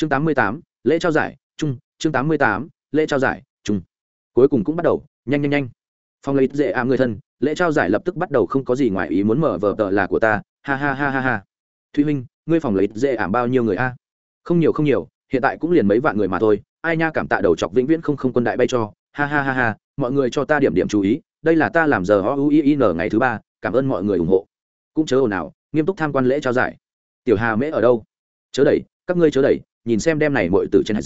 chương tám mươi tám, lễ trao giải, chung, chương tám mươi tám, lễ trao giải, chung. Cuối cùng cũng bắt đầu, nhanh nhanh nhanh. Phong lấy dễ à người thân, lễ trao giải lập tức bắt đầu không có gì ngoài ý muốn mở vở tờ là của ta. Ha ha ha ha ha. Thúy huynh, ngươi phòng lấy dễ ảm bao nhiêu người a? Không nhiều không nhiều, hiện tại cũng liền mấy vạn người mà thôi. Ai nha, cảm tạ đầu chọc vĩnh viễn không không quân đại bay cho. Ha ha ha ha, mọi người cho ta điểm điểm chú ý. Đây là ta làm giờ o u i n ngày thứ ba, cảm ơn mọi người ủng hộ. Cũng chớ ồn nào nghiêm túc tham quan lễ trao giải. Tiểu hà mễ ở đâu? Chớ đẩy, các ngươi chớ đẩy nhìn xem đem này mọi từ trên hải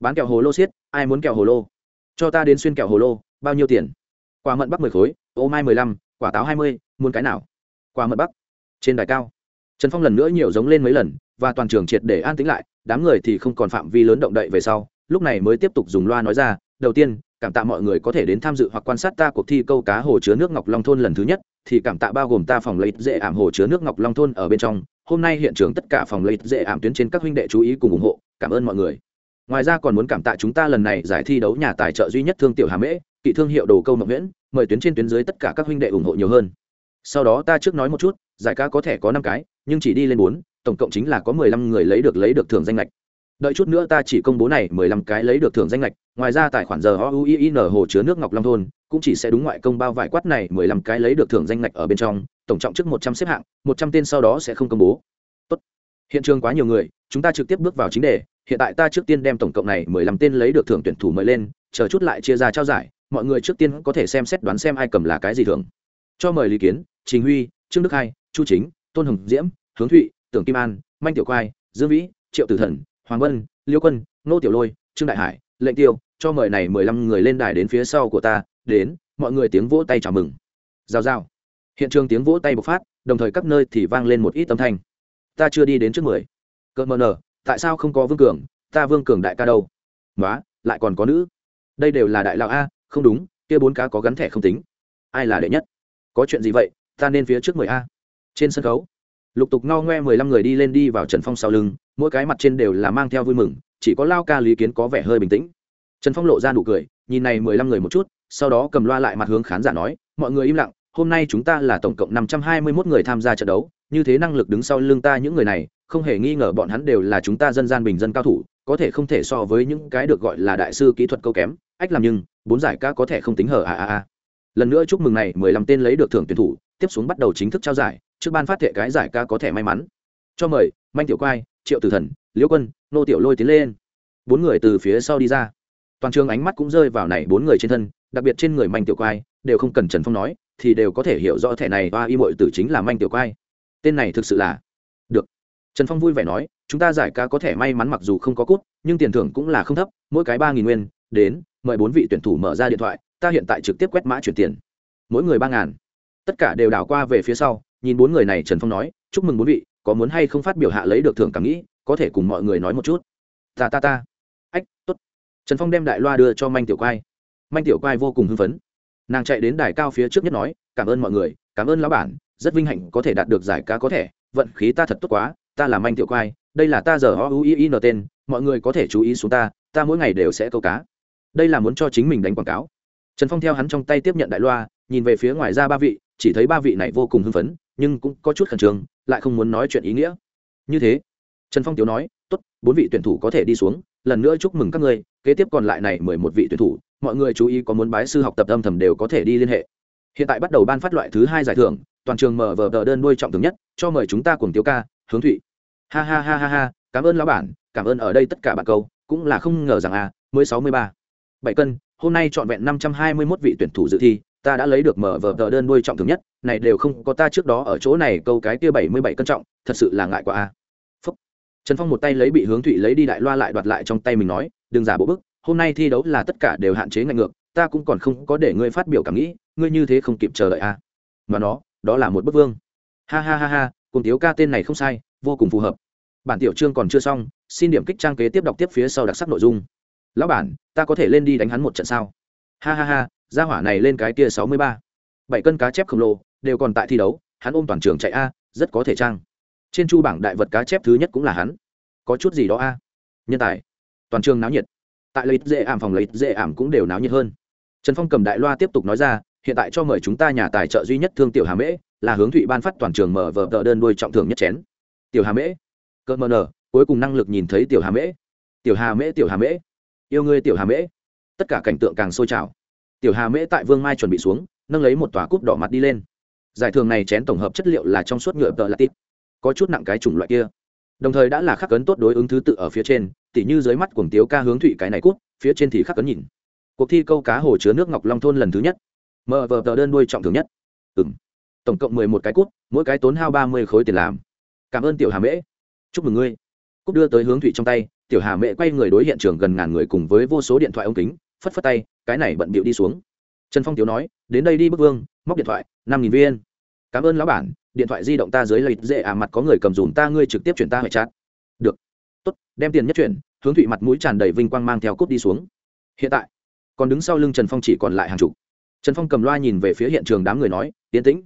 bán kẹo hồ lô xiết, ai muốn kẹo hồ lô? Cho ta đến xuyên kẹo hồ lô, bao nhiêu tiền? Quả mận bắc mười khối, ô mai mười lăm, quả táo hai mươi, muốn cái nào? Quả mận bắc. Trên đài cao, trần phong lần nữa nhiều giống lên mấy lần, và toàn trường triệt để an tĩnh lại, đám người thì không còn phạm vi lớn động đậy về sau, lúc này mới tiếp tục dùng loa nói ra, đầu tiên, cảm tạ mọi người có thể đến tham dự hoặc quan sát ta cuộc thi câu cá hồ chứa nước ngọc long thôn lần thứ nhất thì cảm tạ bao gồm ta phòng lấy dễ ảm hồ chứa nước ngọc long thôn ở bên trong. Hôm nay hiện trường tất cả phòng lấy dễ ảm tuyến trên các huynh đệ chú ý cùng ủng hộ. Cảm ơn mọi người. Ngoài ra còn muốn cảm tạ chúng ta lần này giải thi đấu nhà tài trợ duy nhất thương tiểu hà mễ, kỵ thương hiệu đồ câu mộng nguyễn, mời tuyến trên tuyến dưới tất cả các huynh đệ ủng hộ nhiều hơn. Sau đó ta trước nói một chút, giải ca có thể có năm cái, nhưng chỉ đi lên bốn, tổng cộng chính là có mười lăm người lấy được lấy được thưởng danh lệch đợi chút nữa ta chỉ công bố này, mười lăm cái lấy được thưởng danh lệch ngoài ra tài khoản giờ o u i n hồ chứa nước ngọc long thôn, cũng chỉ sẽ đúng ngoại công bao vải quát này, mười lăm cái lấy được thưởng danh lệch ở bên trong, tổng trọng trước một trăm xếp hạng, một trăm tên sau đó sẽ không công bố Tốt. hiện trường quá nhiều người, chúng ta trực tiếp bước vào chính đề, hiện tại ta trước tiên đem tổng cộng này, mười lăm tên lấy được thưởng tuyển thủ mời lên, chờ chút lại chia ra trao giải, mọi người trước tiên có thể xem xét đoán xem ai cầm là cái gì thưởng cho mời lý kiến, trình huy, trương đức hai, chu chính, tôn hồng diễm, hướng thụy, tưởng kim an, manh tiểu quai dương vĩ, triệu tử thần hoàng vân liêu quân nô tiểu lôi trương đại hải lệnh tiêu cho mời này mười lăm người lên đài đến phía sau của ta đến mọi người tiếng vỗ tay chào mừng. Giao giao. Hiện trường tiếng vỗ tay bộc phát đồng thời các nơi thì vang lên một ít âm thanh. Ta chưa đi đến trước mười. Cơn mờ nở, tại sao không có vương cường? Ta vương cường đại ca đâu? Nói lại còn có nữ. Đây đều là đại lão a không đúng kia bốn cá có gắn thẻ không tính. Ai là đệ nhất? Có chuyện gì vậy? Ta nên phía trước mười a. Trên sân khấu lục tục ngao ngoe mười lăm người đi lên đi vào trần phong sau lưng, mỗi cái mặt trên đều là mang theo vui mừng, chỉ có lao ca, lý kiến có vẻ hơi bình tĩnh. Trần phong lộ ra nụ cười, nhìn này mười lăm người một chút, sau đó cầm loa lại mặt hướng khán giả nói, mọi người im lặng, hôm nay chúng ta là tổng cộng năm trăm hai mươi mốt người tham gia trận đấu, như thế năng lực đứng sau lưng ta những người này, không hề nghi ngờ bọn hắn đều là chúng ta dân gian bình dân cao thủ, có thể không thể so với những cái được gọi là đại sư kỹ thuật câu kém, ách làm nhưng, bốn giải ca có thể không tính hở a a a lần nữa chúc mừng này mười lăm tên lấy được thưởng tuyển thủ, tiếp xuống bắt đầu chính thức trao giải trước ban phát thệ cái giải ca có thể may mắn. Cho mời, manh tiểu quai, triệu tử thần, liễu quân, nô tiểu lôi tiến lên. Bốn người từ phía sau đi ra. Toàn trường ánh mắt cũng rơi vào này bốn người trên thân, đặc biệt trên người manh tiểu quai, đều không cần trần phong nói, thì đều có thể hiểu rõ thẻ này và y mội tử chính là manh tiểu quai. Tên này thực sự là được. Trần phong vui vẻ nói, chúng ta giải ca có thể may mắn mặc dù không có cút, nhưng tiền thưởng cũng là không thấp, mỗi cái ba nghìn nguyên, đến, mời bốn vị tuyển thủ mở ra điện thoại, ta hiện tại trực tiếp quét mã chuyển tiền. Mỗi người ba ngàn. Tất cả đều đảo qua về phía sau nhìn bốn người này trần phong nói, chúc mừng bốn vị, có muốn hay không phát biểu hạ lấy được thưởng cảm nghĩ, có thể cùng mọi người nói một chút. Ta ta ta. Ách t ố t trần phong đem đại loa đưa cho manh tiểu quai. Manh tiểu quai vô cùng hưng phấn. Nàng chạy đến đài cao phía trước nhất nói, cảm ơn mọi người, cảm ơn lão bản, rất vinh hạnh có thể đạt được giải ca có thể, vận khí ta thật tốt quá, ta là manh tiểu quai, đây là ta giờ o u i n tên, mọi người có thể chú ý xuống ta ta mỗi ngày đều sẽ câu cá. Đây là muốn cho chính mình đánh quảng cáo. Trần phong theo hắn trong tay tiếp nhận đại loa, nhìn về phía ngoài ra ba vị, chỉ thấy ba vị này vô cùng hưng phấn nhưng cũng có chút khẩn trương, lại không muốn nói chuyện ý nghĩa. Như thế, trần phong tiếu nói, tốt, bốn vị tuyển thủ có thể đi xuống, lần nữa chúc mừng các ngươi, kế tiếp còn lại này mười một vị tuyển thủ, mọi người chú ý có muốn bái sư học tập âm thầm đều có thể đi liên hệ. Hiện tại bắt đầu ban phát loại thứ hai giải thưởng, toàn trường mở vở tờ đơn đuôi trọng thường nhất, cho mời chúng ta cùng tiếu ca, hướng thụy. Ha ha ha ha ha, cảm ơn lão bản, cảm ơn ở đây tất cả bạn câu, cũng là không ngờ rằng à mới sáu mươi ba. Bảy cân, hôm nay trọn vẹn năm trăm hai mươi mốt vị tuyển thủ dự thi ta đã lấy được mở vở tờ đơn đuôi trọng thường nhất, này đều không có ta trước đó ở chỗ này câu cái kia bảy mươi bảy cân trọng, thật sự là ngại quá a. Phúc. trần phong một tay lấy bị hướng thụy lấy đi đại loa lại đoạt lại trong tay mình nói, đừng giả bộ bức, hôm nay thi đấu là tất cả đều hạn chế ngạnh ngược, ta cũng còn không có để ngươi phát biểu cảm nghĩ, ngươi như thế không kịp chờ đợi a. Mà nó, đó là một bức vương. Ha ha ha ha, cùng tiếu ca tên này không sai, vô cùng phù hợp. Bản tiểu chương còn chưa xong, xin điểm kích trang kế tiếp đọc tiếp phía sau đặc sắc nội dung. Lão bản, ta có thể lên đi đánh hắn một trận sao? Ha ha ha ra hỏa này lên cái kia sáu mươi ba. Bảy cân cá chép khổng lồ đều còn tại thi đấu hắn ôm toàn trường chạy a rất có thể trang. Trên chu bảng đại vật cá chép thứ nhất cũng là hắn. Có chút gì đó a. Nhân tài. Toàn trường náo nhiệt. Tại lợi dễ ảm phòng lợi dễ ảm cũng đều náo nhiệt hơn. Trần phong cầm đại loa tiếp tục nói ra hiện tại cho mời chúng ta nhà tài trợ duy nhất thương tiểu hà mễ là hướng thụy ban phát toàn trường mở vở tờ đơn đuôi trọng thưởng nhất chén. Tiểu hà mễ. Cơ mờ nở, cuối cùng năng lực nhìn thấy tiểu hà mễ. Tiểu hà mễ tiểu hà mễ. Yêu ngươi tiểu hà mễ. Tất cả cảnh tượng càng sôi trào tiểu hà mễ tại vương mai chuẩn bị xuống, nâng lấy một tòa cúp đỏ mặt đi lên. Giải thưởng này chén tổng hợp chất liệu là trong suốt nhựa tợ là có chút nặng cái chủng loại kia. Đồng thời đã là khắc cấn tốt đối ứng thứ tự ở phía trên, tỉ như dưới mắt cuồng tiếu ca hướng thủy cái này cút phía trên thì khắc cấn nhìn. Cuộc thi câu cá hồ chứa nước ngọc long thôn lần thứ nhất. Mờ vờ tờ đơn đuôi trọng thường nhất. Ừng tổng cộng mười một cái cút mỗi cái tốn hao ba mươi khối tiền làm. Cảm ơn tiểu hà mễ. Chúc mừng ngươi. Cút đưa tới hướng thủy trong tay, tiểu hà mễ quay người đối hiện trường gần ngàn người cùng với vô số điện thoại ống kính phất phất tay, cái này bận bịu đi xuống. Trần phong tiếu nói, đến đây đi bức vương, móc điện thoại, năm nghìn viên. Cảm ơn lão bản, điện thoại di động ta dưới lợi dễ à mặt có người cầm dùm ta, ngươi trực tiếp chuyển ta hệ chát được. Tốt, đem tiền nhất chuyển, hướng thụy mặt mũi tràn đầy vinh quang mang theo cúp đi xuống. Hiện tại, còn đứng sau lưng trần phong chỉ còn lại hàng chục. Trần phong cầm loa nhìn về phía hiện trường đám người nói tiến tĩnh.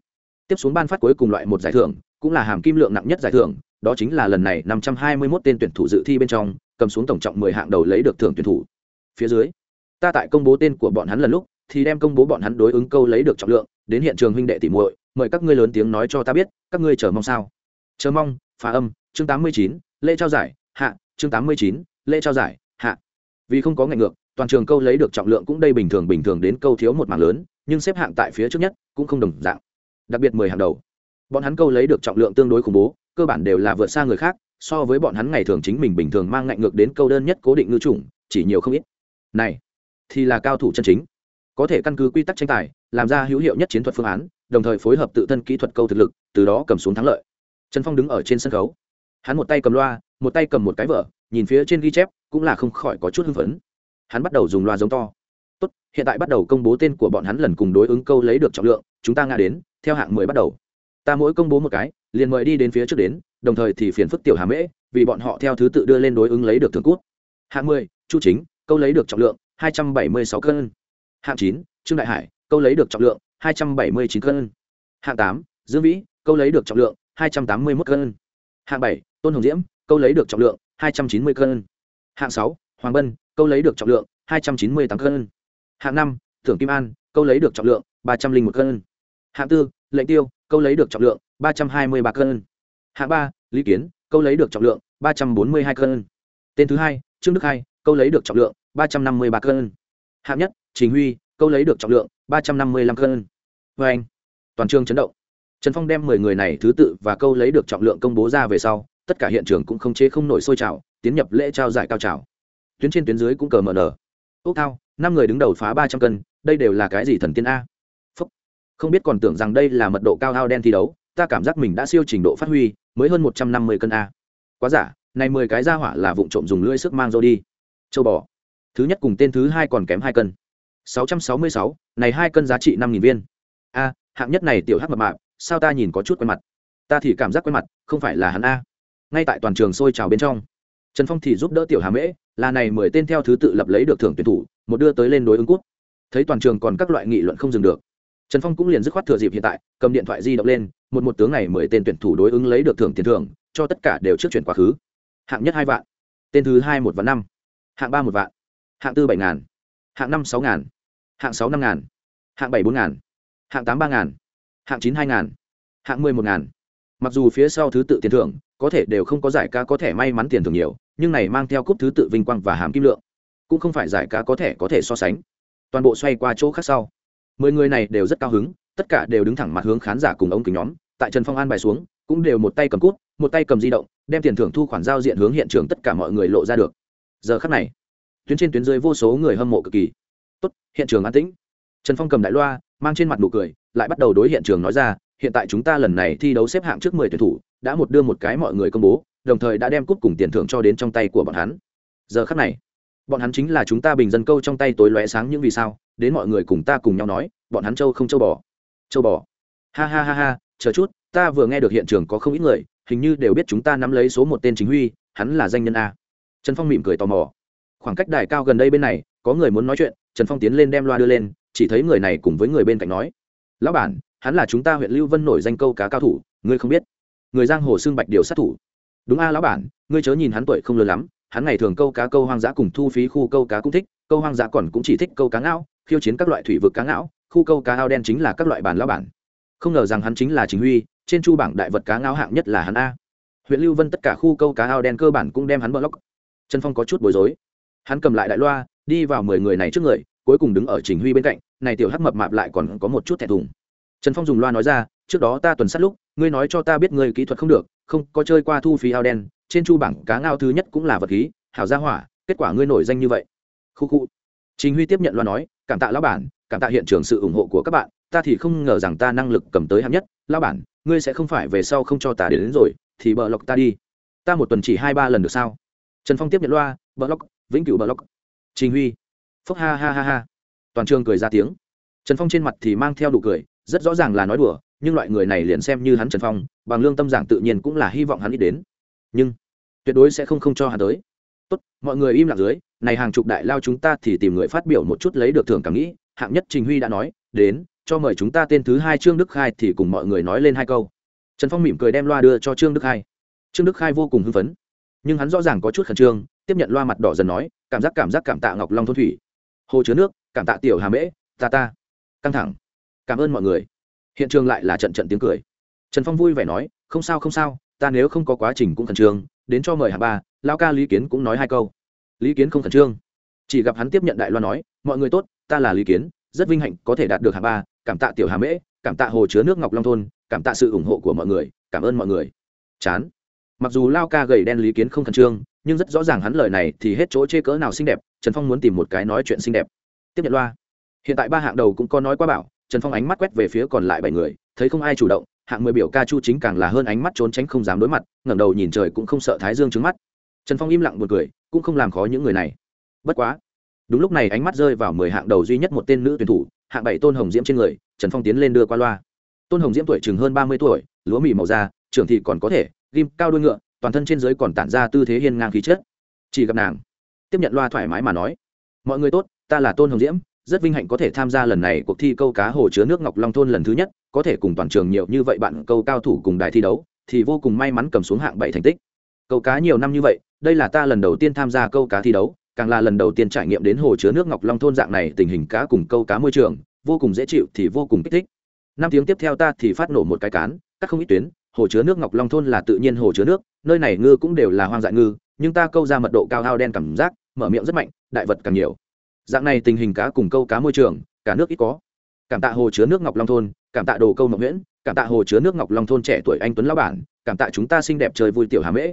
Tiếp xuống ban phát cuối cùng loại một giải thưởng, cũng là hàm kim lượng nặng nhất giải thưởng, đó chính là lần này năm trăm hai mươi 521 tên tuyển thủ dự thi bên trong, cầm xuống tổng trọng mười hạng đầu lấy được thưởng tuyển thủ. Phía dưới ta tại công bố tên của bọn hắn lần lúc, thì đem công bố bọn hắn đối ứng câu lấy được trọng lượng, đến hiện trường huynh đệ tỉ muội, mời các ngươi lớn tiếng nói cho ta biết, các ngươi chờ mong sao? Chờ mong, phá âm, chương tám mươi chín, lễ trao giải, hạ, chương tám mươi chín, lễ trao giải, hạ. Vì không có ngạnh ngược, toàn trường câu lấy được trọng lượng cũng đây bình thường bình thường đến câu thiếu một mảng lớn, nhưng xếp hạng tại phía trước nhất cũng không đồng dạng. Đặc biệt mười hàng đầu. Bọn hắn câu lấy được trọng lượng tương đối khủng bố, cơ bản đều là vượt xa người khác, so với bọn hắn ngày thường chính mình bình thường mang ngạnh ngược đến câu đơn nhất cố định ngư chủng, chỉ nhiều không ít. Này thì là cao thủ chân chính. Có thể căn cứ quy tắc tranh tài, làm ra hữu hiệu nhất chiến thuật phương án, đồng thời phối hợp tự thân kỹ thuật câu thực lực, từ đó cầm xuống thắng lợi. Trần phong đứng ở trên sân khấu. Hắn một tay cầm loa, một tay cầm một cái vở, nhìn phía trên ghi chép, cũng là không khỏi có chút hưng phấn. Hắn bắt đầu dùng loa giống to. Tốt, hiện tại bắt đầu công bố tên của bọn hắn lần cùng đối ứng câu lấy được trọng lượng, chúng ta ngã đến, theo hạng mười bắt đầu. Ta mỗi công bố một cái, liền mời đi đến phía trước đến, đồng thời thì phiền phức tiểu hà mễ, vì bọn họ theo thứ tự đưa lên đối ứng lấy được thường cút. Hạng mười, chu chính, câu lấy được trọng lượng hai trăm bảy mươi sáu cân. Hạng chín, trương đại hải, câu lấy được trọng lượng hai trăm bảy mươi chín cân. Hạng tám, dương vĩ, câu lấy được trọng lượng hai trăm tám mươi một cân. Hạng bảy, tôn hồng diễm, câu lấy được trọng lượng hai trăm chín mươi cân. Hạng sáu, hoàng bân, câu lấy được trọng lượng hai trăm chín mươi tám cân. Hạng năm, thưởng kim an, câu lấy được trọng lượng ba trăm linh một cân. Hạng tư, lệnh tiêu, câu lấy được trọng lượng ba trăm hai mươi ba cân. Hạng ba, lý kiến, câu lấy được trọng lượng ba trăm bốn mươi hai cân. Tên thứ hai, trương đức hai, câu lấy được trọng lượng ba trăm năm mươi ba cân. Hạng nhất, trình huy, câu lấy được trọng lượng ba trăm năm mươi lăm cân. Vê anh, toàn trường chấn động. Trần phong đem mười người này thứ tự và câu lấy được trọng lượng công bố ra về sau, tất cả hiện trường cũng không chế không nổi sôi trào, tiến nhập lễ trao giải cao trào. Tuyến trên tuyến dưới cũng cờ mở nở. Ốc thao, năm người đứng đầu phá ba trăm cân, đây đều là cái gì thần tiên a? Phúc. không biết còn tưởng rằng đây là mật độ cao ao đen thi đấu, ta cảm giác mình đã siêu trình độ phát huy, mới hơn một trăm năm mươi cân a. Quá giả, này mười cái ra hỏa là vụ trộm dùng lưỡi sức mang rô đi. Châu bò thứ nhất cùng tên thứ hai còn kém hai cân. Sáu trăm sáu mươi sáu, này hai cân giá trị năm nghìn viên. A, hạng nhất này tiểu hắc mập mạp, sao ta nhìn có chút quen mặt? Ta thì cảm giác quen mặt, không phải là hắn a. Ngay tại toàn trường sôi trào bên trong, trần phong thì giúp đỡ tiểu hà mễ, là này mười tên theo thứ tự lập lấy được thưởng tuyển thủ, một đưa tới lên đối ứng cút thấy toàn trường còn các loại nghị luận không dừng được, trần phong cũng liền dứt khoát thừa dịp hiện tại, cầm điện thoại di động lên, một một tướng này mười tên tuyển thủ đối ứng lấy được thưởng tiền thưởng, cho tất cả đều trước chuyển quá khứ. Hạng nhất hai vạn, tên thứ hai một vạn năm, hạng ba một vạn hạng tư bảy ngàn. Hạng năm sáu ngàn. Hạng sáu năm ngàn. Hạng bảy bốn ngàn. Hạng tám ba ngàn. Hạng chín hai ngàn. Hạng mười một ngàn. Mặc dù phía sau thứ tự tiền thưởng, có thể đều không có giải ca có thể may mắn tiền thưởng nhiều, nhưng này mang theo cúp thứ tự vinh quang và hàm kim lượng, cũng không phải giải ca có thể có thể so sánh. Toàn bộ xoay qua chỗ khác sau. Mười người này đều rất cao hứng, tất cả đều đứng thẳng mặt hướng khán giả cùng ông kính nhóm, tại trần phong an bài xuống, cũng đều một tay cầm cút một tay cầm di động, đem tiền thưởng thu khoản giao diện hướng hiện trường tất cả mọi người lộ ra được. Giờ khắc này tuyến trên tuyến dưới vô số người hâm mộ cực kỳ. Tốt, hiện trường an tĩnh. Trần phong cầm đại loa, mang trên mặt nụ cười, lại bắt đầu đối hiện trường nói ra, hiện tại chúng ta lần này thi đấu xếp hạng trước mười tuyển thủ, đã một đưa một cái mọi người công bố, đồng thời đã đem cúp cùng tiền thưởng cho đến trong tay của bọn hắn. Giờ khắc này, bọn hắn chính là chúng ta bình dân câu trong tay tối lóe sáng những vì sao, đến mọi người cùng ta cùng nhau nói, bọn hắn châu không châu bò. Châu bò. Ha ha ha ha, chờ chút, ta vừa nghe được hiện trường có không ít người, hình như đều biết chúng ta nắm lấy số một tên chính huy, hắn là danh nhân a. Trần phong mỉm cười tò mò khoảng cách đài cao gần đây bên này, có người muốn nói chuyện, trần phong tiến lên đem loa đưa lên, chỉ thấy người này cùng với người bên cạnh nói, lão bản, hắn là chúng ta huyện lưu vân nổi danh câu cá cao thủ, ngươi không biết? Người giang hồ xương bạch điều sát thủ. Đúng a, lão bản, ngươi chớ nhìn hắn tuổi không lớn lắm, hắn ngày thường câu cá câu hoang dã cùng thu phí khu câu cá cũng thích, câu hoang dã còn cũng chỉ thích câu cá ngão khiêu chiến các loại thủy vực cá ngão khu câu cá ao đen chính là các loại bản lão bản. Không ngờ rằng hắn chính là chính huy, trên chu bảng đại vật cá ngao hạng nhất là hắn a. Huyện lưu vân tất cả khu câu cá ao đen cơ bản cũng đem hắn block trần phong có chút bối rối hắn cầm lại đại loa đi vào mười người này trước người cuối cùng đứng ở trình huy bên cạnh này tiểu hắc mập mạp lại còn có một chút thẹn thùng. Trần phong dùng loa nói ra trước đó ta tuần sát lúc ngươi nói cho ta biết ngươi kỹ thuật không được không có chơi qua thu phí ao đen trên chu bảng cá ngao thứ nhất cũng là vật khí hảo gia hỏa kết quả ngươi nổi danh như vậy. Khu khu. Trình huy tiếp nhận loa nói cảm tạ lão bản cảm tạ hiện trường sự ủng hộ của các bạn ta thì không ngờ rằng ta năng lực cầm tới hạng nhất lão bản ngươi sẽ không phải về sau không cho ta đến, đến rồi thì bờ lọc ta đi. Ta một tuần chỉ hai ba lần được sao? Trần phong tiếp nhận loa bờ lọc vĩnh cửu block. Trình huy. Phúc ha ha ha ha. Toàn trường cười ra tiếng. Trần phong trên mặt thì mang theo đủ cười, rất rõ ràng là nói đùa, nhưng loại người này liền xem như hắn trần phong, bằng lương tâm giảng tự nhiên cũng là hy vọng hắn ít đến. Nhưng, tuyệt đối sẽ không không cho hắn tới. Tốt, mọi người im lặng dưới, này hàng chục đại lao chúng ta thì tìm người phát biểu một chút lấy được thưởng cảm nghĩ, hạng nhất trình huy đã nói, đến, cho mời chúng ta tên thứ hai trương đức khai thì cùng mọi người nói lên hai câu. Trần phong mỉm cười đem loa đưa cho trương đức khai. Trương đức khai vô cùng hưng phấn nhưng hắn rõ ràng có chút khẩn trương, tiếp nhận loa mặt đỏ dần nói, cảm giác cảm giác cảm tạ ngọc long thôn thủy. Hồ chứa nước, cảm tạ tiểu hà mễ, ta ta. Căng thẳng. Cảm ơn mọi người. Hiện trường lại là trận trận tiếng cười. Trần phong vui vẻ nói, không sao không sao, ta nếu không có quá trình cũng khẩn trương, đến cho mời hà ba lao ca lý kiến cũng nói hai câu. Lý kiến không khẩn trương. Chỉ gặp hắn tiếp nhận đại loa nói, mọi người tốt, ta là lý kiến, rất vinh hạnh có thể đạt được hà ba, cảm tạ tiểu hà mễ, cảm tạ hồ chứa nước ngọc long thôn, cảm tạ sự ủng hộ của mọi người, cảm ơn mọi người. Chán mặc dù lao ca gầy đen lý kiến không khẩn trương, nhưng rất rõ ràng hắn lời này thì hết chỗ chê cỡ nào xinh đẹp, trần phong muốn tìm một cái nói chuyện xinh đẹp. Tiếp nhận loa. Hiện tại ba hạng đầu cũng có nói quá bảo, trần phong ánh mắt quét về phía còn lại bảy người, thấy không ai chủ động, hạng mười biểu ca chu chính càng là hơn ánh mắt trốn tránh không dám đối mặt, ngẩng đầu nhìn trời cũng không sợ thái dương trứng mắt. Trần phong im lặng một cười, cũng không làm khó những người này. Bất quá, đúng lúc này ánh mắt rơi vào mười hạng đầu duy nhất một tên nữ tuyển thủ, hạng bảy tôn hồng diễm trên người, trần phong tiến lên đưa qua loa. Tôn hồng diễm tuổi chừng hơn ba mươi tuổi, lúa mì màu da, trưởng thì còn có thể ghim cao đuôi ngựa, toàn thân trên dưới còn tản ra tư thế hiên ngang khí chất. Chỉ gặp nàng, tiếp nhận loa thoải mái mà nói, mọi người tốt, ta là tôn hồng diễm, rất vinh hạnh có thể tham gia lần này cuộc thi câu cá hồ chứa nước ngọc long thôn lần thứ nhất, có thể cùng toàn trường nhiều như vậy bạn câu cao thủ cùng đài thi đấu, thì vô cùng may mắn cầm xuống hạng bảy thành tích. Câu cá nhiều năm như vậy, đây là ta lần đầu tiên tham gia câu cá thi đấu, càng là lần đầu tiên trải nghiệm đến hồ chứa nước ngọc long thôn dạng này, tình hình cá cùng câu cá môi trường, vô cùng dễ chịu thì vô cùng kích thích. Năm tiếng tiếp theo ta thì phát nổ một cái cán, cắt không ít tuyến hồ chứa nước ngọc long thôn là tự nhiên hồ chứa nước, nơi này ngư cũng đều là hoang dại ngư, nhưng ta câu ra mật độ cao ao đen cảm giác, mở miệng rất mạnh, đại vật càng nhiều. Dạng này tình hình cá cùng câu cá môi trường, cả nước ít có. Cảm tạ hồ chứa nước ngọc long thôn, cảm tạ đồ câu ngọc nguyễn, cảm tạ hồ chứa nước ngọc long thôn trẻ tuổi anh tuấn lão bản, cảm tạ chúng ta xinh đẹp chơi vui tiểu hà mễ.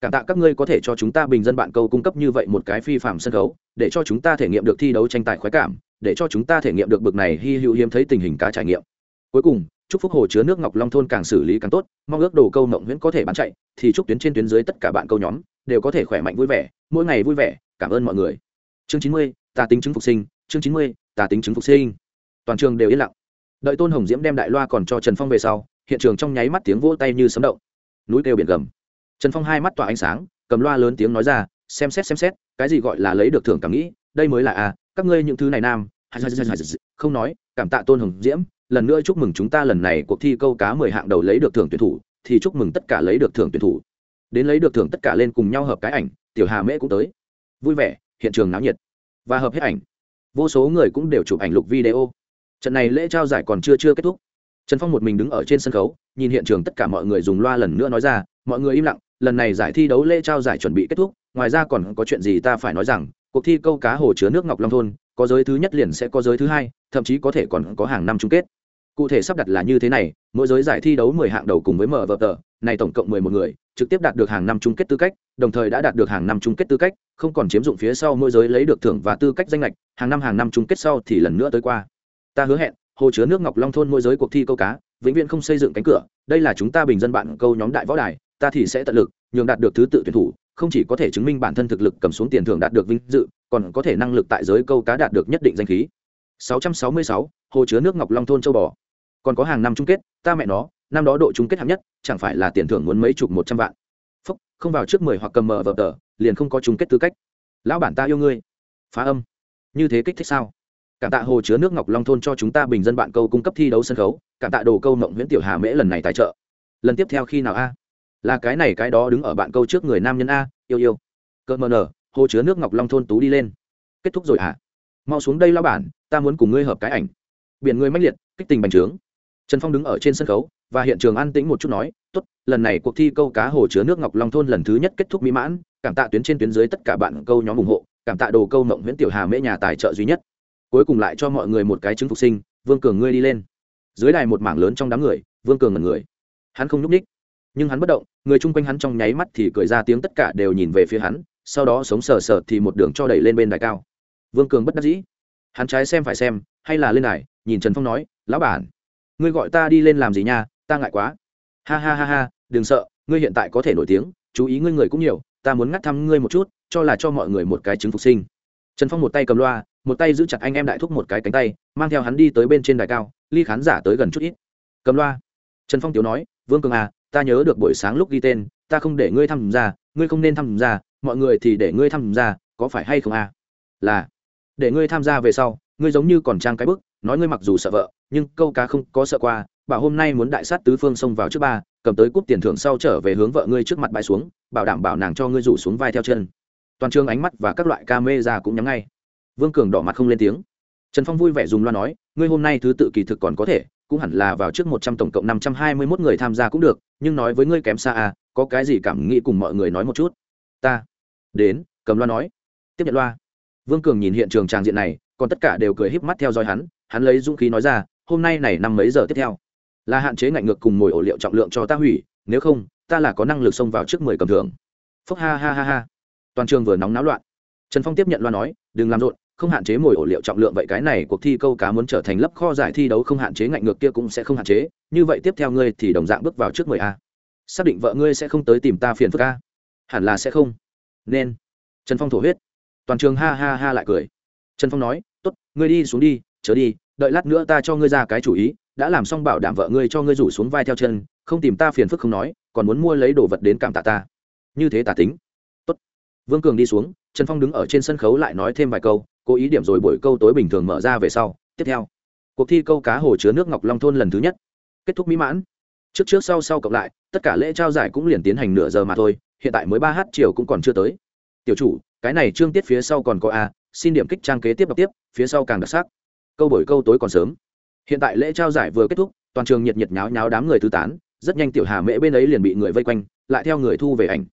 Cảm tạ các ngươi có thể cho chúng ta bình dân bạn câu cung cấp như vậy một cái phi phạm sân khấu, để cho chúng ta thể nghiệm được thi đấu tranh tài khoái cảm, để cho chúng ta thể nghiệm được bực này hy hữu hiếm thấy tình hình cá trải nghiệm. Cuối cùng chúc phúc hồ chứa nước ngọc long thôn càng xử lý càng tốt, mong ước đồ câu mộng nguyễn có thể bán chạy, thì chúc tuyến trên tuyến dưới tất cả bạn câu nhóm đều có thể khỏe mạnh vui vẻ, mỗi ngày vui vẻ, cảm ơn mọi người. Chương chín mươi ta tính chứng phục sinh, chương chín mươi ta tính chứng phục sinh. Toàn trường đều yên lặng. Đợi tôn hồng diễm đem đại loa còn cho trần phong về sau, hiện trường trong nháy mắt tiếng vỗ tay như sấm động. Núi kêu biển gầm. Trần phong hai mắt tỏa ánh sáng, cầm loa lớn tiếng nói ra, xem xét xem xét, cái gì gọi là lấy được thưởng cảm nghĩ, đây mới là a các ngươi những thứ này nam không nói, cảm tạ tôn hồng diễm lần nữa chúc mừng chúng ta lần này cuộc thi câu cá mười hạng đầu lấy được thưởng tuyển thủ, thì chúc mừng tất cả lấy được thưởng tuyển thủ. Đến lấy được thưởng tất cả lên cùng nhau hợp cái ảnh, tiểu hà mễ cũng tới. Vui vẻ, hiện trường náo nhiệt. Và hợp hết ảnh. Vô số người cũng đều chụp ảnh lục video. Trận này lễ trao giải còn chưa chưa kết thúc. Trần phong một mình đứng ở trên sân khấu, nhìn hiện trường tất cả mọi người dùng loa lần nữa nói ra, mọi người im lặng, lần này giải thi đấu lễ trao giải chuẩn bị kết thúc, ngoài ra còn có chuyện gì ta phải nói rằng, cuộc thi câu cá hồ chứa nước ngọc long thôn, có giới thứ nhất liền sẽ có giới thứ hai, thậm chí có thể còn có hàng năm chung kết cụ thể sắp đặt là như thế này mỗi giới giải thi đấu mười hạng đầu cùng với mở vở tờ này tổng cộng mười một người trực tiếp đạt được hàng năm chung kết tư cách đồng thời đã đạt được hàng năm chung kết tư cách không còn chiếm dụng phía sau mỗi giới lấy được thưởng và tư cách danh lệch hàng năm hàng năm chung kết sau thì lần nữa tới qua. Ta hứa hẹn hồ chứa nước ngọc long thôn mỗi giới cuộc thi câu cá vĩnh viễn không xây dựng cánh cửa đây là chúng ta bình dân bạn câu nhóm đại võ đài ta thì sẽ tận lực nhường đạt được thứ tự tuyển thủ không chỉ có thể chứng minh bản thân thực lực cầm xuống tiền thưởng đạt được vinh dự còn có thể năng lực tại giới câu cá đạt được nhất định danh khí. 666, hồ chứa nước ngọc long thôn châu bò còn có hàng năm chung kết, ta mẹ nó, năm đó độ chung kết hạng nhất, chẳng phải là tiền thưởng muốn mấy chục một trăm vạn. Phúc, không vào trước mười hoặc cầm mờ vờ tờ, liền không có chung kết tư cách. Lão bản ta yêu ngươi. Phá âm. Như thế kích thích sao? Cảm tạ hồ chứa nước ngọc long thôn cho chúng ta bình dân bạn câu cung cấp thi đấu sân khấu, cảm tạ đồ câu mộng nguyễn tiểu hà mễ lần này tài trợ. Lần tiếp theo khi nào a? Là cái này cái đó đứng ở bạn câu trước người nam nhân a, yêu yêu. Cợt mờ nở, hồ chứa nước ngọc long thôn tú đi lên. Kết thúc rồi hả? Mau xuống đây lao bản, ta muốn cùng ngươi hợp cái ảnh. Biển ngươi mách liệt, kích tình bành trướng trần phong đứng ở trên sân khấu và hiện trường an tĩnh một chút nói, tốt, lần này cuộc thi câu cá hồ chứa nước ngọc long thôn lần thứ nhất kết thúc mỹ mãn, cảm tạ tuyến trên tuyến dưới tất cả bạn câu nhóm ủng hộ, cảm tạ đồ câu mộng nguyễn tiểu hà mễ nhà tài trợ duy nhất. Cuối cùng lại cho mọi người một cái chứng phục sinh, vương cường ngươi đi lên. Dưới đài một mảng lớn trong đám người, vương cường ngần người. Hắn không nhúc ních nhưng hắn bất động, người chung quanh hắn trong nháy mắt thì cười ra tiếng tất cả đều nhìn về phía hắn, sau đó sống sờ sờ thì một đường cho đẩy lên bên đài cao. Vương cường bất đắc dĩ. Hắn trái xem phải xem, hay là lên đài, nhìn trần phong nói, lão bản ngươi gọi ta đi lên làm gì nha, ta ngại quá. Ha ha ha ha, đừng sợ, ngươi hiện tại có thể nổi tiếng, chú ý ngươi người cũng nhiều, ta muốn ngắt thăm ngươi một chút, cho là cho mọi người một cái chứng phục sinh. Trần phong một tay cầm loa, một tay giữ chặt anh em đại thúc một cái cánh tay, mang theo hắn đi tới bên trên đài cao, ly khán giả tới gần chút ít. Cầm loa. Trần phong tiếu nói, vương cường à ta nhớ được buổi sáng lúc ghi tên, ta không để ngươi tham gia, ngươi không nên tham gia, mọi người thì để ngươi tham gia, có phải hay không à? Là. Để ngươi tham gia về sau ngươi giống như còn trang cái bức, nói ngươi mặc dù sợ vợ, nhưng câu cá không có sợ qua bảo hôm nay muốn đại sát tứ phương xông vào trước ba, cầm tới cúp tiền thưởng sau trở về hướng vợ ngươi trước mặt bãi xuống, bảo đảm bảo nàng cho ngươi rủ xuống vai theo chân. Toàn trường ánh mắt và các loại ca mê ra cũng nhắm ngay. Vương cường đỏ mặt không lên tiếng. Trần phong vui vẻ dùng loa nói, ngươi hôm nay thứ tự kỳ thực còn có thể, cũng hẳn là vào trước một trăm tổng cộng năm trăm hai mươi mốt người tham gia cũng được, nhưng nói với ngươi kém xa à có cái gì cảm nghĩ cùng mọi người nói một chút. Ta đến, cầm loa nói. Tiếp nhận loa. Vương cường nhìn hiện trường tràng diện này còn tất cả đều cười híp mắt theo dõi hắn hắn lấy dũng khí nói ra, hôm nay này năm mấy giờ tiếp theo? Là hạn chế ngạnh ngược cùng mồi ổ liệu trọng lượng cho ta hủy, nếu không, ta là có năng lực xông vào trước mười cầm thưởng. Phúc ha ha ha ha. Toàn trường vừa nóng náo loạn. Trần phong tiếp nhận loa nói, đừng làm rộn, không hạn chế mồi ổ liệu trọng lượng vậy cái này cuộc thi câu cá muốn trở thành lấp kho giải thi đấu không hạn chế ngạnh ngược kia cũng sẽ không hạn chế, như vậy tiếp theo ngươi thì đồng dạng bước vào trước mười a. Xác định vợ ngươi sẽ không tới tìm ta phiền phức a. Hẳn là sẽ không. Nên. Trần phong thổ huyết. Toàn trường ha ha ha lại cười. Trần phong nói ngươi đi xuống đi chớ đi, đợi lát nữa ta cho ngươi ra cái chủ ý, đã làm xong bảo đảm vợ ngươi cho ngươi rủ xuống vai theo chân, không tìm ta phiền phức không nói, còn muốn mua lấy đồ vật đến cảm tạ ta. Như thế tả tính. Tốt. vương cường đi xuống, trần phong đứng ở trên sân khấu lại nói thêm vài câu, cố ý điểm rồi buổi câu tối bình thường mở ra về sau. Tiếp theo, cuộc thi câu cá hồ chứa nước ngọc long thôn lần thứ nhất. Kết thúc mỹ mãn. Trước trước sau sau cộng lại, tất cả lễ trao giải cũng liền tiến hành nửa giờ mà thôi, hiện tại mới ba h chiều cũng còn chưa tới. Tiểu chủ, cái này trương tiết phía sau còn có a xin điểm kích trang kế tiếp đọc tiếp, phía sau càng đặc sắc. Câu buổi câu tối còn sớm. Hiện tại lễ trao giải vừa kết thúc, toàn trường nhiệt nhiệt nháo nháo đám người thư tán, rất nhanh tiểu hà mễ bên ấy liền bị người vây quanh, lại theo người thu về ảnh.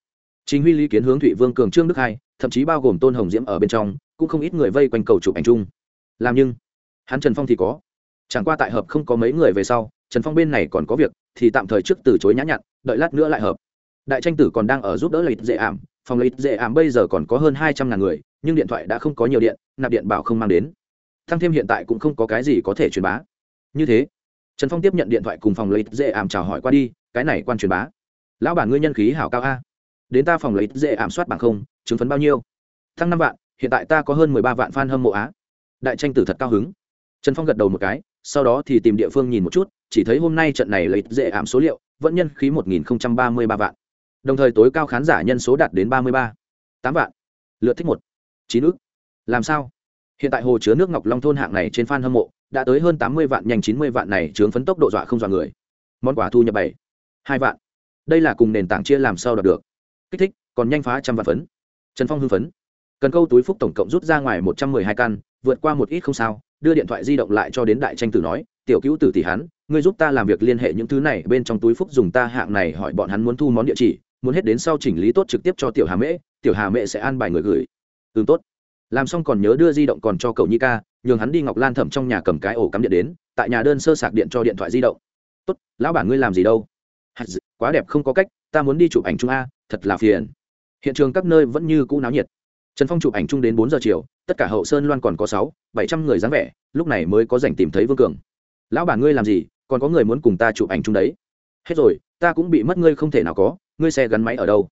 Chính huy lý kiến hướng thụy vương cường trương đức hai, thậm chí bao gồm tôn hồng diễm ở bên trong, cũng không ít người vây quanh cầu chụp ảnh chung. Làm nhưng, hắn trần phong thì có. Chẳng qua tại hợp không có mấy người về sau, trần phong bên này còn có việc, thì tạm thời trước từ chối nhã nhặn, đợi lát nữa lại hợp đại tranh tử còn đang ở giúp đỡ lợi dễ ảm, phòng lợi dễ ảm bây giờ còn có hơn hai trăm ngàn người, nhưng điện thoại đã không có nhiều điện, nạp điện bảo không mang đến. Thăng thêm hiện tại cũng không có cái gì có thể truyền bá. Như thế, trần phong tiếp nhận điện thoại cùng phòng lợi dễ ảm chào hỏi qua đi, cái này quan truyền bá. Lão bản ngươi nhân khí hảo cao a. Đến ta phòng lợi dễ ảm soát bằng không, chứng phấn bao nhiêu? Thăng năm vạn, hiện tại ta có hơn mười ba vạn fan hâm mộ á. Đại tranh tử thật cao hứng. Trần phong gật đầu một cái, sau đó thì tìm địa phương nhìn một chút, chỉ thấy hôm nay trận này lấy dễ ảm số liệu vẫn nhân khí một nghìn ba mươi ba vạn đồng thời tối cao khán giả nhân số đạt đến ba mươi ba. Tám vạn. Lượt thích một. Chín ước. Làm sao? Hiện tại hồ chứa nước ngọc long thôn hạng này trên f hâm mộ, đã tới hơn tám mươi vạn nhanh chín mươi vạn này chướng phấn tốc độ dọa không dọa người. Món quà thu nhập bảy. Hai vạn. Đây là cùng nền tảng chia làm sao đạt được. Kích thích, còn nhanh phá trăm vạn phấn. Trần phong hưng phấn. Cần câu túi phúc tổng cộng rút ra ngoài một trăm mười hai căn, vượt qua một ít không sao, đưa điện thoại di động lại cho đến đại tranh tử nói, tiểu cứu tử tỷ hắn, ngươi giúp ta làm việc liên hệ những thứ này, bên trong túi phúc dùng ta hạng này hỏi bọn hắn muốn thu món địa chỉ muốn hết đến sau chỉnh lý tốt trực tiếp cho tiểu hà mễ, tiểu hà mễ sẽ an bài người gửi. Ừ tốt. Làm xong còn nhớ đưa di động còn cho cậu nhi ca, nhường hắn đi ngọc lan thẩm trong nhà cầm cái ổ cắm điện đến, tại nhà đơn sơ sạc điện cho điện thoại di động. Tốt, lão bản ngươi làm gì đâu? Quá đẹp không có cách, ta muốn đi chụp ảnh chung a, thật là phiền. Hiện trường các nơi vẫn như cũ náo nhiệt. Trần phong chụp ảnh chung đến bốn giờ chiều, tất cả hậu sơn loan còn có sáu, bảy trăm người dáng vẻ, lúc này mới có dành tìm thấy vương cường. Lão bản ngươi làm gì, còn có người muốn cùng ta chụp ảnh chung đấy. Hết rồi, ta cũng bị mất ngươi không thể nào có ngươi xe gắn máy ở đâu?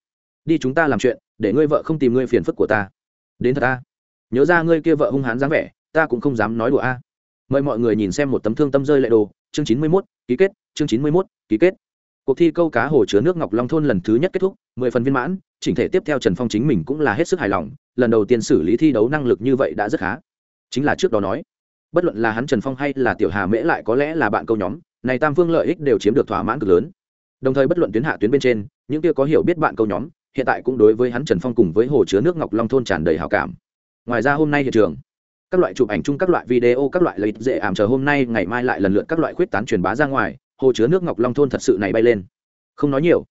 Đi chúng ta làm chuyện, để ngươi vợ không tìm ngươi phiền phức của ta. Đến thật ta nhớ ra ngươi kia vợ hung hãn dáng vẻ, ta cũng không dám nói đùa a. Mời mọi người nhìn xem một tấm thương tâm rơi lệ đồ, chương chín mươi mốt, ký kết, chương chín mươi mốt, ký kết. Cuộc thi câu cá hồ chứa nước ngọc long thôn lần thứ nhất kết thúc, mười phần viên mãn, chỉnh thể tiếp theo trần phong chính mình cũng là hết sức hài lòng, lần đầu tiên xử lý thi đấu năng lực như vậy đã rất khá. Chính là trước đó nói, bất luận là hắn trần phong hay là tiểu hà mễ lại có lẽ là bạn câu nhóm, này tam phương lợi ích đều chiếm được thỏa mãn cực lớn đồng thời bất luận tuyến hạ tuyến bên trên, những kia có hiểu biết bạn câu nhóm, hiện tại cũng đối với hắn trần phong cùng với hồ chứa nước ngọc long thôn tràn đầy hào cảm. Ngoài ra hôm nay hiện trường, các loại chụp ảnh chung các loại video, các loại lợi ích dễ ảm chờ hôm nay, ngày mai lại lần lượt các loại khuyết tán truyền bá ra ngoài, hồ chứa nước ngọc long thôn thật sự này bay lên. Không nói nhiều.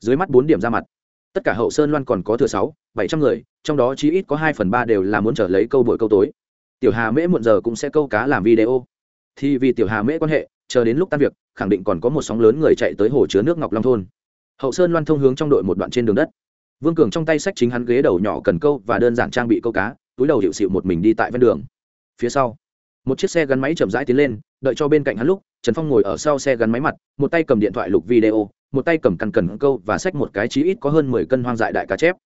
Dưới mắt bốn điểm ra mặt. Tất cả hậu sơn loan còn có thừa sáu, bảy trăm người, trong đó chí ít có hai phần ba đều là muốn trở lấy câu buổi câu tối. Tiểu hà mễ muộn giờ cũng sẽ câu cá làm video. Thì vì tiểu hà mễ quan hệ chờ đến lúc tan việc, khẳng định còn có một sóng lớn người chạy tới hồ chứa nước ngọc long thôn. Hậu sơn loan thông hướng trong đội một đoạn trên đường đất. Vương cường trong tay sách chính hắn ghế đầu nhỏ cần câu và đơn giản trang bị câu cá, túi đầu hiệu xịu một mình đi tại ven đường. Phía sau, một chiếc xe gắn máy chậm rãi tiến lên, đợi cho bên cạnh hắn lúc, trần phong ngồi ở sau xe gắn máy mặt, một tay cầm điện thoại lục video, một tay cầm căn cần câu và xách một cái chí ít có hơn mười cân hoang dại đại cá chép.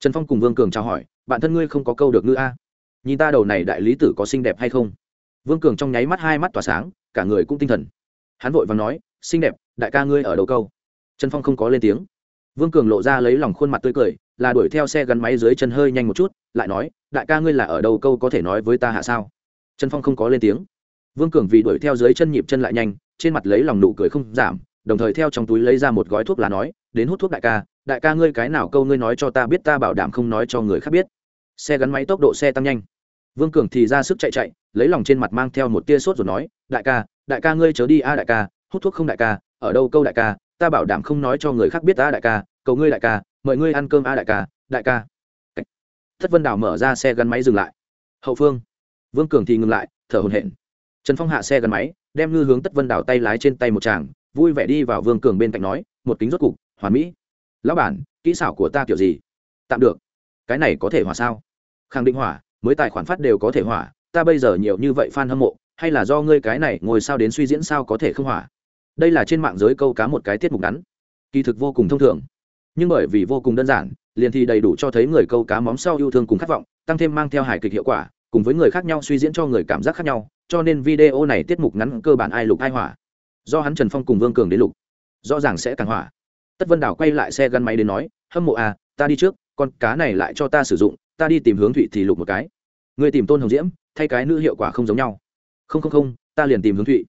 Trần phong cùng vương cường chào hỏi, bạn thân ngươi không có câu được ngư a? Nhìn ta đầu này đại lý tử có xinh đẹp hay không? Vương cường trong nháy mắt hai mắt tỏa sáng cả người cũng tinh thần. Hắn vội và nói, xinh đẹp, đại ca ngươi ở đầu câu? Trần phong không có lên tiếng. Vương cường lộ ra lấy lòng khuôn mặt tươi cười, là đuổi theo xe gắn máy dưới chân hơi nhanh một chút, lại nói, đại ca ngươi là ở đầu câu có thể nói với ta hạ sao? Trần phong không có lên tiếng. Vương cường vì đuổi theo dưới chân nhịp chân lại nhanh, trên mặt lấy lòng nụ cười không giảm, đồng thời theo trong túi lấy ra một gói thuốc lá nói, đến hút thuốc đại ca đại ca ngươi cái nào câu ngươi nói cho ta biết ta bảo đảm không nói cho người khác biết. Xe gắn máy tốc độ xe tăng nhanh vương cường thì ra sức chạy chạy, lấy lòng trên mặt mang theo một tia sốt rồi nói, đại ca đại ca ngươi chớ đi a đại ca, hút thuốc không đại ca, ở đâu câu đại ca, ta bảo đảm không nói cho người khác biết a đại ca, cầu ngươi đại ca, mời ngươi ăn cơm a đại ca đại ca. Thất vân đào mở ra xe gắn máy dừng lại. Hậu phương. Vương cường thì ngừng lại, thở hồn hển. Trần phong hạ xe gắn máy, đem ngư hướng tất vân đào tay lái trên tay một chàng vui vẻ đi vào vương cường bên cạnh nói, một kính rốt cục, hoàn mỹ. Lão bản, kỹ xảo của ta kiểu gì? Tạm được. Cái này có thể hỏa sao? Khẳng định hỏa mới tài khoản phát đều có thể hỏa, ta bây giờ nhiều như vậy f a n hâm mộ, hay là do ngươi cái này ngồi sao đến suy diễn sao có thể không hỏa? Đây là trên mạng giới câu cá một cái tiết mục ngắn, kỳ thực vô cùng thông thường. Nhưng bởi vì vô cùng đơn giản, liền thì đầy đủ cho thấy người câu cá móm sau yêu thương cùng khát vọng, tăng thêm mang theo hài kịch hiệu quả, cùng với người khác nhau suy diễn cho người cảm giác khác nhau, cho nên video này tiết mục ngắn cơ bản ai lục ai hỏa. Do hắn trần phong cùng vương cường đến lục, rõ ràng sẽ càng hỏa. Tất vân đảo quay lại xe gắn máy đến nói, hâm mộ à ta đi trước con cá này lại cho ta sử dụng, ta đi tìm hướng thụy thì lục một cái. Người tìm tôn hồng diễm, thay cái nữ hiệu quả không giống nhau. Không không không, ta liền tìm hướng thụy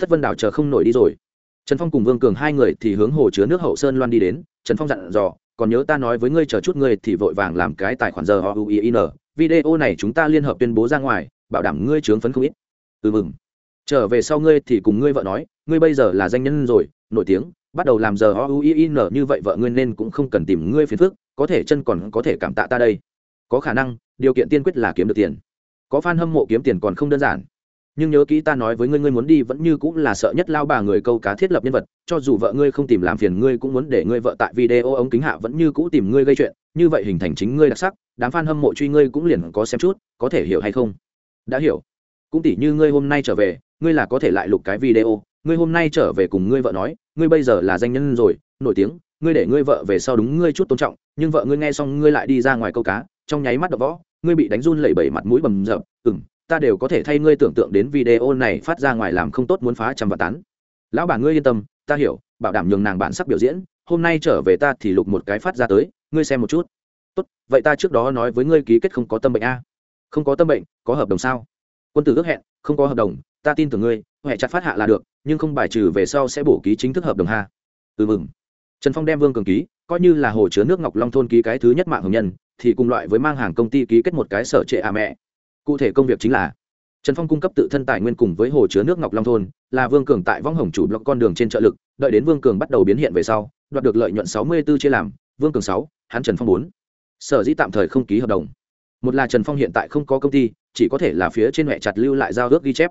thất vân đảo chờ không nổi đi rồi. Trần phong cùng vương cường hai người thì hướng hồ chứa nước hậu sơn loan đi đến, trần phong dặn dò, còn nhớ ta nói với ngươi chờ chút ngươi thì vội vàng làm cái tài khoản giờ họ uin video này chúng ta liên hợp tuyên bố ra ngoài, bảo đảm ngươi trướng phấn không ít. Ừ mừng. Trở về sau ngươi thì cùng ngươi vợ nói, ngươi bây giờ là danh nhân rồi, nổi tiếng, bắt đầu làm giờ o u i n như vậy vợ ngươi nên cũng không cần tìm ngươi phiền phức có thể chân còn có thể cảm tạ ta đây. Có khả năng, điều kiện tiên quyết là kiếm được tiền. Có fan hâm mộ kiếm tiền còn không đơn giản. Nhưng nhớ kỹ ta nói với ngươi ngươi muốn đi vẫn như cũng là sợ nhất lao bà người câu cá thiết lập nhân vật, cho dù vợ ngươi không tìm làm phiền ngươi cũng muốn để ngươi vợ tại video ống kính hạ vẫn như cũ tìm ngươi gây chuyện, như vậy hình thành chính ngươi đặc sắc, đám fan hâm mộ truy ngươi cũng liền có xem chút, có thể hiểu hay không? Đã hiểu. Cũng tỉ như ngươi hôm nay trở về, ngươi là có thể lại lục cái video, ngươi hôm nay trở về cùng ngươi vợ nói, ngươi bây giờ là danh nhân rồi, nổi tiếng ngươi để ngươi vợ về sau đúng ngươi chút tôn trọng, nhưng vợ ngươi nghe xong ngươi lại đi ra ngoài câu cá, trong nháy mắt đập võ ngươi bị đánh run lẩy bẩy mặt mũi bầm rập ừ m ta đều có thể thay ngươi tưởng tượng đến video này phát ra ngoài làm không tốt muốn phá trăm vạn tán. Lão bà ngươi yên tâm, ta hiểu, bảo đảm nhường nàng bản sắc biểu diễn, hôm nay trở về ta thì lục một cái phát ra tới, ngươi xem một chút. Tốt, vậy ta trước đó nói với ngươi ký kết không có tâm bệnh a. Không có tâm bệnh, có hợp đồng sao? Quân tử ước hẹn, không có hợp đồng, ta tin tưởng ngươi huệ chặt phát hạ là được, nhưng không bài trừ về sau sẽ bổ ký chính thức hợp đồng ha. Ừ mừng trần phong đem vương cường ký, coi như là hồ chứa nước ngọc long thôn ký cái thứ nhất mạng hồng nhân, thì cùng loại với mang hàng công ty ký kết một cái sở trệ à mẹ. Cụ thể công việc chính là, trần phong cung cấp tự thân tài nguyên cùng với hồ chứa nước ngọc long thôn, là vương cường tại võng hồng chủ blog con đường trên trợ lực, đợi đến vương cường bắt đầu biến hiện về sau, đoạt được lợi nhuận sáu mươi 64 chia làm, vương cường sáu, hắn trần phong bốn. Sở dĩ tạm thời không ký hợp đồng. Một là trần phong hiện tại không có công ty, chỉ có thể là phía trên mẹ chặt lưu lại giao ước ghi chép.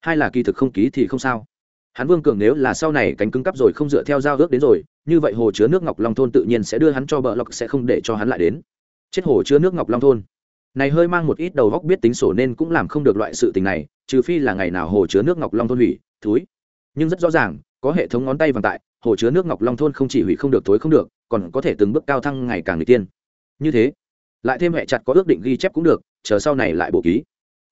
Hai là kỳ thực không ký thì không sao. Hắn vương cường nếu là sau này cánh cứng cắp rồi không dựa theo giao ước đến rồi như vậy hồ chứa nước ngọc long thôn tự nhiên sẽ đưa hắn cho bờ lọc, sẽ không để cho hắn lại đến. Chết hồ chứa nước ngọc long thôn. Này hơi mang một ít đầu góc biết tính sổ nên cũng làm không được loại sự tình này, trừ phi là ngày nào hồ chứa nước ngọc long thôn hủy thúi nhưng rất rõ ràng, có hệ thống ngón tay vàng tại, hồ chứa nước ngọc long thôn không chỉ hủy không được, thối không được, còn có thể từng bước cao thăng ngày càng n tiên. Như thế, lại thêm hệ chặt có ước định ghi chép cũng được, chờ sau này lại bổ ký.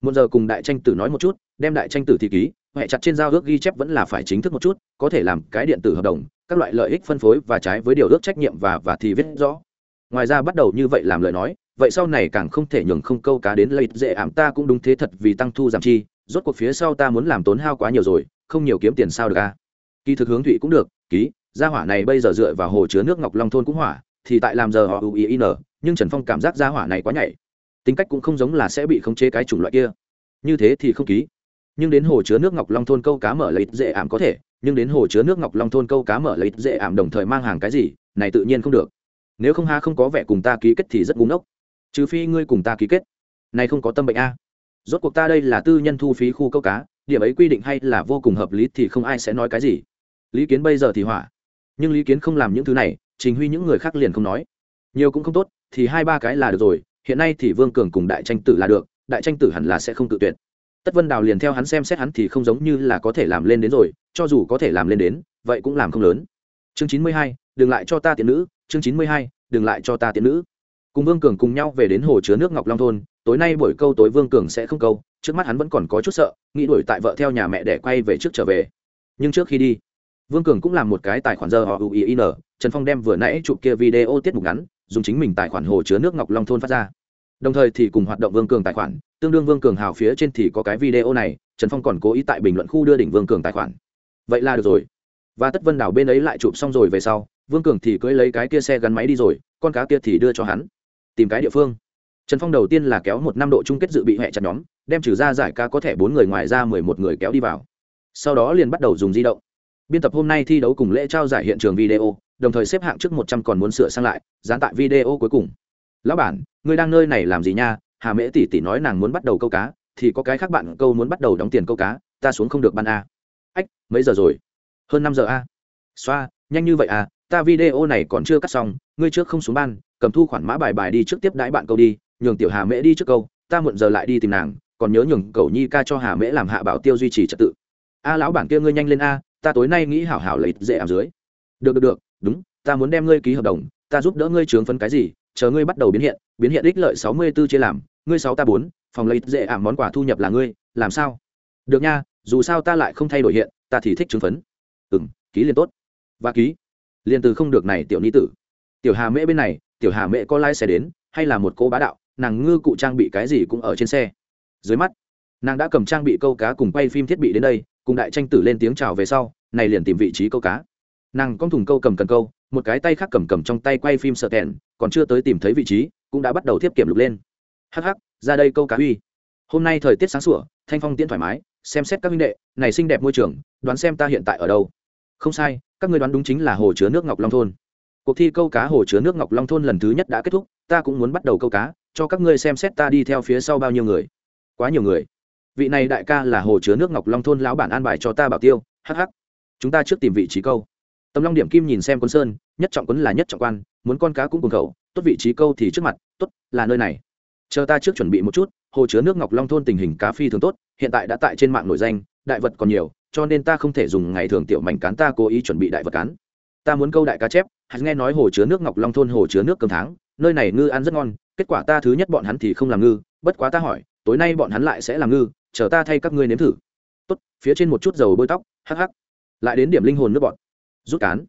Một giờ cùng đại tranh tử nói một chút, đem đại tranh tử thì ký, hệ chặt trên giao ước ghi chép vẫn là phải chính thức một chút, có thể làm cái điện tử hợp đồng các loại lợi ích phân phối và trái với điều ước trách nhiệm và và thì viết rõ. Ngoài ra bắt đầu như vậy làm lời nói, vậy sau này càng không thể nhường không câu cá đến lợi dễ ảm, ta cũng đúng thế thật vì tăng thu giảm chi, rốt cuộc phía sau ta muốn làm tốn hao quá nhiều rồi, không nhiều kiếm tiền sao được à? Kỳ thực hướng thụy cũng được, ký, gia hỏa này bây giờ dựa vào hồ chứa nước ngọc long thôn cũng hỏa, thì tại làm giờ họ uin nhưng trần phong cảm giác gia hỏa này quá nhảy tính cách cũng không giống là sẽ bị khống chế cái chủng loại kia. Như thế thì không ký. Nhưng đến hồ chứa nước ngọc long thôn câu cá mở lấy dễ ảm có thể nhưng đến hồ chứa nước ngọc long thôn câu cá mở lấy dễ ảm đồng thời mang hàng cái gì, này tự nhiên không được. Nếu không ha không có vẻ cùng ta ký kết thì rất ngu ngốc. Trừ phi ngươi cùng ta ký kết. Này không có tâm bệnh a. Rốt cuộc ta đây là tư nhân thu phí khu câu cá, điểm ấy quy định hay là vô cùng hợp lý thì không ai sẽ nói cái gì. Lý kiến bây giờ thì hỏa. Nhưng lý kiến không làm những thứ này, trình huy những người khác liền không nói. Nhiều cũng không tốt, thì hai ba cái là được rồi, hiện nay thì vương cường cùng đại tranh tử là được, đại tranh tử hẳn là sẽ không tự tuyệt tất vân đào liền theo hắn xem xét hắn thì không giống như là có thể làm lên đến rồi, cho dù có thể làm lên đến, vậy cũng làm không lớn. Chương chín mươi hai, đừng lại cho ta tiện nữ, chương chín mươi hai, đừng lại cho ta tiện nữ. Cùng vương cường cùng nhau về đến hồ chứa nước ngọc long thôn, tối nay buổi câu tối vương cường sẽ không câu, trước mắt hắn vẫn còn có chút sợ, nghĩ đuổi tại vợ theo nhà mẹ để quay về trước trở về. Nhưng trước khi đi, vương cường cũng làm một cái tài khoản giờ họ uin trần phong đem vừa nãy chụp kia video tiết mục ngắn, dùng chính mình tài khoản hồ chứa nước ngọc long thôn phát ra. Đồng thời thì cùng hoạt động vương cường tài khoản tương đương vương cường hào phía trên thì có cái video này, trần phong còn cố ý tại bình luận khu đưa đỉnh vương cường tài khoản. Vậy là được rồi. Và tất vân đảo bên ấy lại chụp xong rồi về sau, vương cường thì cưới lấy cái kia xe gắn máy đi rồi, con cá kia thì đưa cho hắn. Tìm cái địa phương. Trần phong đầu tiên là kéo một năm độ chung kết dự bị hẹ chặt nhóm, đem trừ ra giải ca có thể bốn người ngoài ra mười một người kéo đi vào. Sau đó liền bắt đầu dùng di động. Biên tập hôm nay thi đấu cùng lễ trao giải hiện trường video, đồng thời xếp hạng trước một trăm còn muốn sửa sang lại, dán tại video cuối cùng. Lão bản, ngươi đang nơi này làm gì nha? Hà mễ tỷ tỷ nói nàng muốn bắt đầu câu cá, thì có cái khác bạn câu muốn bắt đầu đóng tiền câu cá, ta xuống không được ban a. Ách, mấy giờ rồi? Hơn năm giờ a. Xoa, nhanh như vậy à ta video này còn chưa cắt xong, ngươi trước không xuống ban, cầm thu khoản mã bài bài đi trước tiếp đãi bạn câu đi, nhường tiểu hà mễ đi trước câu, ta muộn giờ lại đi tìm nàng, còn nhớ nhường cầu nhi ca cho hà mễ làm hạ bảo tiêu duy trì trật tự. A, lão bản kia ngươi nhanh lên a, ta tối nay nghĩ hảo hảo lấy dễ ảm dưới. Được được được, đúng, ta muốn đem ngươi ký hợp đồng, ta giúp đỡ ngươi trướng phấn cái gì, chờ ngươi bắt đầu biến hiện biến hiện ích lợi sáu mươi 64 chia làm ngươi sáu ta bốn, phòng lấy dễ ảm món quà thu nhập là ngươi, làm sao? Được nha, dù sao ta lại không thay đổi hiện, ta thì thích trướng phấn. Ừ ký liền tốt. Và ký. Liền từ không được này tiểu ni tử. Tiểu hà mễ bên này, tiểu hà mễ có lái xe đến, hay là một cô bá đạo, nàng ngư cụ trang bị cái gì cũng ở trên xe. Dưới mắt, nàng đã cầm trang bị câu cá cùng quay phim thiết bị đến đây, cùng đại tranh tử lên tiếng chào về sau, này liền tìm vị trí câu cá. Nàng con thùng câu cầm cần câu, một cái tay khác cầm cầm trong tay quay phim sợ kèn còn chưa tới tìm thấy vị trí, cũng đã bắt đầu tiếp kiểm lục lên hắc hắc, ra đây câu cá uy. Hôm nay thời tiết sáng sủa, thanh phong tiễn thoải mái, xem xét các minh đệ, này xinh đẹp môi trường, đoán xem ta hiện tại ở đâu. Không sai, các người đoán đúng chính là hồ chứa nước ngọc long thôn. Cuộc thi câu cá hồ chứa nước ngọc long thôn lần thứ nhất đã kết thúc, ta cũng muốn bắt đầu câu cá, cho các ngươi xem xét ta đi theo phía sau bao nhiêu người. Quá nhiều người. Vị này đại ca là hồ chứa nước ngọc long thôn lão bản an bài cho ta bảo tiêu hh chúng ta trước tìm vị trí câu. Tầm long điểm kim nhìn xem quân sơn, nhất trọng quân là nhất trọng quan, muốn con cá cũng cùng khẩu tốt vị trí câu thì trước mặt, tốt, là nơi này chờ ta trước chuẩn bị một chút, hồ chứa nước ngọc long thôn tình hình cá phi thường tốt, hiện tại đã tại trên mạng nổi danh, đại vật còn nhiều, cho nên ta không thể dùng ngày thường tiểu mảnh cán ta cố ý chuẩn bị đại vật cán. Ta muốn câu đại cá chép hắn nghe nói hồ chứa nước ngọc long thôn hồ chứa nước cơm tháng, nơi này ngư ăn rất ngon, kết quả ta thứ nhất bọn hắn thì không làm ngư, bất quá ta hỏi, tối nay bọn hắn lại sẽ làm ngư, chờ ta thay các ngươi nếm thử. Tốt, phía trên một chút dầu bôi tóc, hắc hắc. Lại đến điểm linh hồn nước bọn rút cán.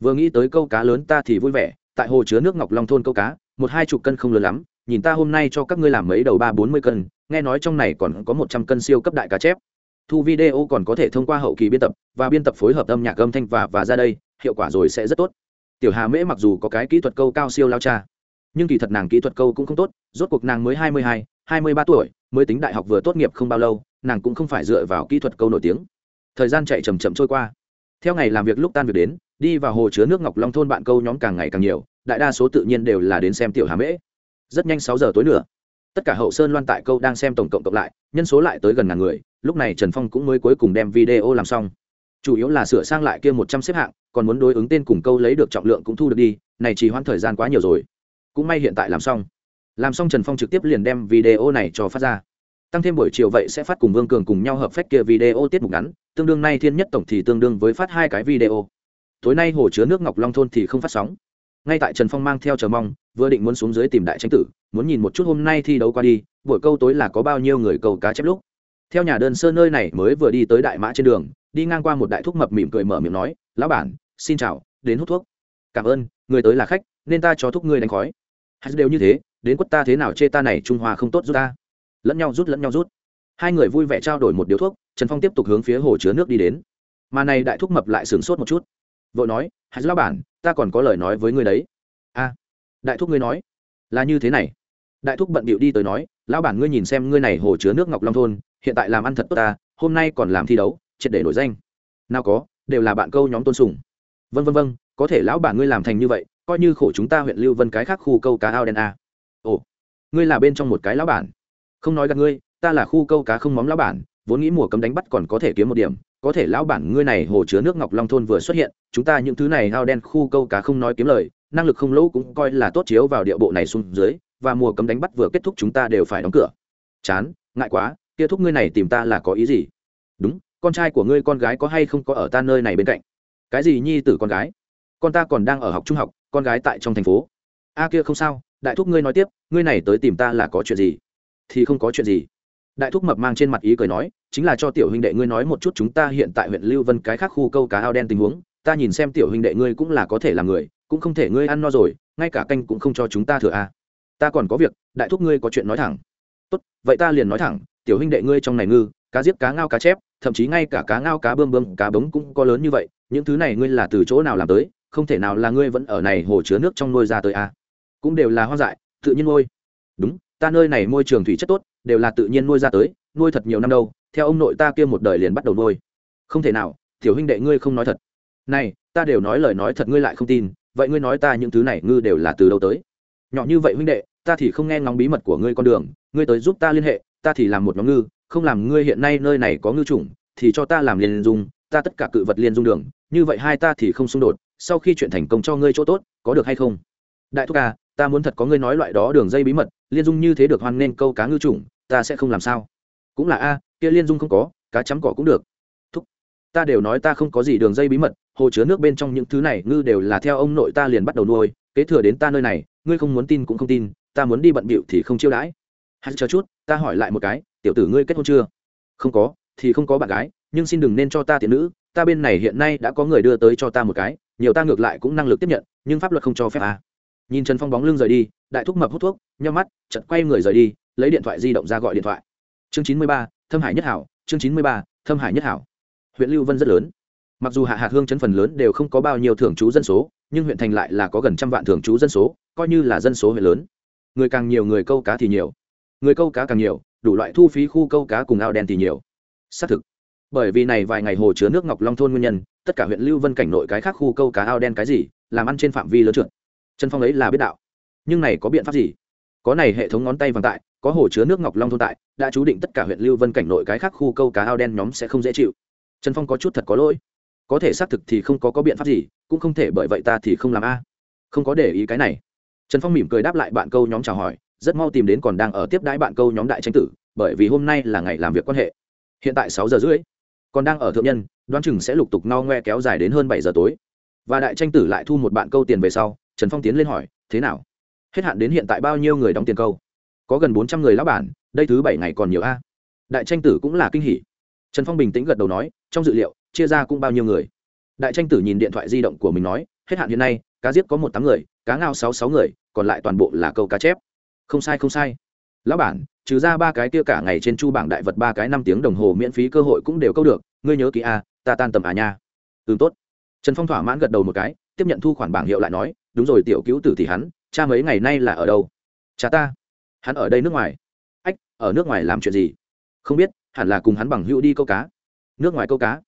Vừa nghĩ tới câu cá lớn ta thì vui vẻ, tại hồ chứa nước ngọc long thôn câu cá, một hai chục cân không lớn lắm nhìn ta hôm nay cho các ngươi làm mấy đầu ba bốn mươi cân, nghe nói trong này còn có một trăm cân siêu cấp đại cá chép. Thu video còn có thể thông qua hậu kỳ biên tập và biên tập phối hợp âm nhạc âm thanh và và ra đây, hiệu quả rồi sẽ rất tốt. Tiểu hà mễ mặc dù có cái kỹ thuật câu cao siêu lao cha, nhưng kỳ thật nàng kỹ thuật câu cũng không tốt, rốt cuộc nàng mới hai mươi hai hai mươi ba tuổi, mới tính đại học vừa tốt nghiệp không bao lâu, nàng cũng không phải dựa vào kỹ thuật câu nổi tiếng. Thời gian chạy chầm chậm trôi qua. Theo ngày làm việc lúc tan việc đến, đi vào hồ chứa nước ngọc long thôn bạn câu nhóm càng ngày càng nhiều, đại đa số tự nhiên đều là đến xem tiểu hà mễ rất nhanh sáu giờ tối nữa tất cả hậu sơn loan tại câu đang xem tổng cộng cộng lại, nhân số lại tới gần ngàn người, lúc này trần phong cũng mới cuối cùng đem video làm xong. Chủ yếu là sửa sang lại kia một trăm xếp hạng, còn muốn đối ứng tên cùng câu lấy được trọng lượng cũng thu được đi, này chỉ hoãn thời gian quá nhiều rồi. Cũng may hiện tại làm xong. Làm xong trần phong trực tiếp liền đem video này cho phát ra. Tăng thêm buổi chiều vậy sẽ phát cùng vương cường cùng nhau hợp phách kia video tiết mục ngắn, tương đương nay thiên nhất tổng thì tương đương với phát hai cái video. Tối nay hồ chứa nước ngọc long thôn thì không phát sóng. Ngay tại trần phong mang theo chờ mong vừa định muốn xuống dưới tìm đại tranh tử, muốn nhìn một chút hôm nay thi đấu qua đi, buổi câu tối là có bao nhiêu người câu cá chép lúc. Theo nhà đơn sơ nơi này mới vừa đi tới đại mã trên đường, đi ngang qua một đại thúc mập mỉm cười mở miệng nói, lão bản, xin chào, đến hút thuốc. Cảm ơn, người tới là khách, nên ta cho thúc ngươi đánh khói. Hay đều như thế, đến quất ta thế nào chê ta này trung hoa không tốt giúp ta? Lẫn nhau rút, lẫn nhau rút. Hai người vui vẻ trao đổi một điếu thuốc, trần phong tiếp tục hướng phía hồ chứa nước đi đến. Mà này đại thúc mập lại sửng sốt một chút. Vợ nói hãy lão bản, ta còn có lời nói với ngươi đấy. A đại thúc ngươi nói, là như thế này. Đại thúc bận bịu đi tới nói, lão bản ngươi nhìn xem ngươi này hồ chứa nước ngọc long thôn, hiện tại làm ăn thật tốt ta, hôm nay còn làm thi đấu, triệt để nổi danh. Nào có, đều là bạn câu nhóm tôn sùng. Vân vân vân, có thể lão bản ngươi làm thành như vậy, coi như khổ chúng ta huyện lưu vân cái khác khu câu cá ao đen a. Ồ, ngươi là bên trong một cái lão bản. Không nói gặp ngươi, ta là khu câu cá không móng lão bản, vốn nghĩ mùa cấm đánh bắt còn có thể kiếm một điểm, có thể lão bản ngươi này hồ chứa nước ngọc long thôn vừa xuất hiện, chúng ta những thứ này ao đen khu câu cá không nói kiếm lời năng lực không lỗ cũng coi là tốt chiếu vào địa bộ này xuống dưới, và mùa cấm đánh bắt vừa kết thúc chúng ta đều phải đóng cửa. Chán, ngại quá, kia thúc ngươi này tìm ta là có ý gì? Đúng, con trai của ngươi con gái có hay không có ở ta nơi này bên cạnh? Cái gì nhi tử con gái? Con ta còn đang ở học trung học, con gái tại trong thành phố. A kia không sao, đại thúc ngươi nói tiếp, ngươi này tới tìm ta là có chuyện gì? Thì không có chuyện gì. Đại thúc mập mang trên mặt ý cười nói, chính là cho tiểu huynh đệ ngươi nói một chút chúng ta hiện tại huyện lưu vân cái khác khu câu cá ao đen tình huống, ta nhìn xem tiểu huynh đệ ngươi cũng là có thể là người cũng không thể ngươi ăn no rồi, ngay cả canh cũng không cho chúng ta thừa à? ta còn có việc, đại thúc ngươi có chuyện nói thẳng tốt, vậy ta liền nói thẳng, tiểu huynh đệ ngươi trong này ngư, cá giết, cá ngao, cá chép, thậm chí ngay cả cá ngao, cá bơm bơm cá bống cũng có lớn như vậy, những thứ này ngươi là từ chỗ nào làm tới, không thể nào là ngươi vẫn ở này hồ chứa nước trong nuôi ra tới à? cũng đều là hoang dại, tự nhiên nuôi đúng, ta nơi này môi trường thủy chất tốt, đều là tự nhiên nuôi ra tới, nuôi thật nhiều năm đâu, theo ông nội ta kia một đời liền bắt đầu nuôi không thể nào, tiểu huynh đệ ngươi không nói thật này, ta đều nói lời nói thật ngươi lại không tin vậy ngươi nói ta những thứ này ngư đều là từ đâu tới? Nhỏ như vậy huynh đệ, ta thì không nghe ngóng bí mật của ngươi con đường, ngươi tới giúp ta liên hệ, ta thì làm một nhóm ngư, không làm ngươi hiện nay nơi này có ngư chủng, thì cho ta làm liên dung ta tất cả cự vật liên dung đường, như vậy hai ta thì không xung đột, sau khi chuyện thành công cho ngươi chỗ tốt, có được hay không? Đại thúc ca ta muốn thật có ngươi nói loại đó đường dây bí mật, liên dung như thế được hoan nên câu cá ngư chủng, ta sẽ không làm sao? Cũng là a, kia liên dung không có, cá chấm cỏ cũng được ta đều nói ta không có gì đường dây bí mật, hồ chứa nước bên trong những thứ này ngư đều là theo ông nội ta liền bắt đầu nuôi, kế thừa đến ta nơi này, ngươi không muốn tin cũng không tin, ta muốn đi bận bịu thì không chiêu đãi. Hãy chờ chút, ta hỏi lại một cái, tiểu tử ngươi kết hôn chưa? Không có, thì không có bạn gái, nhưng xin đừng nên cho ta tiền nữ, ta bên này hiện nay đã có người đưa tới cho ta một cái, nhiều ta ngược lại cũng năng lực tiếp nhận, nhưng pháp luật không cho phép à. nhìn trần phong bóng lưng rời đi, đại thúc mập hút thuốc nhau mắt chật quay người rời đi, lấy điện thoại di động ra gọi điện thoại. Chương chín mươi ba, thâm hải nhất hảo, chương chín mươi ba, thâm hải nhất hảo huyện lưu vân rất lớn mặc dù hạ hạt hương chấn phần lớn đều không có bao nhiêu thường trú dân số nhưng huyện thành lại là có gần trăm vạn thường trú dân số coi như là dân số huyện lớn người càng nhiều người câu cá thì nhiều người câu cá càng nhiều đủ loại thu phí khu câu cá cùng ao đen thì nhiều xác thực bởi vì này vài ngày hồ chứa nước ngọc long thôn nguyên nhân tất cả huyện lưu vân cảnh nội cái khác khu câu cá ao đen cái gì làm ăn trên phạm vi lớn trượt trần phong ấy là biết đạo nhưng này có biện pháp gì có này hệ thống ngón tay vàng tại có hồ chứa nước ngọc long thôn tại đã chú định tất cả huyện lưu vân cảnh nội cái khác khu câu cá ao đen nhóm sẽ không dễ chịu trần phong có chút thật có lỗi. Có thể xác thực thì không có có biện pháp gì, cũng không thể bởi vậy ta thì không làm a. Không có để ý cái này. Trần phong mỉm cười đáp lại bạn câu nhóm chào hỏi, rất mau tìm đến còn đang ở tiếp đãi bạn câu nhóm đại tranh tử, bởi vì hôm nay là ngày làm việc quan hệ. Hiện tại sáu giờ rưỡi, còn đang ở thượng nhân, đoán chừng sẽ lục tục no ngoe kéo dài đến hơn bảy giờ tối. Và đại tranh tử lại thu một bạn câu tiền về sau, trần phong tiến lên hỏi, thế nào? Hết hạn đến hiện tại bao nhiêu người đóng tiền câu? Có gần bốn trăm người lão bản, đây thứ bảy ngày còn nhiều a. Đại tranh tử cũng là kinh hỉ. Trần phong bình tĩnh gật đầu nói trong dự liệu, chia ra cũng bao nhiêu người. Đại tranh tử nhìn điện thoại di động của mình nói, hết hạn hiện nay, cá giết có một tám người, cá ngao sáu sáu người, còn lại toàn bộ là câu cá chép. Không sai không sai. Lão bản, trừ ra ba cái kia cả ngày trên chu bảng đại vật ba cái năm tiếng đồng hồ miễn phí cơ hội cũng đều câu được, ngươi nhớ kỹ a, ta tan tầm à nha. Ừ tốt. Trần phong thỏa mãn gật đầu một cái, tiếp nhận thu khoản bảng hiệu lại nói, đúng rồi, tiểu cứu tử thì hắn, cha mấy ngày nay là ở đâu? Cha ta. Hắn ở đây nước ngoài. Ách, ở nước ngoài làm chuyện gì? Không biết, hẳn là cùng hắn bằng hữu đi câu cá nước ngoài câu cá.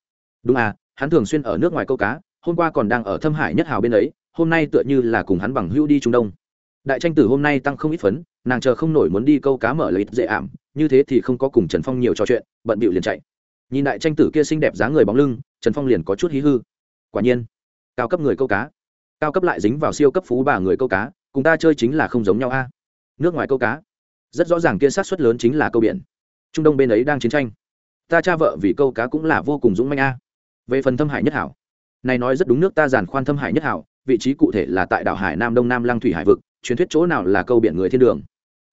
Đúng à hắn thường xuyên ở nước ngoài câu cá, hôm qua còn đang ở thâm hải nhất hào bên ấy, hôm nay tựa như là cùng hắn bằng hữu đi trung đông. Đại tranh tử hôm nay tăng không ít phấn, nàng chờ không nổi muốn đi câu cá mở lợi ích dễ ảm, như thế thì không có cùng trần phong nhiều trò chuyện, bận bịu liền chạy. Nhìn đại tranh tử kia xinh đẹp dáng người bóng lưng, trần phong liền có chút hí hư. Quả nhiên, cao cấp người câu cá, cao cấp lại dính vào siêu cấp phú bà người câu cá, cùng ta chơi chính là không giống nhau a. Nước ngoài câu cá, rất rõ ràng kia sát xuất lớn chính là câu biển. Trung đông bên ấy đang chiến tranh ta cha vợ vì câu cá cũng là vô cùng dũng manh a. Về phần thâm hải nhất hảo, này nói rất đúng nước ta giàn khoan thâm hải nhất hảo, vị trí cụ thể là tại đảo hải nam đông nam lăng thủy hải vực, truyền thuyết chỗ nào là câu biển người thiên đường.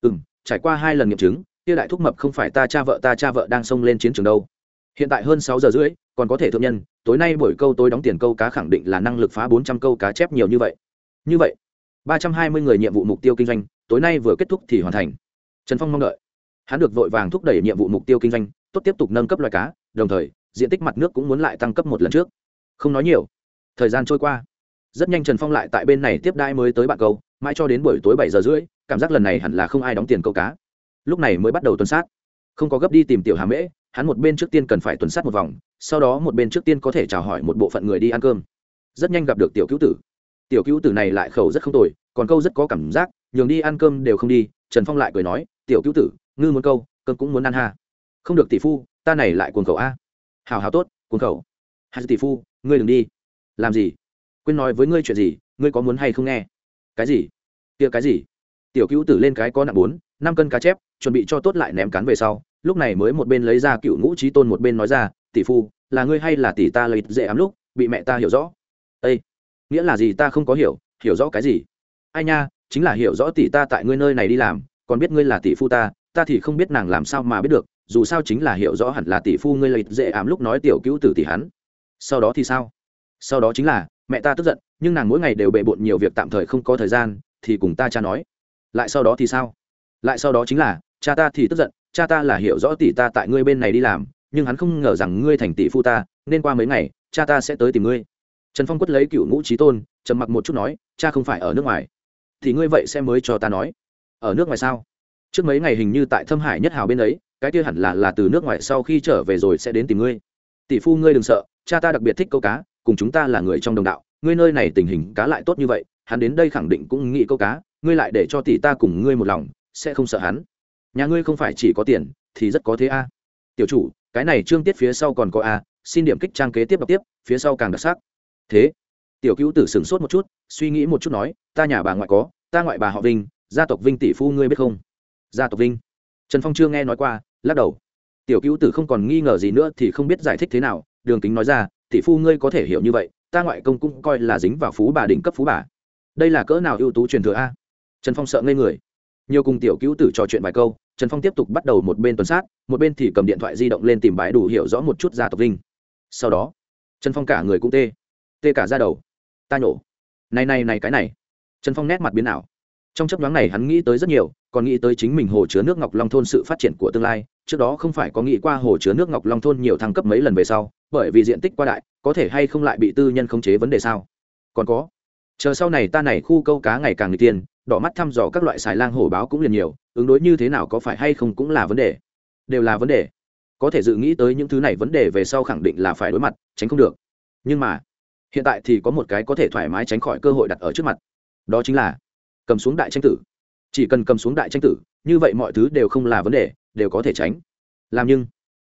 Ừ m trải qua hai lần nghiệm chứng, kia đại thúc mập không phải ta cha vợ, ta cha vợ đang xông lên chiến trường đâu. Hiện tại hơn sáu giờ rưỡi, còn có thể thượng nhân, tối nay buổi câu tôi đóng tiền câu cá khẳng định là năng lực phá bốn trăm câu cá chép nhiều như vậy. Như vậy, ba trăm hai mươi người nhiệm vụ mục tiêu kinh doanh, tối nay vừa kết thúc thì hoàn thành. Trần phong mong đợi. Hắn được vội vàng thúc đẩy nhiệm vụ mục tiêu kinh doanh tốt tiếp tục nâng cấp loài cá, đồng thời, diện tích mặt nước cũng muốn lại tăng cấp một lần trước. Không nói nhiều. Thời gian trôi qua. Rất nhanh trần phong lại tại bên này tiếp đai mới tới bạn câu, mãi cho đến buổi tối bảy giờ rưỡi, cảm giác lần này hẳn là không ai đóng tiền câu cá. Lúc này mới bắt đầu tuần sát. Không có gấp đi tìm tiểu hà mễ, hắn một bên trước tiên cần phải tuần sát một vòng, sau đó một bên trước tiên có thể chào hỏi một bộ phận người đi ăn cơm. Rất nhanh gặp được tiểu cứu tử. Tiểu cứu tử này lại khẩu rất không tồi, còn câu rất có cảm giác, nhường đi ăn cơm đều không đi, trần phong lại cười nói, tiểu cứu tử, ngư muốn câu, cơm cũng muốn ăn ha không được tỷ phu, ta này lại cuồng khẩu a. Hào hào tốt, cuồng khẩu. Hai tỷ phu, ngươi đừng đi. Làm gì? Quên nói với ngươi chuyện gì, ngươi có muốn hay không nghe? Cái gì? Kia cái gì? Tiểu cứu tử lên cái có nặng bốn, năm cân cá chép, chuẩn bị cho tốt lại ném cán về sau, lúc này mới một bên lấy ra cựu ngũ trí tôn một bên nói ra, tỷ phu, là ngươi hay là tỷ ta lấy dễ ám lúc, bị mẹ ta hiểu rõ? Ây nghĩa là gì ta không có hiểu hiểu rõ cái gì? Ai nha, chính là hiểu rõ tỷ ta tại ngươi nơi này đi làm, còn biết ngươi là tỷ phu ta ta thì không biết nàng làm sao mà biết được dù sao chính là hiểu rõ hẳn là tỷ phu ngươi lấy dễ ảm lúc nói tiểu cứu tử tỷ hắn. Sau đó thì sao? Sau đó chính là, mẹ ta tức giận, nhưng nàng mỗi ngày đều bề bộn nhiều việc tạm thời không có thời gian, thì cùng ta cha nói. Lại sau đó thì sao? Lại sau đó chính là, cha ta thì tức giận, cha ta là hiểu rõ tỷ ta tại ngươi bên này đi làm, nhưng hắn không ngờ rằng ngươi thành tỷ phu ta, nên qua mấy ngày, cha ta sẽ tới tìm ngươi. Trần phong quất lấy cựu ngũ trí tôn, trầm mặc một chút nói, cha không phải ở nước ngoài. Thì ngươi vậy sẽ mới cho ta nói. Ở nước ngoài sao? Trước mấy ngày hình như tại thâm hải nhất hào bên ấy cái kia hẳn là là từ nước ngoài sau khi trở về rồi sẽ đến tìm ngươi. Tỷ phu ngươi đừng sợ, cha ta đặc biệt thích câu cá, cùng chúng ta là người trong đồng đạo, ngươi nơi này tình hình cá lại tốt như vậy, hắn đến đây khẳng định cũng nghĩ câu cá, ngươi lại để cho tỷ ta cùng ngươi một lòng, sẽ không sợ hắn. Nhà ngươi không phải chỉ có tiền, thì rất có thế a. Tiểu chủ, cái này trương tiết phía sau còn có a, xin điểm kích trang kế tiếp đọc tiếp, phía sau càng đặc sắc. Thế, tiểu cứu tử sửng sốt một chút, suy nghĩ một chút nói, ta nhà bà ngoại có, ta ngoại bà họ vinh, gia tộc vinh tỷ phu ngươi biết không? Gia tộc vinh. Trần phong chưa nghe nói qua lắc đầu. Tiểu cứu tử không còn nghi ngờ gì nữa thì không biết giải thích thế nào, đường kính nói ra, tỷ phu ngươi có thể hiểu như vậy, ta ngoại công cũng coi là dính vào phú bà đỉnh cấp phú bà. Đây là cỡ nào ưu tú truyền thừa a? Trần phong sợ ngây người. Nhiều cùng tiểu cứu tử trò chuyện vài câu, trần phong tiếp tục bắt đầu một bên tuần sát, một bên thì cầm điện thoại di động lên tìm bãi đủ hiểu rõ một chút gia tộc linh sau đó, trần phong cả người cũng tê tê cả ra đầu. Ta nhổ. Này này này cái này. Trần phong nét mặt biến ảo trong chấp nhoáng này hắn nghĩ tới rất nhiều còn nghĩ tới chính mình hồ chứa nước ngọc long thôn sự phát triển của tương lai trước đó không phải có nghĩ qua hồ chứa nước ngọc long thôn nhiều thăng cấp mấy lần về sau bởi vì diện tích quá đại có thể hay không lại bị tư nhân khống chế vấn đề sao? Còn có chờ sau này ta này khu câu cá ngày càng người tiền, đỏ mắt thăm dò các loại xài lang hổ báo cũng liền nhiều ứng đối như thế nào có phải hay không cũng là vấn đề. Đều là vấn đề. Có thể dự nghĩ tới những thứ này vấn đề về sau khẳng định là phải đối mặt tránh không được. Nhưng mà hiện tại thì có một cái có thể thoải mái tránh khỏi cơ hội đặt ở trước mặt. Đó chính là cầm xuống đại tranh tử. Chỉ cần cầm xuống đại tranh tử, như vậy mọi thứ đều không là vấn đề, đều có thể tránh. Làm nhưng,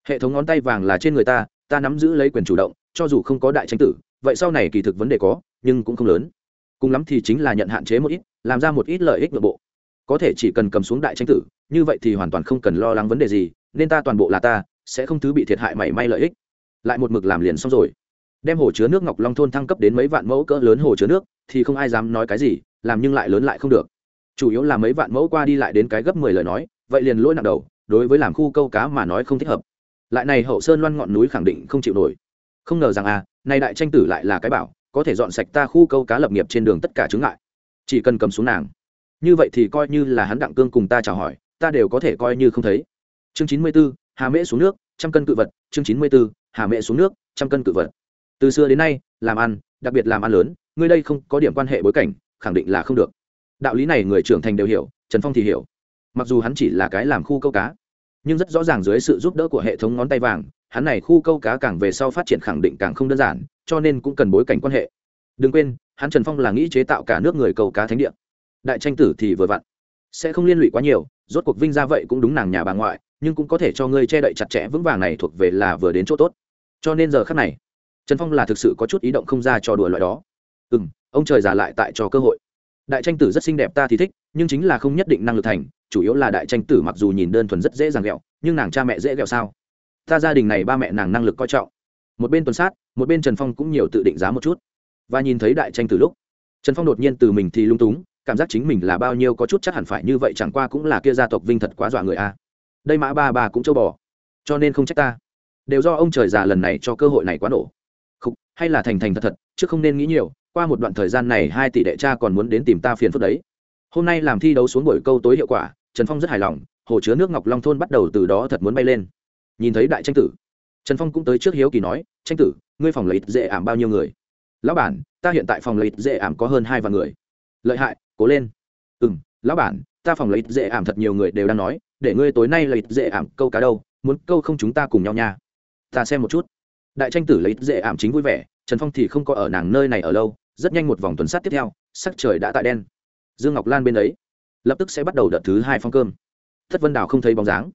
hệ thống ngón tay vàng là trên người ta ta nắm giữ lấy quyền chủ động, cho dù không có đại tranh tử, vậy sau này kỳ thực vấn đề có, nhưng cũng không lớn. Cùng lắm thì chính là nhận hạn chế một ít, làm ra một ít lợi ích nội bộ. Có thể chỉ cần cầm xuống đại tranh tử, như vậy thì hoàn toàn không cần lo lắng vấn đề gì, nên ta toàn bộ là ta, sẽ không thứ bị thiệt hại mảy may lợi ích. Lại một mực làm liền xong rồi. Đem hồ chứa nước ngọc long thôn thăng cấp đến mấy vạn mẫu cỡ lớn hồ chứa nước, thì không ai dám nói cái gì làm nhưng lại lớn lại không được. Chủ yếu là mấy vạn mẫu qua đi lại đến cái gấp mười lời nói, vậy liền lỗi nặng đầu, đối với làm khu câu cá mà nói không thích hợp. Lại này hậu sơn loan ngọn núi khẳng định không chịu nổi. Không ngờ rằng à nay đại tranh tử lại là cái bảo, có thể dọn sạch ta khu câu cá lập nghiệp trên đường tất cả chứng ngại. Chỉ cần cầm xuống nàng. Như vậy thì coi như là hắn đặng cương cùng ta chào hỏi, ta đều có thể coi như không thấy. Chương chín mươi b ố hà mễ xuống nước, trăm cân cự vật. Chương chín mươi b ố hà mễ xuống nước, trăm cân cự vật. Từ xưa đến nay, làm ăn, đặc biệt làm ăn lớn, ngươi đây không có điểm quan hệ bối cảnh khẳng định là không được. Đạo lý này người trưởng thành đều hiểu, trần phong thì hiểu. Mặc dù hắn chỉ là cái làm khu câu cá, nhưng rất rõ ràng dưới sự giúp đỡ của hệ thống ngón tay vàng, hắn này khu câu cá càng về sau phát triển khẳng định càng không đơn giản, cho nên cũng cần bối cảnh quan hệ. Đừng quên, hắn trần phong là nghĩ chế tạo cả nước người câu cá thánh địa. Đại tranh tử thì vừa vặn. Sẽ không liên lụy quá nhiều, rốt cuộc vinh ra vậy cũng đúng nàng nhà bà ngoại, nhưng cũng có thể cho ngươi che đậy chặt chẽ vững vàng này thuộc về là vừa đến chỗ tốt. Cho nên giờ khắc này, trần phong là thực sự có chút ý động không ra cho đùa loại đó. Ừ m ông trời già lại tại cho cơ hội. Đại tranh tử rất xinh đẹp ta thì thích, nhưng chính là không nhất định năng lực thành, chủ yếu là đại tranh tử mặc dù nhìn đơn thuần rất dễ dàng ghẹo, nhưng nàng cha mẹ dễ ghẹo sao? Ta gia đình này ba mẹ nàng năng lực coi trọng. Một bên tuần sát, một bên trần phong cũng nhiều tự định giá một chút. Và nhìn thấy đại tranh tử lúc, trần phong đột nhiên từ mình thì lung túng, cảm giác chính mình là bao nhiêu có chút chắc hẳn phải như vậy chẳng qua cũng là kia gia tộc vinh thật quá dọa người a. Đây mã ba bà cũng châu bò, cho nên không trách ta. Đều do ông trời già lần này cho cơ hội này quá nổ. Khúc hay là thành thành thật thật, chứ không nên nghĩ nhiều qua một đoạn thời gian này hai tỷ đệ cha còn muốn đến tìm ta phiền phức đấy. Hôm nay làm thi đấu xuống buổi câu tối hiệu quả, trần phong rất hài lòng, hồ chứa nước ngọc long thôn bắt đầu từ đó thật muốn bay lên. Nhìn thấy đại tranh tử, trần phong cũng tới trước hiếu kỳ nói, tranh tử, ngươi phòng lấy dễ ảm bao nhiêu người? Lão bản, ta hiện tại phòng lấy dễ ảm có hơn hai vạn người. Lợi hại, cố lên. Ừ m lão bản, ta phòng lấy dễ ảm thật nhiều người đều đang nói, để ngươi tối nay lấy dễ ảm câu cá đâu, muốn câu không chúng ta cùng nhau nha. Ta xem một chút. Đại tranh tử lấy dễ ảm chính vui vẻ, trần phong thì không có ở nàng nơi này ở lâu rất nhanh một vòng tuần sát tiếp theo, sắc trời đã tại đen. Dương ngọc lan bên ấy, lập tức sẽ bắt đầu đợt thứ hai phong cơm. Thất vân đào không thấy bóng dáng.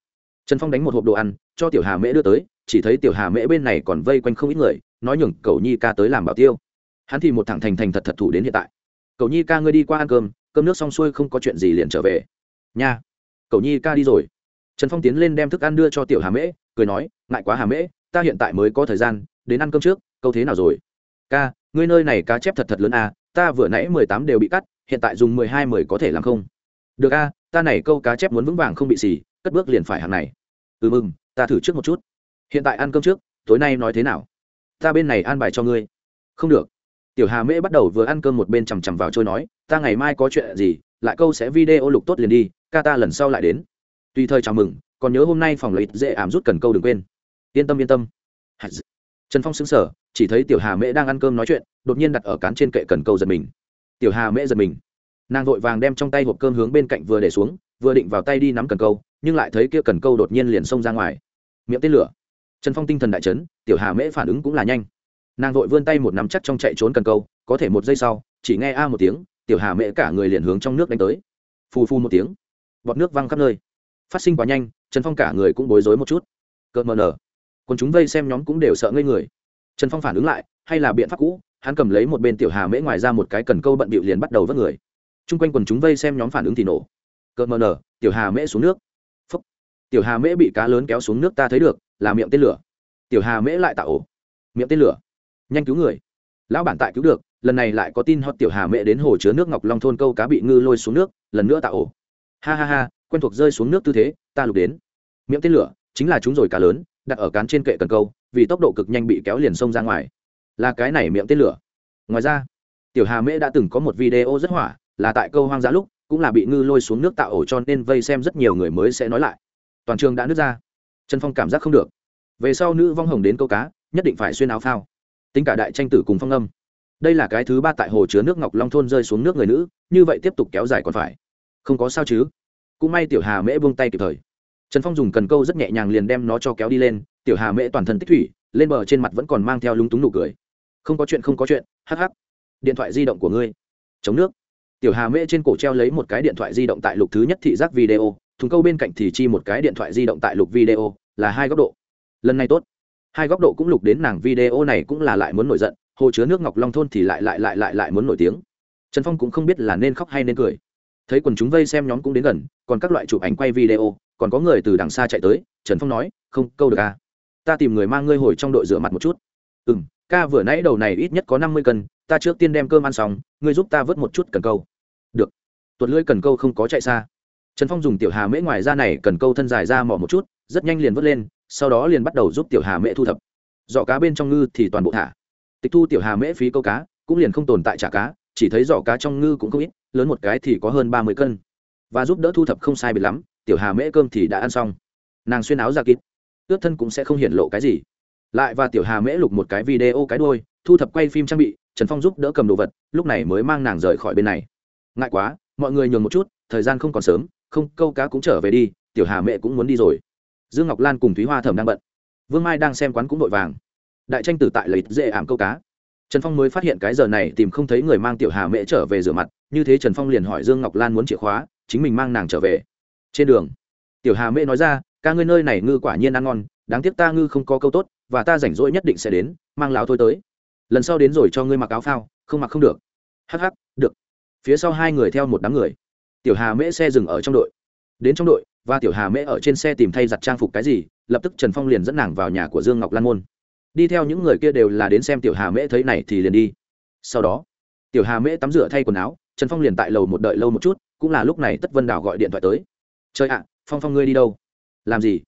Trần phong đánh một hộp đồ ăn, cho tiểu hà mễ đưa tới, chỉ thấy tiểu hà mễ bên này còn vây quanh không ít người, nói nhường cầu nhi ca tới làm bảo tiêu. Hắn thì một thẳng thành thành thật thật thủ đến hiện tại. Cầu nhi ca ngươi đi qua ăn cơm cơm nước xong xuôi không có chuyện gì liền trở về. Nha, cầu nhi ca đi rồi. Trần phong tiến lên đem thức ăn đưa cho tiểu hà mễ, cười nói, ngại quá hà mễ, ta hiện tại mới có thời gian, đến ăn cơm trước, câu thế nào rồi? Ca ngươi nơi này cá chép thật thật lớn à ta vừa nãy mười tám đều bị cắt, hiện tại dùng mười hai, mười có thể làm không. Được a ta này câu cá chép muốn vững vàng không bị xì, cất bước liền phải hàng này. Ừ mừng, ta thử trước một chút. Hiện tại ăn cơm trước, tối nay nói thế nào? Ta bên này an bài cho ngươi. Không được. Tiểu hà mễ bắt đầu vừa ăn cơm một bên chằm chằm vào trôi nói, ta ngày mai có chuyện gì, lại câu sẽ video lục tốt liền đi, ca ta lần sau lại đến. Tùy thời chào mừng, còn nhớ hôm nay phòng lợi dễ ảm rút cần câu đừng quên. Yên tâm yên tâm. Trần phong sững sở chỉ thấy tiểu hà mễ đang ăn cơm nói chuyện, đột nhiên đặt ở cán trên kệ cần câu giật mình. Tiểu hà mễ giật mình. Nàng vội vàng đem trong tay hộp cơm hướng bên cạnh vừa để xuống, vừa định vào tay đi nắm cần câu, nhưng lại thấy kia cần câu đột nhiên liền xông ra ngoài. Miệng tên lửa. Trần phong tinh thần đại chấn, tiểu hà mễ phản ứng cũng là nhanh. Nàng vội vươn tay một nắm chắc trong chạy trốn cần câu, có thể một giây sau, chỉ nghe a một tiếng, tiểu hà mễ cả người liền hướng trong nước đánh tới. Phù phu một tiếng. Bọt nước văng khắp nơi. Phát sinh quá nhanh, trần phong cả người cũng bối rối một chút. Cợt mờ nở. Còn chúng vây xem nhóm cũng đều sợ ngây người trần phong phản ứng lại, hay là biện pháp cũ, hắn cầm lấy một bên tiểu hà mễ ngoài ra một cái cần câu bận bịu liền bắt đầu vớt người. Trung quanh quần chúng vây xem nhóm phản ứng thì nổ. Cợt mờ nở, tiểu hà mễ xuống nước. Phúc. Tiểu hà mễ bị cá lớn kéo xuống nước ta thấy được, là miệng tên lửa. Tiểu hà mễ lại tạo ổ. Miệng tên lửa. Nhanh cứu người. Lão bản tại cứu được, lần này lại có tin hot tiểu hà mễ đến hồ chứa nước ngọc long thôn câu cá bị ngư lôi xuống nước, lần nữa tạo ổ. Ha ha ha, quen thuộc rơi xuống nước tư thế, ta lục đến. Miệng tên lửa, chính là chúng rồi cá lớn, đặt ở cán trên kệ cần câu vì tốc độ cực nhanh bị kéo liền sông ra ngoài. Là cái này miệng tên lửa. Ngoài ra, tiểu hà mễ đã từng có một video rất hỏa, là tại câu hoang dã lúc, cũng là bị ngư lôi xuống nước tạo ổ cho nên vây xem rất nhiều người mới sẽ nói lại. Toàn trường đã nứt ra. Trần phong cảm giác không được. Về sau nữ vong hồng đến câu cá, nhất định phải xuyên áo phao. Tính cả đại tranh tử cùng phong âm. Đây là cái thứ ba tại hồ chứa nước ngọc long thôn rơi xuống nước người nữ, như vậy tiếp tục kéo dài còn phải. Không có sao chứ. Cũng may tiểu hà mễ buông tay kịp thời. Trần phong dùng cần câu rất nhẹ nhàng liền đem nó cho kéo đi lên tiểu hà mễ toàn thân tích thủy, lên bờ trên mặt vẫn còn mang theo lúng túng nụ cười. Không có chuyện, không có chuyện, hắc hắc. Điện thoại di động của ngươi. Chống nước. Tiểu hà mễ trên cổ treo lấy một cái điện thoại di động tại lục thứ nhất thị giác video, thùng câu bên cạnh thì chi một cái điện thoại di động tại lục video, là hai góc độ. Lần này tốt. Hai góc độ cũng lục đến nàng video này cũng là lại muốn nổi giận, hồ chứa nước ngọc long thôn thì lại lại lại lại lại muốn nổi tiếng. Trần phong cũng không biết là nên khóc hay nên cười. Thấy quần chúng vây xem nhóm cũng đến gần, còn các loại chụp ảnh quay video, còn có người từ đằng xa chạy tới, trần phong nói, không, câu được à? Ta tìm người mang ngươi hồi trong đội rửa mặt một chút. Ừ m ca vừa nãy đầu này ít nhất có năm mươi cân, ta trước tiên đem cơm ăn xong, ngươi giúp ta vớt một chút cần câu. Được. Tuột lưỡi cần câu không có chạy xa. Trần phong dùng tiểu hà mễ ngoài ra này cần câu thân dài ra mỏ một chút, rất nhanh liền vớt lên, sau đó liền bắt đầu giúp tiểu hà mễ thu thập. Giỏ cá bên trong ngư thì toàn bộ thả. Tịch thu tiểu hà mễ phí câu cá, cũng liền không tồn tại trả cá, chỉ thấy giỏ cá trong ngư cũng không ít, lớn một cái thì có hơn ba mươi cân. Và giúp đỡ thu thập không sai biệt lắm, tiểu hà mễ cơm thì đã ăn xong. Nàng xuyên áo ra kín ướt thân cũng sẽ không hiện lộ cái gì. Lại và tiểu hà mễ lục một cái video cái đôi thu thập quay phim trang bị, trần phong giúp đỡ cầm đồ vật, lúc này mới mang nàng rời khỏi bên này. Ngại quá, mọi người nhường một chút, thời gian không còn sớm, không, câu cá cũng trở về đi, tiểu hà mẹ cũng muốn đi rồi. Dương ngọc lan cùng thúy hoa thẩm đang bận. Vương mai đang xem quán cũng vội vàng. Đại tranh tử tại lấy dễ ảm câu cá. Trần phong mới phát hiện cái giờ này tìm không thấy người mang tiểu hà mẹ trở về rửa mặt, như thế trần phong liền hỏi dương ngọc lan muốn chìa khóa, chính mình mang nàng trở về. Trên đường, tiểu hà mẹ nói ra ca ngươi nơi này ngư quả nhiên ăn ngon, đáng tiếc ta ngư không có câu tốt, và ta rảnh rỗi nhất định sẽ đến, mang láo thôi tới. Lần sau đến rồi cho ngươi mặc áo phao, không mặc không được. Hắc hắc, được. Phía sau hai người theo một đám người. Tiểu hà mễ xe dừng ở trong đội. Đến trong đội, và tiểu hà mễ ở trên xe tìm thay giặt trang phục cái gì, lập tức trần phong liền dẫn nàng vào nhà của dương ngọc lan môn. Đi theo những người kia đều là đến xem tiểu hà mễ thấy này thì liền đi. Sau đó, tiểu hà mễ tắm rửa thay quần áo, trần phong liền tại lầu một đợi lâu một chút, cũng là lúc này tất vân đào gọi điện thoại tới. Trời ạ, phong phong ngươi đi đâu? Làm gì?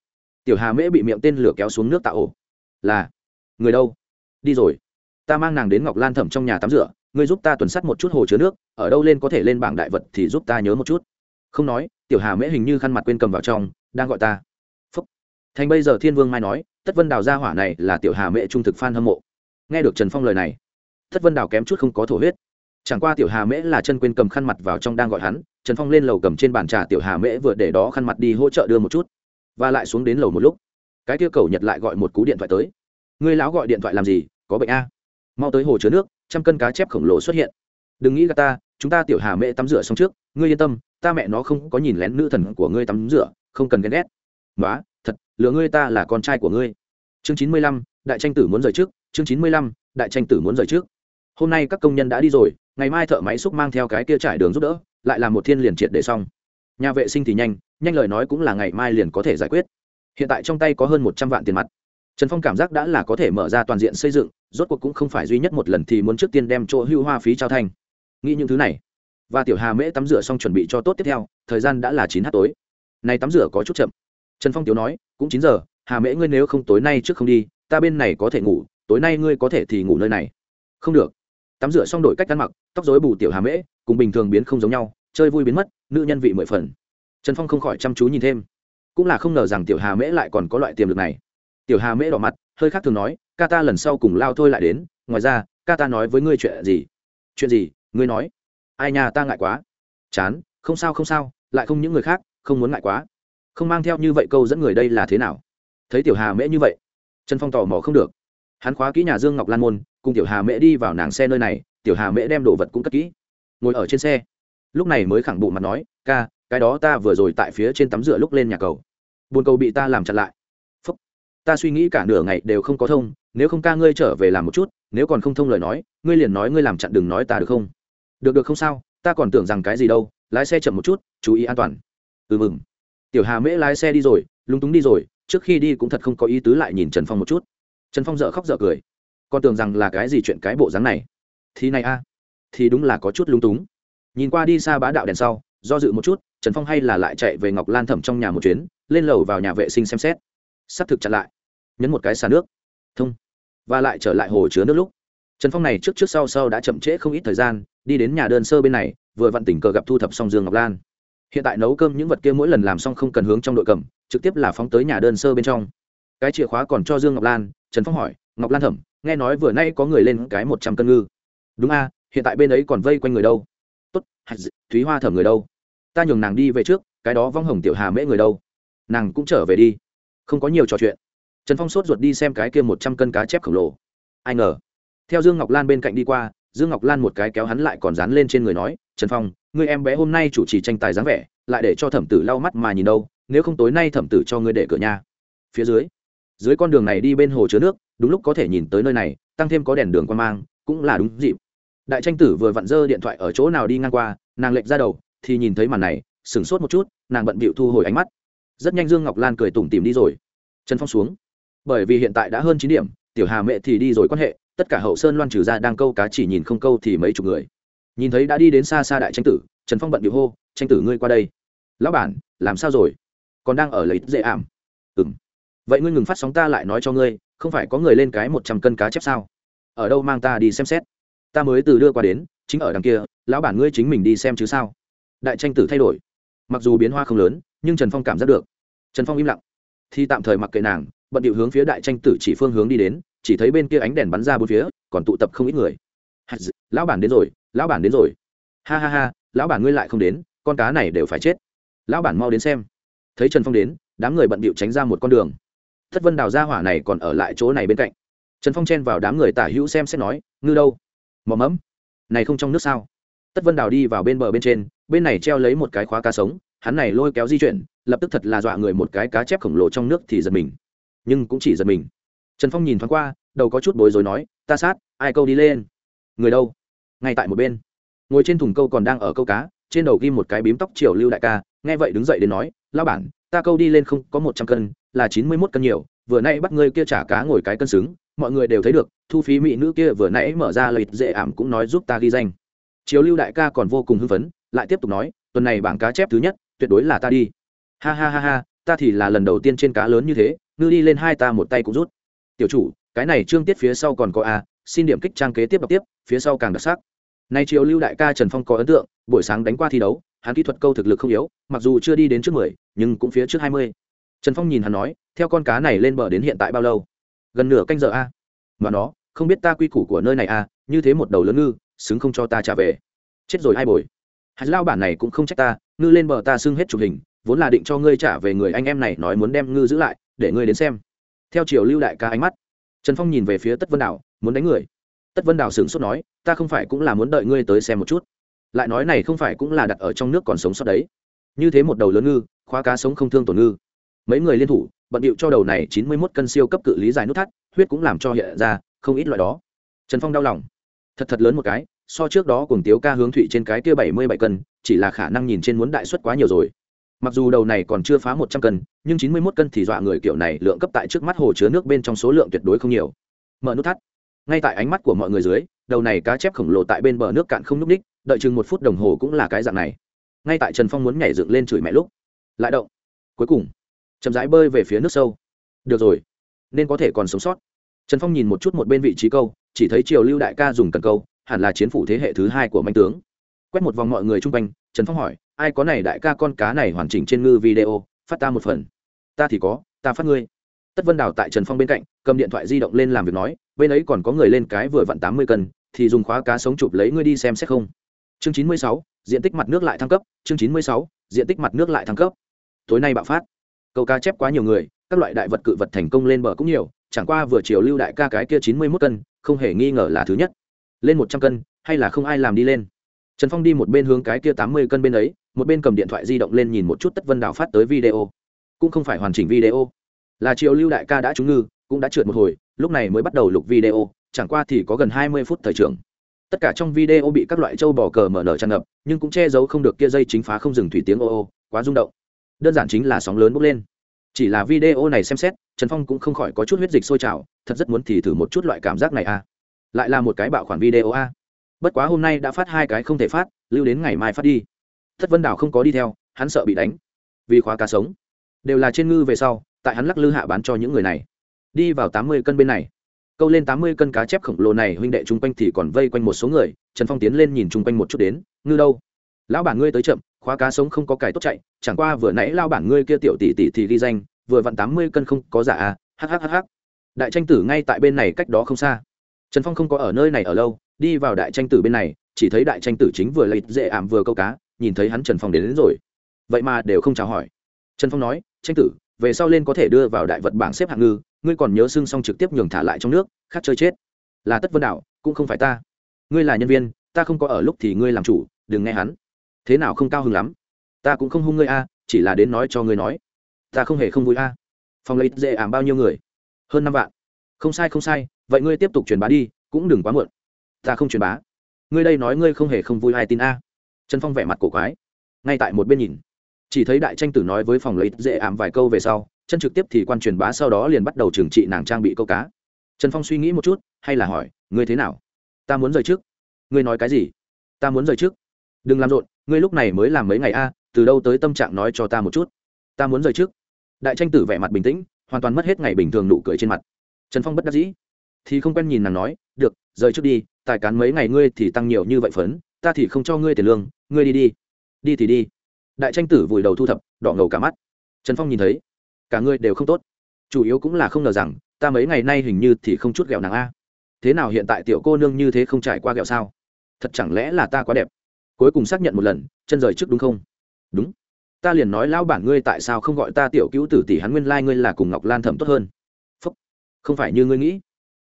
Tiểu hà mễ bị miệng tên lửa kéo xuống nước tạo ổ. Là, người đâu? Đi rồi. Ta mang nàng đến ngọc lan thẩm trong nhà tắm rửa, ngươi giúp ta tuần sắt một chút hồ chứa nước, ở đâu lên có thể lên bảng đại vật thì giúp ta nhớ một chút. Không nói, tiểu hà mễ hình như khăn mặt quên cầm vào trong, đang gọi ta. Phúc. Thành bây giờ thiên vương mai nói, tất vân đào gia hỏa này là tiểu hà mễ trung thực f hâm mộ. Nghe được trần phong lời này, tất vân đào kém chút không có thổ huyết. Chẳng qua tiểu hà mễ là chân quên cầm khăn mặt vào trong đang gọi hắn, trần phong lên lầu cầm trên bàn trà tiểu hà mễ vừa để đó khăn mặt đi hỗ trợ đưa một chút và lại xuống đến lầu một lúc. Cái kia cầu nhật lại gọi một cú điện thoại tới. Ngươi lão gọi điện thoại làm gì? Có bệnh a. Mau tới hồ chứa nước, trăm cân cá chép khổng lồ xuất hiện. Đừng nghĩ gà ta, chúng ta tiểu hà mẹ tắm rửa xong trước, ngươi yên tâm, ta mẹ nó không có nhìn lén nữ thần của ngươi tắm rửa, không cần ghen ghét. Nói thật, lừa ngươi ta là con trai của ngươi. Chương chín mươi lăm, đại tranh tử muốn rời trước, chương chín mươi lăm, đại tranh tử muốn rời trước. Hôm nay các công nhân đã đi rồi, ngày mai thợ máy xúc mang theo cái kia trải đường giúp đỡ, lại là một thiên liền triệt để xong nhà vệ sinh thì nhanh nhanh lời nói cũng là ngày mai liền có thể giải quyết. Hiện tại trong tay có hơn một trăm vạn tiền mặt. Trần phong cảm giác đã là có thể mở ra toàn diện xây dựng, rốt cuộc cũng không phải duy nhất một lần thì muốn trước tiên đem chỗ hưu hoa phí trao thanh nghĩ những thứ này, và tiểu hà mễ tắm rửa xong chuẩn bị cho tốt tiếp theo, thời gian đã là chín h tối. Nay tắm rửa có chút chậm. Trần phong tiếu nói, cũng chín giờ, hà mễ ngươi nếu không tối nay trước không đi, ta bên này có thể ngủ, tối nay ngươi có thể thì ngủ nơi này. Không được. Tắm rửa xong đổi cách ăn mặc, tóc dối bù tiểu hà mễ, cùng bình thường biến không giống nhau chơi vui biến mất, nữ nhân vị mười phần. Trần phong không khỏi chăm chú nhìn thêm. Cũng là không ngờ rằng tiểu hà mễ lại còn có loại tiềm lực này. Tiểu hà mễ đỏ mặt, hơi khác thường nói, ca ta lần sau cùng lao thôi lại đến, ngoài ra, ca ta nói với ngươi chuyện gì? Chuyện gì? Ngươi nói. Ai nhà ta ngại quá. Chán, không sao không sao, lại không những người khác, không muốn ngại quá. Không mang theo như vậy câu dẫn người đây là thế nào? Thấy tiểu hà mễ như vậy. Trần phong tò mò không được. Hắn khóa kỹ nhà dương ngọc lan môn, cùng tiểu hà mễ đi vào nàng xe nơi này, tiểu hà mễ đem đồ vật cũng cất kỹ. Ngồi ở trên xe lúc này mới khẳng bụng mặt nói, ca, cái đó ta vừa rồi tại phía trên tắm rửa lúc lên nhà cầu. Bồn cầu bị ta làm chặn lại. Phúc. ta suy nghĩ cả nửa ngày đều không có thông, nếu không ca ngươi trở về làm một chút, nếu còn không thông lời nói, ngươi liền nói ngươi làm chặn đừng nói ta được không? Được được không sao, ta còn tưởng rằng cái gì đâu, lái xe chậm một chút, chú ý an toàn. Ừ mừng. Tiểu hà mễ lái xe đi rồi, lúng túng đi rồi, trước khi đi cũng thật không có ý tứ lại nhìn trần phong một chút. Trần phong dợ khóc dợ cười. Con tưởng rằng là cái gì chuyện cái bộ dáng này? Thì này a, thì đúng là có chút lung túng nhìn qua đi xa bá đạo đèn sau, do dự một chút, trần phong hay là lại chạy về ngọc lan thẩm trong nhà một chuyến, lên lầu vào nhà vệ sinh xem xét. S ắ c thực chặn lại. Nhấn một cái xà nước. Thông. Và lại trở lại hồ chứa nước lúc. Trần phong này trước trước sau sau đã chậm trễ không ít thời gian, đi đến nhà đơn sơ bên này, vừa vặn tình cờ gặp thu thập xong dương ngọc lan. Hiện tại nấu cơm những vật kia mỗi lần làm xong không cần hướng trong đội cầm, trực tiếp là phóng tới nhà đơn sơ bên trong. Cái chìa khóa còn cho dương ngọc lan, trần phong hỏi, ngọc lan thẩm, nghe nói vừa nay có người lên cái một trăm cân ngư. Đúng a, hiện tại bên ấy còn vây quanh người đâu? Tốt thúy hoa thẩm người đâu? Ta nhường nàng đi về trước, cái đó vong hồng tiểu hà mễ người đâu? Nàng cũng trở về đi. Không có nhiều trò chuyện. Trần phong sốt ruột đi xem cái kia một trăm cân cá chép khổng lồ. Ai ngờ? Theo dương ngọc lan bên cạnh đi qua, dương ngọc lan một cái kéo hắn lại còn dán lên trên người nói, trần phong người em bé hôm nay chủ trì tranh tài dáng vẻ, lại để cho thẩm tử lau mắt mà nhìn đâu, nếu không tối nay thẩm tử cho ngươi để cửa nhà. Phía dưới dưới con đường này đi bên hồ chứa nước, đúng lúc có thể nhìn tới nơi này, tăng thêm có đèn đường quan mang, cũng là đúng dịp đại tranh tử vừa vặn dơ điện thoại ở chỗ nào đi ngang qua, nàng lệch ra đầu, thì nhìn thấy màn này, sửng sốt một chút, nàng bận bịu thu hồi ánh mắt. Rất nhanh dương ngọc lan cười tủm tìm đi rồi. Trần phong xuống. Bởi vì hiện tại đã hơn chín điểm, tiểu hà mẹ thì đi rồi quan hệ, tất cả hậu sơn loan trừ ra đang câu cá chỉ nhìn không câu thì mấy chục người. Nhìn thấy đã đi đến xa xa đại tranh tử, trần phong bận bịu hô, tranh tử ngươi qua đây. Lão bản, làm sao rồi? Còn đang ở lấy dễ ảm. Ừng vậy ngươi ngừng phát sóng ta lại nói cho ngươi, không phải có người lên cái một trăm cân cá chép sao? Ở đâu mang ta đi xem xét? Ta mới từ đưa qua đến, chính ở đằng kia, lão bản ngươi chính mình đi xem chứ sao? Đại tranh tử thay đổi. Mặc dù biến hoa không lớn, nhưng trần phong cảm giác được. Trần phong im lặng. Thì tạm thời mặc kệ nàng, bận điệu hướng phía đại tranh tử chỉ phương hướng đi đến, chỉ thấy bên kia ánh đèn bắn ra bốn phía, còn tụ tập không ít người. Lão bản đến rồi, lão bản đến rồi. Ha ha ha, lão bản ngươi lại không đến, con cá này đều phải chết. Lão bản mau đến xem. Thấy trần phong đến, đám người bận bịu tránh ra một con đường. Thất vân đào ra hỏa này còn ở lại chỗ này bên cạnh. Trần phong chen vào đám người tả hữu xem xét nói, ngư đâu? Mò mẫm. Này không trong nước sao? Tất vân đào đi vào bên bờ bên trên, bên này treo lấy một cái khóa cá sống, hắn này lôi kéo di chuyển, lập tức thật là dọa người một cái cá chép khổng lồ trong nước thì giật mình. Nhưng cũng chỉ giật mình. Trần phong nhìn thoáng qua, đầu có chút bối rối nói, ta sát, ai câu đi lên? Người đâu? Ngay tại một bên. Ngồi trên thùng câu còn đang ở câu cá, trên đầu ghim một cái bím tóc triều lưu đại ca, nghe vậy đứng dậy đến nói lao bản, ta câu đi lên không có một trăm cân, là chín mươi mốt cân nhiều, vừa nay bắt ngươi kia trả cá ngồi cái cân xứng, mọi người đều thấy được thu phí mỹ nữ kia vừa nãy mở ra lợi dễ ảm cũng nói giúp ta ghi danh. Chiếu lưu đại ca còn vô cùng hưng phấn, lại tiếp tục nói, tuần này bảng cá chép thứ nhất, tuyệt đối là ta đi. Ha ha ha ha, ta thì là lần đầu tiên trên cá lớn như thế, ngư đi lên hai ta một tay cũng rút. Tiểu chủ, cái này trương tiết phía sau còn có a, xin điểm kích trang kế tiếp đọc tiếp, phía sau càng đặc sắc. Nay chiếu lưu đại ca trần phong có ấn tượng, buổi sáng đánh qua thi đấu, hắn kỹ thuật câu thực lực không yếu, mặc dù chưa đi đến trước mười, nhưng cũng phía trước hai mươi. Trần phong nhìn hắn nói, theo con cá này lên bờ đến hiện tại bao lâu? Gần nửa canh giờ a mà nó, không biết ta quy củ của nơi này à? như thế một đầu lớn ngư, xứng không cho ta trả về. Chết rồi ai bồi. Hạt lao bản này cũng không trách ta, ngư lên bờ ta xưng hết chụp hình, vốn là định cho ngươi trả về người anh em này nói muốn đem ngư giữ lại, để ngươi đến xem. Theo chiều lưu đại ca ánh mắt, trần phong nhìn về phía tất vân đảo, muốn đánh người. Tất vân đảo sửng sốt nói, ta không phải cũng là muốn đợi ngươi tới xem một chút. Lại nói này không phải cũng là đặt ở trong nước còn sống sót đấy. Như thế một đầu lớn ngư, khóa cá sống không thương tổn ngư. Mấy người liên thủ, bận điệu cho đầu này chín mươi mốt cân siêu cấp cự lý dài nút thắt huyết cũng làm cho hiện ra không ít loại đó. Trần phong đau lòng. Thật thật lớn một cái, so trước đó cùng tiếu ca hướng thụy trên cái kia bảy mươi bảy cân, chỉ là khả năng nhìn trên muốn đại suất quá nhiều rồi. Mặc dù đầu này còn chưa phá một trăm cân, nhưng chín mươi mốt cân thì dọa người kiểu này lượng cấp tại trước mắt hồ chứa nước bên trong số lượng tuyệt đối không nhiều. Mở nút thắt. Ngay tại ánh mắt của mọi người dưới, đầu này cá chép khổng lồ tại bên bờ nước cạn không nhúc ních đợi chừng một phút đồng hồ cũng là cái dạng này. Ngay tại trần phong muốn nhảy dựng lên chửi mẹ lúc. Lại động. Cuối cùng, chậm rãi bơi về phía nước sâu. Được rồi nên có thể còn sống sót. Trần phong nhìn một chút một bên vị trí câu, chỉ thấy triều lưu đại ca dùng cần câu, hẳn là chiến phủ thế hệ thứ hai của manh tướng. Quét một vòng mọi người chung quanh, trần phong hỏi, ai có này đại ca con cá này hoàn chỉnh trên ngư video, phát ta một phần? Ta thì có, ta phát ngươi. Tất vân đào tại trần phong bên cạnh, cầm điện thoại di động lên làm việc nói, bên ấy còn có người lên cái vừa vặn tám mươi cân, thì dùng khóa cá sống chụp lấy ngươi đi xem xét không? Chương chín mươi sáu, diện tích mặt nước lại thăng cấp, chương chín mươi sáu, diện tích mặt nước lại thăng cấp. Tối nay bạo phát. Câu cá chép quá nhiều người các loại đại vật cự vật thành công lên bờ cũng nhiều, chẳng qua vừa chiều lưu đại ca cái kia chín mươi mốt cân, không hề nghi ngờ là thứ nhất. Lên một trăm cân, hay là không ai làm đi lên. Trần phong đi một bên hướng cái kia tám mươi cân bên ấy, một bên cầm điện thoại di động lên nhìn một chút tất vân đào phát tới video. Cũng không phải hoàn chỉnh video. Là chiều lưu đại ca đã trúng ngư, cũng đã trượt một hồi, lúc này mới bắt đầu lục video, chẳng qua thì có gần hai mươi phút thời trường. Tất cả trong video bị các loại trâu bò cờ mở nở tràn ngập, nhưng cũng che giấu không được kia dây chính phá không dừng thủy tiếng ô ô, quá rung động. Đơn giản chính là sóng lớn bốc lên chỉ là video này xem xét, trần phong cũng không khỏi có chút huyết dịch sôi trào, thật rất muốn thì thử một chút loại cảm giác này a. Lại là một cái bạo khoản video a. Bất quá hôm nay đã phát hai cái không thể phát, lưu đến ngày mai phát đi. Thất vân đảo không có đi theo, hắn sợ bị đánh. Vì khóa cá sống. Đều là trên ngư về sau, tại hắn lắc lư hạ bán cho những người này. Đi vào tám mươi cân bên này. Câu lên tám mươi cân cá chép khổng lồ này, huynh đệ chung quanh thì còn vây quanh một số người, trần phong tiến lên nhìn chung quanh một chút đến, ngư đâu? Lão bản ngươi tới chậm khóa cá sống không có cải tốt chạy chẳng qua vừa nãy lao bản ngươi kia tiểu tỷ tỷ thì ghi danh vừa vặn tám mươi cân không có giả à hhhh đại tranh tử ngay tại bên này cách đó không xa. Trần phong không có ở nơi này ở lâu đi vào đại tranh tử bên này chỉ thấy đại tranh tử chính vừa lấy dễ ảm vừa câu cá nhìn thấy hắn trần phong đến, đến rồi. Vậy mà đều không chào hỏi. Trần phong nói tranh tử về sau lên có thể đưa vào đại vật bảng xếp hạng ngư ngươi còn nhớ xưng xong trực tiếp nhường thả lại trong nước khác chơi chết. Là tất vân đạo cũng không phải ta. Ngươi là nhân viên ta không có ở lúc thì ngươi làm chủ đừng nghe hắn thế nào không cao hứng lắm? Ta cũng không hung ngươi a, chỉ là đến nói cho ngươi nói. Ta không hề không vui a. Phòng lấy dễ ảm bao nhiêu người? Hơn năm vạn. Không sai không sai, vậy ngươi tiếp tục truyền bá đi, cũng đừng quá muộn. Ta không truyền bá. Ngươi đây nói ngươi không hề không vui ai tin a. Trần phong vẻ mặt cổ quái. Ngay tại một bên nhìn. Chỉ thấy đại tranh tử nói với phòng lấy dễ ảm vài câu về sau, chân trực tiếp thì quan truyền bá sau đó liền bắt đầu trừng trị nàng trang bị câu cá. Trần phong suy nghĩ một chút, hay là hỏi, ngươi thế nào? Ta muốn rời trước. Ngươi nói cái gì? Ta muốn rời trước. Đừng làm rộn ngươi lúc này mới làm mấy ngày a, từ đâu tới tâm trạng nói cho ta một chút? Ta muốn rời trước. Đại tranh tử vẻ mặt bình tĩnh, hoàn toàn mất hết ngày bình thường nụ cười trên mặt. Trần phong bất đắc dĩ. Thì không quen nhìn nàng nói, được, rời trước đi, tài cán mấy ngày ngươi thì tăng nhiều như vậy phấn, ta thì không cho ngươi tiền lương, ngươi đi đi. Đi thì đi. Đại tranh tử vùi đầu thu thập, đỏ ngầu cả mắt. Trần phong nhìn thấy, cả ngươi đều không tốt. Chủ yếu cũng là không ngờ rằng, ta mấy ngày nay hình như thì không chút ghẹo nàng a. Thế nào hiện tại tiểu cô nương như thế không trải qua ghẹo sao? Thật chẳng lẽ là ta quá đẹp? Cuối cùng xác nhận một lần, chân rời trước đúng không? Đúng. Ta liền nói lão bản ngươi tại sao không gọi ta tiểu cứu tử tỷ hắn nguyên lai、like、ngươi là cùng ngọc lan thẩm tốt hơn. Phúc. Không phải như ngươi nghĩ.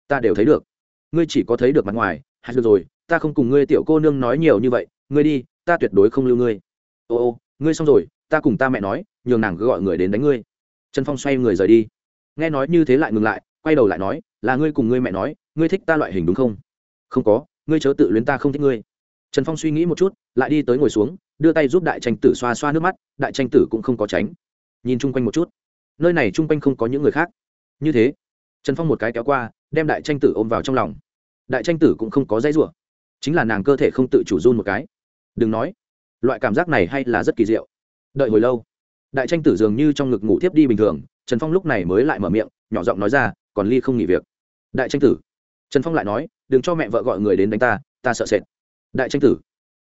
Ta đều thấy được. Ngươi chỉ có thấy được mặt ngoài hay được rồi, ta không cùng ngươi tiểu cô nương nói nhiều như vậy, ngươi đi, ta tuyệt đối không lưu ngươi. Ô ô, ngươi xong rồi, ta cùng ta mẹ nói, nhường nàng cứ gọi người đến đánh ngươi. Trần phong xoay người rời đi. Nghe nói như thế lại ngừng lại, quay đầu lại nói, là ngươi cùng ngươi mẹ nói, ngươi thích ta loại hình đúng không? Không có, ngươi chớ tự luyến ta không thích ngươi trần phong suy nghĩ một chút, lại đi tới ngồi xuống, đưa tay giúp đại tranh tử xoa xoa nước mắt, đại tranh tử cũng không có tránh. Nhìn chung quanh một chút. Nơi này chung quanh không có những người khác. Như thế, trần phong một cái kéo qua, đem đại tranh tử ôm vào trong lòng. Đại tranh tử cũng không có dãy rủa. Chính là nàng cơ thể không tự chủ run một cái. Đừng nói, loại cảm giác này hay là rất kỳ diệu. Đợi hồi lâu, đại tranh tử dường như trong ngực ngủ tiếp đi bình thường, trần phong lúc này mới lại mở miệng, nhỏ giọng nói ra, còn ly không nghỉ việc. Đại tranh tử, trần phong lại nói, đừng cho mẹ vợ gọi người đến đánh ta ta sợ sệt đại tranh tử.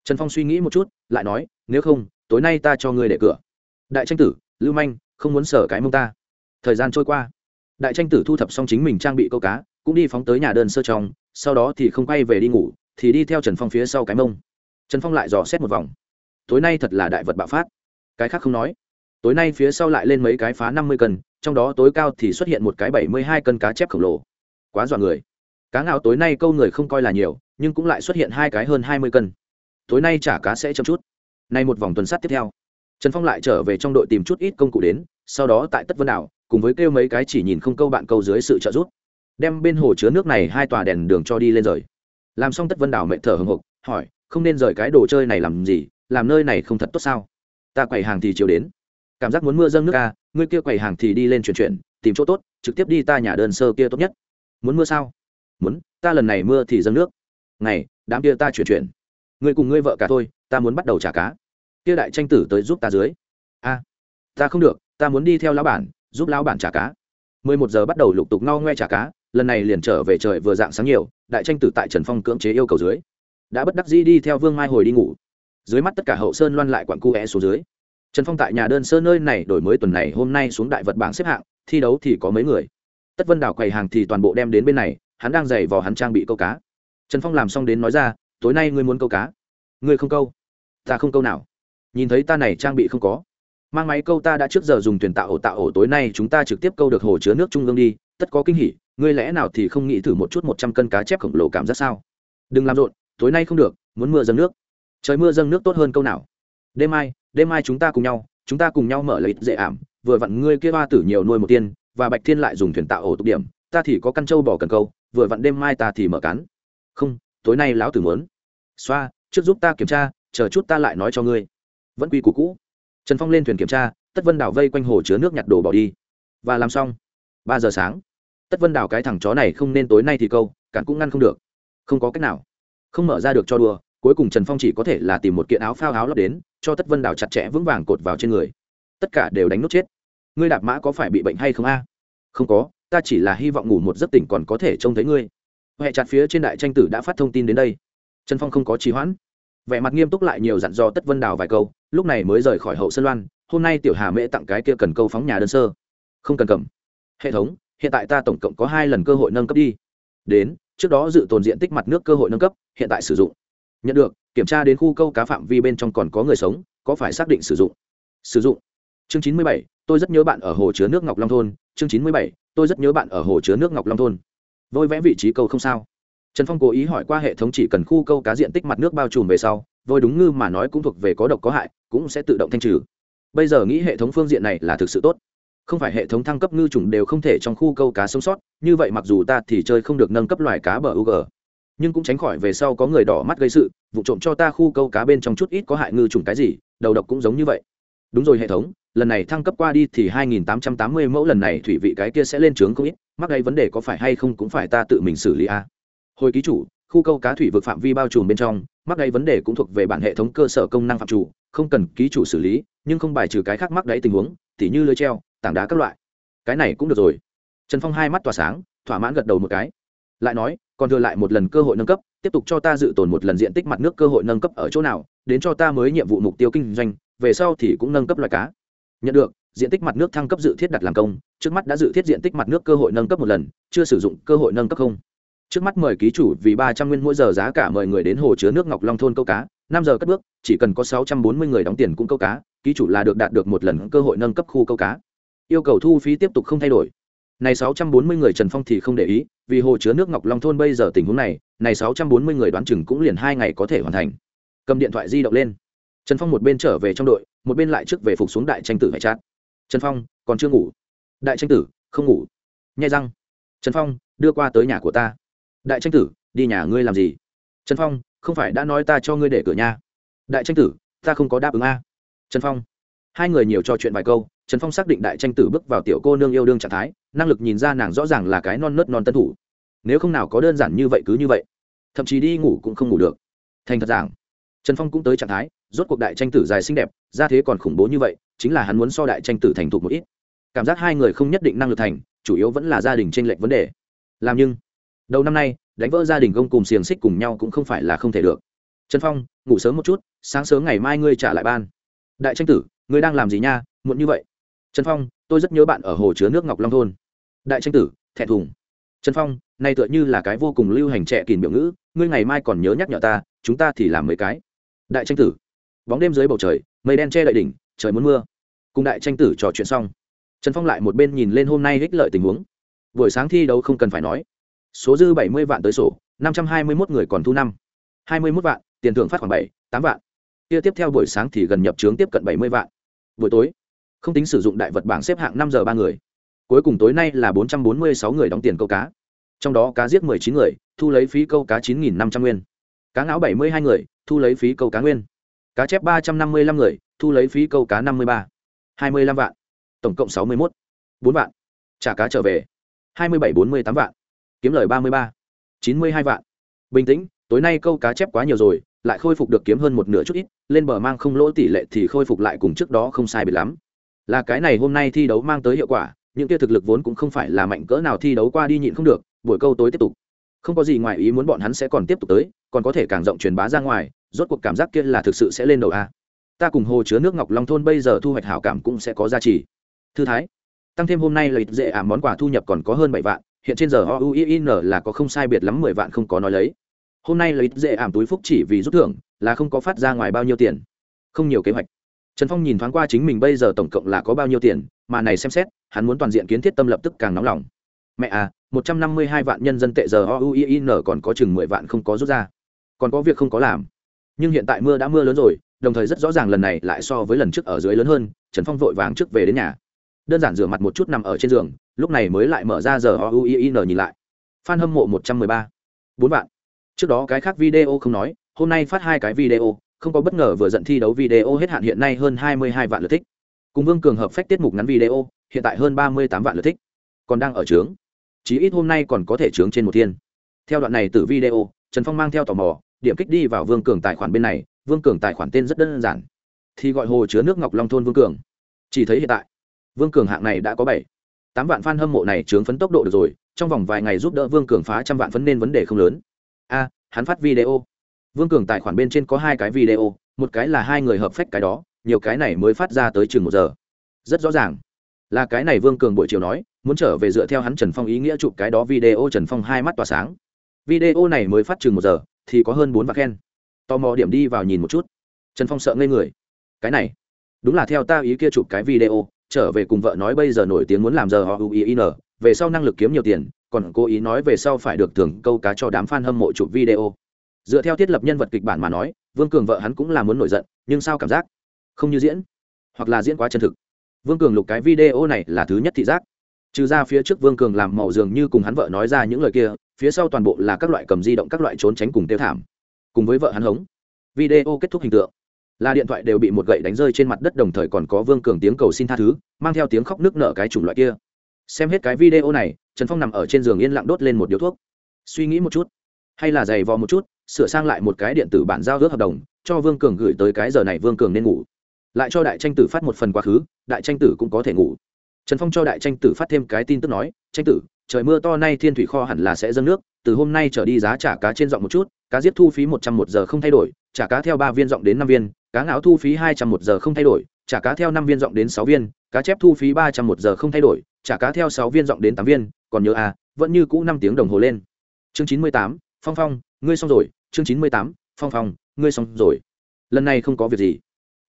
Trần phong suy nghĩ một chút, lại nói, nếu không, tối nay ta cho ngươi để cửa. Đại tranh tử, lưu manh, không muốn sở cái mông ta. Thời gian trôi qua. Đại tranh tử thu thập xong chính mình trang bị câu cá, cũng đi phóng tới nhà đơn sơ trong, sau đó thì không quay về đi ngủ, thì đi theo trần phong phía sau cái mông. Trần phong lại dò xét một vòng. Tối nay thật là đại vật bạo phát. Cái khác không nói. Tối nay phía sau lại lên mấy cái phá năm mươi cân, trong đó tối cao thì xuất hiện một cái bảy mươi hai cân cá chép khổng lồ. Quá dọa người. Cá ngạo tối nay câu người không coi là nhiều nhưng cũng lại xuất hiện hai cái hơn hai mươi cân. Tối nay trả cá sẽ chậm chút. Nay một vòng tuần sát tiếp theo, trần phong lại trở về trong đội tìm chút ít công cụ đến, sau đó tại tất vân đảo, cùng với kêu mấy cái chỉ nhìn không câu bạn câu dưới sự trợ giúp, đem bên hồ chứa nước này hai tòa đèn đường cho đi lên rời. Làm xong tất vân đảo mệt thở hồng hộc, hỏi, không nên rời cái đồ chơi này làm gì? Làm nơi này không thật tốt sao? Ta quầy hàng thì chiều đến. Cảm giác muốn mưa dâng nước ca ngươi kia quầy hàng thì đi lên chuyển chuyển, tìm chỗ tốt, trực tiếp đi ta nhà đơn sơ kia tốt nhất. Muốn mưa sao? Muốn, ta lần này mưa thì dâng nước ngày đám kia ta chuyển chuyển. Ngươi cùng ngươi vợ cả thôi, ta muốn bắt đầu trả cá. Kia đại tranh tử tới giúp ta dưới. A, ta không được, ta muốn đi theo lão bản, giúp lão bản trả cá. Mười một giờ bắt đầu lục tục no ngoe trả cá, lần này liền trở về trời vừa dạng sáng nhiều, đại tranh tử tại trần phong cưỡng chế yêu cầu dưới. Đã bất đắc dĩ đi theo vương mai hồi đi ngủ. Dưới mắt tất cả hậu sơn loan lại quặn cu é xuống dưới. Trần phong tại nhà đơn sơ nơi này đổi mới tuần này, hôm nay xuống đại vật bảng xếp hạng, thi đấu thì có mấy người. Tất vân đào quầy hàng thì toàn bộ đem đến bên này, hắn đang giày vò hắn trang bị câu cá trần phong làm xong đến nói ra, tối nay ngươi muốn câu cá? Ngươi không câu. Ta không câu nào. Nhìn thấy ta này trang bị không có. Mang máy câu ta đã trước giờ dùng thuyền tạo ổ tạo ổ tối nay chúng ta trực tiếp câu được hồ chứa nước trung ương đi, tất có kinh hỉ, ngươi lẽ nào thì không nghĩ thử một chút một trăm cân cá chép khổng lồ cảm giác sao? Đừng làm rộn, tối nay không được, muốn mưa dâng nước. Trời mưa dâng nước tốt hơn câu nào. Đêm mai đêm mai chúng ta cùng nhau, chúng ta cùng nhau mở lấy dễ ảm, vừa vặn ngươi kia ba tử nhiều nuôi một tiên, và bạch thiên lại dùng thuyền tạo ổ tục điểm, ta thì có căn trâu bỏ cần câu, vừa vặn đêm mai ta thì mở cắn không, tối nay lão tử muốn. Xoa, trước giúp ta kiểm tra, chờ chút ta lại nói cho ngươi. Vẫn quy củ cũ. Trần phong lên thuyền kiểm tra, tất vân đảo vây quanh hồ chứa nước nhặt đồ bỏ đi. Và làm xong. Ba giờ sáng. Tất vân đảo cái thằng chó này không nên tối nay thì câu, cản cũng ngăn không được. Không có cách nào. Không mở ra được cho đùa, cuối cùng trần phong chỉ có thể là tìm một kiện áo phao áo lấp đến, cho tất vân đảo chặt chẽ vững vàng cột vào trên người. Tất cả đều đánh nốt chết. Ngươi đạp mã có phải bị bệnh hay không a? Không có, ta chỉ là hy vọng ngủ một giấc tỉnh còn có thể trông thấy ngươi. Hệ chặt phía trên đại tranh tử đã phát thông tin đến đây. Trần phong không có trì hoãn. Vẻ mặt nghiêm túc lại nhiều dặn dò tất vân đào vài câu, lúc này mới rời khỏi hậu sơn loan, hôm nay tiểu hà mễ tặng cái kia cần câu phóng nhà đơn sơ. Không cần cầm. Hệ thống, hiện tại ta tổng cộng có hai lần cơ hội nâng cấp đi. Đến, trước đó dự tồn diện tích mặt nước cơ hội nâng cấp, hiện tại sử dụng. Nhận được, kiểm tra đến khu câu cá phạm vi bên trong còn có người sống, có phải xác định sử dụng? Sử dụng. Chương chín mươi bảy, tôi rất nhớ bạn ở hồ chứa nước ngọc long thôn. Chương chín mươi bảy, tôi rất nhớ bạn ở hồ chứa nước ngọc long thôn vôi vẽ vị trí câu không sao. Trần phong cố ý hỏi qua hệ thống chỉ cần khu câu cá diện tích mặt nước bao trùm về sau, vôi đúng ngư mà nói cũng thuộc về có độc có hại, cũng sẽ tự động thanh trừ. Bây giờ nghĩ hệ thống phương diện này là thực sự tốt. Không phải hệ thống thăng cấp ngư trùng đều không thể trong khu câu cá sống sót, như vậy mặc dù ta thì chơi không được nâng cấp loài cá bờ u g nhưng cũng tránh khỏi về sau có người đỏ mắt gây sự, vụ trộm cho ta khu câu cá bên trong chút ít có hại ngư trùng cái gì, đầu độc cũng giống như vậy. Đúng rồi hệ thống, lần này thăng cấp qua đi thì 2880 mẫu, lần này thủy vị cái kia sẽ lên trướng không ít mắc đây vấn đề có phải hay không cũng phải ta tự mình xử lý a. À? hồi ký chủ, khu câu cá thủy vực phạm vi bao trùm bên trong, mắc đây vấn đề cũng thuộc về bản hệ thống cơ sở công năng phạm chủ, không cần ký chủ xử lý, nhưng không bài trừ cái khác mắc đáy tình huống, tỉ như lưới treo, tảng đá các loại. Cái này cũng được rồi. Trần phong hai mắt tỏa sáng, thỏa mãn gật đầu một cái. Lại nói, còn thừa lại một lần cơ hội nâng cấp, tiếp tục cho ta dự tồn một lần diện tích mặt nước cơ hội nâng cấp ở chỗ nào, đến cho ta mới nhiệm vụ mục tiêu kinh doanh, về sau thì cũng nâng cấp loài cá. Nhận được diện tích mặt nước thăng cấp dự thiết đặt làm công, trước mắt đã dự thiết diện tích mặt nước cơ hội nâng cấp một lần, chưa sử dụng cơ hội nâng cấp không. Trước mắt mời ký chủ vì ba trăm nguyên mỗi giờ giá cả mời người đến hồ chứa nước ngọc long thôn câu cá, năm giờ cất bước, chỉ cần có sáu trăm bốn mươi người đóng tiền cũng câu cá, ký chủ là được đạt được một lần cơ hội nâng cấp khu câu cá. Yêu cầu thu phí tiếp tục không thay đổi. Này sáu trăm bốn mươi người trần phong thì không để ý, vì hồ chứa nước ngọc long thôn bây giờ tình huống này này sáu trăm bốn mươi người đoán chừng cũng liền hai ngày có thể hoàn thành. Cầm điện thoại di động lên. Trần phong một bên trở về trong đội, một bên lại trước về phục xuống đại tranh tử phải chát trần phong, còn chưa ngủ. Đại tranh tử, không ngủ. Nhai răng. Trần phong, đưa qua tới nhà của ta. Đại tranh tử, đi nhà ngươi làm gì? Trần phong, không phải đã nói ta cho ngươi để cửa nhà. Đại tranh tử, ta không có đáp ứng a. Trần phong. Hai người nhiều trò chuyện vài câu, trần phong xác định đại tranh tử bước vào tiểu cô nương yêu đương trạng thái, năng lực nhìn ra nàng rõ ràng là cái non nớt non tân thủ. Nếu không nào có đơn giản như vậy cứ như vậy. Thậm chí đi ngủ cũng không ngủ được. Thành thật giảng. Trần phong cũng tới trạng thái, rốt cuộc đại tranh tử dài xinh đẹp, ra thế còn khủng bố như vậy chính là hắn muốn so đại tranh tử thành thục một ít. Cảm giác hai người không nhất định năng lực thành, chủ yếu vẫn là gia đình tranh lệch vấn đề. Làm nhưng, đầu năm nay, đánh vỡ gia đình gông cùng xiềng xích cùng nhau cũng không phải là không thể được. Trần phong, ngủ sớm một chút, sáng sớm ngày mai ngươi trả lại ban. Đại tranh tử, ngươi đang làm gì nha, muộn như vậy. Trần phong, tôi rất nhớ bạn ở hồ chứa nước ngọc long thôn. Đại tranh tử, thẹn thùng. Trần phong này tựa như là cái vô cùng lưu hành trẻ kìm biểu ngữ, ngươi ngày mai còn nhớ nhắc nhở ta, chúng ta thì làm mấy cái. Đại tranh tử, bóng đêm dưới bầu trời, mây đen che đậy đỉnh trời muốn mưa. Cùng đại tranh tử trò chuyện xong, trần phong lại một bên nhìn lên hôm nay ích lợi tình huống. Buổi sáng thi đấu không cần phải nói. Số dư bảy mươi vạn tới sổ, năm trăm hai mươi mốt người còn thu năm. hai mươi mốt vạn, tiền thưởng phát khoảng bảy, tám vạn. Kia tiếp theo buổi sáng thì gần nhập trướng tiếp cận bảy mươi vạn. Buổi tối, không tính sử dụng đại vật bảng xếp hạng năm giờ ba người. Cuối cùng tối nay là bốn trăm bốn mươi sáu người đóng tiền câu cá. Trong đó cá giết mười chín người, thu lấy phí câu cá chín nghìn năm trăm nguyên. Cá ngáo bảy mươi hai người, thu lấy phí câu cá nguyên cá chép ba trăm năm mươi lăm người, thu lấy phí câu cá năm mươi ba. hai mươi lăm vạn. Tổng cộng sáu mươi một bốn vạn. Trả cá trở về. hai mươi bảy bốn mươi tám vạn. Kiếm lời ba mươi ba. chín mươi hai vạn. Bình tĩnh, tối nay câu cá chép quá nhiều rồi, lại khôi phục được kiếm hơn một nửa chút ít, lên bờ mang không lỗ tỷ lệ thì khôi phục lại cùng trước đó không sai biệt lắm. Là cái này hôm nay thi đấu mang tới hiệu quả, những kia thực lực vốn cũng không phải là mạnh cỡ nào thi đấu qua đi nhịn không được, buổi câu tối tiếp tục. Không có gì ngoài ý muốn bọn hắn sẽ còn tiếp tục tới, còn có thể càng rộng truyền bá ra ngoài rốt cuộc cảm giác kia là thực sự sẽ lên đầu a. Ta cùng hồ chứa nước ngọc long thôn bây giờ thu hoạch hảo cảm cũng sẽ có giá trị. Thư thái. Tăng thêm hôm nay lợi dễ ảm món quà thu nhập còn có hơn bảy vạn, hiện trên giờ ouin là có không sai biệt lắm mười vạn không có nói lấy. Hôm nay lợi dễ ảm túi phúc chỉ vì rút thưởng, là không có phát ra ngoài bao nhiêu tiền. Không nhiều kế hoạch. Trần phong nhìn thoáng qua chính mình bây giờ tổng cộng là có bao nhiêu tiền, mà này xem xét, hắn muốn toàn diện kiến thiết tâm lập tức càng nóng lòng. Mẹ à một trăm năm mươi hai vạn nhân dân tệ giờ ouin còn có chừng mười vạn không có rút ra. Còn có việc không có làm nhưng hiện tại mưa đã mưa lớn rồi, đồng thời rất rõ ràng lần này lại so với lần trước ở dưới lớn hơn, trần phong vội vàng trước về đến nhà. Đơn giản rửa mặt một chút nằm ở trên giường, lúc này mới lại mở ra giờ ouin nhìn lại. F hâm mộ một trăm mười ba. Bốn bạn. trước đó cái khác video không nói, hôm nay phát hai cái video, không có bất ngờ vừa giận thi đấu video hết hạn hiện nay hơn hai mươi hai vạn lượt thích. Cùng vương cường hợp phách tiết mục ngắn video, hiện tại hơn ba mươi tám vạn lượt thích. Còn đang ở trướng chí ít hôm nay còn có thể trướng trên một thiên. Theo đoạn này từ video, trần phong mang theo tò mò điểm kích đi vào vương cường tài khoản bên này, vương cường tài khoản tên rất đơn giản. Thì gọi hồ chứa nước ngọc long thôn vương cường. Chỉ thấy hiện tại, vương cường hạng này đã có bảy. Tám vạn f a n hâm mộ này trướng phấn tốc độ được rồi, trong vòng vài ngày giúp đỡ vương cường phá trăm vạn phấn nên vấn đề không lớn. A, hắn phát video. Vương cường tài khoản bên trên có hai cái video, một cái là hai người hợp phách cái đó, nhiều cái này mới phát ra tới chừng một giờ. Rất rõ ràng. Là cái này vương cường buổi chiều nói, muốn trở về dựa theo hắn trần phong ý nghĩa chụp cái đó video trần phong hai mắt tỏa sáng. Video này mới phát chừng một giờ thì có hơn bốn vạn khen. Tò mò điểm đi vào nhìn một chút. Trần phong sợ ngây người. Cái này, đúng là theo ta ý kia chụp cái video, trở về cùng vợ nói bây giờ nổi tiếng muốn làm giờ họ uin về sau năng lực kiếm nhiều tiền, còn cố ý nói về sau phải được thưởng câu cá cho đám f a n hâm mộ chụp video. Dựa theo thiết lập nhân vật kịch bản mà nói, vương cường vợ hắn cũng là muốn nổi giận, nhưng sao cảm giác? Không như diễn, hoặc là diễn quá chân thực. Vương cường lục cái video này là thứ nhất thị giác trừ ra phía trước vương cường làm màu dường như cùng hắn vợ nói ra những lời kia, phía sau toàn bộ là các loại cầm di động các loại trốn tránh cùng tiêu thảm. Cùng với vợ hắn hống. Video kết thúc hình tượng. Là điện thoại đều bị một gậy đánh rơi trên mặt đất đồng thời còn có vương cường tiếng cầu xin tha thứ, mang theo tiếng khóc nước nở cái chủng loại kia. Xem hết cái video này, trần phong nằm ở trên giường yên lặng đốt lên một điếu thuốc. Suy nghĩ một chút. Hay là giày vò một chút, sửa sang lại một cái điện tử bản giao ước hợp đồng, cho vương cường gửi tới cái giờ này vương cường nên ngủ. Lại cho đại tranh tử phát một phần quá khứ, đại tranh tử cũng có thể ngủ trần phong cho đại tranh tử phát thêm cái tin tức nói, tranh tử, trời mưa to nay thiên thủy kho hẳn là sẽ dâng nước, từ hôm nay trở đi giá trả cá trên giọng một chút, cá giết thu phí một trăm một giờ không thay đổi, trả cá theo ba viên giọng đến năm viên, cá ngáo thu phí hai trăm một giờ không thay đổi, trả cá theo năm viên giọng đến sáu viên, cá chép thu phí ba trăm một giờ không thay đổi, trả cá theo sáu viên giọng đến tám viên, còn nhớ à vẫn như cũ năm tiếng đồng hồ lên. Chương chín mươi tám, phong phong, ngươi xong rồi, chương chín mươi tám, phong phong, ngươi xong rồi. Lần này không có việc gì.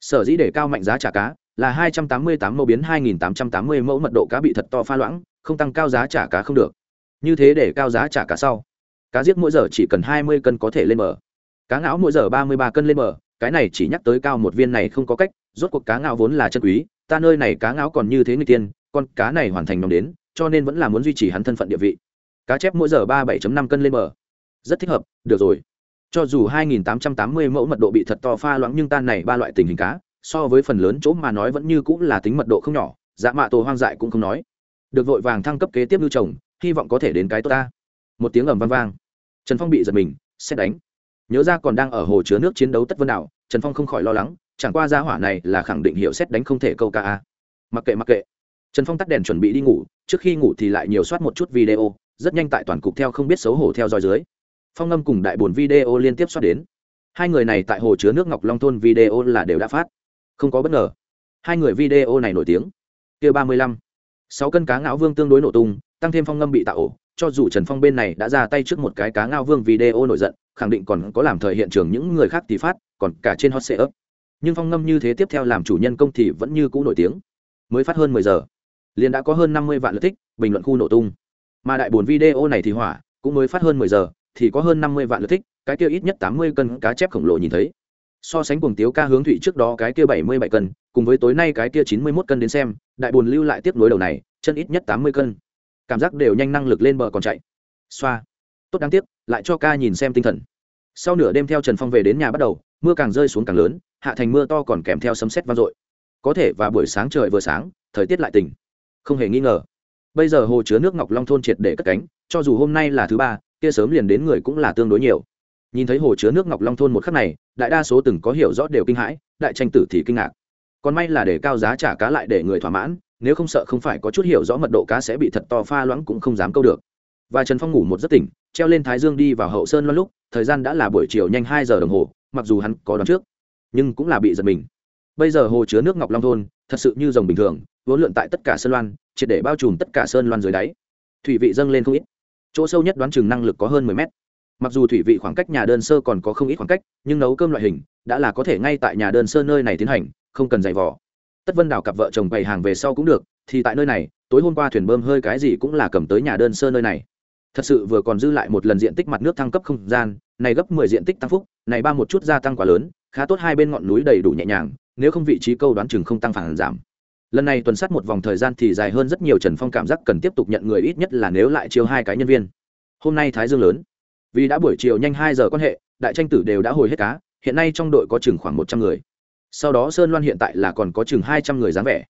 Sở dĩ để cao mạnh giá trả cá là hai trăm tám mươi tám mẫu biến hai nghìn tám trăm tám mươi mẫu mật độ cá bị thật to pha loãng, không tăng cao giá trả cá không được. Như thế để cao giá trả cá sau. Cá giết mỗi giờ chỉ cần hai mươi cân có thể lên bờ. Cá ngáo mỗi giờ ba mươi ba cân lên bờ, cái này chỉ nhắc tới cao một viên này không có cách, rốt cuộc cá ngáo vốn là chân quý, ta nơi này cá ngáo còn như thế người tiên, con cá này hoàn thành nhóm đến, cho nên vẫn là muốn duy trì hắn thân phận địa vị. Cá chép mỗi giờ ba bảy năm cân lên bờ. Rất thích hợp, được rồi. Cho dù 2880 mẫu mật độ bị thật to pha loãng nhưng tan này ba loại tình hình cá so với phần lớn chỗ mà nói vẫn như cũng là tính mật độ không nhỏ dạ mạ tổ hoang dại cũng không nói. Được vội vàng thăng cấp kế tiếp lưu trồng hy vọng có thể đến cái tốt ta. Một tiếng ầm vang vang. Trần phong bị giật mình xét đánh. Nhớ ra còn đang ở hồ chứa nước chiến đấu tất vân đảo, trần phong không khỏi lo lắng, chẳng qua gia hỏa này là khẳng định hiệu xét đánh không thể câu ca a. Mặc kệ mặc kệ. Trần phong tắt đèn chuẩn bị đi ngủ, trước khi ngủ thì lại nhiều soát một chút video, rất nhanh tại toàn cục theo không biết xấu hổ theo dõi dưới. Phong ngâm cùng đại bồn video liên tiếp soát đến. Hai người này tại hồ chứa nước ngọc long thôn video là đều đã phát không có bất ngờ. Hai người video này nổi tiếng. Kia ba mươi lăm. Sáu cân cá ngạo vương tương đối nổ tung, tăng thêm phong ngâm bị tạo ổ, cho dù trần phong bên này đã ra tay trước một cái cá ngao vương video nổi giận, khẳng định còn có làm thời hiện trường những người khác thì phát, còn cả trên hot sale nhưng phong ngâm như thế tiếp theo làm chủ nhân công thì vẫn như cũ nổi tiếng. Mới phát hơn mười giờ, liền đã có hơn năm mươi vạn lượt thích, bình luận khu nổ tung. Mà đại bồn video này thì hỏa, cũng mới phát hơn mười giờ, thì có hơn năm mươi vạn lượt thích, cái kia ít nhất tám mươi cân cá chép khổng lồ nhìn thấy so sánh cuồng tiếu ca hướng thụy trước đó cái kia bảy mươi bảy cân, cùng với tối nay cái kia chín mươi mốt cân đến xem, đại bồn lưu lại tiếp nối đầu này, chân ít nhất tám mươi cân. Cảm giác đều nhanh năng lực lên bờ còn chạy. Xoa. Tốt đáng tiếc, lại cho ca nhìn xem tinh thần. Sau nửa đêm theo trần phong về đến nhà bắt đầu, mưa càng rơi xuống càng lớn, hạ thành mưa to còn kèm theo sấm sét vang dội. Có thể và buổi sáng trời vừa sáng, thời tiết lại tỉnh. Không hề nghi ngờ. Bây giờ hồ chứa nước ngọc long thôn triệt để cất cánh, cho dù hôm nay là thứ ba, kia sớm liền đến người cũng là tương đối nhiều. Nhìn thấy hồ chứa nước ngọc long thôn một khắc này đại đa số từng có hiểu rõ đều kinh hãi, đại tranh tử thì kinh ngạc. Còn may là để cao giá trả cá lại để người thỏa mãn, nếu không sợ không phải có chút hiểu rõ mật độ cá sẽ bị thật to pha loãng cũng không dám câu được. Và trần phong ngủ một giấc tỉnh, treo lên thái dương đi vào hậu sơn loan lúc, thời gian đã là buổi chiều nhanh hai giờ đồng hồ, mặc dù hắn có đón trước, nhưng cũng là bị giật mình. Bây giờ hồ chứa nước ngọc long thôn, thật sự như dòng bình thường, vốn lượn tại tất cả sơn loan, triệt để bao trùm tất cả sơn loan dưới đáy. Thủy vị dâng lên không ít. Chỗ sâu nhất đoán chừng năng lực có hơn mười mét mặc dù thủy vị khoảng cách nhà đơn sơ còn có không ít khoảng cách, nhưng nấu cơm loại hình đã là có thể ngay tại nhà đơn sơ nơi này tiến hành, không cần giày vò. Tất vân đào cặp vợ chồng bày hàng về sau cũng được, thì tại nơi này, tối hôm qua thuyền bơm hơi cái gì cũng là cầm tới nhà đơn sơ nơi này. Thật sự vừa còn dư lại một lần diện tích mặt nước thăng cấp không gian, này gấp mười diện tích tăng phúc, này ba một chút gia tăng quá lớn, khá tốt hai bên ngọn núi đầy đủ nhẹ nhàng, nếu không vị trí câu đoán chừng không tăng phản giảm. Lần này tuần sát một vòng thời gian thì dài hơn rất nhiều trần phong cảm giác cần tiếp tục nhận người ít nhất là nếu lại chiêu hai cái nhân viên. Hôm nay thái dương lớn vì đã buổi chiều nhanh hai giờ quan hệ, đại tranh tử đều đã hồi hết cá, hiện nay trong đội có chừng khoảng một trăm người. Sau đó sơn loan hiện tại là còn có chừng hai trăm người dáng vẻ.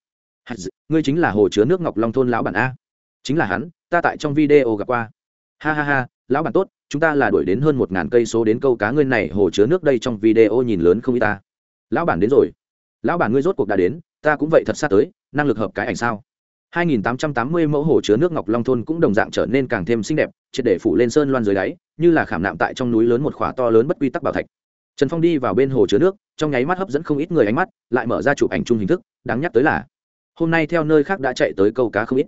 Ngươi chính là hồ chứa nước ngọc long thôn lão bản a. Chính là hắn, ta tại trong video gặp qua. Ha ha ha, lão bản tốt, chúng ta là đuổi đến hơn một ngàn cây số đến câu cá ngươi này hồ chứa nước đây trong video nhìn lớn không y ta. Lão bản đến rồi. Lão bản ngươi rốt cuộc đã đến, ta cũng vậy thật xa tới, năng lực hợp cái ảnh sao? 2880 mẫu hồ chứa nước ngọc long thôn cũng đồng dạng trở nên càng thêm xinh đẹp triệt để phủ lên sơn loan dưới đáy, như là khảm nạm tại trong núi lớn một khỏa to lớn bất quy tắc bảo thạch. Trần phong đi vào bên hồ chứa nước, trong nháy mắt hấp dẫn không ít người ánh mắt, lại mở ra chụp ảnh chung hình thức, đáng nhắc tới là, hôm nay theo nơi khác đã chạy tới câu cá không ít.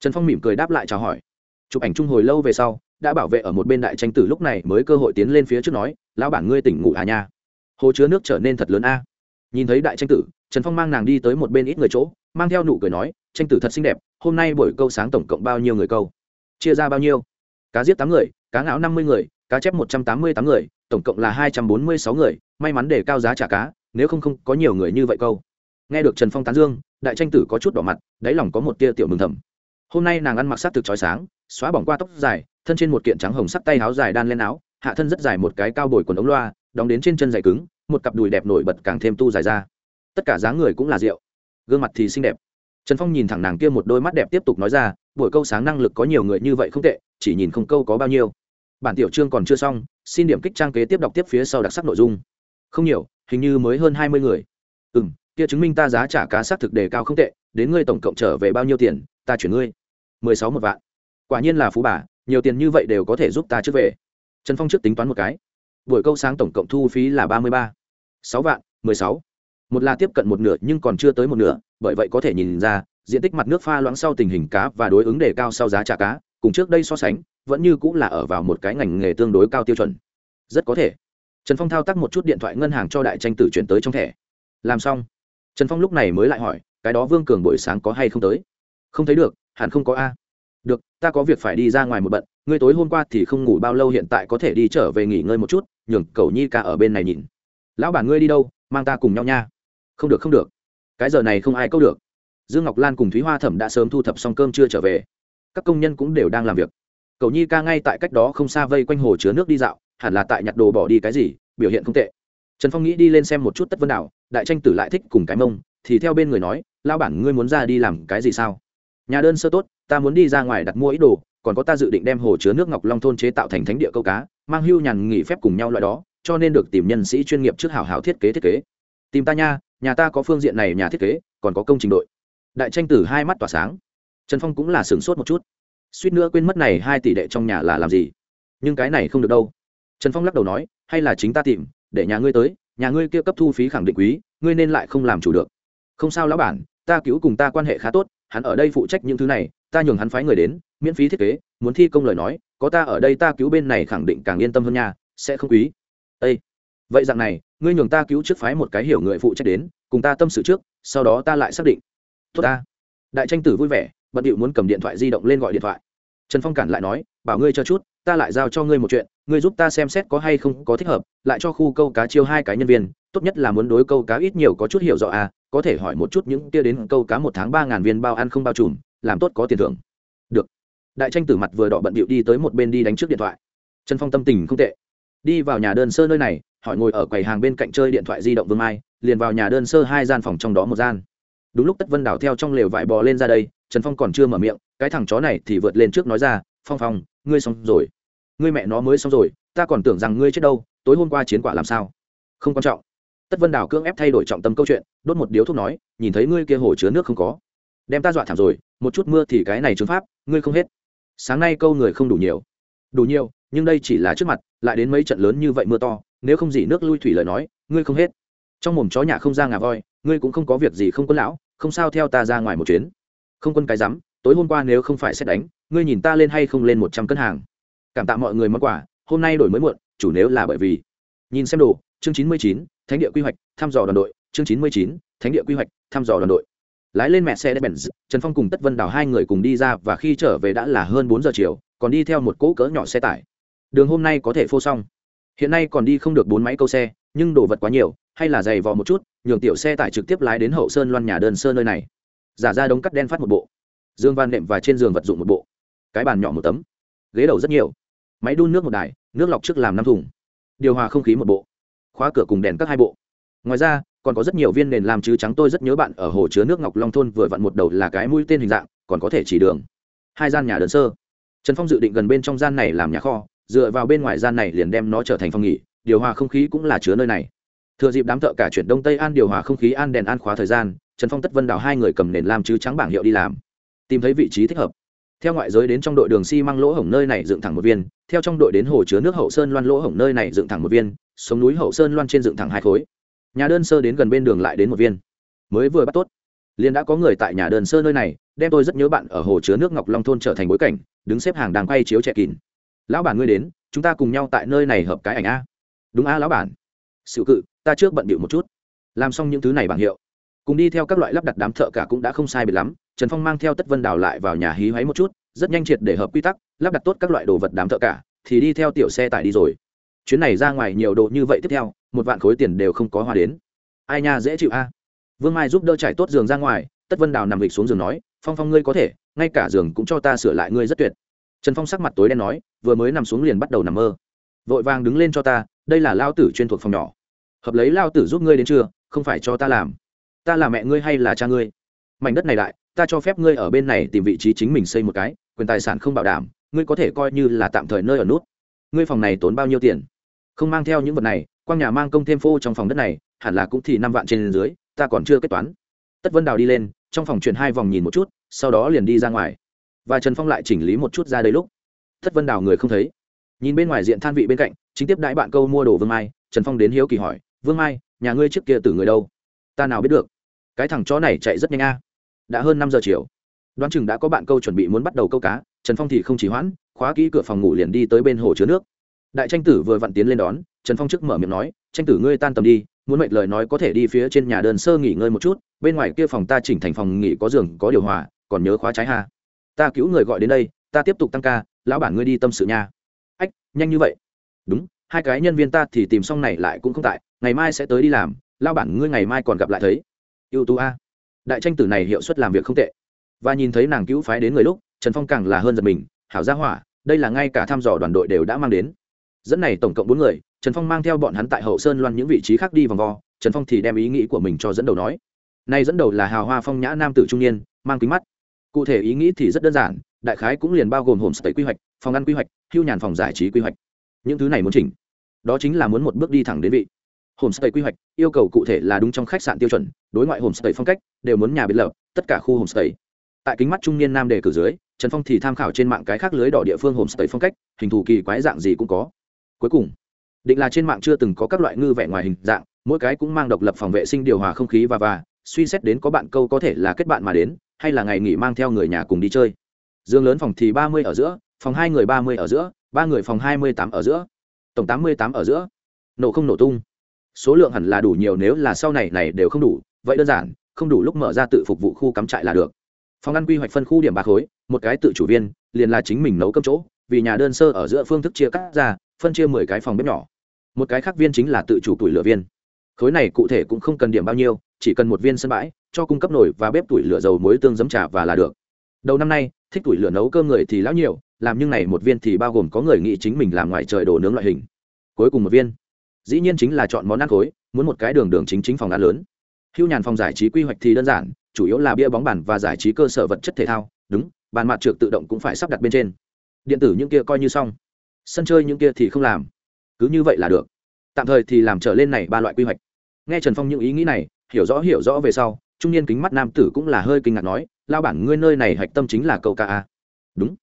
Trần phong mỉm cười đáp lại chào hỏi. Chụp ảnh chung hồi lâu về sau, đã bảo vệ ở một bên đại tranh tử lúc này mới cơ hội tiến lên phía trước nói, lão bản ngươi tỉnh ngủ à nha? Hồ chứa nước trở nên thật lớn a. Nhìn thấy đại tranh tử, trần phong mang nàng đi tới một bên ít người chỗ, mang theo nụ cười nói, tranh tử thật xinh đẹp, hôm nay buổi câu sáng tổng cộng bao nhiêu người câu? Chia ra bao nhiêu? Cá giết tám người, cá ngão năm mươi người, cá chép một trăm tám mươi tám người, tổng cộng là hai trăm bốn mươi sáu người, may mắn để cao giá trả cá, nếu không không có nhiều người như vậy câu. Nghe được trần phong tán dương, đại tranh tử có chút đỏ mặt, đáy lòng có một tia tiểu mừng thầm. Hôm nay nàng ăn mặc s á t thực trói sáng, xóa bỏng qua tóc dài, thân trên một kiện trắng hồng sắc tay áo dài đan lên áo, hạ thân rất dài một cái cao bồi quần ống loa, đóng đến trên chân dày cứng, một cặp đùi đẹp nổi bật càng thêm tu dài ra. Tất cả dáng người cũng là rượu. Gương mặt thì xinh đẹp. Trần phong nhìn thẳng nàng kia một đôi mắt đẹp tiếp tục nói ra buổi câu sáng năng lực có nhiều người như vậy không tệ, chỉ nhìn không câu có bao nhiêu. Bản tiểu chương còn chưa xong, xin điểm kích trang kế tiếp đọc tiếp phía sau đặc sắc nội dung. Không nhiều, hình như mới hơn hai mươi người. Ừ m kia chứng minh ta giá trả cá xác thực đề cao không tệ, đến ngươi tổng cộng trở về bao nhiêu tiền, ta chuyển ngươi. Mười sáu một vạn. Quả nhiên là phú bà, nhiều tiền như vậy đều có thể giúp ta trước về. Trần phong trước tính toán một cái. Buổi câu sáng tổng cộng thu phí là ba mươi ba. Sáu vạn, mười sáu. Một là tiếp cận một nửa nhưng còn chưa tới một nửa, bởi vậy có thể nhìn ra diện tích mặt nước pha loãng sau tình hình cá và đối ứng đề cao sau giá trả cá, cùng trước đây so sánh, vẫn như cũng là ở vào một cái ngành nghề tương đối cao tiêu chuẩn. Rất có thể. Trần phong thao tác một chút điện thoại ngân hàng cho đại tranh tử chuyển tới trong thẻ. Làm xong. Trần phong lúc này mới lại hỏi, cái đó vương cường buổi sáng có hay không tới? Không thấy được, hẳn không có a. Được, ta có việc phải đi ra ngoài một bận, ngươi tối hôm qua thì không ngủ bao lâu hiện tại có thể đi trở về nghỉ ngơi một chút, nhường cầu nhi ca ở bên này nhìn. Lão bản ngươi đi đâu, mang ta cùng nhau nha. Không được không được. Cái giờ này không ai câu được dương ngọc lan cùng thúy hoa thẩm đã sớm thu thập xong cơm chưa trở về. Các công nhân cũng đều đang làm việc. Cầu nhi ca ngay tại cách đó không xa vây quanh hồ chứa nước đi dạo, hẳn là tại nhặt đồ bỏ đi cái gì, biểu hiện không tệ. Trần phong nghĩ đi lên xem một chút tất vân đảo, đại tranh tử lại thích cùng cái mông, thì theo bên người nói lao bản, ngươi muốn ra đi làm cái gì sao? Nhà đơn sơ tốt, ta muốn đi ra ngoài đặt mua ít đồ, còn có ta dự định đem hồ chứa nước ngọc long thôn chế tạo thành thánh địa câu cá, mang hưu nhàn nghỉ phép cùng nhau loại đó, cho nên được tìm nhân sĩ chuyên nghiệp trước hảo hảo thiết kế thiết kế. Tìm ta nha, nhà ta có phương diện này nhà thiết kế, còn có công trình đội đại tranh tử hai mắt tỏa sáng. Trần phong cũng là sửng sốt một chút. Suýt nữa quên mất này hai tỷ đệ trong nhà là làm gì. Nhưng cái này không được đâu. Trần phong lắc đầu nói, hay là chính ta tìm, để nhà ngươi tới, nhà ngươi kia cấp thu phí khẳng định quý, ngươi nên lại không làm chủ được. Không sao lão bản, ta cứu cùng ta quan hệ khá tốt, hắn ở đây phụ trách những thứ này, ta nhường hắn phái người đến, miễn phí thiết kế, muốn thi công lời nói, có ta ở đây ta cứu bên này khẳng định càng yên tâm hơn nha, sẽ không quý. Ê! vậy dạng này, ngươi nhường ta cứu trước phái một cái hiểu người phụ trách đến, cùng ta tâm sự trước, sau đó ta lại xác định tốt ta. Đại tranh tử vui vẻ, bận điệu muốn cầm điện thoại di động lên gọi điện thoại. Trần phong cản lại nói, bảo ngươi cho chút, ta lại giao cho ngươi một chuyện, ngươi giúp ta xem xét có hay không có thích hợp, lại cho khu câu cá chiêu hai cái nhân viên, tốt nhất là muốn đối câu cá ít nhiều có chút hiểu rõ à có thể hỏi một chút những kia đến câu cá một tháng ba ngàn viên bao ăn không bao trùm, làm tốt có tiền thưởng. Được. Đại tranh tử mặt vừa đỏ bận bịu đi tới một bên đi đánh trước điện thoại. Trần phong tâm tình không tệ. Đi vào nhà đơn sơ nơi này, hỏi ngồi ở quầy hàng bên cạnh chơi điện thoại di động vương mai, liền vào nhà đơn sơ hai gian phòng trong đó một gian đúng lúc tất vân đảo theo trong lều vải bò lên ra đây, trần phong còn chưa mở miệng, cái thằng chó này thì vượt lên trước nói ra, phong phong, ngươi xong rồi. Ngươi mẹ nó mới xong rồi, ta còn tưởng rằng ngươi chết đâu, tối hôm qua chiến quả làm sao? Không quan trọng. Tất vân đảo cưỡng ép thay đổi trọng tâm câu chuyện, đốt một điếu thuốc nói, nhìn thấy ngươi kia hồ chứa nước không có, đem ta dọa thảm rồi, một chút mưa thì cái này chứng pháp, ngươi không hết. Sáng nay câu người không đủ nhiều. Đủ nhiều, nhưng đây chỉ là trước mặt, lại đến mấy trận lớn như vậy mưa to, nếu không gì nước lui thủy lời nói, ngươi không hết. Trong mồm chó nhà không ra ngà voi, ngươi cũng không có việc gì không quân lão không sao theo ta ra ngoài một chuyến. Không quân cái rắm, tối hôm qua nếu không phải xét đánh, ngươi nhìn ta lên hay không lên một trăm cân hàng. Cảm tạ mọi người món quà, hôm nay đổi mới muộn, chủ nếu là bởi vì. Nhìn xem đồ, chương chín mươi chín, thánh địa quy hoạch, thăm dò đoàn đội, chương chín mươi chín, thánh địa quy hoạch, thăm dò đoàn đội. Lái lên mẹ xe benz trần phong cùng tất vân đào hai người cùng đi ra và khi trở về đã là hơn bốn giờ chiều, còn đi theo một cỗ cỡ nhỏ xe tải. Đường hôm nay có thể phô xong. Hiện nay còn đi không được bốn máy câu xe, nhưng đồ vật quá nhiều, hay là dày vò một chút nhường tiểu xe tải trực tiếp lái đến hậu sơn loan nhà đơn sơ nơi này. Giả ra đống cắt đen phát một bộ. Dương van nệm và trên giường vật dụng một bộ. Cái bàn nhỏ một tấm. Ghế đầu rất nhiều. Máy đun nước một đài, nước lọc trước làm năm thùng. Điều hòa không khí một bộ. Khóa cửa cùng đèn các hai bộ. Ngoài ra, còn có rất nhiều viên nền làm chứ trắng tôi rất nhớ bạn ở hồ chứa nước ngọc long thôn vừa vặn một đầu là cái mũi tên hình dạng, còn có thể chỉ đường. Hai gian nhà đơn sơ. Trần phong dự định gần bên trong gian này làm nhà kho, dựa vào bên ngoài gian này liền đem nó trở thành phòng nghỉ, điều hòa không khí cũng là chứa nơi này thừa dịp đám thợ cả chuyển đông tây an điều hòa không khí an đèn an khóa thời gian, trần phong tất vân đào hai người cầm nền làm chứ trắng bảng hiệu đi làm. Tìm thấy vị trí thích hợp. Theo ngoại giới đến trong đội đường xi、si、măng lỗ hổng nơi này dựng thẳng một viên, theo trong đội đến hồ chứa nước hậu sơn loan lỗ hổng nơi này dựng thẳng một viên, sống núi hậu sơn loan trên dựng thẳng hai khối. Nhà đơn sơ đến gần bên đường lại đến một viên. Mới vừa bắt tốt, liền đã có người tại nhà đơn sơ nơi này, đem tôi rất nhớ bạn ở hồ chứa nước ngọc long thôn trở thành bối cảnh, đứng xếp hàng đang quay chiếu trẻ kín. Lão bản ngươi đến, chúng ta cùng nhau tại nơi này hợp cái ảnh a. Đúng a, lão bản. Sự cự ta trước bận bịu một chút. Làm xong những thứ này bằng hiệu, cùng đi theo các loại lắp đặt đám thợ cả cũng đã không sai biệt lắm. Trần phong mang theo tất vân đào lại vào nhà hí hoáy một chút, rất nhanh triệt để hợp quy tắc, lắp đặt tốt các loại đồ vật đám thợ cả, thì đi theo tiểu xe tải đi rồi. Chuyến này ra ngoài nhiều đồ như vậy tiếp theo, một vạn khối tiền đều không có hoa đến. Ai nha, dễ chịu a. Vương mai giúp đỡ trải tốt giường ra ngoài, tất vân đào nằm lịch xuống giường nói, phong phong ngươi có thể, ngay cả giường cũng cho ta sửa lại, ngươi rất tuyệt. Trần phong sắc mặt tối đen nói, vừa mới nằm xuống liền bắt đầu nằm mơ. Vội vàng đứng lên cho ta, đây là lao tử chuyên thuộc phòng nhỏ hợp lấy lao tử giúp ngươi đến chưa, không phải cho ta làm. Ta là mẹ ngươi hay là cha ngươi? Mảnh đất này đại ta cho phép ngươi ở bên này tìm vị trí chính mình xây một cái, quyền tài sản không bảo đảm, ngươi có thể coi như là tạm thời nơi ở nút. Ngươi phòng này tốn bao nhiêu tiền? Không mang theo những vật này, quang nhà mang công thêm phô trong phòng đất này, hẳn là cũng thì năm vạn trên dưới, ta còn chưa kết toán. Tất vân đào đi lên, trong phòng chuyển hai vòng nhìn một chút, sau đó liền đi ra ngoài. Và trần phong lại chỉnh lý một chút ra đây lúc. Tất vân đào người không thấy. Nhìn bên ngoài diện than vị bên cạnh, chính tiếp đãi bạn câu mua đồ vương mai, trần phong đến hiếu kỳ hỏi vương mai, nhà ngươi trước kia từ người đâu? Ta nào biết được. Cái thằng chó này chạy rất nhanh a. Đã hơn năm giờ chiều. Đoán chừng đã có bạn câu chuẩn bị muốn bắt đầu câu cá, trần phong thì không chỉ hoãn, khóa kỹ cửa phòng ngủ liền đi tới bên hồ chứa nước. Đại tranh tử vừa vặn tiến lên đón, trần phong trước mở miệng nói, tranh tử ngươi tan tầm đi, muốn mệnh lời nói có thể đi phía trên nhà đơn sơ nghỉ ngơi một chút, bên ngoài kia phòng ta chỉnh thành phòng nghỉ có giường, có điều hòa, còn nhớ khóa trái hà ta cứu người gọi đến đây, ta tiếp tục tăng ca, lão bản ngươi đi tâm sự nha. Ách, nhanh như vậy. Đúng, hai cái nhân viên ta thì tìm xong này lại cũng không tại ngày mai sẽ tới đi làm, lao bản ngươi ngày mai còn gặp lại thấy. Ưu tú a. Đại tranh tử này hiệu suất làm việc không tệ. Và nhìn thấy nàng cứu phái đến người lúc, trần phong càng là hơn giật mình, hảo gia hỏa, đây là ngay cả thăm dò đoàn đội đều đã mang đến. Dẫn này tổng cộng bốn người, trần phong mang theo bọn hắn tại hậu sơn loan những vị trí khác đi vòng vo, trần phong thì đem ý nghĩ của mình cho dẫn đầu nói. Nay dẫn đầu là hào hoa phong nhã nam tử trung niên, mang kính mắt. Cụ thể ý nghĩ thì rất đơn giản, đại khái cũng liền bao gồm hồn sấy quy hoạch, phòng ăn quy hoạch, hưu nhàn phòng giải trí quy hoạch. Những thứ này muốn chỉnh. Đó chính là muốn một bước đi thẳng đến vị homestay quy hoạch, yêu cầu cụ thể là đúng trong khách sạn tiêu chuẩn, đối ngoại homestay phong cách, đều muốn nhà biệt lập, tất cả khu homestay. Tại kính mắt trung niên nam đề cử dưới, trần phong thì tham khảo trên mạng cái khác lưới đỏ địa phương homestay phong cách, hình thù kỳ quái dạng gì cũng có. Cuối cùng, định là trên mạng chưa từng có các loại ngư vẻ ngoài hình dạng, mỗi cái cũng mang độc lập phòng vệ sinh điều hòa không khí và và, suy xét đến có bạn câu có thể là kết bạn mà đến, hay là ngày nghỉ mang theo người nhà cùng đi chơi. Dương lớn phòng thì ba mươi ở giữa, phòng hai người ba mươi ở giữa, ba người phòng hai mươi tám ở giữa, tổng tám mươi tám ở giữa. Nổ không nổ tung số lượng hẳn là đủ nhiều nếu là sau này này đều không đủ, vậy đơn giản, không đủ lúc mở ra tự phục vụ khu cắm trại là được. Phòng ăn quy hoạch phân khu điểm ba khối, một cái tự chủ viên, liền là chính mình nấu cơm chỗ, vì nhà đơn sơ ở giữa phương thức chia cắt ra, phân chia mười cái phòng bếp nhỏ. Một cái khác viên chính là tự chủ tuổi lửa viên. Khối này cụ thể cũng không cần điểm bao nhiêu, chỉ cần một viên sân bãi, cho cung cấp nổi và bếp tuổi lửa dầu muối tương giấm trà và là được. Đầu năm nay, thích tuổi lửa nấu cơm người thì lão nhiều, làm nhưng này một viên thì bao gồm có người nghĩ chính mình làm ngoài trời đồ nướng loại hình. Cuối cùng một viên dĩ nhiên chính là chọn món ăn khối, muốn một cái đường đường chính chính phòng ăn lớn. Hưu nhàn phòng giải trí quy hoạch thì đơn giản, chủ yếu là bia bóng bàn và giải trí cơ sở vật chất thể thao, đúng, bàn mặt trượt tự động cũng phải sắp đặt bên trên. Điện tử những kia coi như xong. Sân chơi những kia thì không làm. Cứ như vậy là được. Tạm thời thì làm trở lên này ba loại quy hoạch. Nghe trần phong những ý nghĩ này, hiểu rõ hiểu rõ về sau, trung niên kính mắt nam tử cũng là hơi kinh ngạc nói lao bản, ngươi nơi này hạch tâm chính là câu ca a. Đúng.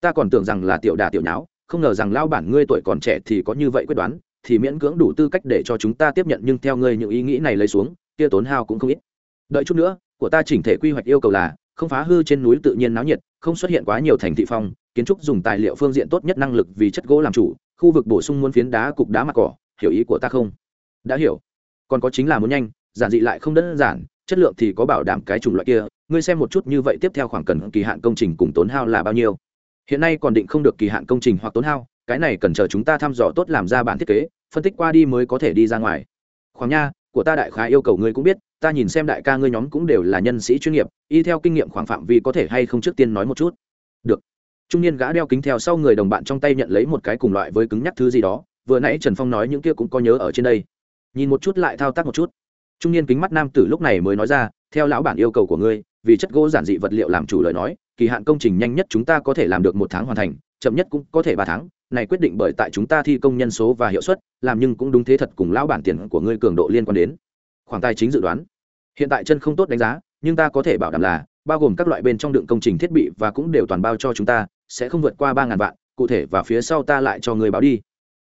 Ta còn tưởng rằng là tiểu đà tiểu nháo, không ngờ rằng lao bản ngươi tuổi còn trẻ thì có như vậy quyết đoán thì miễn cưỡng đủ tư cách để cho chúng ta tiếp nhận, nhưng theo ngươi những ý nghĩ này lấy xuống, kia tốn hao cũng không ít. Đợi chút nữa, của ta chỉnh thể quy hoạch yêu cầu là, không phá hư trên núi tự nhiên náo nhiệt, không xuất hiện quá nhiều thành thị phong, kiến trúc dùng tài liệu phương diện tốt nhất năng lực vì chất gỗ làm chủ, khu vực bổ sung muốn phiến đá, cục đá mặt cỏ, hiểu ý của ta không? Đã hiểu. Còn có chính là muốn nhanh, giản dị lại không đơn giản, chất lượng thì có bảo đảm cái chủng loại kia, ngươi xem một chút như vậy tiếp theo khoảng cần kỳ hạn công trình cùng tốn hao là bao nhiêu? Hiện nay còn định không được kỳ hạn công trình hoặc tốn hao cái này cần chờ chúng ta thăm dò tốt làm ra bản thiết kế, phân tích qua đi mới có thể đi ra ngoài. Khoảng nha, của ta đại khái yêu cầu ngươi cũng biết, ta nhìn xem đại ca ngươi nhóm cũng đều là nhân sĩ chuyên nghiệp, y theo kinh nghiệm khoảng phạm vi có thể hay không trước tiên nói một chút. Được. Trung niên gã đeo kính theo sau người đồng bạn trong tay nhận lấy một cái cùng loại với cứng nhắc thứ gì đó, vừa nãy trần phong nói những kia cũng có nhớ ở trên đây. Nhìn một chút lại thao tác một chút. Trung niên kính mắt nam tử lúc này mới nói ra, theo lão bản yêu cầu của ngươi, vì chất gỗ giản dị vật liệu làm chủ lời nói, kỳ hạn công trình nhanh nhất chúng ta có thể làm được một tháng hoàn thành, chậm nhất cũng có thể ba tháng này quyết định bởi tại chúng ta thi công nhân số và hiệu suất, làm nhưng cũng đúng thế thật cùng lão bản tiền của ngươi cường độ liên quan đến. Khoản tài chính dự đoán. Hiện tại chân không tốt đánh giá, nhưng ta có thể bảo đảm là, bao gồm các loại bên trong đựng công trình thiết bị và cũng đều toàn bao cho chúng ta, sẽ không vượt qua ba ngàn vạn, cụ thể và phía sau ta lại cho người báo đi.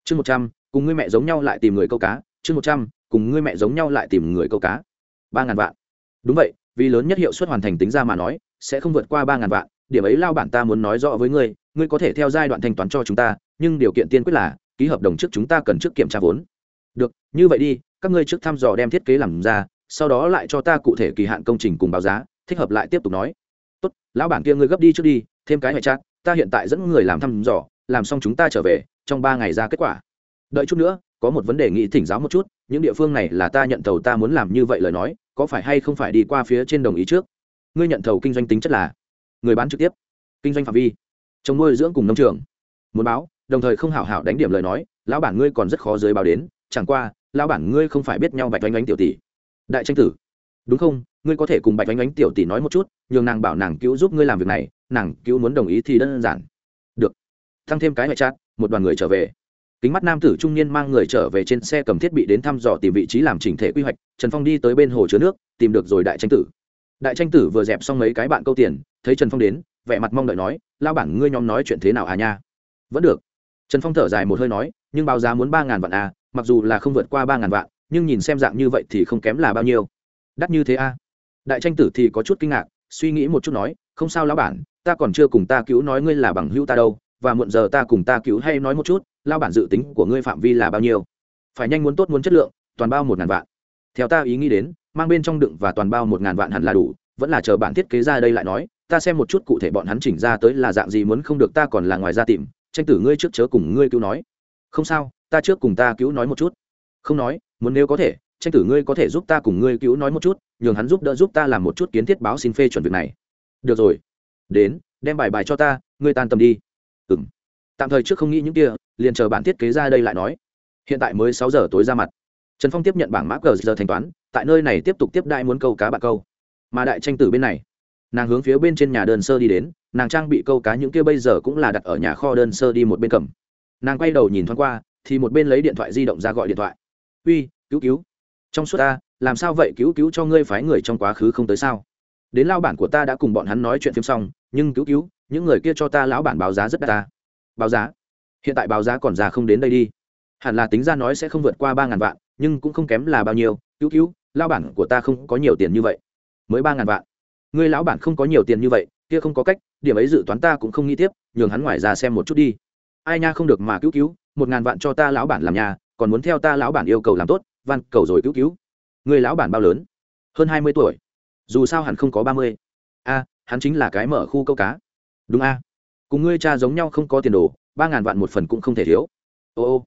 Chương một trăm, cùng ngươi mẹ giống nhau lại tìm người câu cá. Chương một trăm, cùng ngươi mẹ giống nhau lại tìm người câu cá. Ba ngàn vạn. Đúng vậy, vì lớn nhất hiệu suất hoàn thành tính ra mà nói, sẽ không vượt qua ba ngàn vạn. Điểm ấy lao bản ta muốn nói rõ với ngươi ngươi có thể theo giai đoạn thanh toán cho chúng ta nhưng điều kiện tiên quyết là, ký hợp đồng trước chúng ta cần trước kiểm tra vốn. Được, như vậy đi, các ngươi trước thăm dò đem thiết kế làm ra, sau đó lại cho ta cụ thể kỳ hạn công trình cùng báo giá, thích hợp lại tiếp tục nói. Tốt, lão bản kia ngươi gấp đi trước đi, thêm cái hệ chat, ta hiện tại dẫn người làm thăm dò, làm xong chúng ta trở về, trong ba ngày ra kết quả. Đợi chút nữa, có một vấn đề nghĩ thỉnh giáo một chút, những địa phương này là ta nhận thầu ta muốn làm như vậy lời nói, có phải hay không phải đi qua phía trên đồng ý trước? Ngươi nhận thầu kinh doanh tính chất là, người bán trực tiếp, kinh doanh phạm vi, trồng nuôi dưỡng cùng nông trường. Muốn báo đồng thời không hảo hảo đánh điểm lời nói, lão bản ngươi còn rất khó giới báo đến, chẳng qua, lão bản ngươi không phải biết nhau bạch oanh oanh tiểu tỷ. Đại tranh tử. Đúng không? Ngươi có thể cùng bạch oanh oanh tiểu tỷ nói một chút, nhường nàng bảo nàng cứu giúp ngươi làm việc này, nàng cứu muốn đồng ý thì đơn giản. Được. Thăng thêm cái ngoại trát một đoàn người trở về. Kính mắt nam tử trung niên mang người trở về trên xe cầm thiết bị đến thăm dò tìm vị trí làm chỉnh thể quy hoạch, trần phong đi tới bên hồ chứa nước, tìm được rồi đại tranh tử. Đại tranh tử vừa dẹp xong mấy cái bạn câu tiền, thấy trần phong đến, vẻ mặt mong đợi nói lao bản ngươi nhóm nói chuyện thế nào à nha? Vẫn được trần phong thở dài một hơi nói, nhưng báo giá muốn ba ngàn vạn à mặc dù là không vượt qua ba ngàn vạn, nhưng nhìn xem dạng như vậy thì không kém là bao nhiêu. Đắt như thế à? Đại tranh tử thì có chút kinh ngạc, suy nghĩ một chút nói, không sao lão bản, ta còn chưa cùng ta cứu nói ngươi là bằng hữu ta đâu, và muộn giờ ta cùng ta cứu hay nói một chút lao bản dự tính của ngươi phạm vi là bao nhiêu? Phải nhanh muốn tốt muốn chất lượng, toàn bao một ngàn vạn. Theo ta ý nghĩ đến, mang bên trong đựng và toàn bao một ngàn vạn hẳn là đủ, vẫn là chờ bản thiết kế ra đây lại nói, ta xem một chút cụ thể bọn hắn chỉnh ra tới là dạng gì muốn không được ta còn là ngoài ra tìm tranh tử ngươi trước chớ cùng ngươi cứu nói. Không sao, ta trước cùng ta cứu nói một chút. Không nói, muốn nếu có thể, tranh tử ngươi có thể giúp ta cùng ngươi cứu nói một chút, nhường hắn giúp đỡ giúp ta làm một chút kiến thiết báo xin phê chuẩn việc này. Được rồi. Đến, đem bài bài cho ta, ngươi tan tầm đi. Ừ m tạm thời trước không nghĩ những kia, liền chờ bản thiết kế ra đây lại nói. Hiện tại mới sáu giờ tối ra mặt. Trần phong tiếp nhận bảng mã cờ giờ thanh toán, tại nơi này tiếp tục tiếp đại muốn câu cá bạc câu. Mà đại tranh tử bên này nàng hướng phía bên trên nhà đơn sơ đi đến, nàng trang bị câu cá những kia bây giờ cũng là đặt ở nhà kho đơn sơ đi một bên cầm. Nàng quay đầu nhìn thoáng qua, thì một bên lấy điện thoại di động ra gọi điện thoại. Uy, cứu cứu. Trong suốt ta, làm sao vậy? Cứu cứu cho ngươi phái người trong quá khứ không tới sao? Đến lao bản của ta đã cùng bọn hắn nói chuyện phim xong, nhưng cứu cứu, những người kia cho ta lão bản báo giá rất đắt ta. Báo giá? Hiện tại báo giá còn già không đến đây đi. Hẳn là tính ra nói sẽ không vượt qua ba ngàn vạn, nhưng cũng không kém là bao nhiêu. Cứu cứu lao bản của ta không có nhiều tiền như vậy. Mới ba ngàn vạn người lão bản không có nhiều tiền như vậy, kia không có cách, điểm ấy dự toán ta cũng không nghĩ tiếp, nhường hắn ngoài ra xem một chút đi. Ai nha không được mà cứu cứu, một ngàn vạn cho ta lão bản làm nhà, còn muốn theo ta lão bản yêu cầu làm tốt, van cầu rồi cứu cứu. Người lão bản bao lớn? Hơn hai mươi tuổi. Dù sao hẳn không có ba mươi. A, hắn chính là cái mở khu câu cá. Đúng a. Cùng ngươi cha giống nhau không có tiền đồ, ba ngàn vạn một phần cũng không thể thiếu. Ô ô.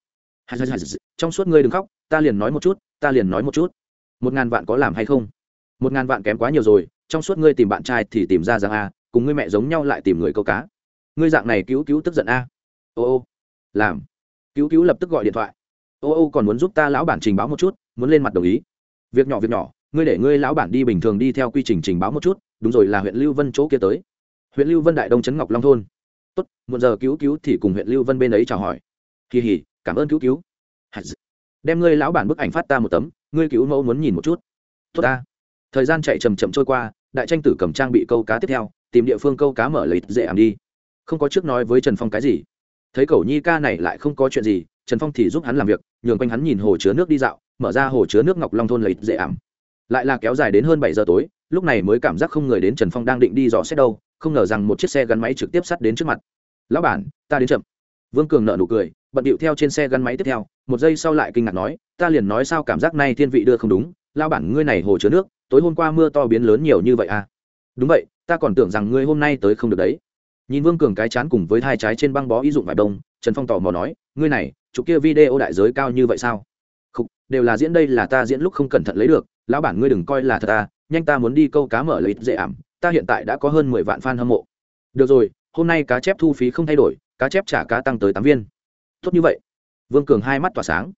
Trong suốt ngươi đừng khóc, ta liền nói một chút, ta liền nói một chút. Một ngàn vạn có làm hay không? Một ngàn vạn kém quá nhiều rồi trong suốt ngươi tìm bạn trai thì tìm ra rằng a, cùng ngươi mẹ giống nhau lại tìm người câu cá. Ngươi dạng này cứu cứu tức giận a. Ô ô. Làm. Cứu cứu lập tức gọi điện thoại. Ô ô còn muốn giúp ta lão bản trình báo một chút, muốn lên mặt đồng ý. Việc nhỏ việc nhỏ, ngươi để ngươi lão bản đi bình thường đi theo quy trình trình báo một chút, đúng rồi là huyện lưu vân chỗ kia tới. Huyện lưu vân đại đông trấn ngọc long thôn. Tốt một giờ cứu cứu thì cùng huyện lưu vân bên ấy chào hỏi. Kỳ hỉ, cảm ơn cứu cứu. Đem ngươi lão bản bức ảnh phát ta một tấm, ngươi cứu mẫu muốn nhìn một chút. Tốt ta thời gian chạy chầm chậm trôi qua, đại tranh tử cầm trang bị câu cá tiếp theo, tìm địa phương câu cá mở lấy dễ ảm đi. Không có trước nói với trần phong cái gì. Thấy cậu nhi ca này lại không có chuyện gì, trần phong thì giúp hắn làm việc, nhường quanh hắn nhìn hồ chứa nước đi dạo, mở ra hồ chứa nước ngọc long thôn lấy dễ ảm. Lại là kéo dài đến hơn bảy giờ tối, lúc này mới cảm giác không người đến trần phong đang định đi dò xét đâu, không ngờ rằng một chiếc xe gắn máy trực tiếp sắt đến trước mặt. Lão bản, ta đến chậm. Vương cường nợ nụ cười, bận điệu theo trên xe gắn máy tiếp theo, một giây sau lại kinh ngạc nói, ta liền nói sao cảm giác nay thiên vị đưa không đúng lao bản ngươi này hồ chứa nước tối hôm qua mưa to biến lớn nhiều như vậy à? Đúng vậy, ta còn tưởng rằng ngươi hôm nay tới không được đấy. Nhìn vương cường cái chán cùng với hai trái trên băng bó ý dụng vải đông, trần phong tỏ mò nói, ngươi này chụp kia video đại giới cao như vậy sao? Không đều là diễn đây là ta diễn lúc không cẩn thận lấy được, lão bản ngươi đừng coi là thật ta nhanh ta muốn đi câu cá mở lấy dễ ảm, ta hiện tại đã có hơn mười vạn fan hâm mộ. Được rồi, hôm nay cá chép thu phí không thay đổi, cá chép trả cá tăng tới tám viên. Tốt như vậy. Vương cường hai mắt tỏa sáng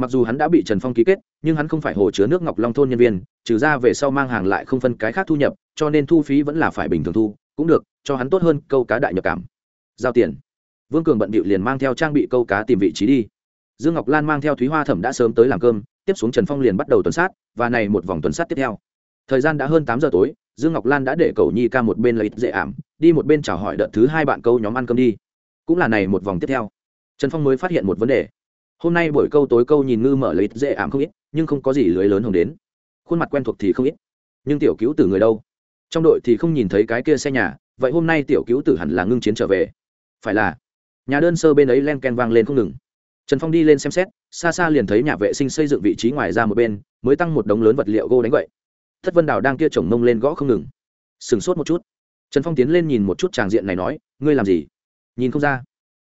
mặc dù hắn đã bị trần phong ký kết, nhưng hắn không phải hồ chứa nước ngọc long thôn nhân viên, trừ ra về sau mang hàng lại không phân cái khác thu nhập, cho nên thu phí vẫn là phải bình thường thu, cũng được, cho hắn tốt hơn câu cá đại nhập cảm. Giao tiền. Vương cường bận bịu liền mang theo trang bị câu cá tìm vị trí đi. Dương ngọc lan mang theo thúy hoa thẩm đã sớm tới làm cơm, tiếp xuống trần phong liền bắt đầu tuần sát, và này một vòng tuần sát tiếp theo. Thời gian đã hơn tám giờ tối, dương ngọc lan đã để cầu nhi ca một bên lấy dễ ảm, đi một bên chào hỏi đợt thứ hai bạn câu nhóm ăn cơm đi. Cũng là này một vòng tiếp theo. Trần phong mới phát hiện một vấn đề hôm nay buổi câu tối câu nhìn ngư mở lấy dễ ảm không ít, nhưng không có gì lưới lớn hồng đến. Khuôn mặt quen thuộc thì không ít. Nhưng tiểu cứu tử người đâu? Trong đội thì không nhìn thấy cái kia xe nhà, vậy hôm nay tiểu cứu tử hẳn là ngưng chiến trở về. Phải là, nhà đơn sơ bên ấy len ken vang lên không ngừng. Trần phong đi lên xem xét, xa xa liền thấy nhà vệ sinh xây dựng vị trí ngoài ra một bên, mới tăng một đống lớn vật liệu gô đánh vậy thất vân đào đang kia chồng mông lên gõ không ngừng. Sừng sốt một chút. Trần phong tiến lên nhìn một chút tràng diện này nói, ngươi làm gì? Nhìn không ra.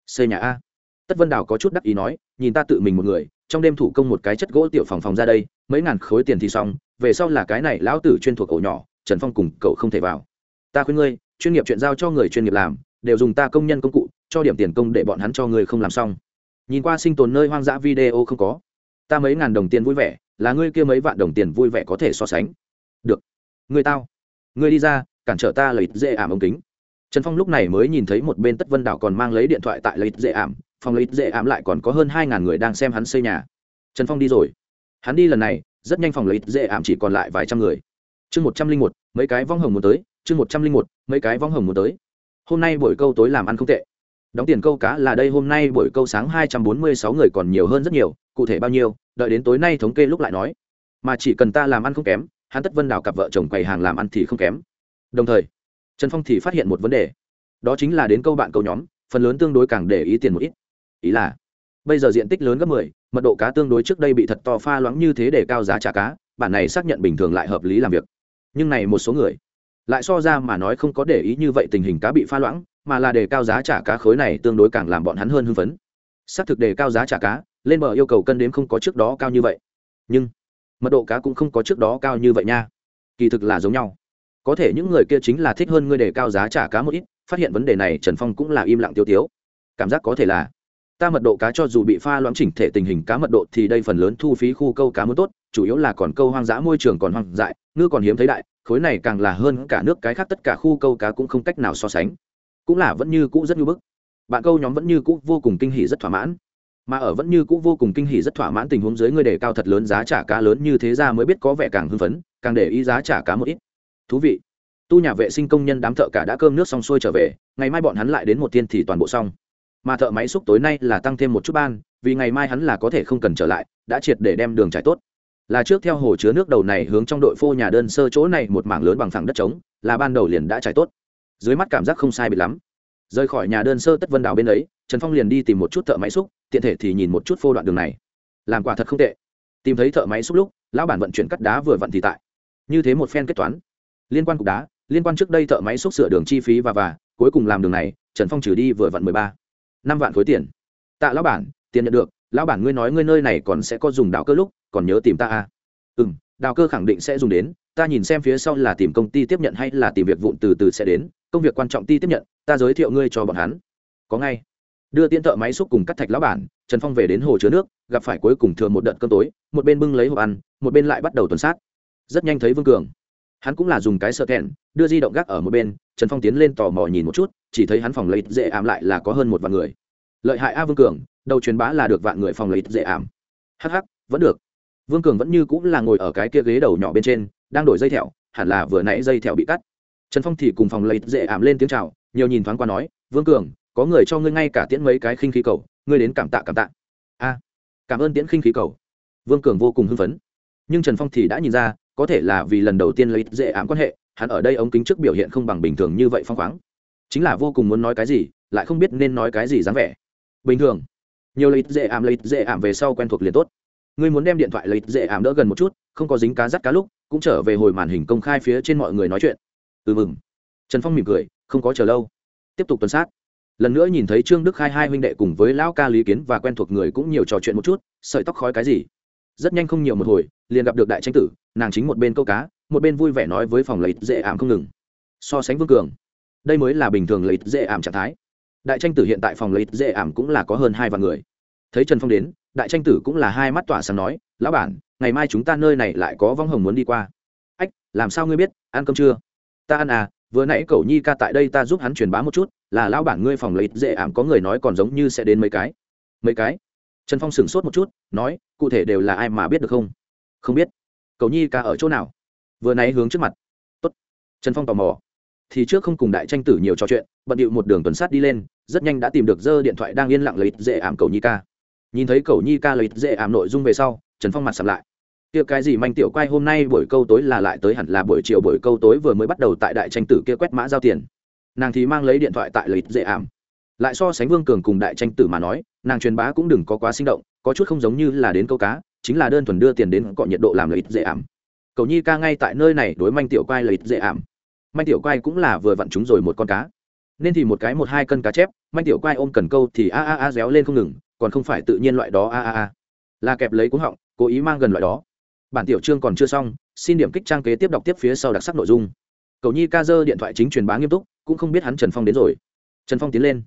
Xây nhà a tất vân đào có chút đắc ý nói, nhìn ta tự mình một người, trong đêm thủ công một cái chất gỗ tiểu phòng phòng ra đây, mấy ngàn khối tiền thì xong, về sau là cái này lão tử chuyên thuộc ổ nhỏ, trần phong cùng cậu không thể vào. Ta khuyên ngươi, chuyên nghiệp chuyện giao cho người chuyên nghiệp làm, đều dùng ta công nhân công cụ, cho điểm tiền công để bọn hắn cho ngươi không làm xong. Nhìn qua sinh tồn nơi hoang dã video không có. Ta mấy ngàn đồng tiền vui vẻ, là ngươi kia mấy vạn đồng tiền vui vẻ có thể so sánh. Được. Ngươi tao. Ngươi đi ra, cản trở ta lấy dễ ảm ống kính. Trần phong lúc này mới nhìn thấy một bên tất vân đảo còn mang lấy điện thoại tại lấy dễ ảm phòng lấy dễ ảm lại còn có hơn hai ngàn người đang xem hắn xây nhà. Trần phong đi rồi. Hắn đi lần này, rất nhanh phòng lấy dễ ảm chỉ còn lại vài trăm người. Chương một trăm linh một, mấy cái vong hồng muốn tới. Chương một trăm linh một, mấy cái vong hồng muốn tới. Hôm nay buổi câu tối làm ăn không tệ. Đóng tiền câu cá là đây, hôm nay buổi câu sáng hai trăm bốn mươi sáu người còn nhiều hơn rất nhiều, cụ thể bao nhiêu, đợi đến tối nay thống kê lúc lại nói. Mà chỉ cần ta làm ăn không kém, hắn tất vân đào cặp vợ chồng quầy hàng làm ăn thì không kém. Đồng thời, trần phong thì phát hiện một vấn đề. Đó chính là đến câu bạn, câu nhóm, phần lớn tương đối càng để ý tiền một ít ý là, bây giờ diện tích lớn gấp mười, mật độ cá tương đối trước đây bị thật to pha loãng như thế để cao giá trả cá, bản này xác nhận bình thường lại hợp lý làm việc. Nhưng này một số người, lại so ra mà nói không có để ý như vậy tình hình cá bị pha loãng, mà là đề cao giá trả cá khối này tương đối càng làm bọn hắn hơn hưng phấn. Xác thực đề cao giá trả cá, lên bờ yêu cầu cân đếm không có trước đó cao như vậy. Nhưng, mật độ cá cũng không có trước đó cao như vậy nha. Kỳ thực là giống nhau. Có thể những người kia chính là thích hơn ngươi đề cao giá trả cá một ít, phát hiện vấn đề này trần phong cũng là im lặng tiêu tiếu. Cảm giác có thể là ta mật độ cá cho dù bị pha loãng chỉnh thể tình hình cá mật độ thì đây phần lớn thu phí khu câu cá muốn tốt, chủ yếu là còn câu hoang dã môi trường còn hoang dại, ngư còn hiếm thấy đại, khối này càng là hơn cả nước, cái khác tất cả khu câu cá cũng không cách nào so sánh. Cũng là vẫn như cũ rất như bức. Bạn câu nhóm vẫn như cũ vô cùng kinh hỉ rất thỏa mãn. Mà ở vẫn như cũ vô cùng kinh hỉ rất thỏa mãn tình huống dưới, người đề cao thật lớn giá trả cá lớn như thế ra mới biết có vẻ càng hưng phấn, càng để ý giá trả cá một ít. Thú vị. Tu nhà vệ sinh công nhân đám thợ cả đã cơm nước xong xuôi trở về, ngày mai bọn hắn lại đến một tiên thì toàn bộ xong mà thợ máy xúc tối nay là tăng thêm một chút ban, vì ngày mai hắn là có thể không cần trở lại, đã triệt để đem đường trải tốt. Là trước theo hồ chứa nước đầu này hướng trong đội phô nhà đơn sơ chỗ này một mảng lớn bằng phẳng đất trống, là ban đầu liền đã trải tốt. Dưới mắt cảm giác không sai bị lắm. Rời khỏi nhà đơn sơ tất vân đào bên ấy, trần phong liền đi tìm một chút thợ máy xúc, tiện thể thì nhìn một chút phô đoạn đường này. Làm quả thật không tệ. Tìm thấy thợ máy xúc lúc, lão bản vận chuyển cắt đá vừa vặn thì tại. Như thế một phen kết toán. Liên quan cục đá, liên quan trước đây thợ máy xúc sửa đường chi phí và và, cuối cùng làm đường này, trần phong trừ đi vừa vặn mười ba năm vạn khối tiền. Tạ lão bản, tiền nhận được, lão bản ngươi nói ngươi nơi này còn sẽ có dùng đào cơ lúc, còn nhớ tìm ta à? ừ m đào cơ khẳng định sẽ dùng đến, ta nhìn xem phía sau là tìm công ty tiếp nhận hay là tìm việc vụn từ từ sẽ đến, công việc quan trọng ty tiếp nhận, ta giới thiệu ngươi cho bọn hắn. Có ngay. Đưa tiên thợ máy xúc cùng cắt thạch lão bản, trần phong về đến hồ chứa nước, gặp phải cuối cùng thường một đợt cơm tối, một bên bưng lấy hộp ăn, một bên lại bắt đầu tuần sát. Rất nhanh thấy vương cường. Hắn cũng là dùng cái sợ kẹn, đưa di động gác ở một bên trần phong tiến lên tò mò nhìn một chút, chỉ thấy hắn phòng lấy dễ ảm lại là có hơn một vạn người. Lợi hại a vương cường, đầu truyền bá là được vạn người phòng lấy dễ ảm. Hh vẫn được. Vương cường vẫn như cũng là ngồi ở cái kia ghế đầu nhỏ bên trên, đang đổi dây thẹo, hẳn là vừa nãy dây thẹo bị cắt. Trần phong thì cùng phòng lấy dễ ảm lên tiếng chào, nhiều nhìn thoáng qua nói, vương cường, có người cho ngươi ngay cả tiễn mấy cái khinh khí cầu, ngươi đến cảm tạ cảm tạ. A, cảm ơn tiễn khinh khí cầu. Vương cường vô cùng hưng phấn. Nhưng trần phong thì đã nhìn ra, có thể là vì lần đầu tiên lấy dễ ảm quan hệ hắn ở đây ống kính trước biểu hiện không bằng bình thường như vậy phong khoáng. Chính là vô cùng muốn nói cái gì, lại không biết nên nói cái gì dáng vẻ. Bình thường. Nhiều lấy dễ ảm lấy dễ ảm về sau quen thuộc liền tốt. Ngươi muốn đem điện thoại lấy dễ ảm đỡ gần một chút, không có dính cá dắt cá lúc, cũng trở về hồi màn hình công khai phía trên mọi người nói chuyện. Ừ mừng. Trần phong mỉm cười, không có chờ lâu. Tiếp tục tuần sát. Lần nữa nhìn thấy trương đức khai hai huynh đệ cùng với lão ca lý kiến và quen thuộc người cũng nhiều trò chuyện một chút, sợi tóc khói cái gì? Rất nhanh không nhiều một hồi, liền gặp được đại tranh tử, nàng chính một bên câu cá, một bên vui vẻ nói với phòng lấy dễ ảm không ngừng. So sánh vương cường, đây mới là bình thường lấy dễ ảm trạng thái. Đại tranh tử hiện tại phòng lấy dễ ảm cũng là có hơn hai vạn người. Thấy trần phong đến, đại tranh tử cũng là hai mắt tỏa sáng nói, lão bản, ngày mai chúng ta nơi này lại có vong hồng muốn đi qua. Ách, làm sao ngươi biết, ăn cơm chưa? Ta ăn à vừa nãy cậu nhi ca tại đây ta giúp hắn truyền bá một chút, là lão bản ngươi phòng lấy dễ ảm có người nói còn giống như sẽ đến mấy cái. Mấy cái? Trần phong sửng sốt một chút, nói, cụ thể đều là ai mà biết được không? Không biết. Cầu nhi ca ở chỗ nào? Vừa nãy hướng trước mặt. Tốt. trần phong tò mò. Thì trước không cùng đại tranh tử nhiều trò chuyện, bận điệu một đường tuần sát đi lên, rất nhanh đã tìm được dơ điện thoại đang yên lặng lấy dễ ảm cầu nhi ca. Nhìn thấy cầu nhi ca lấy dễ ảm nội dung về sau, trần phong mặt sầm lại. Kia cái gì manh tiểu quay hôm nay buổi câu tối là lại tới hẳn là buổi chiều buổi câu tối vừa mới bắt đầu tại đại tranh tử kia quét mã giao tiền. Nàng thì mang lấy điện thoại tại lấy dễ ảm lại so sánh vương cường cùng đại tranh tử mà nói, nàng truyền bá cũng đừng có quá sinh động, có chút không giống như là đến câu cá, chính là đơn thuần đưa tiền đến cọ nhiệt độ làm lợi ích dễ ảm. Cầu nhi ca ngay tại nơi này đối manh tiểu quay lợi ích dễ ảm. Manh tiểu quay cũng là vừa vặn chúng rồi một con cá. Nên thì một cái một hai cân cá chép, manh tiểu quay ôm cần câu thì a a a réo lên không ngừng, còn không phải tự nhiên loại đó a a a. Là kẹp lấy cuống họng, cố ý mang gần loại đó. Bản tiểu chương còn chưa xong, xin điểm kích trang kế tiếp đọc tiếp phía sau đặc sắc nội dung. Cầu nhi ca dơ điện thoại chính truyền bá nghiêm túc, cũng không biết hắn trần phong đến rồi. Trần phong tiến lên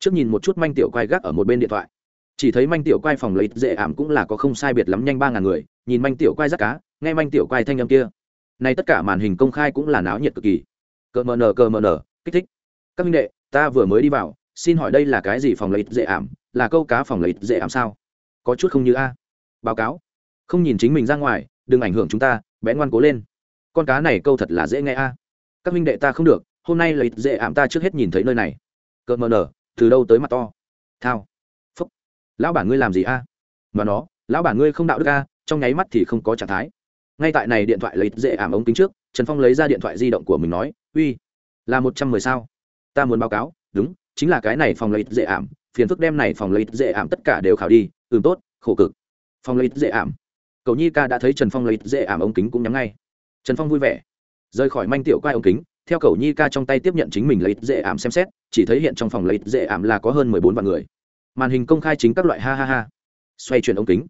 trước nhìn một chút manh tiểu quay gác ở một bên điện thoại. Chỉ thấy manh tiểu quay phòng lấy dễ ảm cũng là có không sai biệt lắm nhanh ba ngàn người, nhìn manh tiểu quay rắt cá, nghe manh tiểu quay thanh âm kia. Nay tất cả màn hình công khai cũng là náo nhiệt cực kỳ. Cờ mờ nờ, cờ mờ nờ, kích thích. Các minh đệ, ta vừa mới đi vào, xin hỏi đây là cái gì phòng lấy dễ ảm? Là câu cá phòng lấy dễ ảm sao? Có chút không như a. Báo cáo. Không nhìn chính mình ra ngoài, đừng ảnh hưởng chúng ta, bé ngoan cố lên. Con cá này câu thật là dễ nghe a. Các minh đệ ta không được, hôm nay lấy dễ ảm ta trước hết nhìn thấy nơi này. Cờ mờ nờ từ đâu tới mặt to? Thao. Phúc. Lão bản ngươi làm gì a? Mà nó, lão bản ngươi không đạo đức a, trong nháy mắt thì không có trạng thái. Ngay tại này điện thoại lấy dễ ảm ống kính trước, trần phong lấy ra điện thoại di động của mình nói, uy, là một trăm mười sao? Ta muốn báo cáo, đúng, chính là cái này phòng lấy dễ ảm, phiền phức đem này phòng lấy dễ ảm tất cả đều khảo đi, ừm, tốt, khổ cực. Phòng lấy dễ ảm. Cậu nhi ca đã thấy trần phong lấy dễ ảm ống kính cũng nhắm ngay. Trần phong vui vẻ, rời khỏi manh tiểu quay ống kính theo cậu nhi ca trong tay tiếp nhận chính mình lấy dễ ảm xem xét, chỉ thấy hiện trong phòng lấy dễ ảm là có hơn mười bốn vạn người. Màn hình công khai chính các loại ha ha ha. Xoay chuyển ống kính.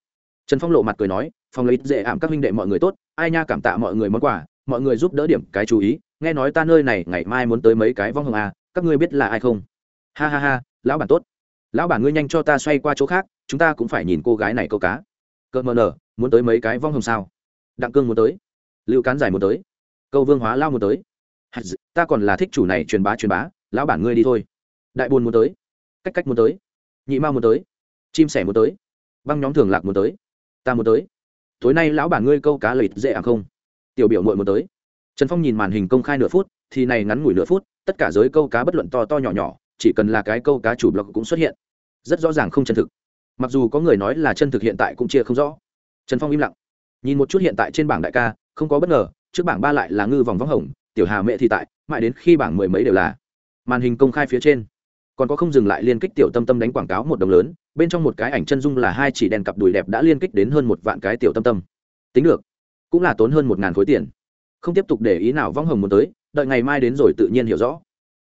Trần phong lộ mặt cười nói, phòng lấy dễ ảm các huynh đệ mọi người tốt, ai nha cảm tạ mọi người món quà, mọi người giúp đỡ điểm cái chú ý, nghe nói ta nơi này ngày mai muốn tới mấy cái vong hồng à các ngươi biết là ai không? Ha ha ha, lão bản tốt. Lão bản ngươi nhanh cho ta xoay qua chỗ khác, chúng ta cũng phải nhìn cô gái này câu cá. Cỡ mờ nở muốn tới mấy cái vong hồng sao? Đặng cương muốn tới. Lưu cán giải muốn tới. Câu vương hóa lao muốn tới ta còn là thích chủ này truyền bá truyền bá, lão bản ngươi đi thôi. Đại buồn muốn tới, cách cách muốn tới, nhị ma muốn tới, chim sẻ muốn tới, băng nhóm thường lạc muốn tới, ta muốn tới. Tối nay lão bản ngươi câu cá lợi dễ ảm không? Tiểu biểu mội muốn tới. Trần phong nhìn màn hình công khai nửa phút, thì này ngắn ngủi nửa phút, tất cả giới câu cá bất luận to to nhỏ nhỏ, chỉ cần là cái câu cá chủ blog cũng xuất hiện. Rất rõ ràng không chân thực. Mặc dù có người nói là chân thực hiện tại cũng chia không rõ. Trần phong im lặng. Nhìn một chút hiện tại trên bảng đại ca, không có bất ngờ, trước bảng ba lại là ngư vòng vắng hồng tiểu hà mẹ thì tại, mãi đến khi bảng mười mấy đều là. Màn hình công khai phía trên. Còn có không dừng lại liên kích tiểu tâm tâm đánh quảng cáo một đồng lớn, bên trong một cái ảnh chân dung là hai chỉ đèn cặp đùi đẹp đã liên kích đến hơn một vạn cái tiểu tâm tâm. Tính được. Cũng là tốn hơn một ngàn khối tiền. Không tiếp tục để ý nào vong hồng muốn tới, đợi ngày mai đến rồi tự nhiên hiểu rõ.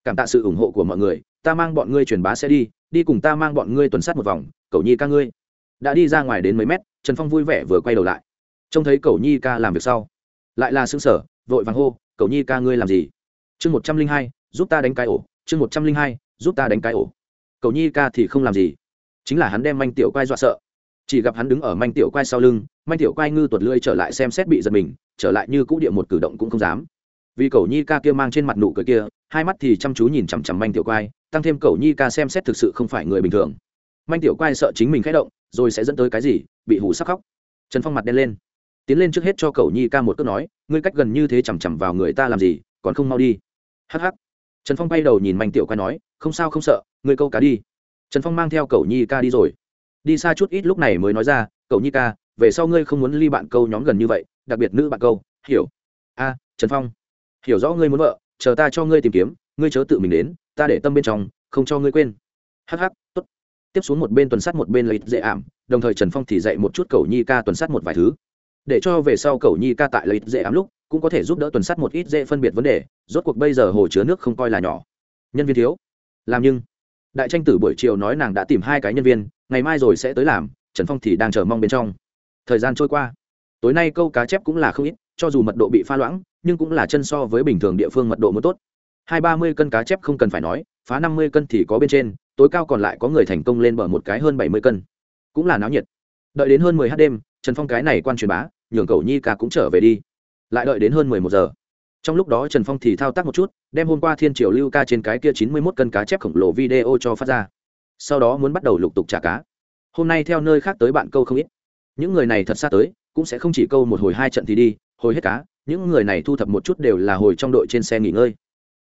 Cảm tạ sự ủng hộ của mọi người, ta mang bọn ngươi truyền bá sẽ đi đi cùng ta mang bọn ngươi tuần sát một vòng, cậu nhi ca ngươi. Đã đi ra ngoài đến mấy mét, trần phong vui vẻ vừa quay đầu lại. Trông thấy cậu nhi ca làm việc sau. Lại là xương sở vội vàng hô cậu nhi ca ngươi làm gì? Chương một trăm linh hai, giúp ta đánh cái ổ. Chương một trăm linh hai, giúp ta đánh cái ổ. Cậu nhi ca thì không làm gì. Chính là hắn đem manh tiểu quai dọa sợ. Chỉ gặp hắn đứng ở manh tiểu quai sau lưng, manh tiểu quai ngư tuột lưỡi trở lại xem xét bị giật mình, trở lại như cũ địa một cử động cũng không dám. Vì cậu nhi ca kia mang trên mặt nụ cười kia, hai mắt thì chăm chú nhìn chằm chằm manh tiểu quai, tăng thêm cậu nhi ca xem xét thực sự không phải người bình thường. Manh tiểu quai sợ chính mình khẽ động, rồi sẽ dẫn tới cái gì? Bị hủ sắc khóc. Trần phong mặt đen lên tiến lên trước hết cho cậu nhi ca một cước nói, ngươi cách gần như thế chằm chằm vào người ta làm gì, còn không mau đi. Hắc hắc. Trần phong bay đầu nhìn manh tiểu quay nói, không sao không sợ, ngươi câu cá đi. Trần phong mang theo cậu nhi ca đi rồi. Đi xa chút ít lúc này mới nói ra, cậu nhi ca, về sau ngươi không muốn ly bạn câu nhóm gần như vậy, đặc biệt nữ bạn câu, hiểu? A, trần phong, hiểu rõ ngươi muốn vợ, chờ ta cho ngươi tìm kiếm, ngươi chớ tự mình đến, ta để tâm bên trong, không cho ngươi quên. Hh t ố tốt. Tiếp xuống một bên tuần sát một bên lấy dễ ảm, đồng thời trần phong thì dạy một chút cầu nhi ca tuần sát một vài thứ để cho về sau cầu nhi ca tại lấy dễ ám lúc, cũng có thể giúp đỡ tuần sát một ít dễ phân biệt vấn đề, rốt cuộc bây giờ hồ chứa nước không coi là nhỏ. Nhân viên thiếu. Làm nhưng, đại tranh tử buổi chiều nói nàng đã tìm hai cái nhân viên, ngày mai rồi sẽ tới làm, trần phong thì đang chờ mong bên trong. Thời gian trôi qua. Tối nay câu cá chép cũng là không ít, cho dù mật độ bị pha loãng, nhưng cũng là chân so với bình thường địa phương mật độ mới tốt. Hai ba mươi cân cá chép không cần phải nói, phá năm mươi cân thì có bên trên, tối cao còn lại có người thành công lên bờ một cái hơn bảy mươi cân. Cũng là náo nhiệt. Đợi đến hơn mười h đêm, trần phong cái này quan truyền bá nhường cầu nhi ca cũng trở về đi. Lại đợi đến hơn mười một giờ. Trong lúc đó trần phong thì thao tác một chút, đem hôm qua thiên triều lưu ca trên cái kia chín mươi mốt cân cá chép khổng lồ video cho phát ra. Sau đó muốn bắt đầu lục tục trả cá. Hôm nay theo nơi khác tới bạn câu không ít. Những người này thật xa tới, cũng sẽ không chỉ câu một hồi hai trận thì đi, hồi hết cá. Những người này thu thập một chút đều là hồi trong đội trên xe nghỉ ngơi.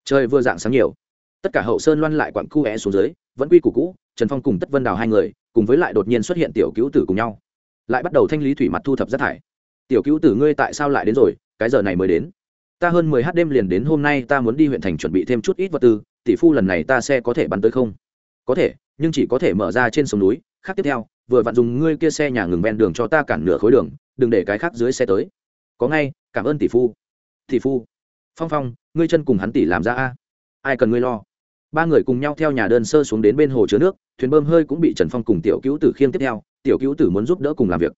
Trời vừa dạng sáng nhiều. Tất cả hậu sơn loan lại quặn cu é xuống dưới, vẫn quy củ cũ, trần phong cùng tất vân đào hai người, cùng với lại đột nhiên xuất hiện tiểu cứu tử cùng nhau. Lại bắt đầu thanh lý thủy mặt thu thập rác thải tiểu cứu tử ngươi tại sao lại đến rồi, cái giờ này mới đến. Ta hơn mười h đêm liền đến hôm nay ta muốn đi huyện thành chuẩn bị thêm chút ít vật tư, tỷ phu lần này ta xe có thể bắn tới không? Có thể, nhưng chỉ có thể mở ra trên sông núi, khác tiếp theo, vừa vặn dùng ngươi kia xe nhà ngừng ven đường cho ta cản nửa khối đường, đừng để cái khác dưới xe tới. Có ngay, cảm ơn tỷ phu. Tỷ phu. Phong phong, ngươi chân cùng hắn tỷ làm ra a. Ai cần ngươi lo? Ba người cùng nhau theo nhà đơn sơ xuống đến bên hồ chứa nước, thuyền bơm hơi cũng bị trần phong cùng tiểu cứu tử khiêng tiếp theo, tiểu cứu tử muốn giúp đỡ cùng làm việc.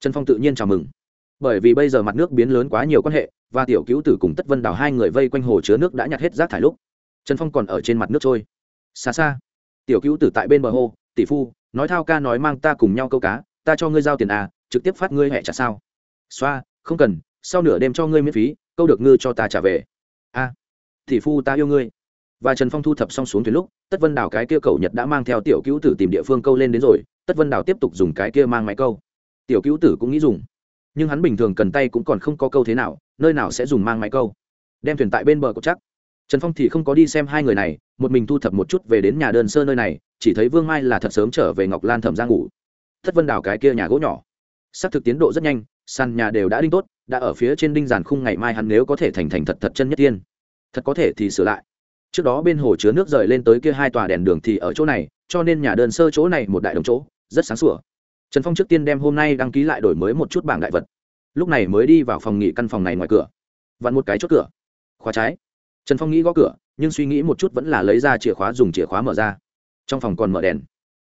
Trần phong tự nhiên chào mừng bởi vì bây giờ mặt nước biến lớn quá nhiều quan hệ, và tiểu cứu tử cùng tất vân đào hai người vây quanh hồ chứa nước đã nhặt hết rác thải lúc, trần phong còn ở trên mặt nước trôi. Xa xa, tiểu cứu tử tại bên bờ hồ tỷ phu, nói thao ca nói mang ta cùng nhau câu cá, ta cho ngươi giao tiền à trực tiếp phát ngươi hẹ trả sao? Xoa, không cần, sau nửa đêm cho ngươi miễn phí, câu được ngư cho ta trả về. A, tỷ phu ta yêu ngươi. Và trần phong thu thập xong xuống thuyền lúc, tất vân đào cái kia cầu nhật đã mang theo tiểu cứu tử tìm địa phương câu lên đến rồi, tất vân đào tiếp tục dùng cái kia mang máy câu. Tiểu cứu tử cũng nghĩ dùng nhưng hắn bình thường cần tay cũng còn không có câu thế nào, nơi nào sẽ dùng mang máy câu. Đem thuyền tại bên bờ cột chắc. Trần phong thì không có đi xem hai người này, một mình thu thập một chút về đến nhà đơn sơ nơi này, chỉ thấy vương mai là thật sớm trở về ngọc lan thẩm ra ngủ. Thất vân đào cái kia nhà gỗ nhỏ. S ắ c thực tiến độ rất nhanh, sàn nhà đều đã đinh tốt, đã ở phía trên đinh giàn khung ngày mai hắn nếu có thể thành thành thật thật chân nhất tiên. Thật có thể thì sửa lại. Trước đó bên hồ chứa nước rời lên tới kia hai tòa đèn đường thì ở chỗ này, cho nên nhà đơn sơ chỗ này một đại đồng chỗ, rất sáng sủa trần phong trước tiên đem hôm nay đăng ký lại đổi mới một chút bảng đại vật. Lúc này mới đi vào phòng nghỉ căn phòng này ngoài cửa. Vặn một cái chốt cửa. Khóa trái. Trần phong nghĩ gõ cửa, nhưng suy nghĩ một chút vẫn là lấy ra chìa khóa dùng chìa khóa mở ra. Trong phòng còn mở đèn.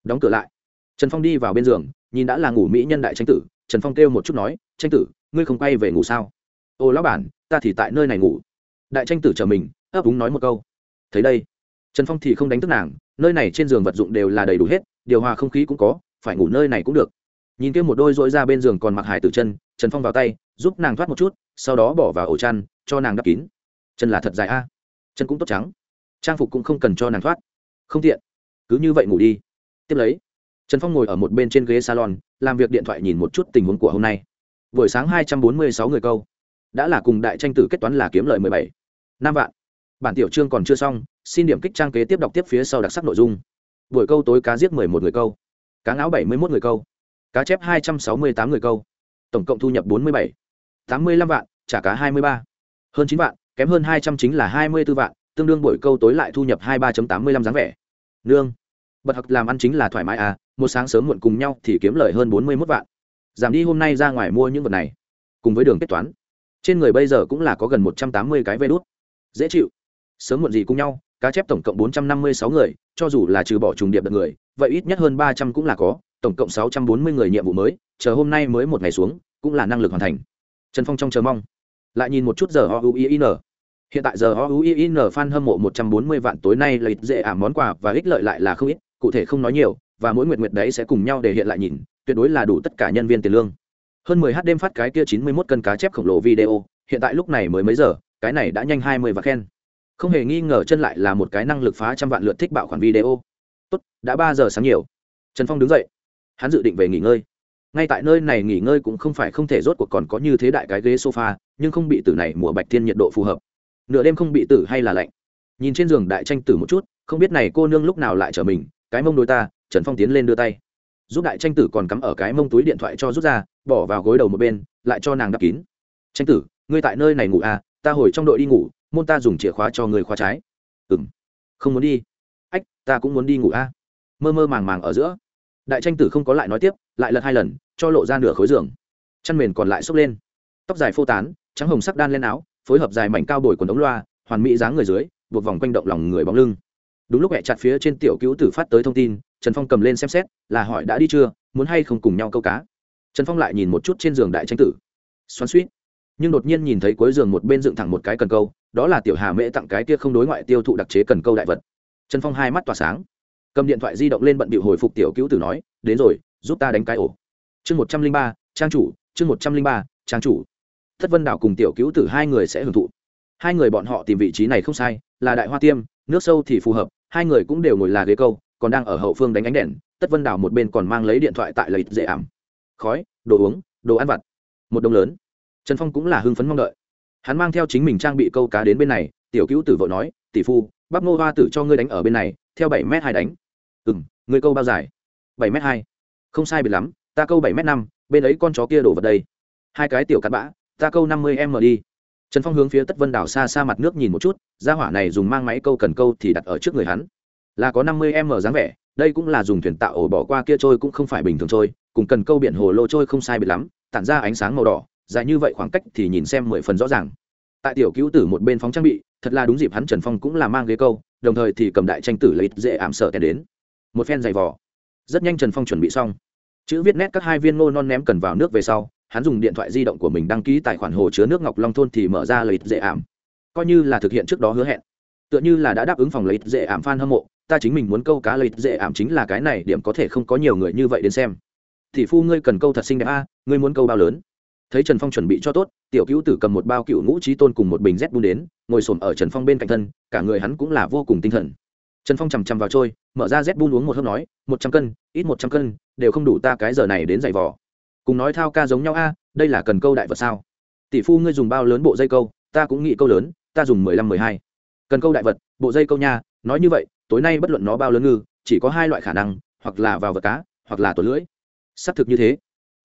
Đóng cửa lại. Trần phong đi vào bên giường, nhìn đã là ngủ mỹ nhân đại tranh tử, trần phong kêu một chút nói, tranh tử, ngươi không quay về ngủ sao? Ô, lão bản, ta thì tại nơi này ngủ. Đại tranh tử chờ mình, ấp úng nói một câu. Thấy đây. Trần phong thì không đánh thức nàng, nơi này trên giường vật dụng đều là đầy đủ hết, điều hòa không khí cũng có phải ngủ nơi này cũng được. Nhìn kia một đôi dỗi ra bên giường còn mặc hải tử chân, trần phong vào tay, giúp nàng thoát một chút, sau đó bỏ vào ổ chăn, cho nàng đắp kín. Chân là thật dài a. Chân cũng tốt trắng. Trang phục cũng không cần cho nàng thoát. Không tiện. Cứ như vậy ngủ đi. Tiếp lấy, trần phong ngồi ở một bên trên ghế salon, làm việc điện thoại nhìn một chút tình huống của hôm nay. Buổi sáng hai trăm bốn mươi sáu người câu. Đã là cùng đại tranh tử kết toán là kiếm lời mười bảy. Năm vạn. Bản tiểu chương còn chưa xong, xin điểm kích trang kế tiếp đọc tiếp phía sau đặc sắc nội dung. Buổi câu tối cá giết mười một người câu cá ngáo bảy mươi một người câu. Cá chép hai trăm sáu mươi tám người câu. Tổng cộng thu nhập bốn mươi bảy. tám mươi lăm vạn, trả cá hai mươi ba. Hơn chín vạn, kém hơn hai trăm chính là hai mươi b ố vạn, tương đương buổi câu tối lại thu nhập hai ba tám mươi lăm dáng vẻ. Nương. Bật học làm ăn chính là thoải mái à một sáng sớm muộn cùng nhau thì kiếm lời hơn bốn mươi mốt vạn. Giảm đi hôm nay ra ngoài mua những vật này. Cùng với đường kết toán. Trên người bây giờ cũng là có gần một trăm tám mươi cái vê đốt dễ chịu. Sớm muộn gì cùng nhau, cá chép tổng cộng bốn trăm năm mươi sáu người, cho dù là trừ bỏ trùng điệp đợt người vậy ít nhất hơn ba trăm cũng là có, tổng cộng sáu trăm bốn mươi người nhiệm vụ mới, chờ hôm nay mới một ngày xuống, cũng là năng lực hoàn thành. Trần phong trong chờ mong. Lại nhìn một chút giờ o u i n. Hiện tại giờ o u i n fan hâm mộ một trăm bốn mươi vạn tối nay lợi dễ ảm món quà và ích lợi lại là không ít, cụ thể không nói nhiều, và mỗi nguyệt nguyệt đấy sẽ cùng nhau để hiện lại nhìn, tuyệt đối là đủ tất cả nhân viên tiền lương. Hơn mười h đêm phát cái kia chín mươi mốt cân cá chép khổng lồ video, hiện tại lúc này mới mấy giờ, cái này đã nhanh hai mươi và khen. Không hề nghi ngờ chân lại là một cái năng lực phá trăm vạn lượt thích bạo khoản video tốt, đã ba giờ sáng nhiều. Trần phong đứng dậy. Hắn dự định về nghỉ ngơi. Ngay tại nơi này nghỉ ngơi cũng không phải không thể rốt cuộc còn có như thế đại cái ghế sofa, nhưng không bị tử này mùa bạch thiên nhiệt độ phù hợp. Nửa đêm không bị tử hay là lạnh. Nhìn trên giường đại tranh tử một chút, không biết này cô nương lúc nào lại trở mình, cái mông đôi ta, trần phong tiến lên đưa tay. Giúp đại tranh tử còn cắm ở cái mông túi điện thoại cho rút ra, bỏ vào gối đầu một bên, lại cho nàng đắp kín. Tranh tử, ngươi tại nơi này ngủ à ta hồi trong đội đi ngủ, môn ta dùng chìa khóa cho người khóa trái. Ừ m không muốn đi ách, ta cũng muốn đi ngủ à mơ mơ màng màng ở giữa, đại tranh tử không có lại nói tiếp, lại lật hai lần, cho lộ ra nửa khối giường. Chăn mền còn lại xốc lên. Tóc dài phô tán, trắng hồng sắc đan lên áo, phối hợp dài mảnh cao bồi quần ống loa, hoàn mỹ dáng người dưới, buộc vòng quanh động lòng người bóng lưng. Đúng lúc hẹ chặt phía trên tiểu cứu tử phát tới thông tin, trần phong cầm lên xem xét, là hỏi đã đi chưa, muốn hay không cùng nhau câu cá. Trần phong lại nhìn một chút trên giường đại tranh tử. Xoắn suýt nhưng đột nhiên nhìn thấy cuối giường một bên dựng thẳng một cái cần câu, đó là tiểu hà mễ tặng cái kia không đối ngoại tiêu thụ đặc chế cần câu đại vật trần phong hai mắt tỏa sáng. Cầm điện thoại di động lên bận bịu hồi phục tiểu cứu tử nói, đến rồi, giúp ta đánh cái ổ. Chương một trăm linh ba, trang chủ, chương một trăm linh ba, trang chủ. Thất vân đảo cùng tiểu cứu tử hai người sẽ hưởng thụ. Hai người bọn họ tìm vị trí này không sai, là đại hoa tiêm, nước sâu thì phù hợp, hai người cũng đều ngồi là ghế câu, còn đang ở hậu phương đánh ánh đèn tất vân đảo một bên còn mang lấy điện thoại tại lợi dễ ảm. Khói, đồ uống, đồ ăn vặt. Một đồng lớn. Trần phong cũng là hưng phấn mong đợi. Hắn mang theo chính mình trang bị câu cá đến bên này, tiểu cứu tử vội nói, tỷ phu bắp ngô hoa tử cho ngươi đánh ở bên này, theo bảy m hai đánh. Ừ m ngươi câu bao dài? Bảy m hai. Không sai biệt lắm, ta câu bảy m năm, bên ấy con chó kia đổ vào đây. Hai cái tiểu cắt bã, ta câu năm mươi m đi. Trần phong hướng phía tất vân đảo xa xa mặt nước nhìn một chút ra hỏa này dùng mang máy câu cần câu thì đặt ở trước người hắn. Là có năm mươi m dáng vẻ, đây cũng là dùng thuyền tạo ổ bỏ qua kia trôi cũng không phải bình thường trôi, cùng cần câu biển hồ lô trôi không sai biệt lắm, tản ra ánh sáng màu đỏ, dài như vậy khoảng cách thì nhìn xem mười phần rõ ràng tại tiểu cứu tử một bên phóng trang bị, thật là đúng dịp hắn trần phong cũng là mang ghế câu, đồng thời thì cầm đại tranh tử lấy dễ ảm sợ kèn đến. Một phen giày vò. Rất nhanh trần phong chuẩn bị xong. Chữ viết nét các hai viên ngô non ném cần vào nước về sau, hắn dùng điện thoại di động của mình đăng ký tài khoản hồ chứa nước ngọc long thôn thì mở ra lấy dễ ảm. Coi như là thực hiện trước đó hứa hẹn. Tựa như là đã đáp ứng phòng lấy dễ ảm f hâm mộ, ta chính mình muốn câu cá lấy dễ ảm chính là cái này, điểm có thể không có nhiều người như vậy đến xem. Thì phu ngươi cần câu thật xinh đẹp a, ngươi muốn câu bao lớn? Thấy trần phong chuẩn bị cho tốt, tiểu cứu tử cầm một bao cựu ngũ trí tôn cùng một bình rét bun đến, ngồi s ở trần phong bên cạnh thân, cả người hắn cũng là vô cùng tinh thần. Trần phong chằm chằm vào trôi, mở ra rét bun uống một hớp nói, một trăm cân, ít một trăm cân, đều không đủ ta cái giờ này đến giày vò. Cùng nói thao ca giống nhau a, đây là cần câu đại vật sao? Tỷ phu ngươi dùng bao lớn bộ dây câu, ta cũng nghĩ câu lớn, ta dùng mười lăm, mười hai. Cần câu đại vật, bộ dây câu nha, nói như vậy, tối nay bất luận nó bao lớn ngư, chỉ có hai loại khả năng, hoặc là vào vật cá, hoặc là tổ lưỡi. Xác thực như thế.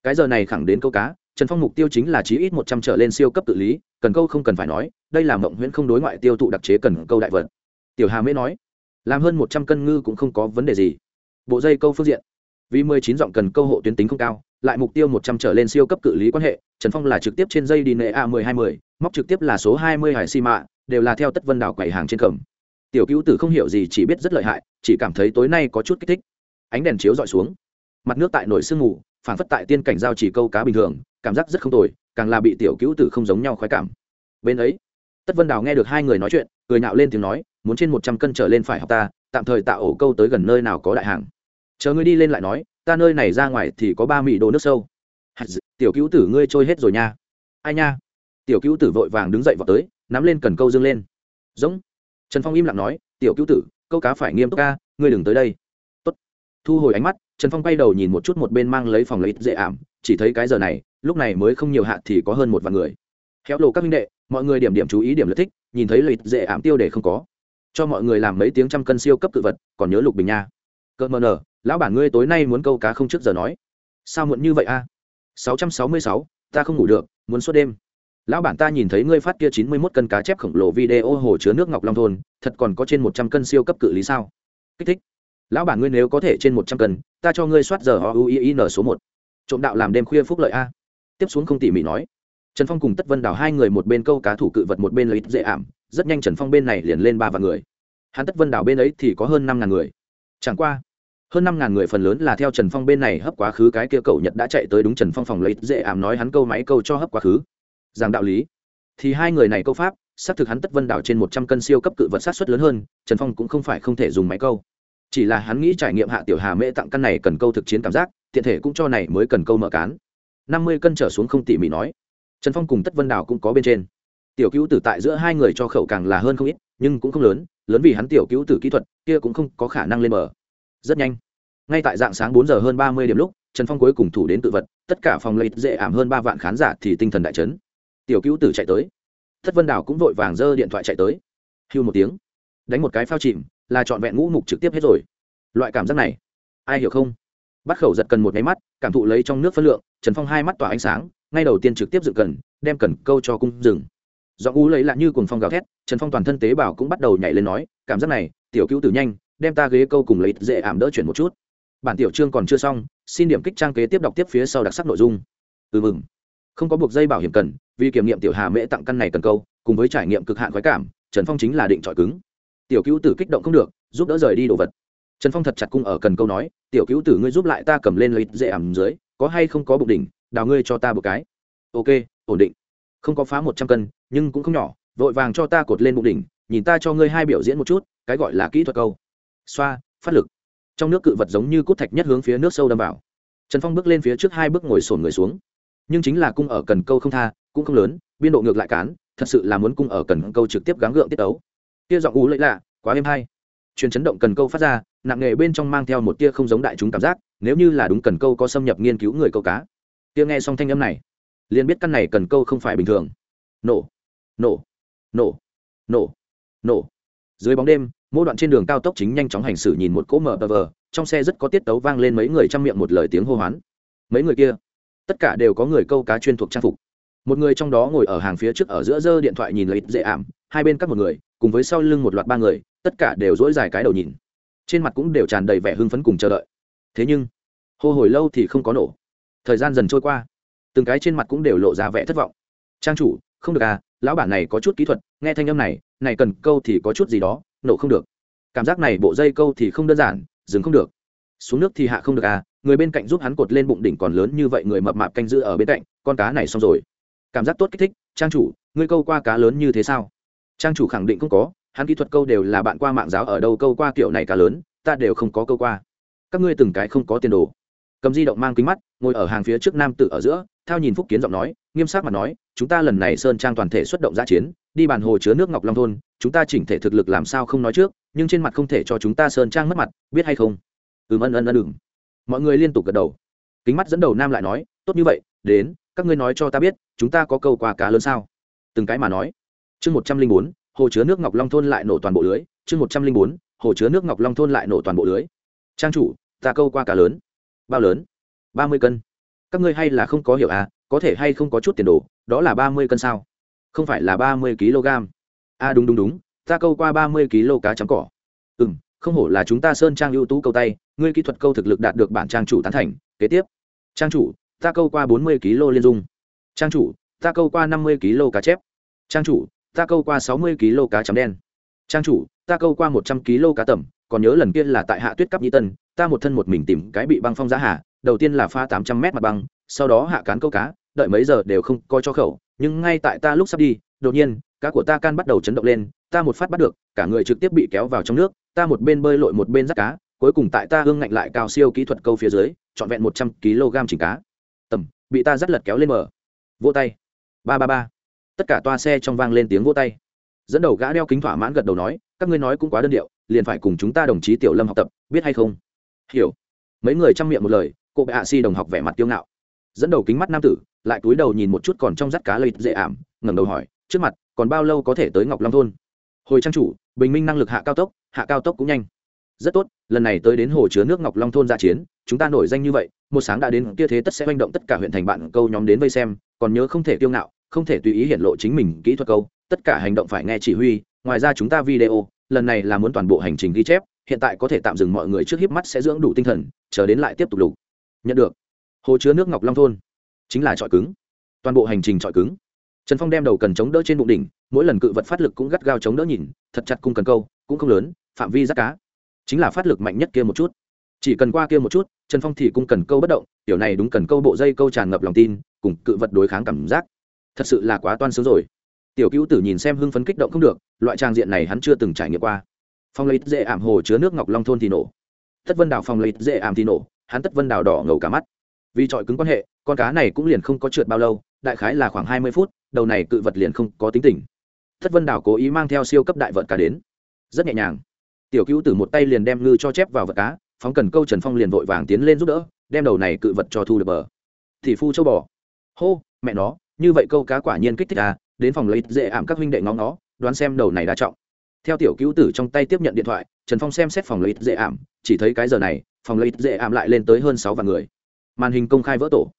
Cái giờ này khẳng đến câu cá trần phong mục tiêu chính là chí ít một trăm trở lên siêu cấp tự lý, cần câu không cần phải nói, đây là mộng huyễn không đối ngoại tiêu thụ đặc chế cần câu đại vật. Tiểu hà mễ nói, làm hơn một trăm cân ngư cũng không có vấn đề gì. Bộ dây câu phương diện, vì mười chín giọng cần câu hộ tuyến tính không cao, lại mục tiêu một trăm trở lên siêu cấp cự lý quan hệ, trần phong là trực tiếp trên dây đi nệ a mười hai mươi móc trực tiếp là số hai mươi hải xi mạ, đều là theo tất vân đảo quầy hàng trên cầm. Tiểu cứu tử không hiểu gì chỉ biết rất lợi hại, chỉ cảm thấy tối nay có chút kích thích. Ánh đèn chiếu dọi xuống, mặt nước tại nổi sương mù phản phất tại tiên cảnh giao chỉ câu cá bình thường, cảm giác rất không tồi, càng là bị tiểu cứu tử không giống nhau khoái cảm. Bên ấy, tất vân đào nghe được hai người nói chuyện, cười nhạo lên tiếng nói, muốn trên một trăm cân trở lên phải học ta, tạm thời tạo ổ câu tới gần nơi nào có đại hàng. Chờ ngươi đi lên lại nói, ta nơi này ra ngoài thì có ba mị đồ nước sâu. Tiểu cứu tử ngươi trôi hết rồi nha. Ai nha? Tiểu cứu tử vội vàng đứng dậy vào tới, nắm lên cần câu dương lên. Giống. Trần phong im lặng nói, tiểu cứu tử, câu cá phải nghiêm túc ca, ngươi đừng tới đây. Tốt. thu hồi ánh mắt trần phong quay đầu nhìn một chút một bên mang lấy phòng lấy dễ ảm, chỉ thấy cái giờ này, lúc này mới không nhiều hạ thì có hơn một vạn người. Khéo lộ các minh đệ, mọi người điểm điểm chú ý điểm lợi thích, nhìn thấy lợi dễ ảm tiêu để không có. Cho mọi người làm mấy tiếng trăm cân siêu cấp cự vật, còn nhớ lục bình nha. Cợt mờ nở lão bản ngươi tối nay muốn câu cá không trước giờ nói. Sao muộn như vậy a? Sáu trăm sáu mươi sáu, ta không ngủ được, muốn suốt đêm. Lão bản ta nhìn thấy ngươi phát kia chín mươi mốt cân cá chép khổng lồ video hồ chứa nước ngọc long thôn, thật còn có trên một trăm cân siêu cấp cự lý sao? Kích thích lão bản ngươi nếu có thể trên một trăm cân, ta cho ngươi soát giờ o u i n số một. Trộm đạo làm đêm khuya phúc lợi a. Tiếp xuống không tỉ mỉ nói. Trần phong cùng tất vân đào hai người một bên câu cá thủ cự vật một bên lấy dễ ảm, rất nhanh trần phong bên này liền lên ba vạn người. Hắn tất vân đào bên ấy thì có hơn năm ngàn người. Chẳng qua, hơn năm ngàn người phần lớn là theo trần phong bên này hấp quá khứ cái kia cậu nhật đã chạy tới đúng trần phong phòng lấy dễ ảm nói hắn câu máy câu cho hấp quá khứ. Rằng đạo lý, thì hai người này câu pháp, xác thực hắn tất vân đảo trên một trăm cân siêu cấp cự vật sát xuất lớn hơn, trần phong cũng không phải không thể dùng máy câu chỉ là hắn nghĩ trải nghiệm hạ tiểu hà mễ tặng căn này cần câu thực chiến cảm giác, tiện thể cũng cho này mới cần câu mở cán. Năm mươi cân trở xuống không tỉ mỉ nói. Trần phong cùng tất vân đảo cũng có bên trên. Tiểu cứu tử tại giữa hai người cho khẩu càng là hơn không ít, nhưng cũng không lớn lớn vì hắn tiểu cứu tử kỹ thuật, kia cũng không có khả năng lên mở rất nhanh. Ngay tại dạng sáng bốn giờ hơn ba mươi điểm lúc, trần phong cuối cùng thủ đến tự vật, tất cả phòng lấy dễ ảm hơn ba vạn khán giả thì tinh thần đại chấn. Tiểu cứu tử chạy tới. Thất vân đảo cũng vội vàng giơ điện thoại chạy tới. Hưu một tiếng. Đánh một cái phao chìm là trọn vẹn ngũ mục trực tiếp hết rồi. Loại cảm giác này, ai hiểu không? Bắt khẩu giật cần một máy mắt, cảm thụ lấy trong nước phân lượng, trần phong hai mắt tỏa ánh sáng, ngay đầu tiên trực tiếp dựng cần, đem cần câu cho cung rừng do u lấy lại như cùng phong gào thét, trần phong toàn thân tế bào cũng bắt đầu nhảy lên nói, cảm giác này, tiểu cứu tử nhanh, đem ta ghế câu cùng lấy dễ ảm đỡ chuyển một chút. Bản tiểu chương còn chưa xong, xin điểm kích trang kế tiếp đọc tiếp phía sau đặc sắc nội dung. Ừ mừng. Không có buộc dây bảo hiểm cần, vì kiểm nghiệm tiểu hà mễ tặng căn này cần câu, cùng với trải nghiệm cực hạn khoái cảm, trần phong chính là định trọi cứng tiểu cứu tử kích động không được, giúp đỡ rời đi đồ vật. Trần phong thật chặt cung ở cần câu nói, tiểu cứu tử ngươi giúp lại ta cầm lên lấy dễ ẩm dưới, có hay không có bụng đỉnh, đào ngươi cho ta một cái. Ok, ổn định. Không có phá một trăm cân, nhưng cũng không nhỏ, vội vàng cho ta cột lên bụng đỉnh, nhìn ta cho ngươi hai biểu diễn một chút, cái gọi là kỹ thuật câu. Xoa, phát lực. Trong nước cự vật giống như cút thạch nhất hướng phía nước sâu đâm vào. Trần phong bước lên phía trước hai bước ngồi sổn người xuống. Nhưng chính là cung ở cần câu không tha, cũng không lớn, biên độ ngược lại cán, thật sự là muốn cung ở cần câu trực tiếp gắng gượng tiết ấu tia giọng ú lẫy lạ, quá êm hay. Truyền chấn động cần câu phát ra, nặng nghề bên trong mang theo một tia không giống đại chúng cảm giác, nếu như là đúng cần câu có xâm nhập nghiên cứu người câu cá. Tia nghe xong thanh âm này, liền biết căn này cần câu không phải bình thường. Nổ nổ nổ nổ nổ. Dưới bóng đêm mỗi đoạn trên đường cao tốc chính nhanh chóng hành xử nhìn một cỗ mở tờ vờ, trong xe rất có tiết tấu vang lên mấy người chăm miệng một lời tiếng hô hoán. Mấy người kia, tất cả đều có người câu cá chuyên thuộc trang phục. Một người trong đó ngồi ở hàng phía trước ở giữa giơ điện thoại nhìn lấy dễ ảm, hai bên các một người cùng với sau lưng một loạt ba người, tất cả đều dỗi dài cái đầu nhìn. Trên mặt cũng đều tràn đầy vẻ hưng phấn cùng chờ đợi. Thế nhưng, hô hồi lâu thì không có nổ. Thời gian dần trôi qua, từng cái trên mặt cũng đều lộ ra vẻ thất vọng. Trang chủ, không được à lão bản này có chút kỹ thuật, nghe thanh âm này này cần câu thì có chút gì đó, nổ không được. Cảm giác này bộ dây câu thì không đơn giản, dừng không được. Xuống nước thì hạ không được à người bên cạnh giúp hắn cột lên bụng đỉnh còn lớn như vậy người mập mạp canh giữ ở bên cạnh, con cá này xong rồi. Cảm giác tốt kích thích, trang chủ, ngươi câu qua cá lớn như thế sao? Trang chủ khẳng định không có, hắn kỹ thuật câu đều là bạn qua mạng giáo ở đâu câu qua kiểu này cá lớn, ta đều không có câu qua. Các ngươi từng cái không có tiền đồ. Cầm di động mang kính mắt, ngồi ở hàng phía trước nam tự ở giữa, thao nhìn phúc kiến giọng nói, nghiêm sắc mà nói, chúng ta lần này sơn trang toàn thể xuất động giã chiến, đi bàn hồ chứa nước ngọc long thôn, chúng ta chỉnh thể thực lực làm sao không nói trước, nhưng trên mặt không thể cho chúng ta sơn trang mất mặt, biết hay không? Ừm, ân ân ân ừng mọi người liên tục gật đầu. Kính mắt dẫn đầu nam lại nói, tốt như vậy, đến, các ngươi nói cho ta biết, chúng ta có câu qua cá lớn sao? Từng cái mà nói chương một trăm linh bốn, hồ chứa nước ngọc long thôn lại nổ toàn bộ lưới, chương một trăm linh bốn, hồ chứa nước ngọc long thôn lại nổ toàn bộ lưới. Trang chủ, ta câu qua cá lớn. Bao lớn? Ba mươi cân. Các ngươi hay là không có hiểu à có thể hay không có chút tiền đồ, đó là ba mươi cân sao? Không phải là ba mươi kg. À đúng đúng đúng, ta câu qua ba mươi kg cá trắng cỏ. Ừ m không hổ là chúng ta sơn trang ưu tú câu tay, ngươi kỹ thuật câu thực lực đạt được bản trang chủ tán thành. Kế tiếp. Trang chủ, ta câu qua bốn mươi kg liên dung. Trang chủ, ta câu qua năm mươi kg cá chép. Trang chủ ta câu qua sáu mươi kg cá chấm đen. Trang chủ, ta câu qua một trăm kg cá tẩm, còn nhớ lần kia là tại hạ tuyết cấp Nhĩ tân, ta một thân một mình tìm cái bị băng phong giá hà đầu tiên là pha tám trăm mét mặt băng, sau đó hạ cán câu cá, đợi mấy giờ đều không coi cho khẩu, nhưng ngay tại ta lúc sắp đi, đột nhiên, cá của ta can bắt đầu chấn động lên, ta một phát bắt được, cả người trực tiếp bị kéo vào trong nước, ta một bên bơi lội một bên rắt cá, cuối cùng tại ta hương ngạnh lại cao siêu kỹ thuật câu phía dưới, trọn vẹn một trăm kg chỉnh cá. Tầm bị ta dắt lật kéo lên mở vỗ tay. Ba ba ba tất cả toa xe trong vang lên tiếng vỗ tay. Dẫn đầu gã đeo kính thỏa mãn gật đầu nói, các ngươi nói cũng quá đơn điệu, liền phải cùng chúng ta đồng chí tiểu lâm học tập, biết hay không? Hiểu. Mấy người chăm miệng một lời, cô bệ hạ si đồng học vẻ mặt kiêu ngạo. Dẫn đầu kính mắt nam tử, lại cúi đầu nhìn một chút còn trong rắt cá lây dễ ảm, ngẩng đầu hỏi, trước mặt, còn bao lâu có thể tới ngọc long thôn? Hồi trang chủ, bình minh năng lực hạ cao tốc, hạ cao tốc cũng nhanh. Rất tốt, lần này tới đến hồ chứa nước ngọc long thôn ra chiến, chúng ta nổi danh như vậy, một sáng đã đến, kia thế tất sẽ manh động tất cả huyện thành bạn câu nhóm đến vây xem, còn nhớ không thể kiêu ngạo không thể tùy ý hiện lộ chính mình kỹ thuật câu, tất cả hành động phải nghe chỉ huy, ngoài ra chúng ta video, lần này là muốn toàn bộ hành trình ghi chép, hiện tại có thể tạm dừng mọi người trước hiếp mắt sẽ dưỡng đủ tinh thần, chờ đến lại tiếp tục lục. Nhận được. Hồ chứa nước ngọc long thôn. Chính là trọi cứng. Toàn bộ hành trình trọi cứng. Trần phong đem đầu cần chống đỡ trên bụng đỉnh, mỗi lần cự vật phát lực cũng gắt gao chống đỡ nhìn, thật chặt cung cần câu, cũng không lớn, phạm vi rắt cá. Chính là phát lực mạnh nhất kia một chút. Chỉ cần qua kia một chút, trần phong thì cung cần câu bất động kiểu này đúng cần câu bộ dây câu tràn ngập lòng tin, cùng cự vật đối kháng cảm giác thật sự là quá toan sướng rồi. Tiểu cứu tử nhìn xem hưng phấn kích động không được, loại trang diện này hắn chưa từng trải nghiệm qua. Phong lấy dễ ảm hồ chứa nước ngọc long thôn thì nổ. Tất vân đào phong lấy dễ ảm thì nổ, hắn tất vân đào đỏ ngầu cả mắt. Vì trọi cứng quan hệ, con cá này cũng liền không có trượt bao lâu, đại khái là khoảng hai mươi phút, đầu này cự vật liền không có tính tình. Tất vân đào cố ý mang theo siêu cấp đại vật cá đến. Rất nhẹ nhàng. Tiểu cứu tử một tay liền đem ngư cho chép vào vật cá, phóng cần câu trần phong liền vội vàng tiến lên giúp đỡ, đem đầu này cự vật cho thu được bờ. Thì phu châu bò. Hô, mẹ nó như vậy câu cá quả nhiên kích thích à đến phòng lấy dễ ảm các huynh đệ ngóng nó đoán xem đầu này đa trọng. Theo tiểu cứu tử trong tay tiếp nhận điện thoại, trần phong xem xét phòng lấy dễ ảm, chỉ thấy cái giờ này, phòng lấy dễ ảm lại lên tới hơn sáu vạn người. Màn hình công khai vỡ tổ.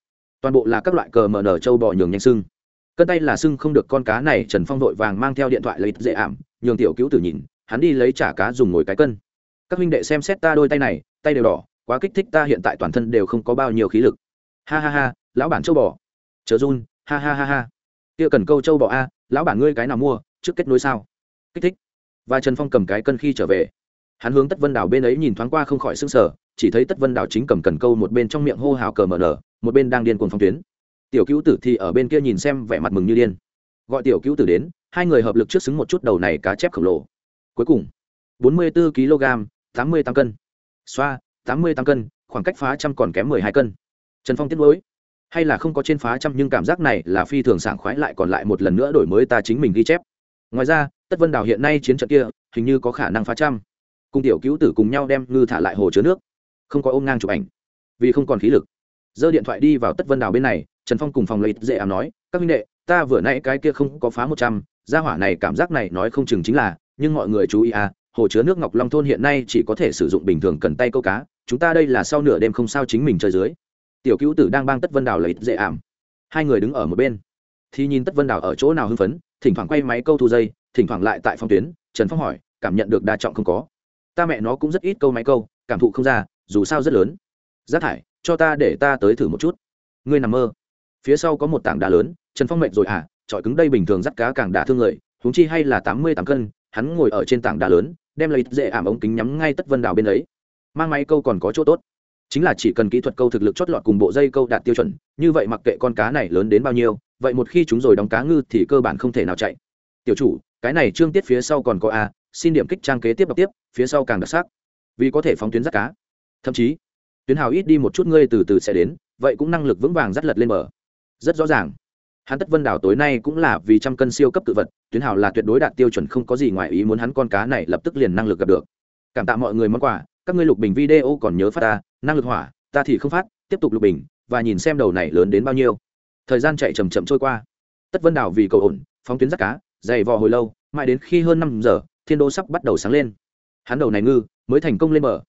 Toàn bộ là các loại cờ mờ nở châu bò nhường nhanh sưng. Cân tay là sưng không được con cá này, trần phong vội vàng mang theo điện thoại lấy dễ ảm, nhường tiểu cứu tử nhìn, hắn đi lấy trả cá dùng ngồi cái cân. Các huynh đệ xem xét ta đôi tay này, tay đều đỏ, quá kích thích ta hiện tại toàn thân đều không có bao nhiêu khí lực. Ha ha ha, lão bản châu bò. Chớ run ha ha ha ha. Kia cần câu châu bò a, lão bản ngươi cái nào mua, trước kết nối sao? Kích thích. Và trần phong cầm cái cân khi trở về. Hắn hướng tất vân đảo bên ấy nhìn thoáng qua không khỏi s ư n g sở chỉ thấy tất vân đảo chính cầm cần câu một bên trong miệng hô hào cờ mở nở, một bên đang điên cuồng phong tuyến. Tiểu cứu tử thì ở bên kia nhìn xem vẻ mặt mừng như điên. Gọi tiểu cứu tử đến, hai người hợp lực trước xứng một chút đầu này cá chép khổng lồ. Cuối cùng, bốn mươi bốn kg, tám mươi tám cân. Xoa, tám mươi tám cân, khoảng cách phá trăm còn kém mười hai cân. Trần phong tiết lối hay là không có trên phá trăm nhưng cảm giác này là phi thường sảng khoái lại còn lại một lần nữa đổi mới ta chính mình ghi chép. Ngoài ra, tất vân đào hiện nay chiến trận kia, hình như có khả năng phá trăm. Cùng tiểu cứu tử cùng nhau đem ngư thả lại hồ chứa nước. Không có ôm ngang chụp ảnh. Vì không còn khí lực. Giơ điện thoại đi vào tất vân đào bên này, trần phong cùng phòng lấy dễ ảm nói, các minh đệ, ta vừa nãy cái kia không có phá một trăm, gia hỏa này cảm giác này nói không chừng chính là, nhưng mọi người chú ý à hồ chứa nước ngọc long thôn hiện nay chỉ có thể sử dụng bình thường cần tay câu cá, chúng ta đây là sau nửa đêm không sao chính mình chơi dưới tiểu cứu tử đang bang tất vân đào lấy dễ ảm. Hai người đứng ở một bên. Thì nhìn tất vân đào ở chỗ nào hưng phấn, thỉnh thoảng quay máy câu thu dây, thỉnh thoảng lại tại phong tuyến, trần phong hỏi, cảm nhận được đa trọng không có. Ta mẹ nó cũng rất ít câu máy câu, cảm thụ không ra, dù sao rất lớn. Rác thải, cho ta để ta tới thử một chút. Ngươi nằm mơ. Phía sau có một tảng đá lớn, trần phong mệnh rồi à trọi cứng đây bình thường dắt cá càng đả thương người, huống chi hay là tám mươi tám cân, hắn ngồi ở trên tảng đá lớn, đem lấy dễ ảm ống kính nhắm ngay tất vân đào bên ấy. Mang máy câu còn có chỗ tốt chính là chỉ cần kỹ thuật câu thực lực chót lọt cùng bộ dây câu đạt tiêu chuẩn, như vậy mặc kệ con cá này lớn đến bao nhiêu, vậy một khi chúng rồi đóng cá ngư thì cơ bản không thể nào chạy. Tiểu chủ, cái này trương tiết phía sau còn có a, xin điểm kích trang kế tiếp đọc tiếp, phía sau càng đặc sắc. Vì có thể phóng tuyến rắt cá. Thậm chí, tuyến hào ít đi một chút ngươi từ từ sẽ đến, vậy cũng năng lực vững vàng dắt lật lên bờ. Rất rõ ràng. Hắn tất vân đảo tối nay cũng là vì trăm cân siêu cấp tự vật, tuyến hào là tuyệt đối đạt tiêu chuẩn không có gì ngoài ý muốn hắn con cá này lập tức liền năng lực gặp được. Cảm tạ mọi người món quà các ngươi lục bình video còn nhớ phát ta, năng lực hỏa, ta thì không phát, tiếp tục lục bình, và nhìn xem đầu này lớn đến bao nhiêu. Thời gian chạy chầm chậm trôi qua. Tất vân đảo vì cầu ổn, phóng tuyến rắt cá, dày vò hồi lâu, mãi đến khi hơn năm giờ, thiên đô sắp bắt đầu sáng lên. Hắn đầu này ngư, mới thành công lên bờ.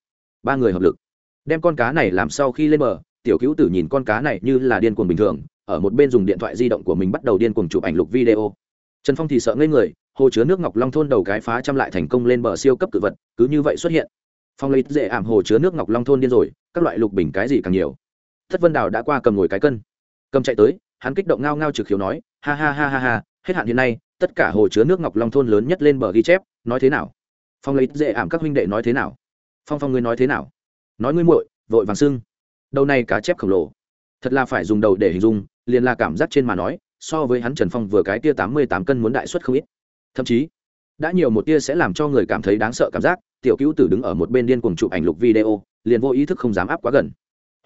Ba người hợp lực. Đem con cá này làm sau khi lên bờ, tiểu cứu tử nhìn con cá này như là điên cuồng bình thường, ở một bên dùng điện thoại di động của mình bắt đầu điên cuồng chụp ảnh lục video. Trần phong thì sợ ngây người, hồ chứa nước ngọc long thôn đầu cái phá trăm lại thành công lên bờ siêu cấp cự vật, cứ như vậy xuất hiện phong lấy dễ ảm hồ chứa nước ngọc long thôn điên rồi, các loại lục bình cái gì càng nhiều. Thất vân đào đã qua cầm ngồi cái cân. Cầm chạy tới, hắn kích động ngao ngao trực khiếu nói, ha ha ha ha ha, hết hạn hiện nay, tất cả hồ chứa nước ngọc long thôn lớn nhất lên bờ ghi chép, nói thế nào? Phong lấy dễ ảm các huynh đệ nói thế nào? Phong phong ngươi nói thế nào? Nói ngươi muội, vội vàng sưng đầu này cá chép khổng lồ. Thật là phải dùng đầu để hình dung, liền là cảm giác trên mà nói, so với hắn trần phong vừa cái tia tám mươi tám cân muốn đại suất không ít. Thậm chí, đã nhiều một tia sẽ làm cho người cảm thấy đáng sợ cảm giác tiểu cứu tử đứng ở một bên điên cùng chụp ảnh lục video, liền vô ý thức không dám áp quá gần.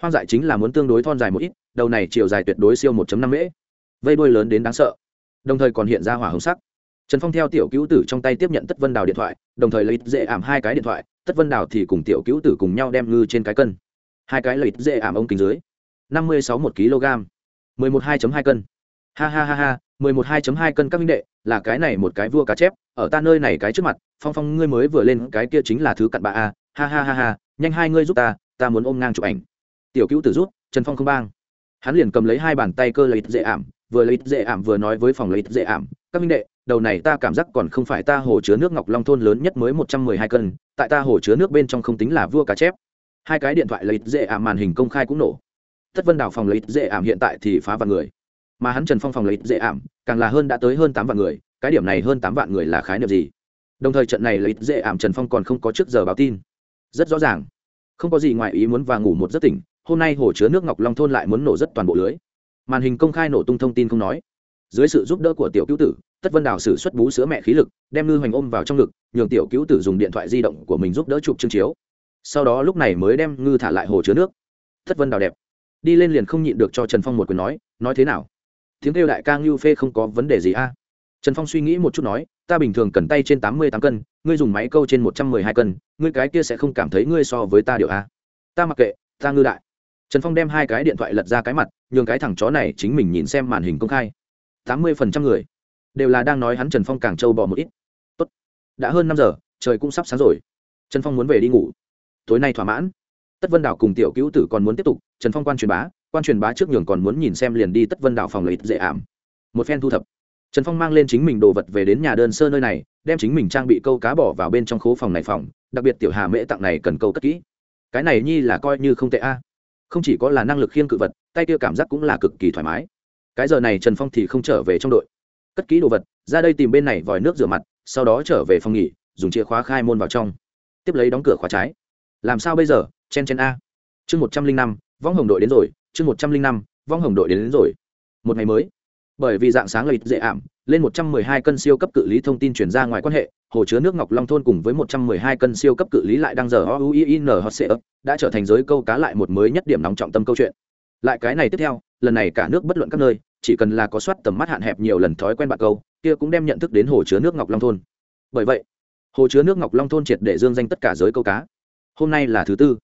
Hoang dại chính là muốn tương đối thon dài một ít, đầu này chiều dài tuyệt đối siêu 1 năm mễ. Vây đuôi lớn đến đáng sợ. Đồng thời còn hiện ra hỏa hồng sắc. Trần phong theo tiểu cứu tử trong tay tiếp nhận tất vân đào điện thoại, đồng thời lấy dễ ảm hai cái điện thoại, tất vân đào thì cùng tiểu cứu tử cùng nhau đem ngư trên cái cân. Hai cái lấy dễ ảm ông kính dưới. năm mươi sáu một kg mười một hai hai cân. Ha ha ha ha mười một hai hai cân các minh đệ, là cái này một cái vua cá chép, ở ta nơi này cái trước mặt, phong phong ngươi mới vừa lên cái kia chính là thứ cặn bạ a, ha ha ha ha, nhanh hai ngươi giúp ta ta muốn ôm ngang chụp ảnh. Tiểu cứu tử rút, trần phong không bang. Hắn liền cầm lấy hai bàn tay cơ lấy dễ ảm, vừa lấy dễ ảm vừa nói với phòng lấy dễ ảm, các minh đệ, đầu này ta cảm giác còn không phải ta hồ chứa nước ngọc long thôn lớn nhất mới một trăm mười hai cân, tại ta hồ chứa nước bên trong không tính là vua cá chép. Hai cái điện thoại lấy dễ ảm màn hình công khai cũng nổ. Tất vân đào phòng lấy dễ ảm hiện tại thì phá vào người mà hắn trần phong phòng lấy dễ ảm, càng là hơn đã tới hơn tám vạn người, cái điểm này hơn tám vạn người là khái niệm gì? Đồng thời trận này lấy dễ ảm trần phong còn không có trước giờ báo tin. Rất rõ ràng. Không có gì ngoài ý muốn và ngủ một giấc tỉnh, hôm nay hồ chứa nước ngọc long thôn lại muốn nổ rất toàn bộ lưới. Màn hình công khai nổ tung thông tin không nói. Dưới sự giúp đỡ của tiểu cứu tử, tất vân đào xử xuất bú sữa mẹ khí lực, đem ngư hoành ôm vào trong ngực, nhường tiểu cứu tử dùng điện thoại di động của mình giúp đỡ chụp chương chiếu. Sau đó lúc này mới đem ngư thả lại hồ chứa nước. Tất vân đào đẹp. Đi lên liền không nhịn được cho trần phong một quyền nói nói thế nào? Tiếng kêu đại ca ngưu phê không có vấn đề gì a. Trần phong suy nghĩ một chút nói, ta bình thường cần tay trên tám mươi tám cân, ngươi dùng máy câu trên một trăm mười hai cân, ngươi cái kia sẽ không cảm thấy ngươi so với ta điều a. Ta mặc kệ, ta ngư đại. Trần phong đem hai cái điện thoại lật ra cái mặt, nhường cái thằng chó này chính mình nhìn xem màn hình công khai. tám mươi phần trăm người. Đều là đang nói hắn trần phong càng trâu bò một ít. Tốt. đã hơn năm giờ, trời cũng sắp sáng rồi. Trần phong muốn về đi ngủ. Tối nay thỏa mãn. Tất vân đảo cùng tiểu cứu tử còn muốn tiếp tục, trần phong quan truyền bá quan truyền bá trước nhường còn muốn nhìn xem liền đi tất vân đảo phòng lợi dễ ảm. Một phen thu thập, trần phong mang lên chính mình đồ vật về đến nhà đơn sơ nơi này, đem chính mình trang bị câu cá bỏ vào bên trong khố phòng này phòng, đặc biệt tiểu hà mễ tặng này cần câu cất kỹ. Cái này nhi là coi như không tệ a. À. Không chỉ có là năng lực khiêng cự vật, tay kia cảm giác cũng là cực kỳ thoải mái. Cái giờ này trần phong thì không trở về trong đội. Cất kỹ đồ vật, ra đây tìm bên này vòi nước rửa mặt, sau đó trở về phòng nghỉ, dùng chìa khóa khai môn vào trong. Tiếp lấy đóng cửa khóa trái. Làm sao bây giờ? Chen chen a. Chương một trăm linh năm, võng hồng đội đến rồi chương một trăm linh năm vong hồng đội đến, đến rồi. Một ngày mới. Bởi vì dạng sáng lịch dễ ảm lên một trăm mười hai cân siêu cấp cự lý thông tin chuyển ra ngoài quan hệ hồ chứa nước ngọc long thôn cùng với một trăm mười hai cân siêu cấp cự lý lại đang giờ o u i n đã trở thành giới câu cá lại một mới nhất điểm nóng trọng tâm câu chuyện. Lại cái này tiếp theo lần này cả nước bất luận các nơi chỉ cần là có soát tầm mắt hạn hẹp nhiều lần thói quen bạn câu kia cũng đem nhận thức đến hồ chứa nước ngọc long thôn. Bởi vậy hồ chứa nước ngọc long thôn triệt để dương danh tất cả giới câu cá. Hôm nay là thứ tư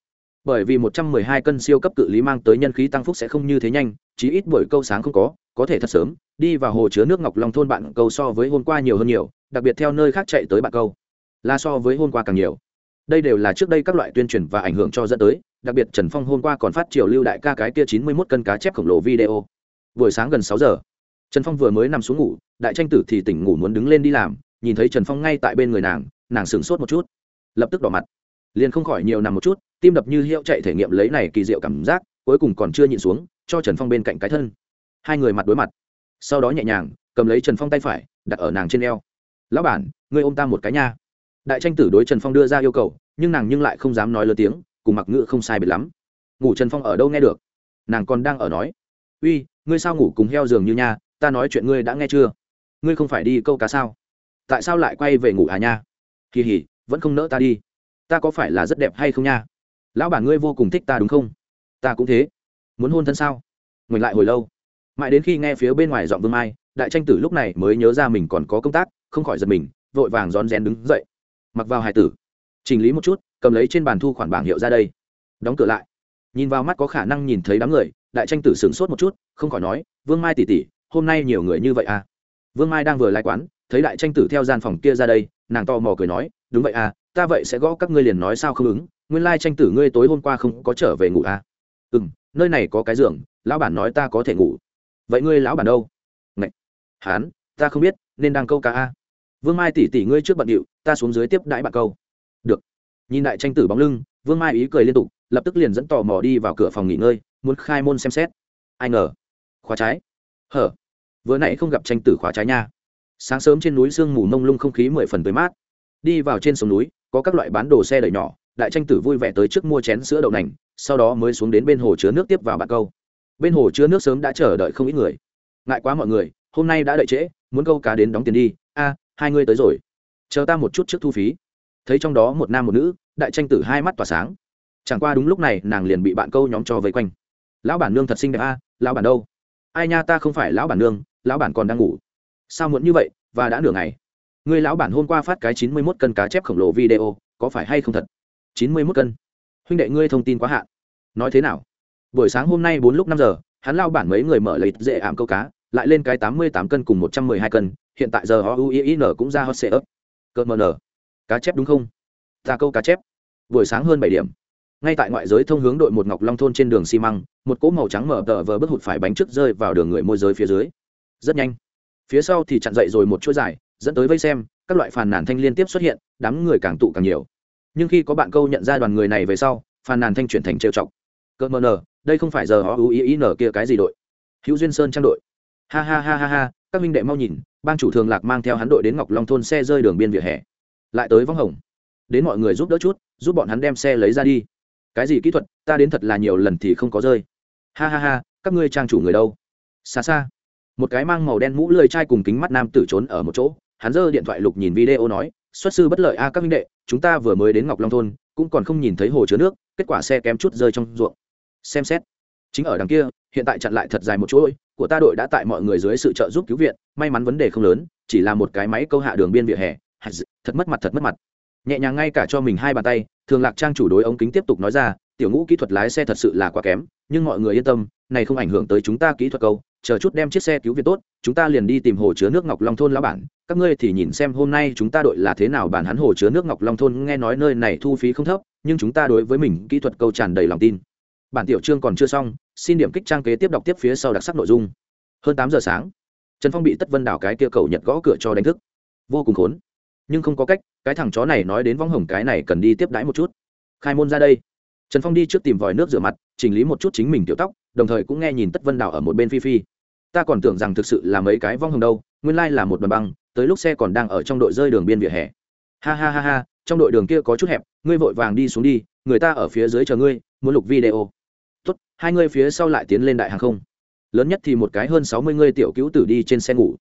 bởi vì 112 cân siêu cấp cự lý mang tới nhân khí tăng phúc sẽ không như thế nhanh, chí ít buổi câu sáng không có có thể thật sớm, đi vào hồ chứa nước ngọc long thôn bạn câu so với hôm qua nhiều hơn nhiều, đặc biệt theo nơi khác chạy tới bạn câu, là so với hôm qua càng nhiều. Đây đều là trước đây các loại tuyên truyền và ảnh hưởng cho dẫn tới, đặc biệt trần phong hôm qua còn phát triều lưu đại ca cái kia chín mươi mốt cân cá chép khổng lồ video. Buổi sáng gần sáu giờ, trần phong vừa mới nằm xuống ngủ, đại tranh tử thì tỉnh ngủ muốn đứng lên đi làm, nhìn thấy trần phong ngay tại bên người nàng nàng sửng sốt một chút, lập tức đỏ mặt, liền không khỏi nhiều nằm một chút tim đập như hiệu chạy thể nghiệm lấy này kỳ diệu cảm giác, cuối cùng còn chưa nhịn xuống, cho trần phong bên cạnh cái thân. Hai người mặt đối mặt. Sau đó nhẹ nhàng, cầm lấy trần phong tay phải, đặt ở nàng trên eo. Lão bản, ngươi ôm ta một cái nha. Đại tranh tử đối trần phong đưa ra yêu cầu, nhưng nàng nhưng lại không dám nói lớn tiếng, cùng mặc ngữ không sai biệt lắm. Ngủ trần phong ở đâu nghe được? Nàng còn đang ở nói. Uy, ngươi sao ngủ cùng heo giường như nha, ta nói chuyện ngươi đã nghe chưa? Ngươi không phải đi câu cá sao? Tại sao lại quay về ngủ à nha? Kỳ hỉ, vẫn không nỡ ta đi. Ta có phải là rất đẹp hay không nha? Lão bản ngươi vô cùng thích ta đúng không? Ta cũng thế. Muốn hôn thân sao? Ngừng lại hồi lâu. Mãi đến khi nghe phía bên ngoài giọng vương mai, đại tranh tử lúc này mới nhớ ra mình còn có công tác, không khỏi giật mình, vội vàng rón rén đứng dậy. Mặc vào hải tử. Chỉnh lý một chút, cầm lấy trên bàn thu khoản bảng hiệu ra đây. Đóng cửa lại. Nhìn vào mắt có khả năng nhìn thấy đám người, đại tranh tử sửng sốt một chút, không khỏi nói, vương mai tỉ tỉ hôm nay nhiều người như vậy à? Vương mai đang vừa lai quán, thấy đại tranh tử theo gian phòng kia ra đây, nàng to mò cười nói, đúng vậy à ta vậy sẽ gõ các ngươi liền nói sao không ứng nguyên lai tranh tử ngươi tối hôm qua không có trở về ngủ à? Ừ m nơi này có cái giường, lão bản nói ta có thể ngủ. Vậy ngươi lão bản đâu? Ngậy! hán, ta không biết, nên đang câu cá a. Vương mai tỉ tỉ ngươi trước bận điệu, ta xuống dưới tiếp đãi bạn câu. Được. Nhìn đại tranh tử bóng lưng, vương mai ý cười liên tục, lập tức liền dẫn tò mò đi vào cửa phòng nghỉ ngơi, muốn khai môn xem xét. Ai ngờ. Khóa trái. Hở. Vừa nãy không gặp tranh tử khóa trái nha. Sáng sớm trên núi sương mù mông lung không khí mười phần tới mát. Đi vào trên sông núi, có các loại bán đồ xe đẩy nhỏ đại tranh tử vui vẻ tới trước mua chén sữa đậu nành, sau đó mới xuống đến bên hồ chứa nước tiếp vào bạn câu. Bên hồ chứa nước sớm đã chờ đợi không ít người. Ngại quá mọi người, hôm nay đã đợi trễ, muốn câu cá đến đóng tiền đi. A, hai ngươi tới rồi. Chờ ta một chút trước thu phí. Thấy trong đó một nam một nữ, đại tranh tử hai mắt tỏa sáng. Chẳng qua đúng lúc này, nàng liền bị bạn câu nhóm cho vây quanh. Lão bản nương thật xinh đẹp a, lão bản đâu? Ai nha, ta không phải lão bản nương, lão bản còn đang ngủ. Sao muộn như vậy, và đã nửa ngày. Người lão bản hôm qua phát cái chín mươi mốt cân cá chép khổng lồ video, có phải hay không thật? Chín mươi mốt cân. Huynh đệ ngươi thông tin quá hạn. Nói thế nào? Buổi sáng hôm nay bốn lúc năm giờ, hắn lao bản mấy người mở lấy dễ ảm câu cá, lại lên cái tám mươi tám cân cùng một trăm mười hai cân, hiện tại giờ họ uin cũng ra hot sệ ấp cơ mờ nở. Cá chép đúng không? Ta câu cá chép. Buổi sáng hơn bảy điểm. Ngay tại ngoại giới thông hướng đội một ngọc long thôn trên đường xi măng, một cỗ màu trắng mở tờ vờ bước hụt phải bánh trước rơi vào đường người môi giới phía dưới. Rất nhanh. Phía sau thì chặn dậy rồi một chuỗi dài, dẫn tới vây xem, các loại phàn nàn thanh liên tiếp xuất hiện, đám người càng tụ càng nhiều nhưng khi có bạn câu nhận ra đoàn người này về sau phàn nàn thanh chuyển thành trêu chọc. Cơ mờ nờ, đây không phải giờ họ ui in kia cái gì đội? Hữu duyên sơn trang đội. Ha ha ha ha ha, các minh đệ mau nhìn, bang chủ thường lạc mang theo hắn đội đến ngọc long thôn xe rơi đường biên vỉa hè. Lại tới võng hồng. Đến mọi người giúp đỡ chút, giúp bọn hắn đem xe lấy ra đi. Cái gì kỹ thuật, ta đến thật là nhiều lần thì không có rơi. Ha ha ha, các ngươi trang chủ người đâu? Xa xa. Một cái mang màu đen mũ lười chai cùng kính mắt nam tử trốn ở một chỗ, hắn giơ điện thoại lục nhìn video nói xuất sư bất lợi a các minh đệ, chúng ta vừa mới đến ngọc long thôn, cũng còn không nhìn thấy hồ chứa nước, kết quả xe kém chút rơi trong ruộng. Xem xét. Chính ở đằng kia, hiện tại chặn lại thật dài một chuỗi, của ta đội đã tại mọi người dưới sự trợ giúp cứu viện, may mắn vấn đề không lớn, chỉ là một cái máy câu hạ đường biên vỉa hè. Thật mất mặt, thật mất mặt. Nhẹ nhàng ngay cả cho mình hai bàn tay, thường lạc trang chủ đối ống kính tiếp tục nói ra, tiểu ngũ kỹ thuật lái xe thật sự là quá kém, nhưng mọi người yên tâm, này không ảnh hưởng tới chúng ta kỹ thuật câu chờ chút đem chiếc xe cứu viện tốt, chúng ta liền đi tìm hồ chứa nước ngọc long thôn lão bản. Các ngươi thì nhìn xem hôm nay chúng ta đội là thế nào bản hắn hồ chứa nước ngọc long thôn nghe nói nơi này thu phí không thấp, nhưng chúng ta đối với mình kỹ thuật câu tràn đầy lòng tin. Bản tiểu chương còn chưa xong, xin điểm kích trang kế tiếp đọc tiếp phía sau đặc sắc nội dung. Hơn tám giờ sáng, trần phong bị tất vân đảo cái kia cầu nhật gõ cửa cho đánh thức. Vô cùng khốn, nhưng không có cách, cái thằng chó này nói đến võng hồng cái này cần đi tiếp đãi một chút. Khai môn ra đây. Trần phong đi trước tìm vòi nước rửa mặt, chỉnh lý một chút chính mình tiểu tóc, đồng thời cũng nghe nhìn tất vân đảo ở một bên phi phi ta còn tưởng rằng thực sự là mấy cái vong hồng đâu nguyên lai là một đoàn băng tới lúc xe còn đang ở trong đội rơi đường biên vỉa hè. Ha ha ha ha trong đội đường kia có chút hẹp ngươi vội vàng đi xuống đi người ta ở phía dưới chờ ngươi muốn lục video. Tốt hai ngươi phía sau lại tiến lên đại hàng không. Lớn nhất thì một cái hơn sáu mươi ngươi tiểu cứu tử đi trên xe ngủ.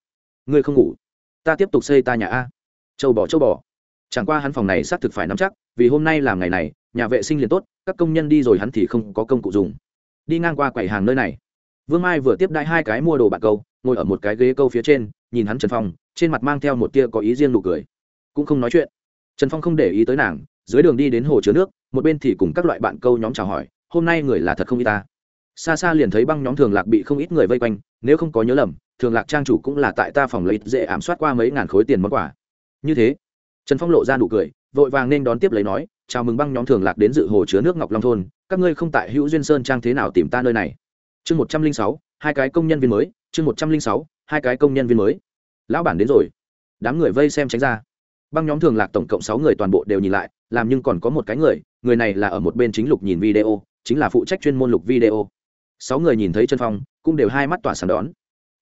Ngươi không ngủ? Ta tiếp tục xây ta nhà a. Châu bỏ châu bỏ, chẳng qua hắn phòng này xác thực phải nắm chắc vì hôm nay làm ngày này nhà vệ sinh liền tốt các công nhân đi rồi hắn thì không có công cụ dùng. Đi ngang qua quầy hàng nơi này vương mai vừa tiếp đãi hai cái mua đồ bạn câu, ngồi ở một cái ghế câu phía trên, nhìn hắn trần phong, trên mặt mang theo một tia có ý riêng nụ cười. Cũng không nói chuyện. Trần phong không để ý tới nàng, dưới đường đi đến hồ chứa nước, một bên thì cùng các loại bạn câu nhóm chào hỏi, hôm nay người là thật không y ta? Xa xa liền thấy băng nhóm thường lạc bị không ít người vây quanh, nếu không có nhớ lầm, thường lạc trang chủ cũng là tại ta phòng lấy dễ ảm soát qua mấy ngàn khối tiền món quà. Như thế, trần phong lộ ra nụ cười, vội vàng nên đón tiếp lấy nói, chào mừng băng nhóm thường lạc đến dự hồ chứa nước ngọc long thôn, các ngươi không tại hữu duyên sơn trang thế nào tìm ta nơi này? Chương một trăm linh sáu, hai cái công nhân viên mới, chương một trăm linh sáu, hai cái công nhân viên mới. Lão bản đến rồi. Đám người vây xem tránh ra. Băng nhóm thường lạc tổng cộng sáu người toàn bộ đều nhìn lại, làm nhưng còn có một cái người người này là ở một bên chính lục nhìn video, chính là phụ trách chuyên môn lục video. Sáu người nhìn thấy chân phong, cũng đều hai mắt tỏa sáng đón.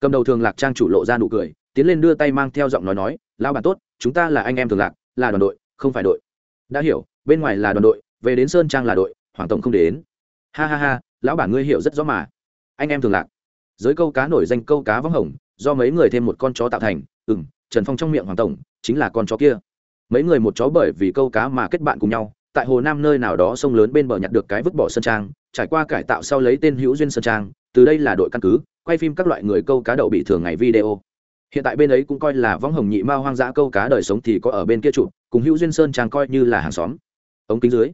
Cầm đầu thường lạc trang chủ lộ ra nụ cười, tiến lên đưa tay mang theo giọng nói nói, lão bản tốt, chúng ta là anh em thường lạc, là đoàn đội, không phải đội. Đã hiểu, bên ngoài là đoàn đội, về đến sơn trang là đội, hoàng tổng không đến. Ha ha ha, lão bản ngươi hiểu rất rõ mà anh em thường lạc. Giới câu cá nổi danh câu cá vắng hồng, do mấy người thêm một con chó tạo thành ừ m trần phong trong miệng hoàng tổng, chính là con chó kia. Mấy người một chó bởi vì câu cá mà kết bạn cùng nhau, tại hồ nam nơi nào đó sông lớn bên bờ nhặt được cái vứt bỏ sơn trang, trải qua cải tạo sau lấy tên hữu duyên sơn trang, từ đây là đội căn cứ, quay phim các loại người câu cá đậu bị thường ngày video. Hiện tại bên ấy cũng coi là võng hồng nhị mao hoang dã câu cá đời sống thì có ở bên kia trụ, cùng hữu duyên sơn trang coi như là hàng xóm. Ống kính dưới,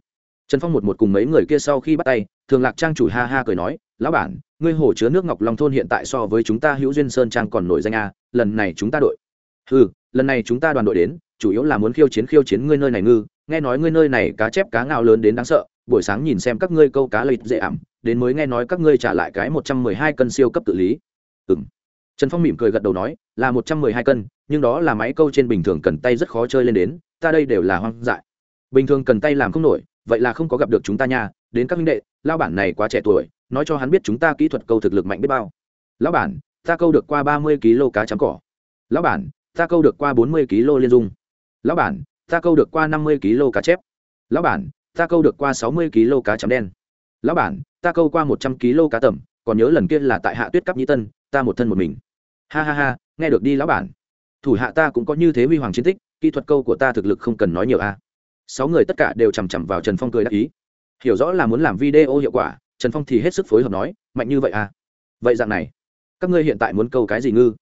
trần phong một một cùng mấy người kia sau khi bắt tay, thường lạc trang chủ ha ha cười nói lão bản, ngươi hồ chứa nước ngọc long thôn hiện tại so với chúng ta hữu duyên sơn trang còn nổi danh a, lần này chúng ta đội. Ừ lần này chúng ta đoàn đội đến, chủ yếu là muốn khiêu chiến khiêu chiến ngươi nơi này ngư, nghe nói ngươi nơi này cá chép cá ngao lớn đến đáng sợ, buổi sáng nhìn xem các ngươi câu cá lợi dễ ảm đến mới nghe nói các ngươi trả lại cái một trăm mười hai cân siêu cấp tự lý. Ừng trần phong mỉm cười gật đầu nói, là một trăm mười hai cân, nhưng đó là máy câu trên bình thường cần tay rất khó chơi lên đến, ta đây đều là hoang dại. Bình thường cần tay làm không nổi, vậy là không có gặp được chúng ta nha, đến các minh đệ lao bản này quá trẻ tuổi, nói cho hắn biết chúng ta kỹ thuật câu thực lực mạnh biết bao. Lão bản, ta câu được qua ba mươi kg cá chấm cỏ. Lão bản, ta câu được qua bốn mươi kg liên dung. Lão bản, ta câu được qua năm mươi kg cá chép. Lão bản, ta câu được qua sáu mươi kg cá chấm đen. Lão bản, ta câu qua một trăm kg cá tẩm, còn nhớ lần kia là tại hạ tuyết cấp nhĩ tân, ta một thân một mình. Ha ha ha, nghe được đi lão bản. Thủ hạ ta cũng có như thế huy hoàng chiến tích, kỹ thuật câu của ta thực lực không cần nói nhiều a. Sáu người tất cả đều chằm chằm vào trần phong cười đáp ý hiểu rõ là muốn làm video hiệu quả, trần phong thì hết sức phối hợp nói, mạnh như vậy à? Vậy dạng này, các ngươi hiện tại muốn câu cái gì ngư?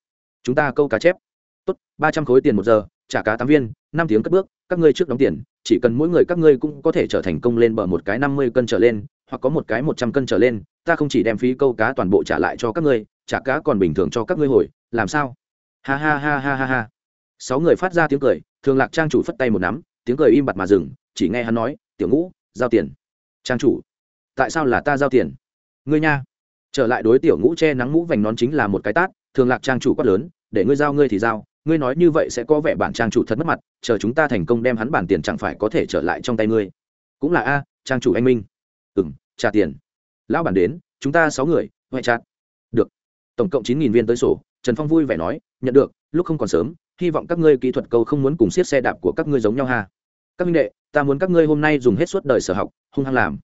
Chúng ta câu cá chép. Tốt, ba trăm khối tiền một giờ, trả cá tám viên, năm tiếng cất bước, các ngươi trước đóng tiền, chỉ cần mỗi người các ngươi cũng có thể trở thành công lên bờ một cái năm mươi cân trở lên, hoặc có một cái một trăm cân trở lên, ta không chỉ đem phí câu cá toàn bộ trả lại cho các ngươi, trả cá còn bình thường cho các ngươi hồi, làm sao? Ha ha ha ha ha ha. Sáu người phát ra tiếng cười, thường lạc trang chủ phất tay một nắm, tiếng cười im bặt mà dừng, chỉ nghe hắn nói, tiểu ngũ, giao tiền trang chủ, tại sao là ta giao tiền? Ngươi nha. Trở lại đối tiểu ngũ che nắng mũ vành nón chính là một cái tát, thường lạc trang chủ quát lớn, để ngươi giao ngươi thì giao, ngươi nói như vậy sẽ có vẻ bản trang chủ thật mất mặt, chờ chúng ta thành công đem hắn bản tiền chẳng phải có thể trở lại trong tay ngươi. Cũng là a, trang chủ anh minh. Ừ m trả tiền. Lão bản đến, chúng ta sáu người huệ chặt được. Tổng cộng chín nghìn viên tới sổ, trần phong vui vẻ nói, nhận được, lúc không còn sớm, hy vọng các ngươi kỹ thuật câu không muốn cùng siết xe đạp của các ngươi giống nhau ha. Các minh đệ, ta muốn các ngươi hôm nay dùng hết suốt đời sở học hung hăng làm.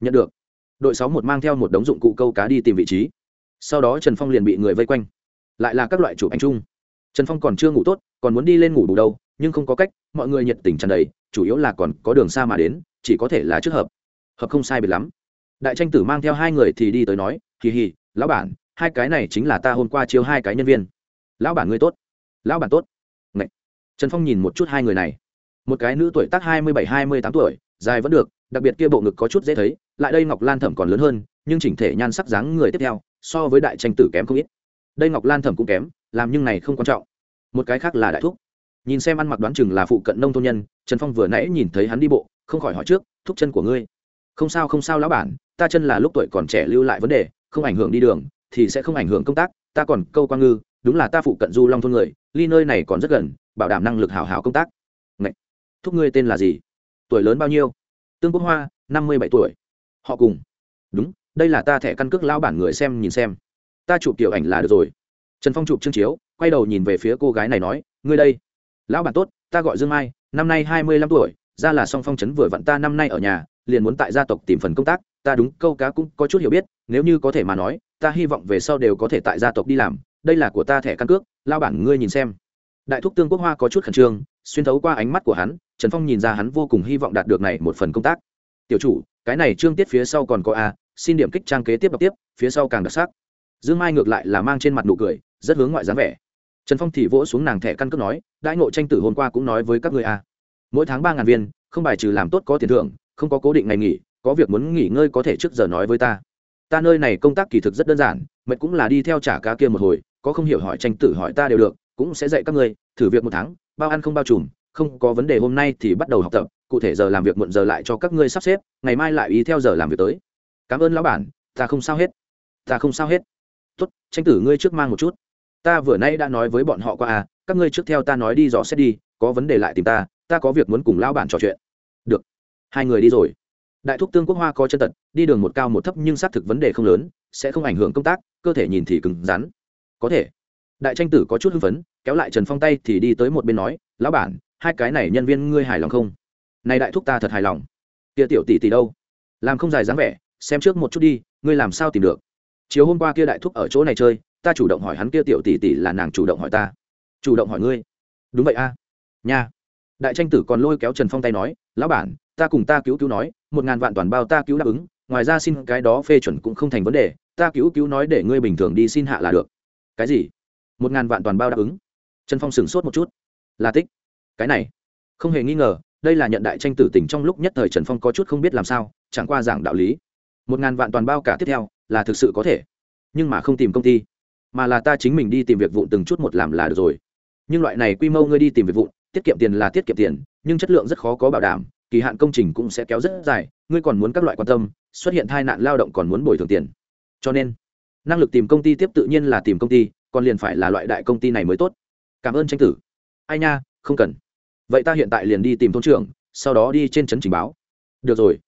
Nhận được. Đội sáu một mang theo một đống dụng cụ câu cá đi tìm vị trí. Sau đó trần phong liền bị người vây quanh. Lại là các loại chụp ảnh chung. Trần phong còn chưa ngủ tốt, còn muốn đi lên ngủ bù đâu, nhưng không có cách, mọi người nhiệt tình tràn đầy, chủ yếu là còn có đường xa mà đến, chỉ có thể là trước hợp. Hợp không sai biệt lắm. Đại tranh tử mang theo hai người thì đi tới nói kỳ hì, lão bản, hai cái này chính là ta hôm qua chiếu hai cái nhân viên. Lão bản ngươi tốt. Lão bản tốt. Ngậy. trần phong nhìn một chút hai người này. Một cái nữ tuổi tác hai mươi bảy, hai mươi tám tuổi, dài vẫn được đặc biệt kia bộ ngực có chút dễ thấy, lại đây ngọc lan thẩm còn lớn hơn, nhưng chỉnh thể nhan sắc dáng người tiếp theo, so với đại tranh tử kém không ít. Đây ngọc lan thẩm cũng kém, làm nhưng này không quan trọng. Một cái khác là đại thúc. Nhìn xem ăn mặc đoán chừng là phụ cận nông thôn nhân, trần phong vừa nãy nhìn thấy hắn đi bộ, không khỏi hỏi trước, thúc chân của ngươi? Không sao không sao lão bản, ta chân là lúc tuổi còn trẻ lưu lại vấn đề, không ảnh hưởng đi đường, thì sẽ không ảnh hưởng công tác, ta còn câu quan ngư, đúng là ta phụ cận du long thôn người, ly nơi này còn rất gần, bảo đảm năng lực hảo hảo công tác. Ngậy! thúc ngươi tên là gì? Tuổi lớn bao nhiêu? Tương quốc hoa, năm mươi bảy tuổi. Họ cùng. Đúng, đây là ta thẻ căn cước lao bản người xem nhìn xem. Ta chụp kiểu ảnh là được rồi. Trần phong chụp chương chiếu, quay đầu nhìn về phía cô gái này nói, ngươi đây. Lão bản tốt, ta gọi dương mai, năm nay hai mươi lăm tuổi, ra là song phong trấn vừa vặn ta năm nay ở nhà, liền muốn tại gia tộc tìm phần công tác, ta đúng, câu cá cũng có chút hiểu biết, nếu như có thể mà nói, ta hy vọng về sau đều có thể tại gia tộc đi làm, đây là của ta thẻ căn cước lao bản ngươi nhìn xem. Đại thúc tương quốc hoa có chút khẩn trương, xuyên thấu qua ánh mắt của hắn trần phong nhìn ra hắn vô cùng hy vọng đạt được này một phần công tác. Tiểu chủ, cái này trương tiết phía sau còn có a, xin điểm kích trang kế tiếp đọc tiếp, phía sau càng đặc sắc. Dương mai ngược lại là mang trên mặt nụ cười, rất hướng ngoại dáng vẻ. Trần phong thì vỗ xuống nàng thẻ căn cước nói, đãi ngộ tranh tử hôm qua cũng nói với các người a. Mỗi tháng ba ngàn viên, không bài trừ làm tốt có tiền thưởng, không có cố định ngày nghỉ, có việc muốn nghỉ ngơi có thể trước giờ nói với ta. Ta nơi này công tác kỳ thực rất đơn giản, mệt cũng là đi theo trả cá kia một hồi, có không hiểu hỏi tranh tử hỏi ta đều được, cũng sẽ dạy các ngươi, thử việc một tháng, bao ăn không bao trùm không có vấn đề hôm nay thì bắt đầu học tập, cụ thể giờ làm việc muộn giờ lại cho các ngươi sắp xếp, ngày mai lại ý theo giờ làm việc tới. Cảm ơn lão bản, ta không sao hết. Ta không sao hết. Tốt, tranh tử ngươi trước mang một chút. Ta vừa nay đã nói với bọn họ qua à các ngươi trước theo ta nói đi dò xét đi, có vấn đề lại tìm ta ta có việc muốn cùng lão bản trò chuyện. Được. Hai người đi rồi. Đại thúc tương quốc hoa có chân tật, đi đường một cao một thấp nhưng xác thực vấn đề không lớn, sẽ không ảnh hưởng công tác, cơ thể nhìn thì cứng rắn. Có thể. Đại tranh tử có chút hưng phấn, kéo lại trần phong tay thì đi tới một bên nói, lão bản hai cái này nhân viên ngươi hài lòng không? Này đại thúc ta thật hài lòng. Kia tiểu tỷ tỷ đâu? Làm không dài dáng vẻ, xem trước một chút đi, ngươi làm sao tìm được? Chiều hôm qua kia đại thúc ở chỗ này chơi, ta chủ động hỏi hắn kia tiểu tỷ tỷ là nàng chủ động hỏi ta. Chủ động hỏi ngươi. Đúng vậy a. Nha. Đại tranh tử còn lôi kéo trần phong tay nói, lão bản, ta cùng ta cứu cứu nói, một ngàn vạn toàn bao ta cứu đáp ứng, ngoài ra xin cái đó phê chuẩn cũng không thành vấn đề, ta cứu cứu nói để ngươi bình thường đi xin hạ là được. Cái gì? Một ngàn vạn toàn bao đáp ứng. Trần phong sửng sốt một chút. Là tích cái này. Không hề nghi ngờ, đây là nhận đại tranh tử tình trong lúc nhất thời trần phong có chút không biết làm sao, chẳng qua giảng đạo lý. Một ngàn vạn toàn bao cả tiếp theo, là thực sự có thể. Nhưng mà không tìm công ty, mà là ta chính mình đi tìm việc vụn từng chút một làm là được rồi. Nhưng loại này quy mô ngươi đi tìm việc vụn, tiết kiệm tiền là tiết kiệm tiền, nhưng chất lượng rất khó có bảo đảm, kỳ hạn công trình cũng sẽ kéo rất dài, ngươi còn muốn các loại quan tâm, xuất hiện tai nạn lao động còn muốn bồi thường tiền. Cho nên, năng lực tìm công ty tiếp tự nhiên là tìm công ty, còn liền phải là loại đại công ty này mới tốt. Cảm ơn tranh tử. Ai nha, không cần vậy ta hiện tại liền đi tìm thôn trưởng, sau đó đi trên trấn trình báo. Được rồi.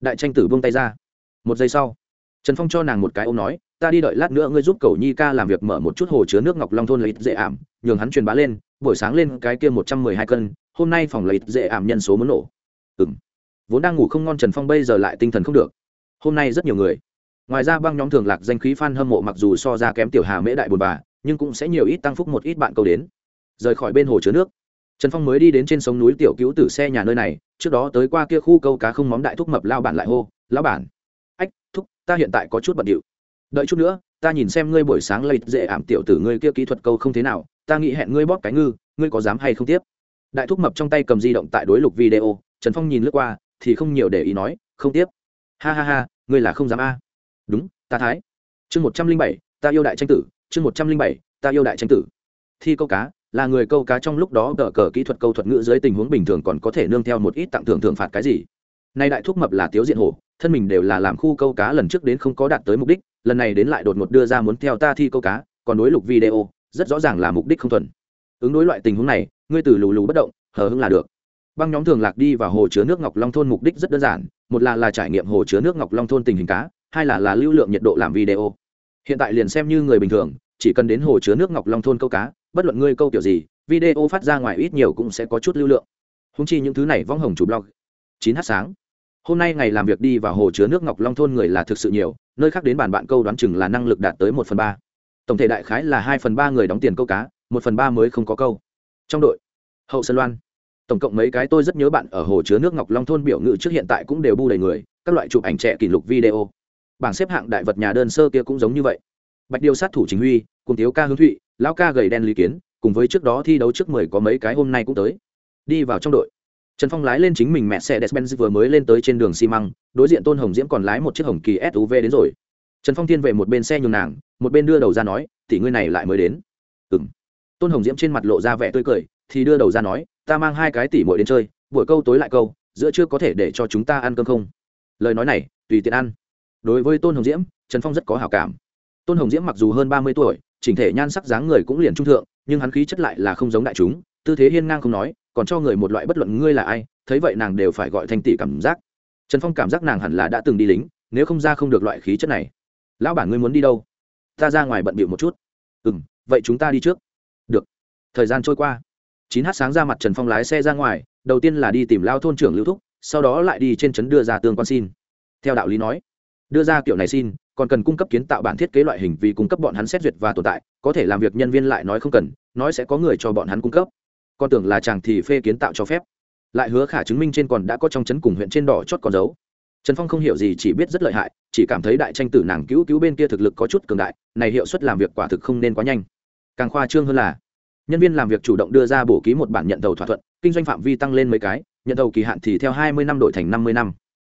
Đại tranh tử buông tay ra. Một giây sau, trần phong cho nàng một cái ô m nói, ta đi đợi lát nữa ngươi giúp cầu nhi ca làm việc mở một chút hồ chứa nước ngọc long thôn lấy dễ ảm, nhường hắn truyền bá lên, buổi sáng lên cái kia một trăm mười hai cân, hôm nay phòng lấy dễ ảm nhân số muốn nổ. Ừng vốn đang ngủ không ngon trần phong bây giờ lại tinh thần không được. Hôm nay rất nhiều người. Ngoài ra băng nhóm thường lạc danh khí f a n hâm mộ mặc dù so ra kém tiểu hà mễ đại bồn bà, nhưng cũng sẽ nhiều ít tăng phúc một ít bạn câu đến. Rời khỏi bên hồ chứa nước trần phong mới đi đến trên sông núi tiểu cứu tử xe nhà nơi này, trước đó tới qua kia khu câu cá không móng đại thúc mập lao bản lại hô, lão bản. Ách, thúc, ta hiện tại có chút bận điệu. Đợi chút nữa, ta nhìn xem ngươi buổi sáng lấy dễ ảm tiểu tử ngươi kia kỹ thuật câu không thế nào, ta nghĩ hẹn ngươi bóp cái ngư, ngươi có dám hay không tiếp? Đại thúc mập trong tay cầm di động tại đối lục video, trần phong nhìn lướt qua, thì không nhiều để ý nói, không tiếp. Ha ha ha, ngươi là không dám a. Đúng, ta thái. Chương một trăm linh bảy, ta yêu đại tranh tử. Chương một trăm linh bảy, ta yêu đại tranh tử. Thi câu cá là người câu cá trong lúc đó đỡ cờ kỹ thuật câu thuật ngữ dưới tình huống bình thường còn có thể nương theo một ít tặng thưởng thưởng phạt cái gì. Nay đại thúc mập là tiếu diện hổ, thân mình đều là làm khu câu cá lần trước đến không có đạt tới mục đích, lần này đến lại đột ngột đưa ra muốn theo ta thi câu cá, còn đối lục video, rất rõ ràng là mục đích không thuần. Ứng đối loại tình huống này, ngươi từ lù lù bất động, hờ hững là được. Băng nhóm thường lạc đi vào hồ chứa nước ngọc long thôn mục đích rất đơn giản, một là là trải nghiệm hồ chứa nước ngọc long thôn tình hình cá, hai là là lưu lượng nhiệt độ làm video. Hiện tại liền xem như người bình thường, chỉ cần đến hồ chứa nước ngọc long thôn câu cá bất luận ngươi câu kiểu gì, video phát ra ngoài ít nhiều cũng sẽ có chút lưu lượng. Húng chi những thứ này vong hồng chủ blog. Chín h sáng. Hôm nay ngày làm việc đi vào hồ chứa nước ngọc long thôn người là thực sự nhiều, nơi khác đến bàn bạn câu đoán chừng là năng lực đạt tới một phần ba. Tổng thể đại khái là hai phần ba người đóng tiền câu cá, một phần ba mới không có câu. Trong đội, hậu sơn loan. Tổng cộng mấy cái tôi rất nhớ bạn ở hồ chứa nước ngọc long thôn biểu ngữ trước hiện tại cũng đều bu đầy người, các loại chụp ảnh trẻ kỷ lục video. Bảng xếp hạng đại vật nhà đơn sơ kia cũng giống như vậy. Bạch điêu sát thủ chính huy cùng thiếu ca hương thụy, lão ca gầy đen lý kiến, cùng với trước đó thi đấu trước mười có mấy cái hôm nay cũng tới. Đi vào trong đội. Trần phong lái lên chính mình mẹ xe despenz vừa mới lên tới trên đường xi măng, đối diện tôn hồng diễm còn lái một chiếc hồng kỳ suv đến rồi. Trần phong thiên về một bên xe nhường nàng, một bên đưa đầu ra nói, tỷ ngươi này lại mới đến. Ừ m tôn hồng diễm trên mặt lộ ra vẻ tươi cười, thì đưa đầu ra nói, ta mang hai cái tỷ mỗi đến chơi, buổi câu tối lại câu, giữa chưa có thể để cho chúng ta ăn cơm không? Lời nói này, tùy tiện ăn. Đối với tôn hồng diễm, trần phong rất có hào cảm. Tôn hồng diễm mặc dù hơn ba mươi tuổi chỉnh thể nhan sắc dáng người cũng liền trung thượng, nhưng hắn khí chất lại là không giống đại chúng. Tư thế hiên ngang không nói, còn cho người một loại bất luận ngươi là ai, thấy vậy nàng đều phải gọi thanh tỷ cảm giác. Trần phong cảm giác nàng hẳn là đã từng đi lính, nếu không ra không được loại khí chất này. Lão bản ngươi muốn đi đâu? Ta ra ngoài bận bịu một chút. Ừ m vậy chúng ta đi trước. Được. Thời gian trôi qua. Chín h sáng ra mặt trần phong lái xe ra ngoài, đầu tiên là đi tìm lao thôn trưởng lưu thúc, sau đó lại đi trên trấn đưa ra tương quan xin. Theo đạo lý nói, đưa ra kiểu này xin còn cần cung cấp kiến tạo bản thiết kế loại hình vì cung cấp bọn hắn xét duyệt và tồn tại, có thể làm việc nhân viên lại nói không cần, nói sẽ có người cho bọn hắn cung cấp. Con tưởng là chàng thì phê kiến tạo cho phép. Lại hứa khả chứng minh trên còn đã có trong chấn cùng huyện trên đỏ chót con dấu. Trần phong không hiểu gì, chỉ biết rất lợi hại, chỉ cảm thấy đại tranh tử nàng cứu cứu bên kia thực lực có chút cường đại, này hiệu suất làm việc quả thực không nên quá nhanh. Càng khoa trương hơn là, nhân viên làm việc chủ động đưa ra bổ ký một bản nhận đầu thỏa thuận, kinh doanh phạm vi tăng lên mấy cái, nhận đầu kỳ hạn thì theo hai mươi năm đổi thành năm mươi năm.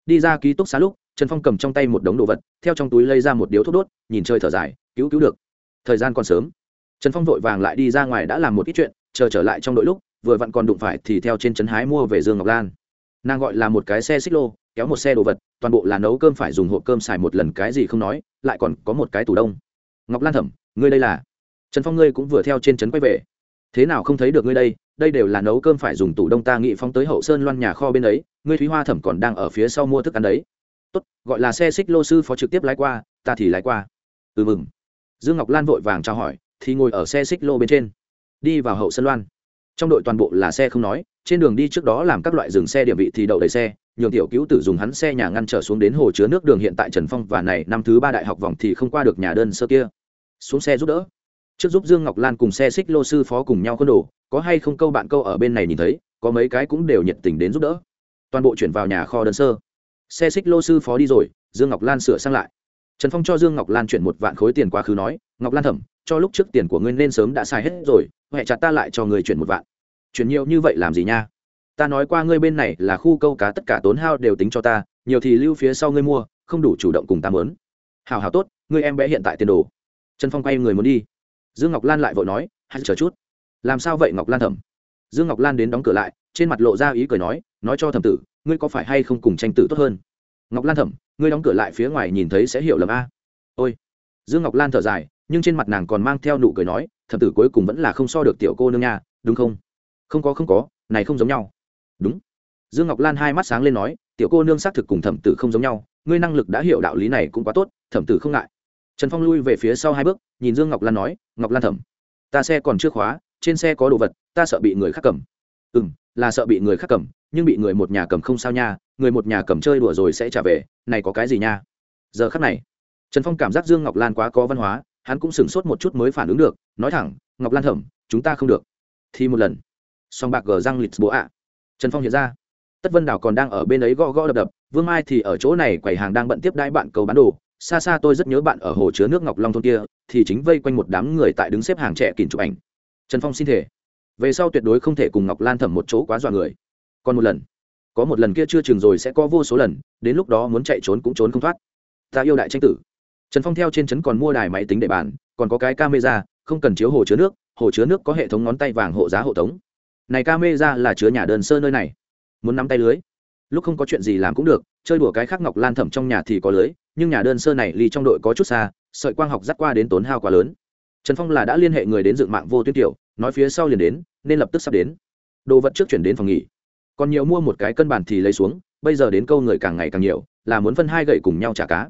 Đi ra ký túc xá lúc trần phong cầm trong tay một đống đồ vật, theo trong túi lấy ra một điếu thuốc đốt, nhìn chơi thở dài, cứu cứu được. Thời gian còn sớm. Trần phong vội vàng lại đi ra ngoài đã làm một ít chuyện, chờ trở lại trong đội lúc, vừa vặn còn đụng phải thì theo trên trấn hái mua về dương ngọc lan. Nàng gọi là một cái xe xích lô, kéo một xe đồ vật, toàn bộ là nấu cơm phải dùng hộp cơm xài một lần cái gì không nói, lại còn có một cái tủ đông. Ngọc lan thẩm, ngươi đây là? Trần phong ngươi cũng vừa theo trên trấn quay về. Thế nào không thấy được ngươi đây? Đây đều là nấu cơm phải dùng tủ đông ta nghị phong tới hậu sơn loan nhà kho bên ấy, ngươi thúy hoa thẩm còn đang ở phía sau mua thức ăn đấy tốt, gọi là xe xích lô sư phó trực tiếp lái qua, ta thì lái qua. Ừ mừng. Dương ngọc lan vội vàng trao hỏi, thì ngồi ở xe xích lô bên trên. Đi vào hậu sân loan. Trong đội toàn bộ là xe không nói, trên đường đi trước đó làm các loại dừng xe điểm vị thì đậu đầy xe, nhường tiểu cứu tử dùng hắn xe nhà ngăn trở xuống đến hồ chứa nước đường hiện tại trần phong và này năm thứ ba đại học vòng thì không qua được nhà đơn sơ kia. Xuống xe giúp đỡ. Trước giúp dương ngọc lan cùng xe xích lô sư phó cùng nhau khuôn đồ, có hay không câu bạn câu ở bên này nhìn thấy, có mấy cái cũng đều nhiệt tình đến giúp đỡ. Toàn bộ chuyển vào nhà kho đơn sơ xe xích lô sư phó đi rồi, dương ngọc lan sửa sang lại. Trần phong cho dương ngọc lan chuyển một vạn khối tiền quá khứ nói, ngọc lan thẩm, cho lúc trước tiền của ngươi nên sớm đã xài hết rồi huệ chặt ta lại cho người chuyển một vạn. Chuyển nhiều như vậy làm gì nha? Ta nói qua ngươi bên này là khu câu cá tất cả tốn hao đều tính cho ta, nhiều thì lưu phía sau ngươi mua, không đủ chủ động cùng ta mớn hào hào tốt, ngươi em bé hiện tại tiền đồ. Trần phong quay người muốn đi. Dương ngọc lan lại vội nói, hãy chờ chút. Làm sao vậy ngọc lan thẩm? Dương ngọc lan đến đóng cửa lại, trên mặt lộ ra ý cười nói nói cho thẩm tử, ngươi có phải hay không cùng tranh tử tốt hơn? Ngọc lan thẩm, ngươi đóng cửa lại phía ngoài nhìn thấy sẽ hiểu lầm a. Ôi. Dương ngọc lan thở dài, nhưng trên mặt nàng còn mang theo nụ cười nói, thẩm tử cuối cùng vẫn là không so được tiểu cô nương nha, đúng không? Không có không có, này không giống nhau. Đúng. Dương ngọc lan hai mắt sáng lên nói, tiểu cô nương xác thực cùng thẩm tử không giống nhau, ngươi năng lực đã hiểu đạo lý này cũng quá tốt, thẩm tử không ngại. Trần phong lui về phía sau hai bước, nhìn dương ngọc lan nói, ngọc lan thẩm, ta xe còn chưa khóa, trên xe có đồ vật, ta sợ bị người khác cầm. Ừ m là sợ bị người khác cầm, nhưng bị người một nhà cầm không sao nha, người một nhà cầm chơi đùa rồi sẽ trả về, này có cái gì nha? Giờ khắc này, trần phong cảm giác dương ngọc lan quá có văn hóa, hắn cũng sửng sốt một chút mới phản ứng được, nói thẳng, ngọc lan thẩm, chúng ta không được. Thì một lần, song bạc gờ răng lịch bố ạ. Trần phong hiện ra. Tất vân đảo còn đang ở bên ấy gõ gõ đập đập, vương mai thì ở chỗ này, quầy hàng đang bận tiếp đãi bạn cầu bán đồ. Xa xa tôi rất nhớ bạn ở hồ chứa nước ngọc long thôn kia, thì chính vây quanh một đám người tại đứng xếp hàng trẻ kìm chụp ảnh. Trần phong xin thể về sau tuyệt đối không thể cùng ngọc lan thẩm một chỗ quá dọa người. Còn một lần. Có một lần kia chưa chừng rồi sẽ có vô số lần, đến lúc đó muốn chạy trốn cũng trốn không thoát. Ta yêu đại tranh tử. Trần phong theo trên trấn còn mua đài máy tính để bàn, còn có cái camera, không cần chiếu hồ chứa nước, hồ chứa nước có hệ thống ngón tay vàng hộ giá hộ tống. Này camera là chứa nhà đơn sơ nơi này. Muốn nắm tay lưới. Lúc không có chuyện gì làm cũng được, chơi đùa cái khác ngọc lan thẩm trong nhà thì có lưới, nhưng nhà đơn sơ này ly trong đội có chút xa, sợi quang học dắt qua đến tốn hao quá lớn. Trần phong là đã liên hệ người đến dựng mạng vô tuyến tiểu nói phía sau liền đến, nên lập tức sắp đến. Đồ vật trước chuyển đến phòng nghỉ. Còn nhiều mua một cái cân bản thì lấy xuống, bây giờ đến câu người càng ngày càng nhiều, là muốn phân hai gậy cùng nhau trả cá.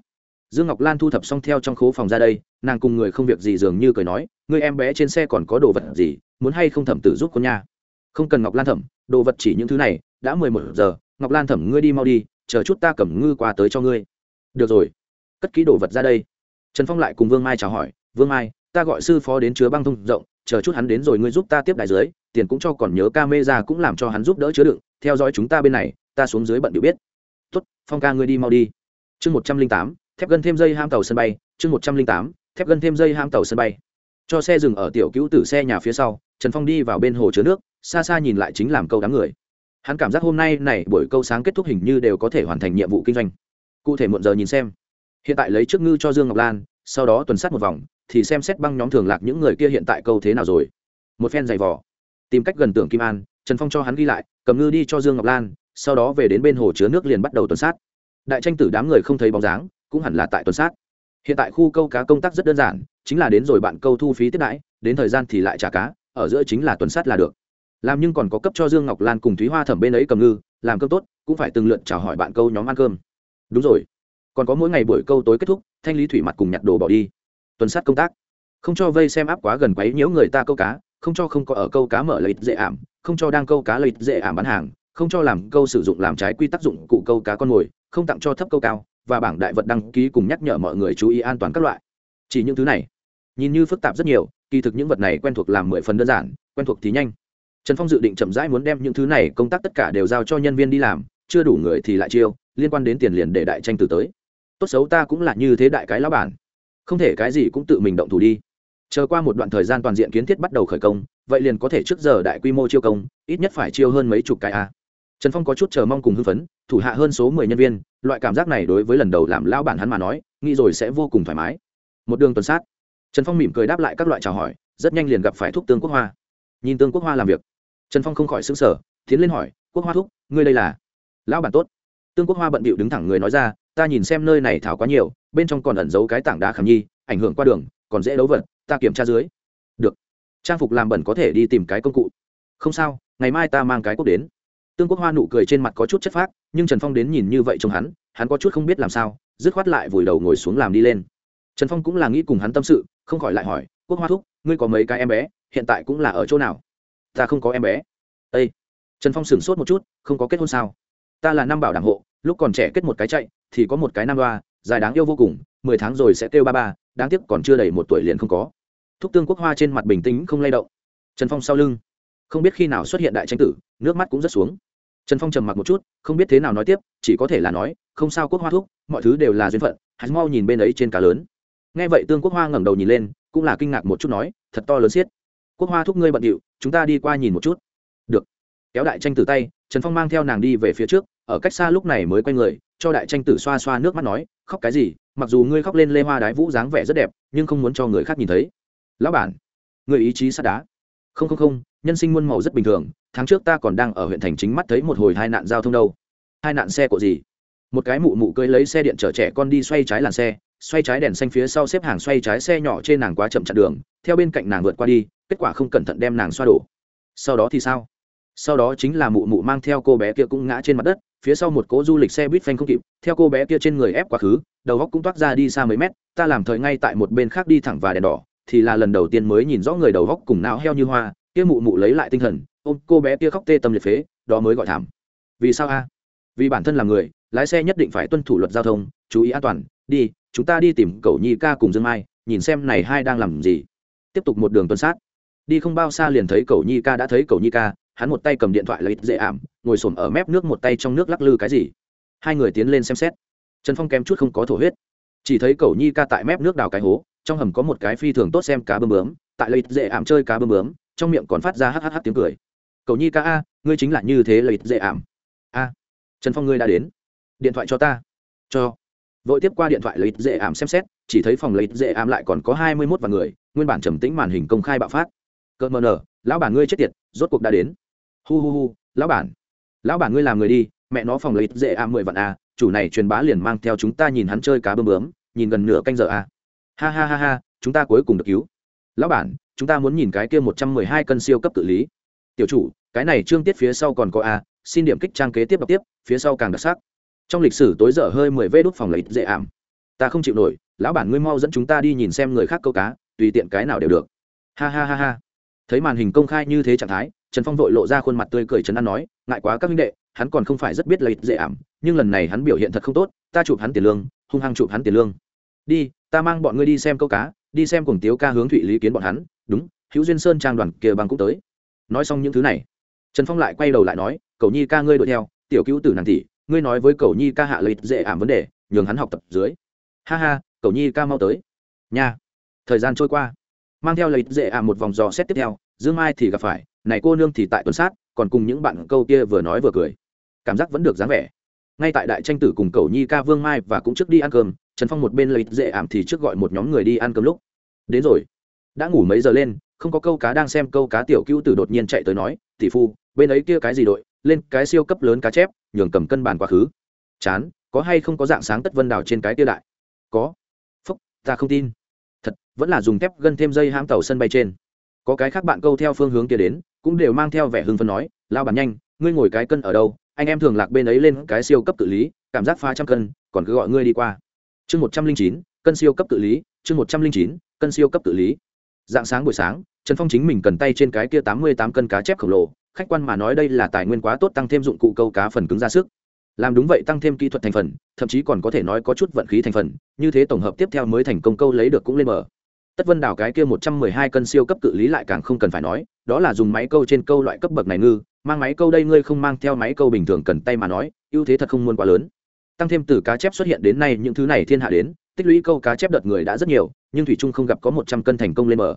Dương ngọc lan thu thập xong theo trong khố phòng ra đây, nàng cùng người không việc gì dường như cười nói người em bé trên xe còn có đồ vật gì, muốn hay không thẩm tử giúp con nha? Không cần ngọc lan thẩm, đồ vật chỉ những thứ này, đã mười một giờ, ngọc lan thẩm ngươi đi mau đi, chờ chút ta cầm ngư qua tới cho ngươi. Được rồi. Cất ký đồ vật ra đây. Trần phong lại cùng vương mai chào hỏi, vương mai, ta gọi sư phó đến chứa băng thông rộng chờ chút hắn đến rồi ngươi giúp ta tiếp đại dưới tiền cũng cho còn nhớ ca mê ra cũng làm cho hắn giúp đỡ chứa đựng, theo dõi chúng ta bên này, ta xuống dưới bận điệu biết. Tốt, phong ca ngươi đi mau đi. Chương một trăm linh tám, thép gân thêm dây ham tàu sân bay, chương một trăm linh tám, thép gân thêm dây ham tàu sân bay. Cho xe dừng ở tiểu cứu tử xe nhà phía sau, trần phong đi vào bên hồ chứa nước, xa xa nhìn lại chính làm câu đám người. Hắn cảm giác hôm nay này buổi câu sáng kết thúc hình như đều có thể hoàn thành nhiệm vụ kinh doanh. Cụ thể muộn giờ nhìn xem. Hiện tại lấy trước ngư cho dương ngọc lan, sau đó tuần sát một vòng thì xem xét băng nhóm thường lạc những người kia hiện tại câu thế nào rồi. Một phen giày vò. Tìm cách gần tưởng kim an, trần phong cho hắn ghi lại, cầm ngư đi cho dương ngọc lan, sau đó về đến bên hồ chứa nước liền bắt đầu tuần sát. Đại tranh tử đám người không thấy bóng dáng, cũng hẳn là tại tuần sát. Hiện tại khu câu cá công tác rất đơn giản, chính là đến rồi bạn câu thu phí tiếp đãi, đến thời gian thì lại trả cá, ở giữa chính là tuần sát là được. Làm nhưng còn có cấp cho dương ngọc lan cùng thúy hoa thẩm bên ấy cầm ngư, làm cơm tốt, cũng phải từng lượt chào hỏi bạn câu nhóm ăn cơm. Đúng rồi. Còn có mỗi ngày buổi câu tối kết thúc, thanh lý thủy mặt cùng nhặt đồ bỏ đi tuần sát công tác. Không cho vây xem áp quá gần quấy nhiễu người ta câu cá, không cho không có ở câu cá mở lợi dễ ảm, không cho đang câu cá lợi dễ ảm bán hàng, không cho làm câu sử dụng làm trái quy tắc dụng cụ câu cá con mồi, không tặng cho thấp câu cao, và bảng đại vật đăng ký cùng nhắc nhở mọi người chú ý an toàn các loại. Chỉ những thứ này. Nhìn như phức tạp rất nhiều, kỳ thực những vật này quen thuộc làm mười phần đơn giản, quen thuộc thì nhanh. Trần phong dự định chậm rãi muốn đem những thứ này công tác tất cả đều giao cho nhân viên đi làm, chưa đủ người thì lại chiêu, liên quan đến tiền liền để đại tranh từ tới. Tốt xấu ta cũng là như thế đại cái lão bản không thể cái gì cũng tự mình động thủ đi. Chờ qua một đoạn thời gian toàn diện kiến thiết bắt đầu khởi công, vậy liền có thể trước giờ đại quy mô chiêu công, ít nhất phải chiêu hơn mấy chục cái a. Trần phong có chút chờ mong cùng hưng phấn, thủ hạ hơn số mười nhân viên, loại cảm giác này đối với lần đầu làm lão bản hắn mà nói, nghĩ rồi sẽ vô cùng thoải mái. Một đường tuần sát, trần phong mỉm cười đáp lại các loại chào hỏi, rất nhanh liền gặp phải thúc tương quốc hoa. Nhìn tương quốc hoa làm việc, trần phong không khỏi xứng sở tiến lên hỏi, quốc hoa thúc, ngươi đây là? Lão bản tốt. Tương quốc hoa bận bịu đứng thẳng người nói ra ta nhìn xem nơi này thảo quá nhiều, bên trong còn ẩn giấu cái tảng đá khảm nhi, ảnh hưởng qua đường, còn dễ đấu vật, ta kiểm tra dưới. Được. Trang phục làm bẩn có thể đi tìm cái công cụ. Không sao, ngày mai ta mang cái cốc đến. Tương quốc hoa nụ cười trên mặt có chút chất phác, nhưng trần phong đến nhìn như vậy trông hắn hắn có chút không biết làm sao, dứt khoát lại vùi đầu ngồi xuống làm đi lên. Trần phong cũng là nghĩ cùng hắn tâm sự, không khỏi lại hỏi, quốc hoa thúc, ngươi có mấy cái em bé, hiện tại cũng là ở chỗ nào? Ta không có em bé. Â trần phong sửng sốt một chút, không có kết hôn sao? Ta là năm bảo đảng hộ, lúc còn trẻ kết một cái chạy thì có một cái nam đoa, dài đáng yêu vô cùng, mười tháng rồi sẽ kêu ba ba, đáng tiếc còn chưa đầy một tuổi liền không có. Thúc tương quốc hoa trên mặt bình tĩnh không lay động. Trần phong sau lưng. Không biết khi nào xuất hiện đại tranh tử, nước mắt cũng rất xuống. Trần phong trầm mặc một chút, không biết thế nào nói tiếp, chỉ có thể là nói, không sao quốc hoa thúc, mọi thứ đều là duyên phận hắn mau nhìn bên ấy trên cá lớn. Nghe vậy tương quốc hoa ngẩng đầu nhìn lên, cũng là kinh ngạc một chút nói, thật to lớn xiết. Quốc hoa thúc ngươi bận điệu, chúng ta đi qua nhìn một chút. Được. Kéo đại tranh tử tay, trần phong mang theo nàng đi về phía trước, ở cách xa lúc này mới quay người cho đại tranh tử xoa xoa nước mắt nói, khóc cái gì? Mặc dù ngươi khóc lên lê hoa đái vũ dáng vẻ rất đẹp, nhưng không muốn cho người khác nhìn thấy. Lão bản người ý chí sắt đá. Không không không, nhân sinh muôn màu rất bình thường, tháng trước ta còn đang ở huyện thành chính mắt thấy một hồi hai nạn giao thông đâu. Hai nạn xe của gì? Một cái mụ mụ cưới lấy xe điện chở trẻ con đi xoay trái làn xe, xoay trái đèn xanh phía sau xếp hàng xoay trái xe nhỏ trên nàng quá chậm chặn đường, theo bên cạnh nàng vượt qua đi, kết quả không cẩn thận đem nàng xoa đổ. Sau đó thì sao? Sau đó chính là mụ mụ mang theo cô bé kia cũng ngã trên mặt đất phía sau một cỗ du lịch xe buýt phanh không kịp, theo cô bé kia trên người ép quá khứ, đầu góc cũng toát ra đi xa mấy mét, ta làm thời ngay tại một bên khác đi thẳng và đèn đỏ, thì là lần đầu tiên mới nhìn rõ người đầu góc cùng não heo như hoa, kia mụ mụ lấy lại tinh thần, ôm cô bé kia khóc tê tâm liệt phế, đó mới gọi thảm. Vì sao a? Vì bản thân là người, lái xe nhất định phải tuân thủ luật giao thông, chú ý an toàn, đi, chúng ta đi tìm cậu nhi ca cùng dương mai, nhìn xem này hai đang làm gì. Tiếp tục một đường tuần sát. Đi không bao xa liền thấy cậu nhi ca đã thấy cậu nhi ca hắn một tay cầm điện thoại lấy dễ ảm, ngồi s ở mép nước một tay trong nước lắc lư cái gì. Hai người tiến lên xem xét. Trần phong kém chút không có thổ huyết. Chỉ thấy cầu nhi ca tại mép nước đào cái hố, trong hầm có một cái phi thường tốt xem cá bơm bướm, tại lấy dễ ảm chơi cá bơm bướm, trong miệng còn phát ra hhh tiếng cười. Cầu nhi ca a, ngươi chính là như thế lấy dễ ảm. A, trần phong ngươi đã đến. Điện thoại cho ta. Cho. Vội tiếp qua điện thoại lấy dễ ảm xem xét, chỉ thấy phòng lấy dễ ảm lại còn có hai mươi mốt vạn người, nguyên bản trầm tĩnh màn hình công khai bạo phát. Cơn mờ nở, lão bản ngươi chết tiệt, rốt cuộc đã đến hu hu hu, lão bản. Lão bản ngươi làm người đi, mẹ nó phòng lấy dễ ảm mười vạn a chủ này truyền bá liền mang theo chúng ta nhìn hắn chơi cá bơm bướm, nhìn gần nửa canh giờ a ha ha ha ha, chúng ta cuối cùng được cứu. Lão bản, chúng ta muốn nhìn cái kia một trăm mười hai cân siêu cấp tự lý. Tiểu chủ, cái này trương tiết phía sau còn có a xin điểm kích trang kế tiếp đọc tiếp, phía sau càng đặc sắc. Trong lịch sử tối dở hơi mười vê đốt phòng lấy dễ ảm. Ta không chịu nổi, lão bản ngươi mau dẫn chúng ta đi nhìn xem người khác câu cá, tùy tiện cái nào đều được. Ha ha ha ha. Thấy màn hình công khai như thế trạng thái trần phong vội lộ ra khuôn mặt tươi cười trấn an nói, ngại quá các minh đệ, hắn còn không phải rất biết lợi dễ ảm, nhưng lần này hắn biểu hiện thật không tốt, ta chụp hắn tiền lương, hung hăng chụp hắn tiền lương. Đi, ta mang bọn ngươi đi xem câu cá, đi xem cùng tiếu ca hướng thụy lý kiến bọn hắn, đúng, hữu duyên sơn trang đoàn kia bằng cũng tới. Nói xong những thứ này, trần phong lại quay đầu lại nói, cầu nhi ca ngươi đuổi theo, tiểu cứu tử nàng tỷ, ngươi nói với cầu nhi ca hạ lợi dễ ảm vấn đề, nhường hắn học tập dưới. Ha ha, cầu nhi ca mau tới. Nha. Thời gian trôi qua, mang theo lợi dễ ảm một vòng dò xét tiếp theo, dương mai thì gặp phải này cô nương thì tại tuần sát, còn cùng những bạn câu kia vừa nói vừa cười. Cảm giác vẫn được dáng vẻ. Ngay tại đại tranh tử cùng cầu nhi ca vương mai và cũng trước đi ăn cơm, trần phong một bên lấy dễ ảm thì trước gọi một nhóm người đi ăn cơm lúc. Đến rồi. Đã ngủ mấy giờ lên, không có câu cá đang xem, câu cá tiểu cữu tử đột nhiên chạy tới nói, tỷ phu, bên ấy kia cái gì đội? Lên cái siêu cấp lớn cá chép, nhường cầm cân bàn quá khứ. Chán, có hay không có dạng sáng tất vân đào trên cái tiêu đại? Có. Phúc, ta không tin. Thật, vẫn là dùng thép gân thêm dây hãm tàu sân bay trên có cái khác bạn câu theo phương hướng kia đến, cũng đều mang theo vẻ hưng phấn nói lao bàn nhanh, ngươi ngồi cái cân ở đâu? Anh em thường lạc bên ấy lên cái siêu cấp tự lý, cảm giác phá trăm cân, còn cứ gọi ngươi đi qua. Chương một trăm linh chín, cân siêu cấp tự lý, chương một trăm linh chín, cân siêu cấp tự lý. Dạng sáng buổi sáng, trần phong chính mình cần tay trên cái kia tám mươi tám cân cá chép khổng lồ, khách quan mà nói đây là tài nguyên quá tốt tăng thêm dụng cụ câu cá phần cứng ra sức. Làm đúng vậy tăng thêm kỹ thuật thành phần, thậm chí còn có thể nói có chút vận khí thành phần, như thế tổng hợp tiếp theo mới thành công câu lấy được cũng lên mở tất vân đảo cái kia một trăm mười hai cân siêu cấp cự lý lại càng không cần phải nói, đó là dùng máy câu trên câu loại cấp bậc này ngư, mang máy câu đây ngươi không mang theo máy câu bình thường cần tay mà nói, ưu thế thật không muốn quá lớn. Tăng thêm từ cá chép xuất hiện đến nay những thứ này thiên hạ đến, tích lũy câu cá chép đợt người đã rất nhiều, nhưng thủy trung không gặp có một trăm cân thành công lên bờ.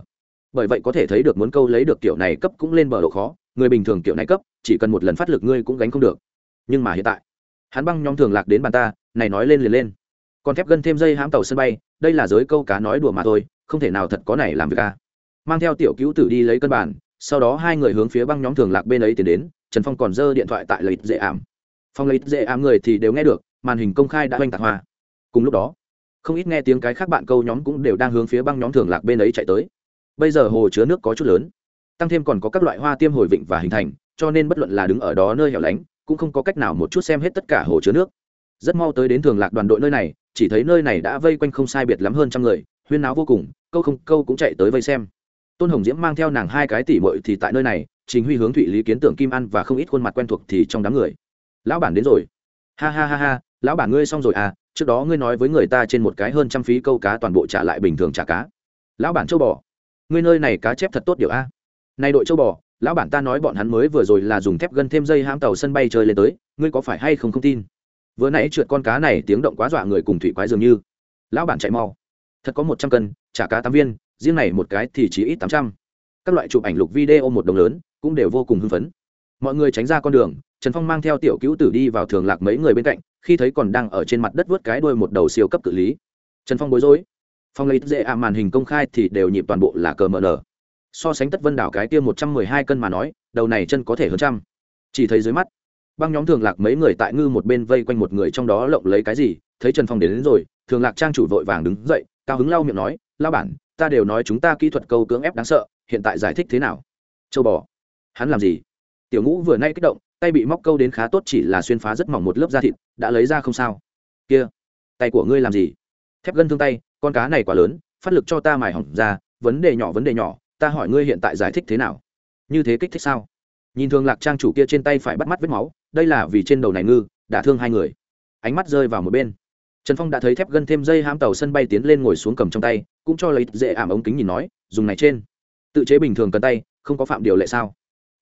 Bởi vậy có thể thấy được muốn câu lấy được kiểu này cấp cũng lên bờ độ khó, người bình thường kiểu này cấp, chỉ cần một lần phát lực ngươi cũng gánh không được. Nhưng mà hiện tại, hắn băng nhóm thường lạc đến bàn ta, này nói lên liền lên. Còn thép gân thêm dây hãm tàu sân bay, đây là giới câu cá nói đùa mà thôi không thể nào thật có này làm việc a mang theo tiểu cứu tử đi lấy cân bản, sau đó hai người hướng phía băng nhóm thường lạc bên ấy tiến đến, trần phong còn giơ điện thoại tại lợi dễ ảm. Phong lợi dễ ảm người thì đều nghe được, màn hình công khai đã oanh tạc hoa. Cùng lúc đó, không ít nghe tiếng cái khác bạn câu nhóm cũng đều đang hướng phía băng nhóm thường lạc bên ấy chạy tới. Bây giờ hồ chứa nước có chút lớn, tăng thêm còn có các loại hoa tiêm hồi vịnh và hình thành, cho nên bất luận là đứng ở đó nơi hẻo lánh, cũng không có cách nào một chút xem hết tất cả hồ chứa nước. Rất mau tới đến thường lạc đoàn đội nơi này, chỉ thấy nơi này đã vây quanh không sai biệt lắm hơn trăm người huyên náo vô cùng, câu không, câu cũng chạy tới vây xem. Tôn hồng diễm mang theo nàng hai cái tỉ mội thì tại nơi này chính huy hướng thụy lý kiến tưởng kim ăn và không ít khuôn mặt quen thuộc thì trong đám người. Lão bản đến rồi. Ha ha ha ha, lão bản ngươi xong rồi à trước đó ngươi nói với người ta trên một cái hơn trăm phí câu cá toàn bộ trả lại bình thường trả cá. Lão bản châu bò. Ngươi nơi này cá chép thật tốt điều a. Này đội châu bò, lão bản ta nói bọn hắn mới vừa rồi là dùng thép gân thêm dây hãm tàu sân bay chơi lên tới, ngươi có phải hay không không tin? Vừa nãy trượt con cá này tiếng động quá dọa người cùng thủy quái dường như. Lão bản chạy mau thật có một trăm cân trả cá tám viên, riêng này một cái thì chỉ ít tám trăm. Các loại chụp ảnh lục video một đồng lớn, cũng đều vô cùng hưng phấn. Mọi người tránh ra con đường, trần phong mang theo tiểu cứu tử đi vào thường lạc mấy người bên cạnh, khi thấy còn đang ở trên mặt đất vớt cái đuôi một đầu siêu cấp cự lý. Trần phong bối rối. Phong lấy dễ ạ, màn hình công khai thì đều nhịp toàn bộ là cờ mờ nở so sánh tất vân đảo cái kia một trăm mười hai cân mà nói, đầu này chân có thể hơn trăm. Chỉ thấy dưới mắt, băng nhóm thường lạc mấy người tại ngư một bên vây quanh một người trong đó lộng lấy cái gì thấy trần phong đến, đến rồi thường lạc trang chủ vội vàng đứng dậy cao hứng lau miệng nói lao bản ta đều nói chúng ta kỹ thuật câu cưỡng ép đáng sợ hiện tại giải thích thế nào? Châu bò. Hắn làm gì? Tiểu ngũ vừa nay kích động tay bị móc câu đến khá tốt chỉ là xuyên phá rất mỏng một lớp da thịt đã lấy ra không sao. Kia tay của ngươi làm gì? Thép gân thương tay con cá này quá lớn phát lực cho ta mài hỏng ra vấn đề nhỏ vấn đề nhỏ ta hỏi ngươi hiện tại giải thích thế nào? Như thế kích thích sao? Nhìn thường lạc trang chủ kia trên tay phải bắt mắt vết máu đây là vì trên đầu này ngư đã thương hai người. Ánh mắt rơi vào một bên trần phong đã thấy thép gân thêm dây hãm tàu sân bay tiến lên ngồi xuống cầm trong tay, cũng cho lấy dễ ảm ống kính nhìn nói, dùng này trên. Tự chế bình thường cần tay, không có phạm điều lệ sao?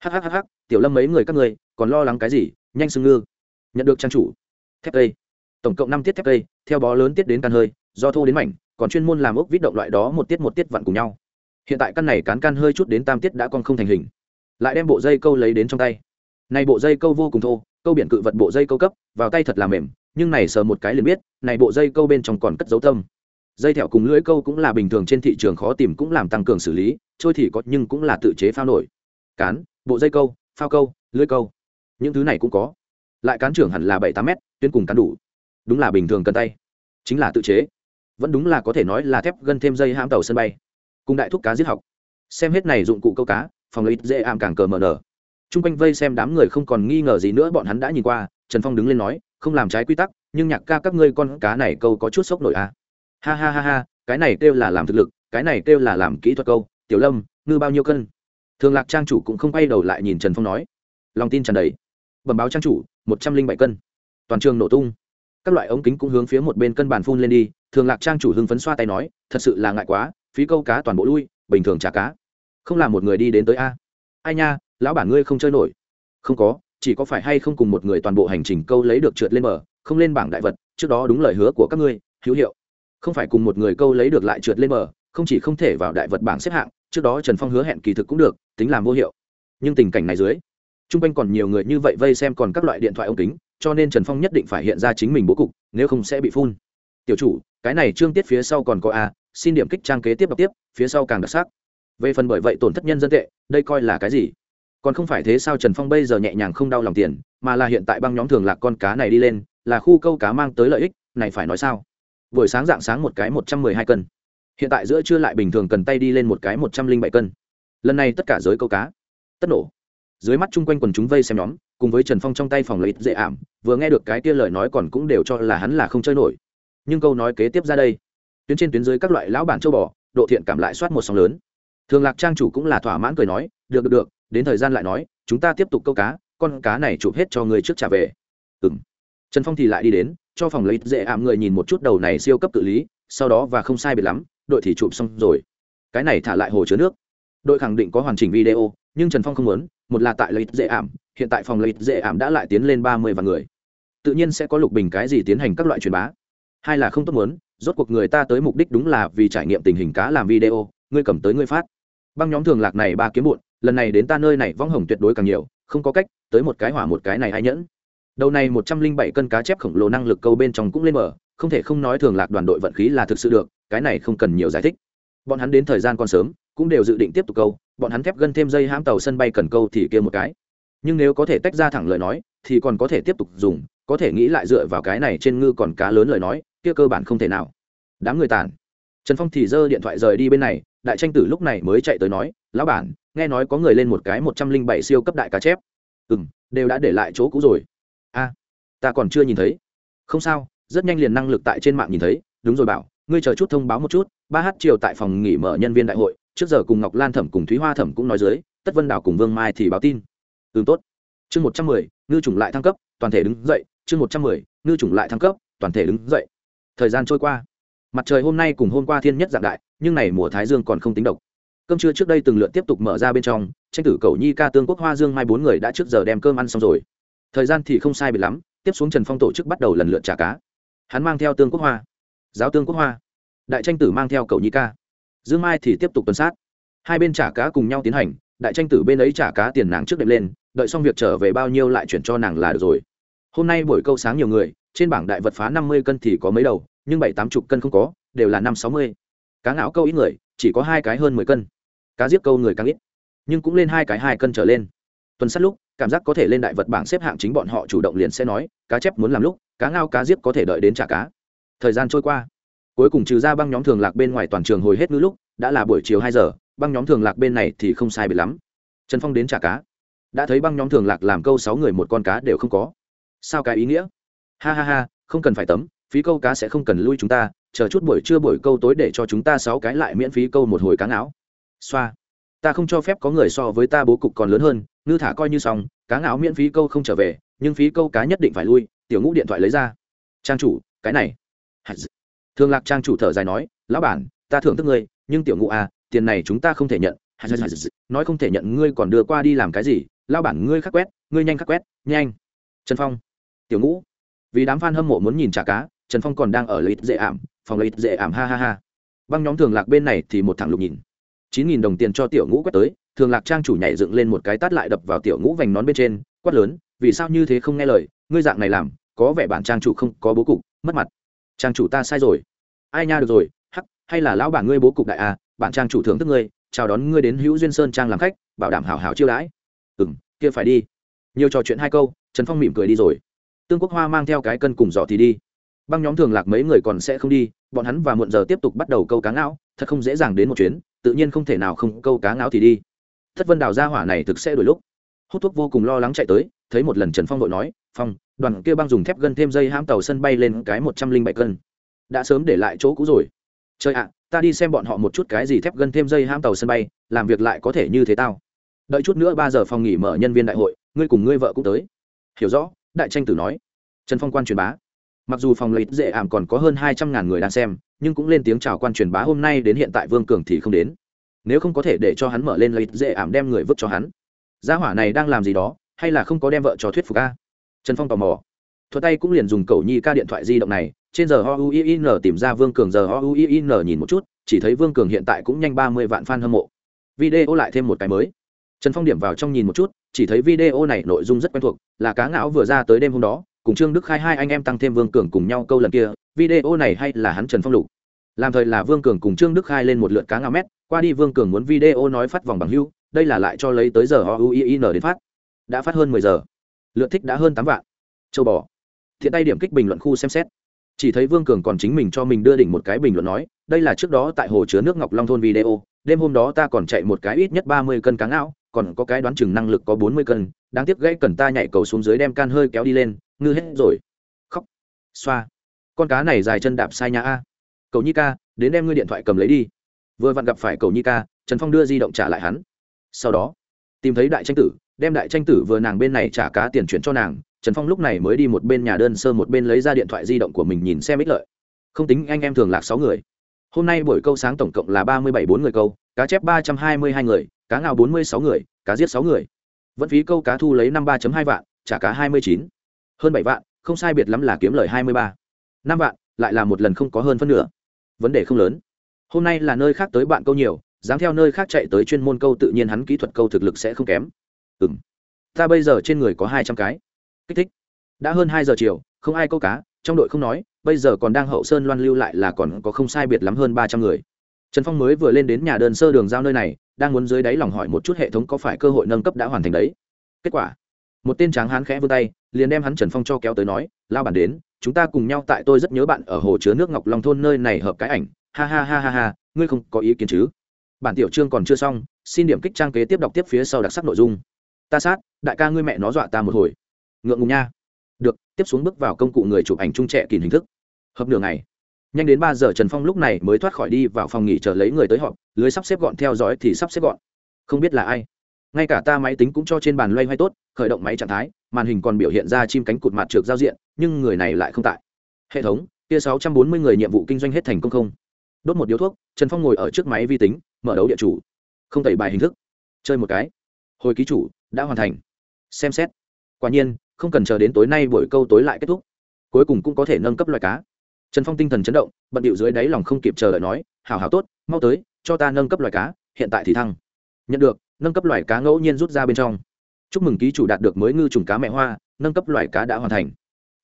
Hhhh tiểu lâm mấy người các người còn lo lắng cái gì? Nhanh xưng ngư. Nhận được trang chủ. Thép cây. Tổng cộng năm tiết thép cây, theo bó lớn tiết đến căn hơi, do thô đến mảnh, còn chuyên môn làm ốc vít động loại đó một tiết một tiết vặn cùng nhau. Hiện tại căn này cán can hơi chút đến tam tiết đã còn không thành hình. Lại đem bộ dây câu lấy đến trong tay. Này bộ dây câu vô cùng thô câu biển cự vật bộ dây câu cấp, vào tay thật là mềm, nhưng này sờ một cái liền biết, này bộ dây câu bên trong còn cất dấu tâm. Dây thẹo cùng lưỡi câu cũng là bình thường trên thị trường khó tìm cũng làm tăng cường xử lý, trôi thì có nhưng cũng là tự chế phao nổi. Cán, bộ dây câu, phao câu, lưỡi câu. Những thứ này cũng có. Lại cán trưởng hẳn là bảy tám mét, tuyến cùng cán đủ. Đúng là bình thường cần tay. Chính là tự chế. Vẫn đúng là có thể nói là thép gân thêm dây hãm tàu sân bay. Cùng đại thúc cá giết học. Xem hết này dụng cụ câu cá, phòng lấy dễ ảm càng cờ mờ nở chung quanh vây xem đám người không còn nghi ngờ gì nữa, bọn hắn đã nhìn qua, trần phong đứng lên nói, không làm trái quy tắc, nhưng nhạc ca các ngươi con cá này câu có chút sốc nổi à. ha ha ha ha, cái này kêu là làm thực lực, cái này kêu là làm kỹ thuật câu, tiểu lâm, ngư bao nhiêu cân? Thường lạc trang chủ cũng không quay đầu lại nhìn trần phong nói, lòng tin tràn đầy. Bẩm báo trang chủ, một trăm linh bảy cân. Toàn trường nổ tung. Các loại ống kính cũng hướng phía một bên cân bàn phun lên đi, thường lạc trang chủ hưng phấn xoa tay nói, thật sự là ngại quá, phí câu cá toàn bộ lui, bình thường trả cá. Không làm một người đi đến tới a. Ai nha lão bản ngươi không chơi nổi. Không có, chỉ có phải hay không cùng một người toàn bộ hành trình câu lấy được trượt lên bờ, không lên bảng đại vật, trước đó đúng lời hứa của các ngươi, hữu hiệu. Không phải cùng một người câu lấy được lại trượt lên bờ, không chỉ không thể vào đại vật bảng xếp hạng, trước đó trần phong hứa hẹn kỳ thực cũng được, tính làm vô hiệu. Nhưng tình cảnh này dưới t r u n g quanh còn nhiều người như vậy vây xem còn các loại điện thoại ống kính, cho nên trần phong nhất định phải hiện ra chính mình bố cục, nếu không sẽ bị phun. Tiểu chủ, cái này trương tiết phía sau còn có a, xin điểm kích trang kế tiếp đọc tiếp, phía sau càng đặc sắc. Về phần bởi vậy tổn thất nhân dân tệ, đây coi là cái gì? Còn không phải thế sao trần phong bây giờ nhẹ nhàng không đau lòng tiền, mà là hiện tại băng nhóm thường lạc con cá này đi lên, là khu câu cá mang tới lợi ích, này phải nói sao? Buổi sáng dạng sáng một cái một trăm mười hai cân. Hiện tại giữa trưa lại bình thường cần tay đi lên một cái một trăm linh bảy cân. Lần này tất cả giới câu cá, tất nổ. Dưới mắt chung quanh quần chúng vây xem nhóm, cùng với trần phong trong tay phòng lợi ích dễ ảm, vừa nghe được cái kia lời nói còn cũng đều cho là hắn là không chơi nổi. Nhưng câu nói kế tiếp ra đây. Tuyến trên tuyến dưới các loại lão bản châu bò, độ thiện cảm lại soát một sóng lớn. Thường lạc trang chủ cũng là thỏa mãn cười nói, được được được đến thời gian lại nói, chúng ta tiếp tục câu cá, con cá này chụp hết cho người trước trả về. Ừ m trần phong thì lại đi đến, cho phòng lấy dễ ảm người nhìn một chút đầu này siêu cấp tự lý, sau đó và không sai biệt lắm, đội thì chụp xong rồi. Cái này thả lại hồ chứa nước. Đội khẳng định có hoàn chỉnh video, nhưng trần phong không muốn, một là tại lấy dễ ảm, hiện tại phòng lấy dễ ảm đã lại tiến lên ba mươi vạn người. Tự nhiên sẽ có lục bình cái gì tiến hành các loại truyền bá. Hai là không tốt muốn, rốt cuộc người ta tới mục đích đúng là vì trải nghiệm tình hình cá làm video, ngươi cầm tới ngươi phát. Băng nhóm thường lạc này ba kiếm bụn lần này đến ta nơi này vong hồng tuyệt đối càng nhiều, không có cách, tới một cái hỏa một cái này hay nhẫn. Đầu này một trăm linh bảy cân cá chép khổng lồ năng lực câu bên trong cũng lên mở, không thể không nói thường lạc đoàn đội vận khí là thực sự được, cái này không cần nhiều giải thích. Bọn hắn đến thời gian còn sớm, cũng đều dự định tiếp tục câu, bọn hắn thép gân thêm dây hãm tàu sân bay cần câu thì kia một cái. Nhưng nếu có thể tách ra thẳng lời nói, thì còn có thể tiếp tục dùng, có thể nghĩ lại dựa vào cái này trên ngư còn cá lớn lời nói, kia cơ bản không thể nào. Đám người tàn trần phong thì giơ điện thoại rời đi bên này, đại tranh tử lúc này mới chạy tới nói, lão bản nghe nói có người lên một cái một trăm linh bảy siêu cấp đại cá chép. Ừ m đều đã để lại chỗ cũ rồi. A, ta còn chưa nhìn thấy. Không sao, rất nhanh liền năng lực tại trên mạng nhìn thấy. Đúng rồi bảo, ngươi chờ chút thông báo một chút. Ba h chiều tại phòng nghỉ mở nhân viên đại hội, trước giờ cùng ngọc lan thẩm cùng thúy hoa thẩm cũng nói dưới, tất vân đảo cùng vương mai thì báo tin. Ừ tốt. Chương một trăm mười, ngư chủng lại thăng cấp, toàn thể đứng dậy. Chương một trăm mười, ngư chủng lại thăng cấp, toàn thể đứng dậy. Thời gian trôi qua. Mặt trời hôm nay cùng hôm qua thiên nhất dạng đại, nhưng này mùa thái dương còn không tính độc cơm trưa trước đây từng lượt tiếp tục mở ra bên trong, tranh tử cầu nhi ca tương quốc hoa dương mai bốn người đã trước giờ đem cơm ăn xong rồi. Thời gian thì không sai biệt lắm, tiếp xuống trần phong tổ chức bắt đầu lần lượt trả cá. Hắn mang theo tương quốc hoa, giáo tương quốc hoa, đại tranh tử mang theo cầu nhi ca. Dương mai thì tiếp tục tuần sát. Hai bên trả cá cùng nhau tiến hành, đại tranh tử bên ấy trả cá tiền nàng trước đệm lên, đợi xong việc trở về bao nhiêu lại chuyển cho nàng là được rồi. Hôm nay buổi câu sáng nhiều người, trên bảng đại vật phá năm mươi cân thì có mấy đầu, nhưng bảy tám chục cân không có, đều là năm sáu mươi cá ngạo câu ít người, chỉ có hai cái hơn mười cân. Cá giết câu người càng ít, nhưng cũng lên hai cái hai cân trở lên. Tuần sát lúc, cảm giác có thể lên đại vật bảng xếp hạng chính bọn họ chủ động liền sẽ nói, cá chép muốn làm lúc, cá ngao cá giết có thể đợi đến trả cá. Thời gian trôi qua. Cuối cùng trừ ra băng nhóm thường lạc bên ngoài toàn trường hồi hết ngữ lúc, đã là buổi chiều hai giờ, băng nhóm thường lạc bên này thì không sai biệt lắm. Trần phong đến trả cá. Đã thấy băng nhóm thường lạc làm câu sáu người một con cá đều không có. Sao cái ý nghĩa? Ha ha ha, không cần phải tấm, phí câu cá sẽ không cần lui chúng ta chờ chút buổi trưa buổi câu tối để cho chúng ta sáu cái lại miễn phí câu một hồi cá não xoa. Ta không cho phép có người so với ta bố cục còn lớn hơn, ngư thả coi như xong, cá ngáo miễn phí câu không trở về, nhưng phí câu cá nhất định phải lui, tiểu ngũ điện thoại lấy ra. Trang chủ, cái này. Thường lạc trang chủ thở dài nói, lão bản, ta thưởng thức ngươi, nhưng tiểu ngũ à tiền này chúng ta không thể nhận. Nói không thể nhận, ngươi còn đưa qua đi làm cái gì? Lão bản, ngươi khắc quét, ngươi nhanh khắc quét, nhanh. Trần phong. Tiểu ngũ. Vì đám f a n hâm mộ muốn nhìn trả cá, trần phong còn đang ở lợi ích dễ ảm phòng lấy dễ ảm ha ha ha. Băng nhóm thường lạc bên này thì một thằng lục nhìn. Chín nghìn đồng tiền cho tiểu ngũ quét tới thường lạc trang chủ nhảy dựng lên một cái tát lại đập vào tiểu ngũ vành nón bên trên quát lớn vì sao như thế không nghe lời? Ngươi dạng này làm có vẻ bản trang chủ không có bố cục mất mặt. Trang chủ ta sai rồi. Ai nha được rồi hắc hay là lão bản ngươi bố cục đại a à, bản trang chủ thưởng thức ngươi chào đón ngươi đến hữu duyên sơn trang làm khách bảo đảm hảo hảo chiêu đãi. Ừ m kia phải đi. Nhiều trò chuyện hai câu trần phong mỉm cười đi rồi. Tương quốc hoa mang theo cái cân cùng giỏ thì đi băng nhóm thường lạc mấy người còn sẽ không đi, bọn hắn và muộn giờ tiếp tục bắt đầu câu cá ngão thật không dễ dàng đến một chuyến, tự nhiên không thể nào không câu cá ngáo thì đi. Thất vân đào ra hỏa này thực sẽ đổi lúc. Hút thuốc vô cùng lo lắng chạy tới, thấy một lần trần phong vội nói, phong, đoàn kia băng dùng thép gân thêm dây hãm tàu sân bay lên cái một trăm linh bảy cân. Đã sớm để lại chỗ cũ rồi. Trời ạ, ta đi xem bọn họ một chút cái gì thép gân thêm dây hãm tàu sân bay, làm việc lại có thể như thế tao. Đợi chút nữa ba giờ phòng nghỉ mở nhân viên đại hội, ngươi cùng ngươi vợ cũng tới. Hiểu rõ, đại tranh tử nói. Trần phong quan truyền bá mặc dù phòng lấy dễ ảm còn có hơn hai trăm ngàn người đang xem, nhưng cũng lên tiếng chào quan truyền bá hôm nay đến hiện tại vương cường thì không đến. Nếu không có thể để cho hắn mở lên lấy dễ ảm đem người vứt cho hắn. Gia hỏa này đang làm gì đó, hay là không có đem vợ cho thuyết phục ca trần phong tò mò. Thuật tay cũng liền dùng cầu nhi ca điện thoại di động này, trên giờ o u i n tìm ra vương cường, giờ o u i n nhìn một chút, chỉ thấy vương cường hiện tại cũng nhanh ba mươi vạn f a n hâm mộ. Video lại thêm một cái mới. Trần phong điểm vào trong nhìn một chút, chỉ thấy video này nội dung rất quen thuộc, là cá ngão vừa ra tới đêm hôm đó cùng trương đức khai hai anh em tăng thêm vương cường cùng nhau câu lần kia, video này hay là hắn trần phong lục. Làm thời là vương cường cùng trương đức khai lên một lượt cá ngao mét, qua đi vương cường muốn video nói phát vòng bằng hưu, đây là lại cho lấy tới giờ họ uin đến phát. Đã phát hơn mười giờ. Lượt thích đã hơn tám vạn. Châu bò. Thiện tay điểm kích bình luận khu xem xét. Chỉ thấy vương cường còn chính mình cho mình đưa đỉnh một cái bình luận nói, đây là trước đó tại hồ chứa nước ngọc long thôn video, đêm hôm đó ta còn chạy một cái ít nhất ba mươi cân cá ngao. còn có cái đoán chừng năng lực có bốn mươi cân, đáng tiếc gãy cần ta nhảy cầu xuống dưới đem can hơi kéo đi lên ngư hết rồi. Khóc. Xoa. Con cá này dài chân đạp sai nhà a. Cầu nhi ca, đến đem ngươi điện thoại cầm lấy đi. Vừa vặn gặp phải cầu nhi ca, trần phong đưa di động trả lại hắn. Sau đó, tìm thấy đại tranh tử, đem đại tranh tử vừa nàng bên này trả cá tiền chuyển cho nàng. Trần phong lúc này mới đi một bên nhà đơn sơ một bên lấy ra điện thoại di động của mình nhìn xem ích lợi. Không tính, anh em thường lạc sáu người. Hôm nay buổi câu sáng tổng cộng là ba mươi bảy bốn người câu, cá chép ba trăm hai mươi hai người, cá ngào bốn mươi sáu người, cá giết sáu người. Vẫn phí câu cá thu lấy năm ba hai vạn, trả cá hai mươi chín hơn bảy vạn, không sai biệt lắm là kiếm lời hai mươi ba. Năm vạn, lại là một lần không có hơn phân nửa. Vấn đề không lớn. Hôm nay là nơi khác tới bạn câu nhiều, dám theo nơi khác chạy tới chuyên môn câu tự nhiên hắn kỹ thuật câu thực lực sẽ không kém. Ừ m ta bây giờ trên người có hai trăm cái. Kích thích. Đã hơn hai giờ chiều, không ai câu cá, trong đội không nói, bây giờ còn đang hậu sơn loan lưu lại là còn có không sai biệt lắm hơn ba trăm người. Trần phong mới vừa lên đến nhà đơn sơ đường giao nơi này, đang muốn dưới đáy lòng hỏi một chút hệ thống có phải cơ hội nâng cấp đã hoàn thành đấy. Kết quả. Một tên tráng hán khẽ vươn tay liền đem hắn trần phong cho kéo tới nói lao bản đến, chúng ta cùng nhau tại tôi rất nhớ bạn ở hồ chứa nước ngọc long thôn nơi này hợp cái ảnh. Ha ha ha ha ha, ngươi không có ý kiến chứ? Bản tiểu chương còn chưa xong, xin điểm kích trang kế tiếp đọc tiếp phía sau đặc sắc nội dung. Ta sát, đại ca ngươi mẹ nó dọa ta một hồi. Ngượng ngùng nha. Được, tiếp xuống bước vào công cụ người chụp ảnh trung trẻ kìm hình thức. Hợp nửa ngày. Nhanh đến ba giờ trần phong lúc này mới thoát khỏi đi vào phòng nghỉ chờ lấy người tới họp, lưới sắp xếp gọn theo dõi thì sắp xếp gọn. Không biết là ai. Ngay cả ta máy tính cũng cho trên bàn loay hoay tốt, khởi động máy trạng thái màn hình còn biểu hiện ra chim cánh cụt mặt trượt giao diện, nhưng người này lại không tại. Hệ thống, kia sáu trăm bốn mươi người nhiệm vụ kinh doanh hết thành công không? Đốt một điếu thuốc, trần phong ngồi ở trước máy vi tính, mở đấu địa chủ. Không tẩy bài hình thức. Chơi một cái. Hồi ký chủ, đã hoàn thành. Xem xét. Quả nhiên, không cần chờ đến tối nay buổi câu tối lại kết thúc. Cuối cùng cũng có thể nâng cấp loài cá. Trần phong tinh thần chấn động, bận điệu dưới đáy lòng không kịp chờ đợi nói hào hào tốt, mau tới, cho ta nâng cấp loài cá, hiện tại thì thăng. Nhận được, nâng cấp loài cá ngẫu nhiên rút ra bên trong chúc mừng ký chủ đạt được mới ngư trùng cá mẹ hoa, nâng cấp loài cá đã hoàn thành.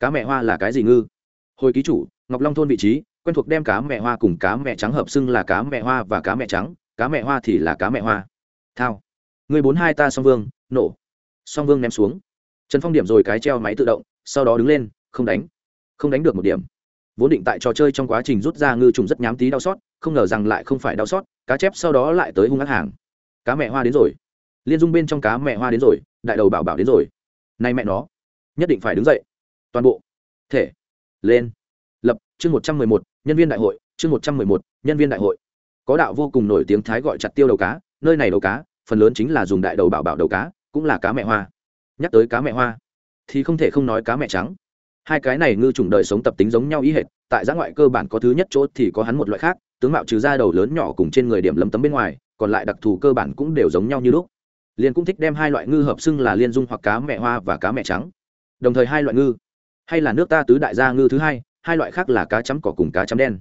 Cá mẹ hoa là cái gì ngư? Hồi ký chủ, ngọc long thôn vị trí, quen thuộc đem cá mẹ hoa cùng cá mẹ trắng hợp xưng là cá mẹ hoa và cá mẹ trắng, cá mẹ hoa thì là cá mẹ hoa. Thao. Người bốn hai ta song vương, nổ. Song vương ném xuống. Trần phong điểm rồi cái treo máy tự động, sau đó đứng lên, không đánh. Không đánh được một điểm. Vốn định tại trò chơi trong quá trình rút ra ngư trùng rất nhám tí đau xót, không ngờ rằng lại không phải đau xót, cá chép sau đó lại tới hung ác hàng. Cá mẹ hoa đến rồi liên dung bên trong cá mẹ hoa đến rồi, đại đầu bảo bảo đến rồi. Nay mẹ nó, nhất định phải đứng dậy. Toàn bộ, thể, lên. Lập, chương một trăm mười một, nhân viên đại hội, chương một trăm mười một, nhân viên đại hội. Có đạo vô cùng nổi tiếng thái gọi chặt tiêu đầu cá, nơi này đầu cá, phần lớn chính là dùng đại đầu bảo bảo đầu cá, cũng là cá mẹ hoa. Nhắc tới cá mẹ hoa, thì không thể không nói cá mẹ trắng. Hai cái này ngư trùng đời sống tập tính giống nhau ý hệt, tại giã ngoại cơ bản có thứ nhất chỗ thì có hắn một loại khác, tướng mạo trừ ra đầu lớn nhỏ cùng trên người điểm lấm tấm bên ngoài, còn lại đặc thù cơ bản cũng đều giống nhau như lúc liền cũng thích đem hai loại ngư hợp xưng là liên dung hoặc cá mẹ hoa và cá mẹ trắng. Đồng thời hai loại ngư, hay là nước ta tứ đại gia ngư thứ hai hai loại khác là cá chấm cỏ cùng cá chấm đen.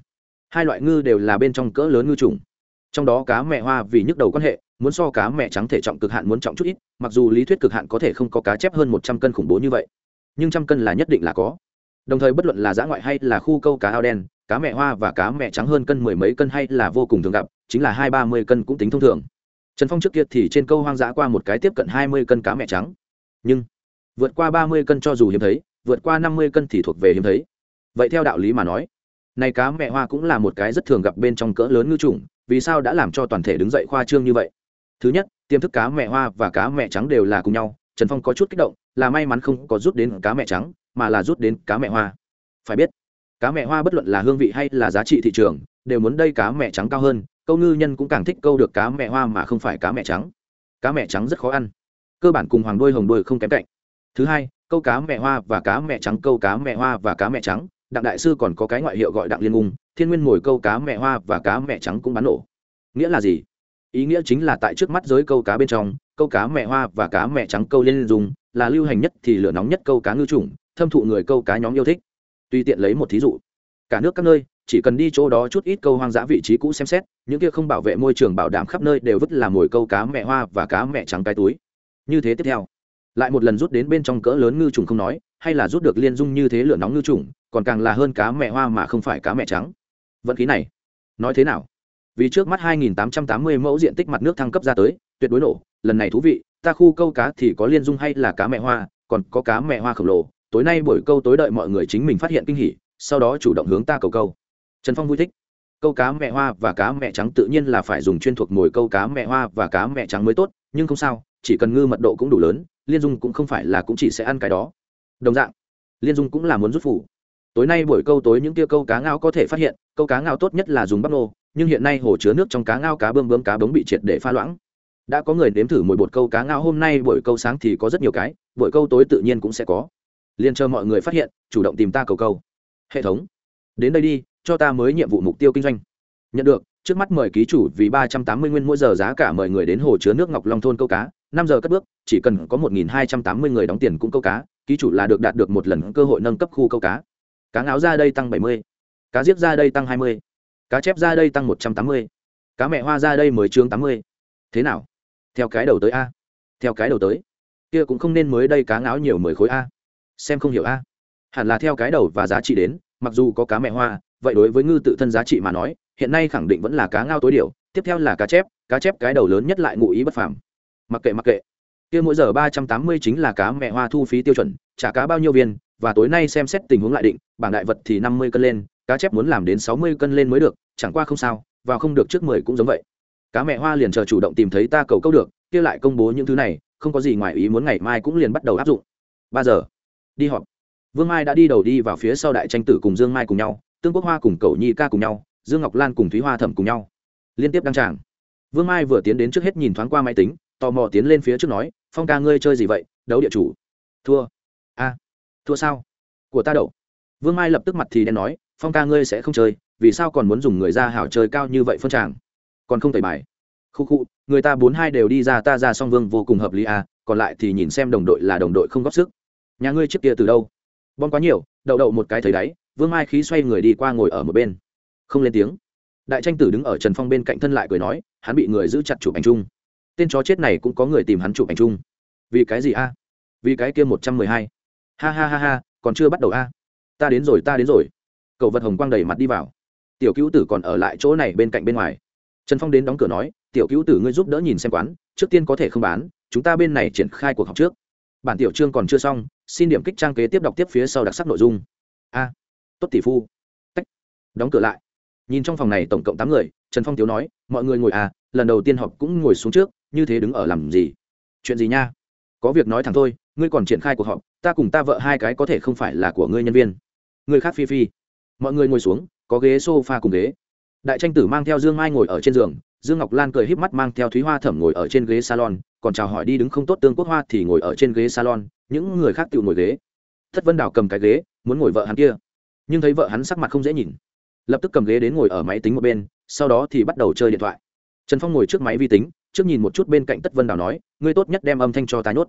Hai loại ngư đều là bên trong cỡ lớn ngư trùng trong đó cá mẹ hoa vì nhức đầu quan hệ, muốn so cá mẹ trắng thể trọng cực hạn muốn trọng chút ít, mặc dù lý thuyết cực hạn có thể không có cá chép hơn một trăm cân khủng bố như vậy, nhưng trăm cân là nhất định là có. Đồng thời bất luận là giã ngoại hay là khu câu cá ao đen, cá mẹ hoa và cá mẹ trắng hơn cân mười mấy cân hay là vô cùng thường gặp, chính là hai ba mươi cân cũng tính thông thường trần phong trước kia thì trên câu hoang dã qua một cái tiếp cận hai mươi cân cá mẹ trắng. Nhưng, vượt qua ba mươi cân cho dù hiếm thấy, vượt qua năm mươi cân thì thuộc về hiếm thấy. Vậy theo đạo lý mà nói, này cá mẹ hoa cũng là một cái rất thường gặp bên trong cỡ lớn ngư trùng vì sao đã làm cho toàn thể đứng dậy khoa trương như vậy? Thứ nhất, tiềm thức cá mẹ hoa và cá mẹ trắng đều là cùng nhau, trần phong có chút kích động, là may mắn không có rút đến cá mẹ trắng, mà là rút đến cá mẹ hoa. Phải biết, cá mẹ hoa bất luận là hương vị hay là giá trị thị trường, đều muốn đây cá mẹ trắng cao hơn câu ngư nhân cũng càng thích câu được cá mẹ hoa mà không phải cá mẹ trắng cá mẹ trắng rất khó ăn cơ bản cùng hoàng đuôi hồng đuôi không kém cạnh thứ hai câu cá mẹ hoa và cá mẹ trắng câu cá mẹ hoa và cá mẹ trắng đặng đại sư còn có cái ngoại hiệu gọi đặng liên ung, thiên nguyên ngồi câu cá mẹ hoa và cá mẹ trắng cũng bán nổ nghĩa là gì ý nghĩa chính là tại trước mắt giới câu cá bên trong câu cá mẹ hoa và cá mẹ trắng câu lên dùng là lưu hành nhất thì lửa nóng nhất câu cá ngư trùng thâm thụ người câu cá nhóm yêu thích tùy tiện lấy một thí dụ cả nước các nơi chỉ cần đi chỗ đó chút ít câu hoang dã vị trí cũ xem xét, những kia không bảo vệ môi trường bảo đảm khắp nơi đều vứt làm mồi câu cá mẹ hoa và cá mẹ trắng cái túi. Như thế tiếp theo, lại một lần rút đến bên trong cỡ lớn ngư trùng không nói, hay là rút được liên dung như thế lửa nóng ngư trùng, còn càng là hơn cá mẹ hoa mà không phải cá mẹ trắng. Vận khí này, nói thế nào? Vì trước mắt 2.880 mẫu diện tích mặt nước thăng cấp ra tới, tuyệt đối nổ, lần này thú vị, ta khu câu cá thì có liên dung hay là cá mẹ hoa, còn có cá mẹ hoa khổng lồ, tối nay buổi câu tối đợi mọi người chính mình phát hiện kinh hỉ, sau đó chủ động hướng ta cầu câu trần phong vui thích. Câu cá mẹ hoa và cá mẹ trắng tự nhiên là phải dùng chuyên thuộc mồi câu cá mẹ hoa và cá mẹ trắng mới tốt, nhưng không sao, chỉ cần ngư mật độ cũng đủ lớn, liên dung cũng không phải là cũng chỉ sẽ ăn cái đó. Đồng dạng, liên dung cũng là muốn rút phủ tối nay buổi câu tối những tia câu cá ngao có thể phát hiện, câu cá ngao tốt nhất là dùng bắp nô, nhưng hiện nay hồ chứa nước trong cá ngao cá bơm bơm cá bống bị triệt để pha loãng. Đã có người nếm thử mùi bột câu cá ngao, hôm nay buổi câu sáng thì có rất nhiều cái, buổi câu tối tự nhiên cũng sẽ có. Liền chờ mọi người phát hiện, chủ động tìm ta cầu câu. Hệ thống. Đến đây đi cho ta mới nhiệm vụ mục tiêu kinh doanh. Nhận được, trước mắt mời ký chủ vì ba trăm tám mươi nguyên mỗi giờ giá cả mời người đến hồ chứa nước ngọc long thôn câu cá, năm giờ cất bước, chỉ cần có một nghìn hai trăm tám mươi người đóng tiền cũng câu cá, ký chủ là được đạt được một lần cơ hội nâng cấp khu câu cá. Cá ngáo ra đây tăng bảy mươi, cá giết ra đây tăng hai mươi, cá chép ra đây tăng một trăm tám mươi, cá mẹ hoa ra đây mới chương tám mươi. Thế nào? Theo cái đầu tới a. Theo cái đầu tới. Kia cũng không nên mới đây cá ngáo nhiều mười khối a. Xem không hiểu a. Hẳn là theo cái đầu và giá trị đến, mặc dù có cá mẹ hoa vậy đối với ngư tự thân giá trị mà nói, hiện nay khẳng định vẫn là cá ngao tối điều, tiếp theo là cá chép cá chép cái đầu lớn nhất lại ngụ ý bất phàm. Mặc kệ mặc kệ. Kia mỗi giờ ba trăm tám mươi chính là cá mẹ hoa thu phí tiêu chuẩn, trả cá bao nhiêu viên, và tối nay xem xét tình huống lại định, bảng đại vật thì năm mươi cân lên, cá chép muốn làm đến sáu mươi cân lên mới được, chẳng qua không sao, và không được trước mười cũng giống vậy. Cá mẹ hoa liền chờ chủ động tìm thấy ta cầu câu được, kia lại công bố những thứ này, không có gì ngoài ý muốn ngày mai cũng liền bắt đầu áp dụng. Ba giờ. Đi họp. Vương mai đã đi đầu đi vào phía sau đại tranh tử cùng dương mai cùng nhau tương quốc hoa cùng cầu nhi ca cùng nhau, dương ngọc lan cùng thúy hoa thẩm cùng nhau. Liên tiếp đăng tràng. Vương mai vừa tiến đến trước hết nhìn thoáng qua máy tính, tò mò tiến lên phía trước nói, phong ca ngươi chơi gì vậy? Đấu địa chủ. Thua. A, thua sao? Của ta đậu. Vương mai lập tức mặt thì đen nói, phong ca ngươi sẽ không chơi, vì sao còn muốn dùng người ra hảo chơi cao như vậy phân tràng? Còn không tẩy bài. Khu khu, người ta bốn hai đều đi ra, ta ra song vương vô cùng hợp lý à còn lại thì nhìn xem đồng đội là đồng đội không góp sức. Nhà ngươi trước kia từ đâu? Bom quá nhiều, đậu đậu một cái thấy đáy vương mai khí xoay người đi qua ngồi ở một bên. Không lên tiếng. Đại tranh tử đứng ở trần phong bên cạnh thân lại cười nói, hắn bị người giữ chặt chụp ảnh chung. Tên chó chết này cũng có người tìm hắn chụp ảnh chung. Vì cái gì a? Vì cái kia một trăm mười hai. Ha ha ha ha, còn chưa bắt đầu a. Ta đến rồi, ta đến rồi. Cậu vật hồng quang đầy mặt đi vào. Tiểu cứu tử còn ở lại chỗ này bên cạnh bên ngoài. Trần phong đến đóng cửa nói, tiểu cứu tử ngươi giúp đỡ nhìn xem quán, trước tiên có thể không bán, chúng ta bên này triển khai cuộc họp trước. Bản tiểu chương còn chưa xong, xin điểm kích trang kế tiếp đọc tiếp phía sau đặc sắc nội dung. A tốt tỷ phu. Tách. Đóng cửa lại. Nhìn trong phòng này tổng cộng tám người, trần phong tiếu nói, mọi người ngồi à lần đầu tiên họp cũng ngồi xuống trước, như thế đứng ở làm gì? Chuyện gì nha? Có việc nói thẳng thôi, ngươi còn triển khai cuộc họp, ta cùng ta vợ hai cái có thể không phải là của ngươi nhân viên. Người khác phi phi. Mọi người ngồi xuống, có ghế s o f a cùng ghế. Đại tranh tử mang theo dương mai ngồi ở trên giường, dương ngọc lan cười híp mắt mang theo thúy hoa thẩm ngồi ở trên ghế salon, còn chào hỏi đi đứng không tốt tương quốc hoa thì ngồi ở trên ghế salon, những người khác tự ngồi ghế. Thất vân đào cầm cái ghế, muốn ngồi vợ hắn kia nhưng thấy vợ hắn sắc mặt không dễ nhìn. Lập tức cầm ghế đến ngồi ở máy tính một bên, sau đó thì bắt đầu chơi điện thoại. Trần phong ngồi trước máy vi tính, trước nhìn một chút bên cạnh tất vân đào nói, ngươi tốt nhất đem âm thanh cho ta nhốt.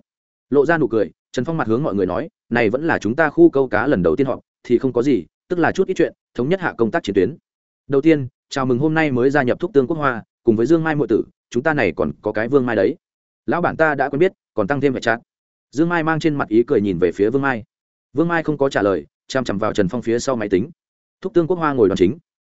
Lộ ra nụ cười, trần phong mặt hướng mọi người nói, này vẫn là chúng ta khu câu cá lần đầu tiên họp, thì không có gì, tức là chút ít chuyện, thống nhất hạ công tác chiến tuyến. Đầu tiên, chào mừng hôm nay mới gia nhập thúc tương quốc hoa, cùng với dương mai muội tử, chúng ta này còn có cái vương mai đấy. Lão bản ta đã quen biết, còn tăng thêm vẻ chát dương mai mang trên mặt ý cười nhìn về phía vương mai vương mai không có trả lời chằm chằm vào trần phong phía sau máy tính. Thúc tương quốc hoa ngồi đòn chính,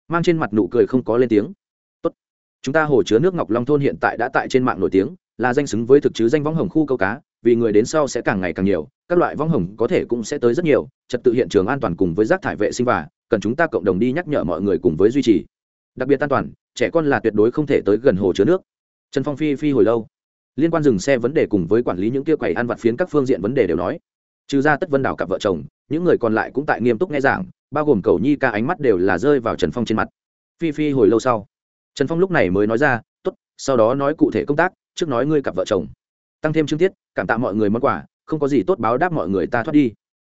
mang trên mặt nụ cười không có lên tiếng. Tốt. chúng ta hồ chứa nước ngọc long thôn hiện tại đã tại trên mạng nổi tiếng, là danh xứng với thực chứ danh võng hồng khu câu cá, vì người đến sau sẽ càng ngày càng nhiều, các loại võng hồng có thể cũng sẽ tới rất nhiều, trật tự hiện trường an toàn cùng với rác thải vệ sinh và, cần chúng ta cộng đồng đi nhắc nhở mọi người cùng với duy trì. Đặc biệt an toàn, trẻ con là tuyệt đối không thể tới gần hồ chứa nước. Trần phong phi phi hồi lâu. Liên quan dừng xe vấn đề cùng với quản lý những kia quầy ăn vặt phiến các phương diện vấn đề đều nói trừ ra tất vân đảo cặp vợ chồng, những người còn lại cũng tại nghiêm túc nghe giảng, bao gồm cầu nhi ca ánh mắt đều là rơi vào trần phong trên mặt. Phi phi hồi lâu sau, trần phong lúc này mới nói ra t ố t sau đó nói cụ thể công tác, trước nói ngươi cặp vợ chồng. Tăng thêm chương tiết, cảm tạ mọi người món quà, không có gì tốt báo đáp mọi người ta thoát đi.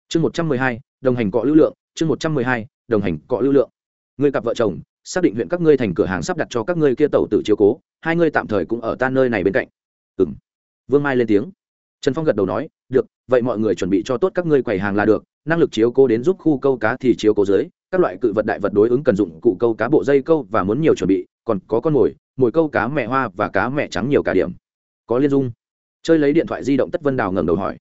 Chương một trăm mười hai, đồng hành cọ lưu lượng. Chương một trăm mười hai, đồng hành cọ lưu lượng. Ngươi cặp vợ chồng, xác định huyện các ngươi thành cửa hàng sắp đặt cho các ngươi kia tàu tự chiếu cố, hai ngươi tạm thời cũng ở ta nơi này bên cạnh. Ừ m vương mai lên tiếng trần phong gật đầu nói, được, vậy mọi người chuẩn bị cho tốt các ngươi quầy hàng là được, năng lực chiếu cố đến giúp khu câu cá thì chiếu cố dưới, các loại cự vật đại vật đối ứng cần dụng cụ câu cá bộ dây câu và muốn nhiều chuẩn bị, còn có con mồi mồi câu cá mẹ hoa và cá mẹ trắng nhiều cả điểm. Có liên dung. Chơi lấy điện thoại di động tất vân đào ngẩng đầu hỏi,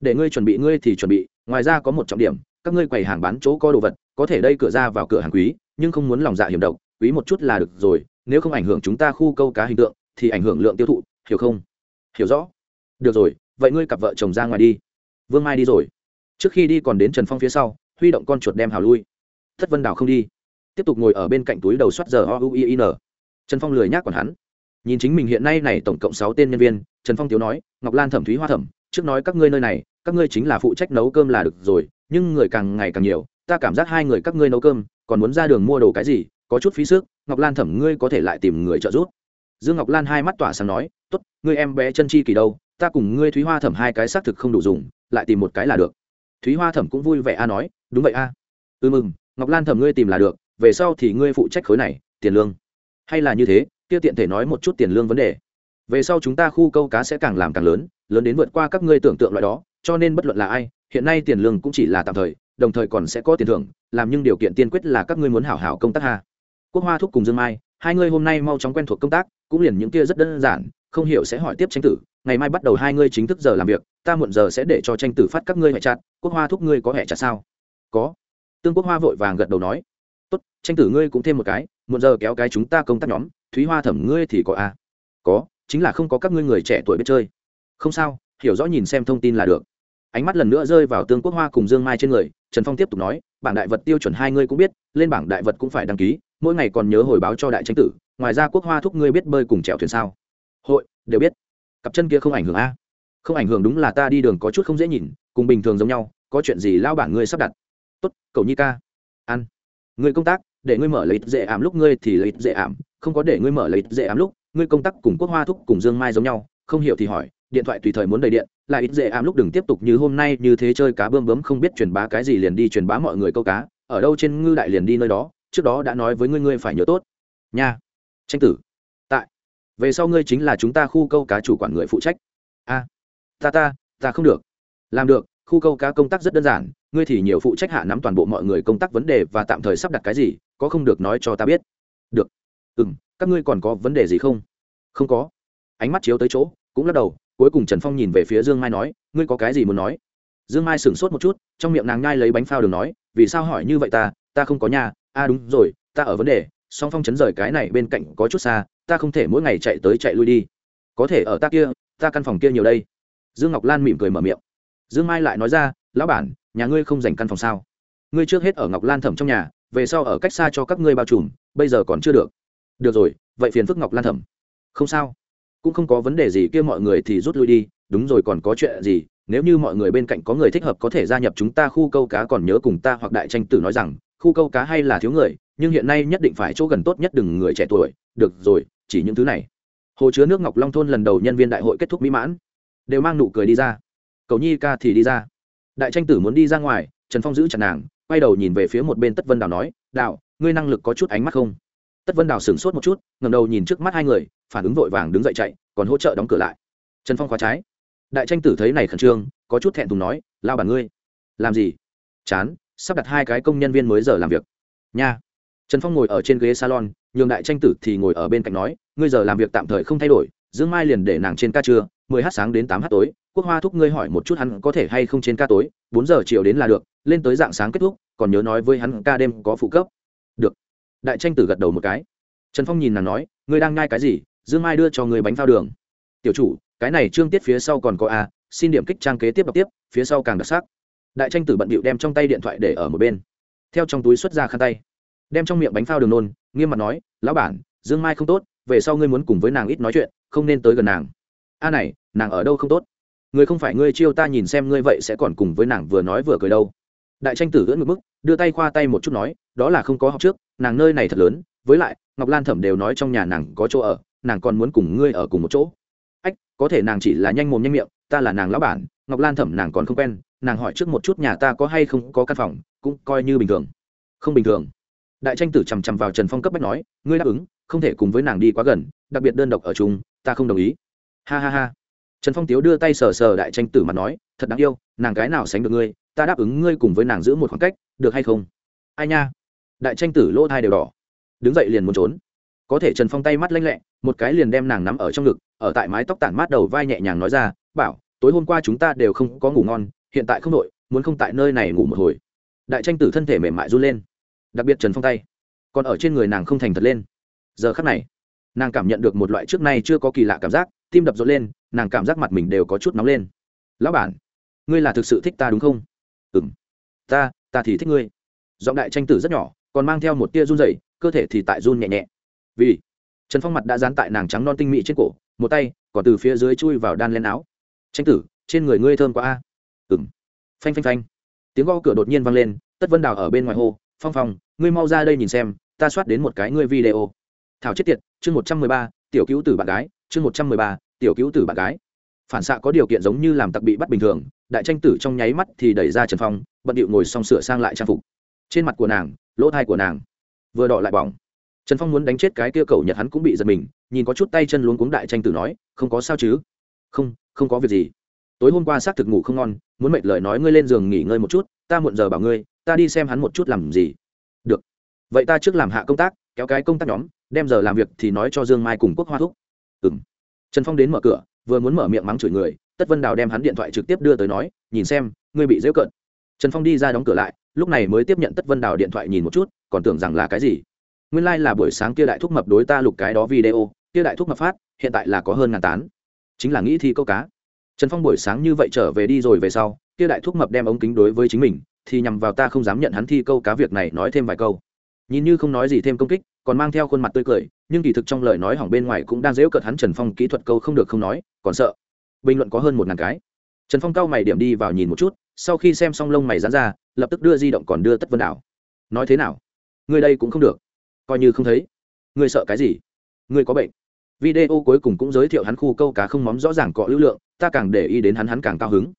để ngươi chuẩn bị ngươi thì chuẩn bị, ngoài ra có một trọng điểm, các ngươi quầy hàng bán chỗ có đồ vật, có thể đây cửa ra vào cửa hàng quý, nhưng không muốn lòng dạ hiểm độc, quý một chút là được rồi, nếu không ảnh hưởng chúng ta khu câu cá hình tượng, thì ảnh hưởng lượng tiêu thụ, hiểu không? Hiểu rõ. Được rồi vậy ngươi cặp vợ chồng ra ngoài đi. Vương mai đi rồi. Trước khi đi còn đến trần phong phía sau, huy động con chuột đem hào lui. Thất vân đào không đi. Tiếp tục ngồi ở bên cạnh túi đầu soát giờ o u i n. Trần phong lười nhác còn hắn. Nhìn chính mình hiện nay này tổng cộng sáu tên nhân viên, trần phong tiếu nói, ngọc lan thẩm thúy hoa thẩm, trước nói các ngươi nơi này, các ngươi chính là phụ trách nấu cơm là được rồi, nhưng người càng ngày càng nhiều, ta cảm giác hai người các ngươi nấu cơm, còn muốn ra đường mua đồ cái gì, có chút phí sức, ngọc lan thẩm ngươi có thể lại tìm người trợ giúp. Dương ngọc lan hai mắt tỏa sáng nói t ố t ngươi em bé chân chi kỳ đâu ta cùng ngươi thúy hoa thẩm hai cái xác thực không đủ dùng, lại tìm một cái là được. Thúy hoa thẩm cũng vui vẻ a nói, đúng vậy a. À. ừ mừng, ngọc lan thẩm ngươi tìm là được, về sau thì ngươi phụ trách khối này, tiền lương. Hay là như thế, kia tiện thể nói một chút tiền lương vấn đề. Về sau chúng ta khu câu cá sẽ càng làm càng lớn lớn đến vượt qua các ngươi tưởng tượng loại đó, cho nên bất luận là ai, hiện nay tiền lương cũng chỉ là tạm thời, đồng thời còn sẽ có tiền thưởng, làm nhưng điều kiện tiên quyết là các ngươi muốn hảo hảo công tác ha. Quốc hoa thúc cùng dương mai, hai ngươi hôm nay mau chóng quen thuộc công tác, cũng liền những kia rất đơn giản, không hiểu sẽ hỏi tiếp tranh tử ngày mai bắt đầu hai ngươi chính thức giờ làm việc, ta muộn giờ sẽ để cho tranh tử phát các ngươi hẹ chặt, quốc hoa thúc ngươi có hẹ chặt sao? Có. Tương quốc hoa vội vàng gật đầu nói. Tốt, tranh tử ngươi cũng thêm một cái, muộn giờ kéo cái chúng ta công tác nhóm, thúy hoa thẩm ngươi thì có à? có, chính là không có các ngươi người trẻ tuổi biết chơi. Không sao, hiểu rõ nhìn xem thông tin là được. Ánh mắt lần nữa rơi vào tương quốc hoa cùng dương mai trên người, trần phong tiếp tục nói, bảng đại vật tiêu chuẩn hai ngươi cũng biết, lên bảng đại vật cũng phải đăng ký, mỗi ngày còn nhớ hồi báo cho đại tranh tử, ngoài ra quốc hoa thúc ngươi biết bơi cùng chèo thuyền sao? Hội, đều biết cặp chân kia không ảnh hưởng a? Không ảnh hưởng đúng là ta đi đường có chút không dễ nhìn, cùng bình thường giống nhau, có chuyện gì lao bản ngươi sắp đặt. Tốt, cậu nhi ca. Ăn. Ngươi công tác, để ngươi mở lấy dễ ảm lúc ngươi thì lấy dễ ảm, không có để ngươi mở lấy dễ ảm lúc, ngươi công tác cùng quốc hoa thúc cùng dương mai giống nhau, không hiểu thì hỏi, điện thoại tùy thời muốn đầy điện, lại ít dễ ảm lúc đừng tiếp tục như hôm nay như thế chơi cá bơm bướm không biết truyền bá cái gì liền đi truyền bá mọi người câu cá, ở đâu trên ngư đại liền đi nơi đó, trước đó đã nói với ngươi ngươi phải nhớ tốt. Nha. Tranh tử về sau ngươi chính là chúng ta khu câu cá chủ quản người phụ trách. A ta ta ta không được. Làm được, khu câu cá công tác rất đơn giản, ngươi thì nhiều phụ trách hạ nắm toàn bộ mọi người công tác vấn đề và tạm thời sắp đặt cái gì, có không được nói cho ta biết. Được. Ừ m các ngươi còn có vấn đề gì không? Không có. Ánh mắt chiếu tới chỗ, cũng lắc đầu, cuối cùng trần phong nhìn về phía dương mai nói, ngươi có cái gì muốn nói? Dương mai sửng sốt một chút, trong miệng nàng nhai lấy bánh phao đường nói, vì sao hỏi như vậy ta? Ta không có nhà. A à đúng rồi, ta ở vấn đề song phong chấn rời cái này bên cạnh có chút xa, ta không thể mỗi ngày chạy tới chạy lui đi. Có thể ở ta kia, ta căn phòng kia nhiều đây. Dương ngọc lan mỉm cười mở miệng. Dương mai lại nói ra, lão bản, nhà ngươi không dành căn phòng sao? Ngươi trước hết ở ngọc lan thẩm trong nhà, về sau ở cách xa cho các ngươi bao trùm, bây giờ còn chưa được. Được rồi, vậy phiền phức ngọc lan thẩm. Không sao, cũng không có vấn đề gì, kia mọi người thì rút lui đi. Đúng rồi, còn có chuyện gì? Nếu như mọi người bên cạnh có người thích hợp có thể gia nhập chúng ta, khu câu cá còn nhớ cùng ta hoặc đại tranh tử nói rằng, khu câu cá hay là thiếu người nhưng hiện nay nhất định phải chỗ gần tốt nhất đừng người trẻ tuổi. Được rồi, chỉ những thứ này. Hồ chứa nước ngọc long thôn lần đầu nhân viên đại hội kết thúc mỹ mãn. Đều mang nụ cười đi ra. Cầu nhi ca thì đi ra. Đại tranh tử muốn đi ra ngoài, trần phong giữ chặt nàng, quay đầu nhìn về phía một bên tất vân đào nói đạo ngươi năng lực có chút ánh mắt không? Tất vân đào sửng sốt một chút ngầm đầu nhìn trước mắt hai người, phản ứng vội vàng đứng dậy chạy, còn hỗ trợ đóng cửa lại. Trần phong khóa trái. Đại tranh tử thấy này khẩn trương, có chút thẹn thùng nói, lao bản ngươi, làm gì? Chán, sắp đặt hai cái công nhân viên mới giờ làm việc. Nha trần phong ngồi ở trên ghế salon, nhường đại tranh tử thì ngồi ở bên cạnh nói, ngươi giờ làm việc tạm thời không thay đổi, dương mai liền để nàng trên ca trưa, mười h sáng đến tám h tối, quốc hoa thúc ngươi hỏi một chút hắn có thể hay không trên ca tối, bốn giờ chiều đến là được, lên tới dạng sáng kết thúc, còn nhớ nói với hắn ca đêm có phụ cấp. Được. Đại tranh tử gật đầu một cái. Trần phong nhìn nàng nói, ngươi đang ngai cái gì? Dương mai đưa cho người bánh phao đường. Tiểu chủ, cái này trương tiết phía sau còn có a, xin điểm kích trang kế tiếp đọc tiếp, phía sau càng đặc sắc. Đại tranh tử bận bịu đem trong tay điện thoại để ở một bên. Theo trong túi xuất ra khăn tay đem trong miệng bánh phao đường nôn, nghiêm mặt nói, lão bản, dương mai không tốt, về sau ngươi muốn cùng với nàng ít nói chuyện, không nên tới gần nàng. A này, nàng ở đâu không tốt? Người không phải ngươi chiêu ta nhìn xem ngươi vậy sẽ còn cùng với nàng vừa nói vừa cười đâu. Đại tranh tử ưỡn ngược bức, đưa tay khoa tay một chút nói, đó là không có học trước, nàng nơi này thật lớn, với lại, ngọc lan thẩm đều nói trong nhà nàng có chỗ ở, nàng còn muốn cùng ngươi ở cùng một chỗ. Ách, có thể nàng chỉ là nhanh mồm nhanh miệng, ta là nàng lão bản, ngọc lan thẩm nàng còn không quen, nàng hỏi trước một chút nhà ta có hay không có căn phòng, cũng coi như bình thường. Không bình thường đại tranh tử chằm chằm vào trần phong cấp bách nói, ngươi đáp ứng, không thể cùng với nàng đi quá gần, đặc biệt đơn độc ở chung, ta không đồng ý. Ha ha ha. Trần phong tiếu đưa tay sờ sờ đại tranh tử mà nói, thật đáng yêu, nàng cái nào sánh được ngươi, ta đáp ứng ngươi cùng với nàng giữ một khoảng cách, được hay không? Ai nha. Đại tranh tử lỗ thai đều đỏ. Đứng dậy liền muốn trốn. Có thể trần phong tay mắt lanh lẹ, một cái liền đem nàng nắm ở trong ngực, ở tại mái tóc tản mát đầu vai nhẹ nhàng nói ra, bảo, tối hôm qua chúng ta đều không có ngủ ngon, hiện tại không đội muốn không tại nơi này ngủ một hồi. Đại tranh tử thân thể mềm mại run lên đặc biệt trần phong tay còn ở trên người nàng không thành thật lên giờ khắc này nàng cảm nhận được một loại trước nay chưa có kỳ lạ cảm giác tim đập rộn lên nàng cảm giác mặt mình đều có chút nóng lên lão bản ngươi là thực sự thích ta đúng không ừ m ta ta thì thích ngươi giọng đại tranh tử rất nhỏ còn mang theo một tia run rẩy, cơ thể thì tại run nhẹ nhẹ vì trần phong mặt đã dán tại nàng trắng non tinh mị trên cổ một tay còn từ phía dưới chui vào đan len áo tranh tử trên người ngươi thơm quá a ừng phanh phanh phanh tiếng gõ cửa đột nhiên vang lên tất vân đào ở bên ngoài hô phong phong, ngươi mau ra đây nhìn xem, ta soát đến một cái ngươi video. Thảo chết tiệt, chương một trăm mười ba, tiểu cứu tử bạn gái, chương một trăm mười ba, tiểu cứu tử bạn gái. Phản xạ có điều kiện giống như làm tặc bị bắt bình thường, đại tranh tử trong nháy mắt thì đẩy ra trần phong, bận điệu ngồi xong sửa sang lại trang phục. Trên mặt của nàng, lỗ thai của nàng vừa đỏ lại bỏng. Trần phong muốn đánh chết cái kia cầu nhật hắn cũng bị giật mình, nhìn có chút tay chân luống cuống đại tranh tử nói, không có sao chứ? Không không có việc gì. Tối hôm qua xác thực ngủ không ngon, muốn mệt lời nói ngươi lên giường nghỉ ngơi một chút, ta muộn giờ bảo ngươi ta đi xem hắn một chút làm gì. Được. Vậy ta trước làm hạ công tác, kéo cái công tác nhóm, đem giờ làm việc thì nói cho dương mai cùng quốc hoa thúc. Ừ m trần phong đến mở cửa, vừa muốn mở miệng mắng chửi người, tất vân đào đem hắn điện thoại trực tiếp đưa tới nói, nhìn xem, ngươi bị dễu cận trần phong đi ra đóng cửa lại, lúc này mới tiếp nhận tất vân đào điện thoại nhìn một chút, còn tưởng rằng là cái gì. Nguyên lai、like、là buổi sáng kia đại thúc mập đối ta lục cái đó video, kia đại thúc mập phát, hiện tại là có hơn ngàn tán. Chính là nghĩ thi câu cá. Trần phong buổi sáng như vậy trở về đi rồi về sau, kia đại thúc mập đem ống kính đối với chính mình thì nhằm vào ta không dám nhận hắn thi câu cá việc này nói thêm vài câu. Nhìn như không nói gì thêm công kích, còn mang theo khuôn mặt tươi cười, nhưng kỳ thực trong lời nói hỏng bên ngoài cũng đang dễu cợt hắn trần phong kỹ thuật câu không được không nói, còn sợ. Bình luận có hơn một ngàn cái. Trần phong cao mày điểm đi vào nhìn một chút, sau khi xem xong lông mày dán ra, lập tức đưa di động còn đưa tất vân đảo. Nói thế nào? Người đây cũng không được. Coi như không thấy. Người sợ cái gì? Người có bệnh. Video cuối cùng cũng giới thiệu hắn khu câu cá không móng rõ ràng cọ lưu lượng, ta càng để ý đến hắn hắn càng cao hứng.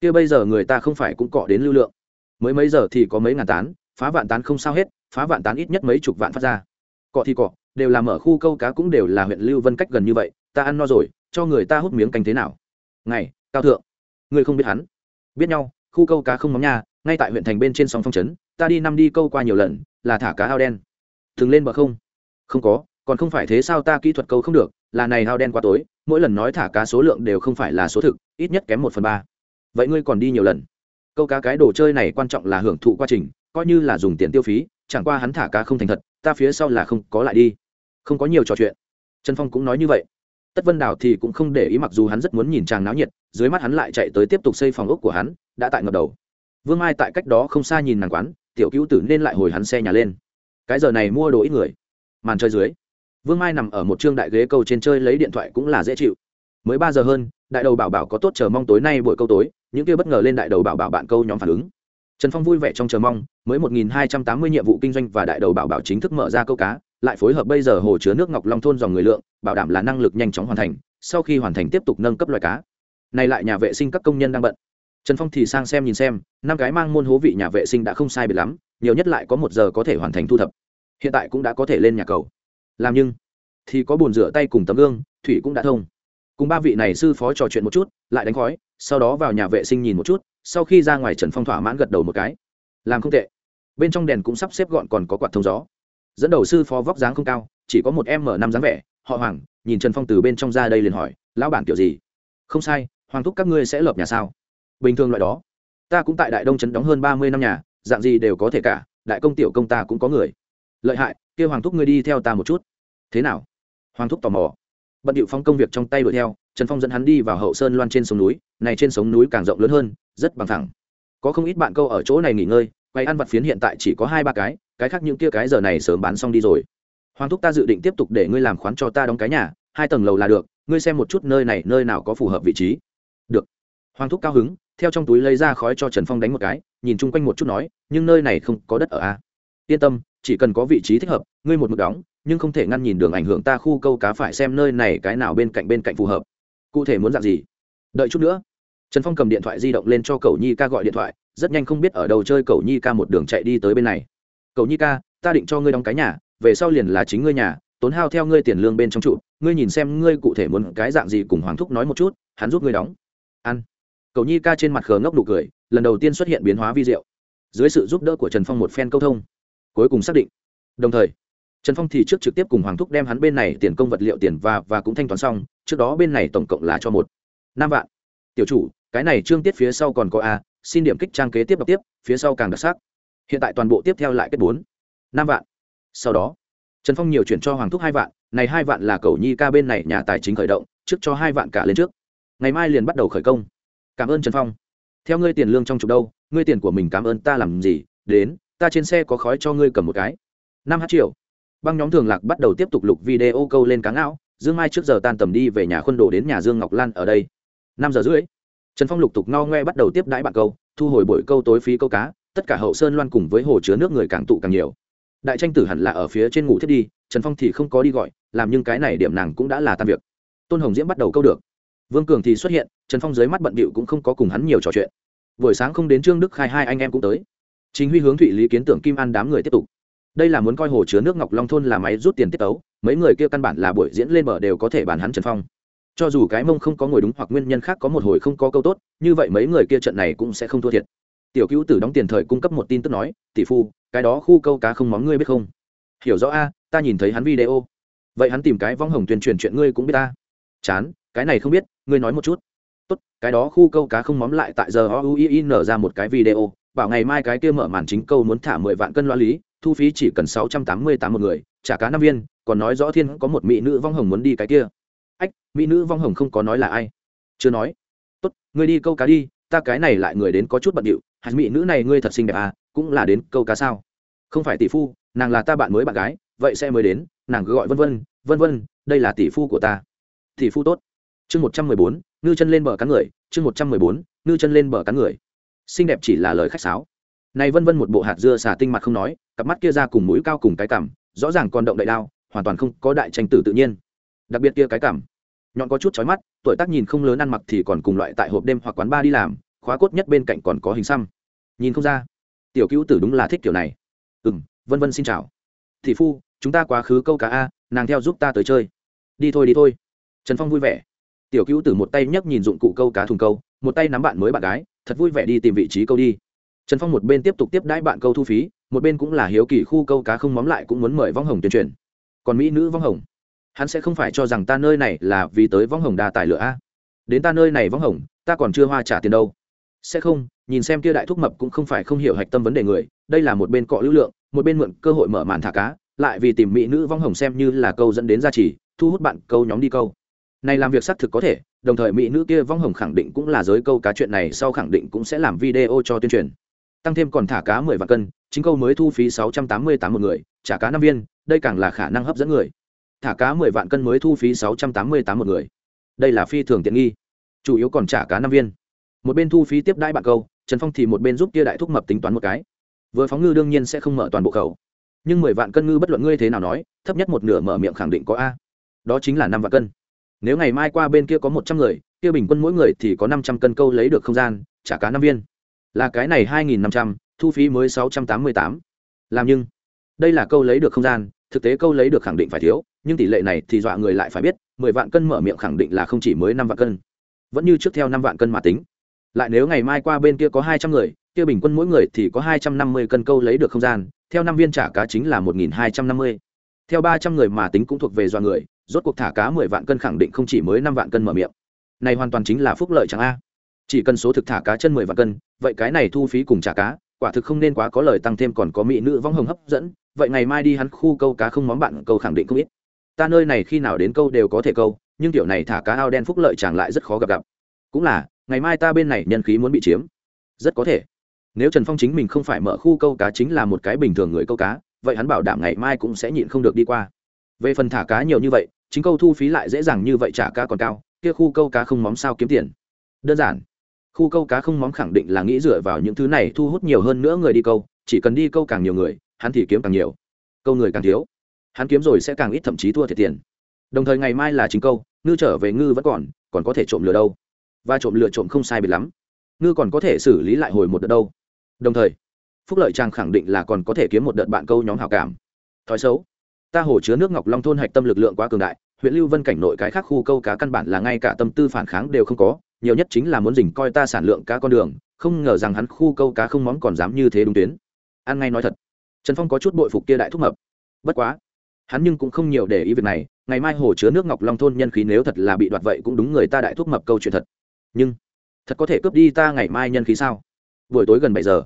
Kia bây giờ người ta không phải cũng cọ đến lưu lượng mới mấy giờ thì có mấy ngàn tán, phá vạn tán không sao hết, phá vạn tán ít nhất mấy chục vạn phát ra. Cọ thì cọ, đều làm ở khu câu cá cũng đều là huyện lưu vân cách gần như vậy, ta ăn no rồi, cho người ta hút miếng canh thế nào? Ngày, cao thượng. Người không biết hắn. Biết nhau, khu câu cá không móng nha, ngay tại huyện thành bên trên sông phong trấn, ta đi năm đi câu qua nhiều lần, là thả cá ao đen. Thường lên bờ không? Không có, còn không phải thế sao ta kỹ thuật câu không được, là này ao đen quá tối, mỗi lần nói thả cá số lượng đều không phải là số thực, ít nhất kém một phần ba. Vậy ngươi còn đi nhiều lần? Câu cá cái đồ chơi này quan trọng là hưởng thụ quá trình, coi như là dùng tiền tiêu phí, chẳng qua hắn thả cá không thành thật, ta phía sau là không, có lại đi. Không có nhiều trò chuyện. Trần phong cũng nói như vậy. Tất vân đào thì cũng không để ý mặc dù hắn rất muốn nhìn chàng náo nhiệt, dưới mắt hắn lại chạy tới tiếp tục xây phòng ốc của hắn, đã tại ngập đầu. Vương mai tại cách đó không xa nhìn nàng quán, tiểu cứu tử nên lại hồi hắn xe nhà lên. Cái giờ này mua đồ ít người. Màn chơi dưới. Vương mai nằm ở một trương đại ghế câu trên chơi lấy điện thoại cũng là dễ chịu. Mới ba giờ hơn đại đầu bảo bảo có tốt chờ mong tối nay buổi câu tối, những kia bất ngờ lên đại đầu bảo bảo bạn câu nhóm phản ứng. Trần phong vui vẻ trong chờ mong, mới một nghìn hai trăm tám mươi nhiệm vụ kinh doanh và đại đầu bảo bảo chính thức mở ra câu cá, lại phối hợp bây giờ hồ chứa nước ngọc long thôn dòng người lượng, bảo đảm là năng lực nhanh chóng hoàn thành, sau khi hoàn thành tiếp tục nâng cấp loài cá. Này lại nhà vệ sinh các công nhân đang bận. Trần phong thì sang xem nhìn xem, năm cái mang môn hố vị nhà vệ sinh đã không sai biệt lắm, nhiều nhất lại có một giờ có thể hoàn thành thu thập. Hiện tại cũng đã có thể lên nhà cầu. Làm nhưng thì có bồn rửa tay cùng tấm gương, thủy cũng đã thông cùng ba vị này sư phó trò chuyện một chút, lại đánh khói, sau đó vào nhà vệ sinh nhìn một chút, sau khi ra ngoài trần phong thỏa mãn gật đầu một cái. Làm không tệ. Bên trong đèn cũng sắp xếp gọn còn có quạt thông gió. Dẫn đầu sư phó vóc dáng không cao, chỉ có một m năm dáng vẻ, họ hoàng, nhìn trần phong từ bên trong ra đây liền hỏi, lão bản kiểu gì? Không sai, hoàng thúc các ngươi sẽ lợp nhà sao? Bình thường loại đó. Ta cũng tại đại đông trấn đóng hơn ba mươi năm nhà, dạng gì đều có thể cả, đại công tiểu công ta cũng có người. Lợi hại kêu hoàng thúc ngươi đi theo ta một chút. Thế nào? Hoàng thúc tò mò bận điệu phong công việc trong tay đuổi theo, trần phong dẫn hắn đi vào hậu sơn loan trên sông núi, này trên sông núi càng rộng lớn hơn, rất bằng thẳng có không ít bạn câu ở chỗ này nghỉ ngơi, quay ăn vặt phiến hiện tại chỉ có hai ba cái cái khác những kia cái giờ này sớm bán xong đi rồi. Hoàng thúc ta dự định tiếp tục để ngươi làm khoán cho ta đóng cái nhà, hai tầng lầu là được, ngươi xem một chút nơi này, nơi nào có phù hợp vị trí. Được. Hoàng thúc cao hứng, theo trong túi lấy ra khói cho trần phong đánh một cái, nhìn chung quanh một chút nói, nhưng nơi này không có đất ở a. Yên tâm chỉ cần có vị trí thích hợp, ngươi một mực đóng, nhưng không thể ngăn nhìn đường ảnh hưởng ta khu câu cá phải xem nơi này cái nào bên cạnh bên cạnh phù hợp. Cụ thể muốn dạng gì? Đợi chút nữa. Trần phong cầm điện thoại di động lên cho cầu nhi ca gọi điện thoại, rất nhanh không biết ở đâu chơi cầu nhi ca một đường chạy đi tới bên này. Cầu nhi ca, ta định cho ngươi đóng cái nhà, về sau liền là chính ngươi nhà, tốn hao theo ngươi tiền lương bên trong trụ, ngươi nhìn xem ngươi cụ thể muốn cái dạng gì cùng hoàng thúc nói một chút, hắn giúp ngươi đóng. Ăn. Cầu nhi ca trên mặt khờ ngốc nụ cười, lần đầu tiên xuất hiện biến hóa vi diệu. Dưới sự giúp đỡ của trần phong một phen câu thông cuối cùng xác định. Đồng thời, trần phong thì trước trực tiếp cùng hoàng thúc đem hắn bên này tiền công vật liệu tiền và và cũng thanh toán xong, trước đó bên này tổng cộng là cho một, năm vạn. Tiểu chủ, cái này trương tiết phía sau còn có a, xin điểm kích trang kế tiếp đọc tiếp, phía sau càng đặc sắc. Hiện tại toàn bộ tiếp theo lại kết bốn, năm vạn. Sau đó, trần phong nhiều chuyển cho hoàng thúc hai vạn, này hai vạn là cầu nhi ca bên này nhà tài chính khởi động, trước cho hai vạn cả lên trước. Ngày mai liền bắt đầu khởi công. Cảm ơn trần phong. Theo ngươi tiền lương trong chục đâu, ngươi tiền của mình cảm ơn ta làm gì, đến ta trên xe có khói cho ngươi cầm một cái. Năm h triệu băng nhóm thường lạc bắt đầu tiếp tục lục video câu lên cá ngạo, dương mai trước giờ tan tầm đi về nhà khuôn đồ đến nhà dương ngọc lan ở đây. Năm giờ rưỡi, trần phong lục tục no ngoe bắt đầu tiếp đãi bạn câu, thu hồi buổi câu tối phí câu cá, tất cả hậu sơn loan cùng với hồ chứa nước người càng tụ càng nhiều. Đại tranh tử hẳn là ở phía trên ngủ thiết đi, trần phong thì không có đi gọi, làm nhưng cái này điểm nàng cũng đã là tan việc. Tôn hồng diễm bắt đầu câu được. Vương cường thì xuất hiện, trần phong dưới mắt bận bịu cũng không có cùng hắn nhiều trò chuyện. Buổi sáng không đến trương đức khai hai anh em cũng tới chính huy hướng thụy lý kiến tưởng kim an đám người tiếp tục. Đây là muốn coi hồ chứa nước ngọc long thôn là máy rút tiền tiết tấu, mấy người kia căn bản là buổi diễn lên bờ đều có thể bàn hắn trần phong. Cho dù cái mông không có ngồi đúng hoặc nguyên nhân khác có một hồi không có câu tốt, như vậy mấy người kia trận này cũng sẽ không thua thiệt. Tiểu cứu tử đóng tiền thời cung cấp một tin tức nói, tỷ phu, cái đó khu câu cá không móng ngươi biết không? Hiểu rõ a, ta nhìn thấy hắn video. Vậy hắn tìm cái vong hồng tuyên truyền chuyện ngươi cũng biết ta. Chán, cái này không biết, ngươi nói một chút. Tốt, cái đó khu câu cá không móng lại tại giờ o u i n ra một cái video bảo ngày mai cái kia mở màn chính câu muốn thả mười vạn cân loa lý, thu phí chỉ cần sáu trăm tám mươi tám một người, trả cá năm viên, còn nói rõ thiên có một mỹ nữ vong hồng muốn đi cái kia. Ách, mỹ nữ vong hồng không có nói là ai? Chưa nói. Tốt, ngươi đi câu cá đi, ta cái này lại người đến có chút bận điệu, hạt mỹ nữ này ngươi thật xinh đẹp à cũng là đến câu cá sao? Không phải tỷ phu, nàng là ta bạn mới bạn gái, vậy sẽ mới đến, nàng cứ gọi vân vân vân vân, đây là tỷ phu của ta. Tỷ phu tốt. Chương một trăm mười bốn, ngư chân lên bờ cắn người, chương một trăm mười bốn, ngư chân lên bờ cắn người xinh đẹp chỉ là lời khách sáo. Này vân vân một bộ hạt dưa xà tinh mặt không nói, cặp mắt kia ra cùng mũi cao cùng cái cằm, rõ ràng còn động đại đao, hoàn toàn không có đại tranh tử tự nhiên. Đặc biệt kia cái cằm, nhọn có chút chói mắt, tuổi tác nhìn không lớn ăn mặc thì còn cùng loại tại hộp đêm hoặc quán bar đi làm, khóa cốt nhất bên cạnh còn có hình xăm. Nhìn không ra, tiểu cứu tử đúng là thích kiểu này. Ừ m vân vân xin chào. Thị phu, chúng ta quá khứ câu cá a, nàng theo giúp ta tới chơi. Đi thôi đi thôi. Trần phong vui vẻ. Tiểu cứu tử một tay nhấc nhìn dụng cụ câu cá thùng câu một tay nắm bạn mới bạn gái, thật vui vẻ đi tìm vị trí câu đi. Trần phong một bên tiếp tục tiếp đãi bạn câu thu phí, một bên cũng là hiếu kỳ khu câu cá không móm lại cũng muốn mời vong hồng tuyên truyền. Còn mỹ nữ vong hồng, hắn sẽ không phải cho rằng ta nơi này là vì tới vong hồng đa tài lửa a. Đến ta nơi này vong hồng, ta còn chưa hoa trả tiền đâu. Sẽ không, nhìn xem kia đại thúc mập cũng không phải không hiểu hạch tâm vấn đề người, đây là một bên cọ lưu lượng, một bên mượn cơ hội mở màn thả cá, lại vì tìm mỹ nữ vong hồng xem như là câu dẫn đến gia trì, thu hút bạn câu nhóm đi câu. Này làm việc xác thực có thể đồng thời mỹ nữ kia vong hồng khẳng định cũng là giới câu cá chuyện này sau khẳng định cũng sẽ làm video cho tuyên truyền. Tăng thêm còn thả cá mười vạn cân, chính câu mới thu phí sáu trăm tám mươi tám một người, trả cá năm viên, đây càng là khả năng hấp dẫn người. Thả cá mười vạn cân mới thu phí sáu trăm tám mươi tám một người. Đây là phi thường tiện nghi. Chủ yếu còn trả cá năm viên. Một bên thu phí tiếp đãi bạn câu, trần phong thì một bên giúp kia đại thúc mập tính toán một cái. Vừa phóng ngư đương nhiên sẽ không mở toàn bộ khẩu. Nhưng mười vạn cân ngư bất luận ngươi thế nào nói, thấp nhất một nửa mở miệng khẳng định có a. Đó chính là năm vạn cân nếu ngày mai qua bên kia có một trăm người, kia bình quân mỗi người thì có năm trăm cân câu lấy được không gian trả cá năm viên. Là cái này hai nghìn năm trăm, thu phí mới sáu trăm tám mươi tám. Làm nhưng, đây là câu lấy được không gian, thực tế câu lấy được khẳng định phải thiếu, nhưng tỷ lệ này thì dọa người lại phải biết, mười vạn cân mở miệng khẳng định là không chỉ mới năm vạn cân. Vẫn như trước theo năm vạn cân mà tính. Lại nếu ngày mai qua bên kia có hai trăm người, kia bình quân mỗi người thì có hai trăm năm mươi cân câu lấy được không gian, theo năm viên trả cá chính là một nghìn hai trăm năm mươi. Theo ba trăm người mà tính cũng thuộc về dọa người rốt cuộc thả cá mười vạn cân khẳng định không chỉ mới năm vạn cân mở miệng. Này hoàn toàn chính là phúc lợi chẳng a. Chỉ cần số thực thả cá chân mười vạn cân, vậy cái này thu phí cùng trả cá, quả thực không nên quá có lời tăng thêm còn có mỹ nữ vong hồng hấp dẫn, vậy ngày mai đi hắn khu câu cá không món bạn, câu khẳng định không ít. Ta nơi này khi nào đến câu đều có thể câu, nhưng kiểu này thả cá ao đen phúc lợi chẳng lại rất khó gặp gặp. Cũng là, ngày mai ta bên này nhân khí muốn bị chiếm. Rất có thể. Nếu trần phong chính mình không phải mở khu câu cá chính là một cái bình thường người câu cá, vậy hắn bảo đảm ngày mai cũng sẽ nhịn không được đi qua. Về phần thả cá nhiều như vậy chính câu thu phí lại dễ dàng như vậy trả cá còn cao, kia khu câu cá không móng sao kiếm tiền. Đơn giản, khu câu cá không móng khẳng định là nghĩ dựa vào những thứ này thu hút nhiều hơn nữa người đi câu, chỉ cần đi câu càng nhiều người, hắn thì kiếm càng nhiều. Câu người càng thiếu, hắn kiếm rồi sẽ càng ít, thậm chí thua thiệt tiền. Đồng thời ngày mai là chính câu, ngư trở về ngư vẫn còn còn có thể trộm lừa đâu? Và trộm lừa trộm không sai biệt lắm. Ngư còn có thể xử lý lại hồi một đợt đâu? Đồng thời, phúc lợi trang khẳng định là còn có thể kiếm một đợt bạn câu nhóm hảo cảm. Thói xấu, ta hồ chứa nước ngọc long thôn hạch tâm lực lượng quá cường đại huyện lưu vân cảnh nội cái khác khu câu cá căn bản là ngay cả tâm tư phản kháng đều không có, nhiều nhất chính là muốn dình coi ta sản lượng cá con đường, không ngờ rằng hắn khu câu cá không món còn dám như thế đúng tuyến. Ăn ngay nói thật, trần phong có chút bội phục kia đại thúc mập. Bất quá, hắn nhưng cũng không nhiều để ý việc này, ngày mai hồ chứa nước ngọc long thôn nhân khí nếu thật là bị đoạt vậy cũng đúng người ta đại thúc mập câu chuyện thật. Nhưng, thật có thể cướp đi ta ngày mai nhân khí sao? Buổi tối gần bảy giờ,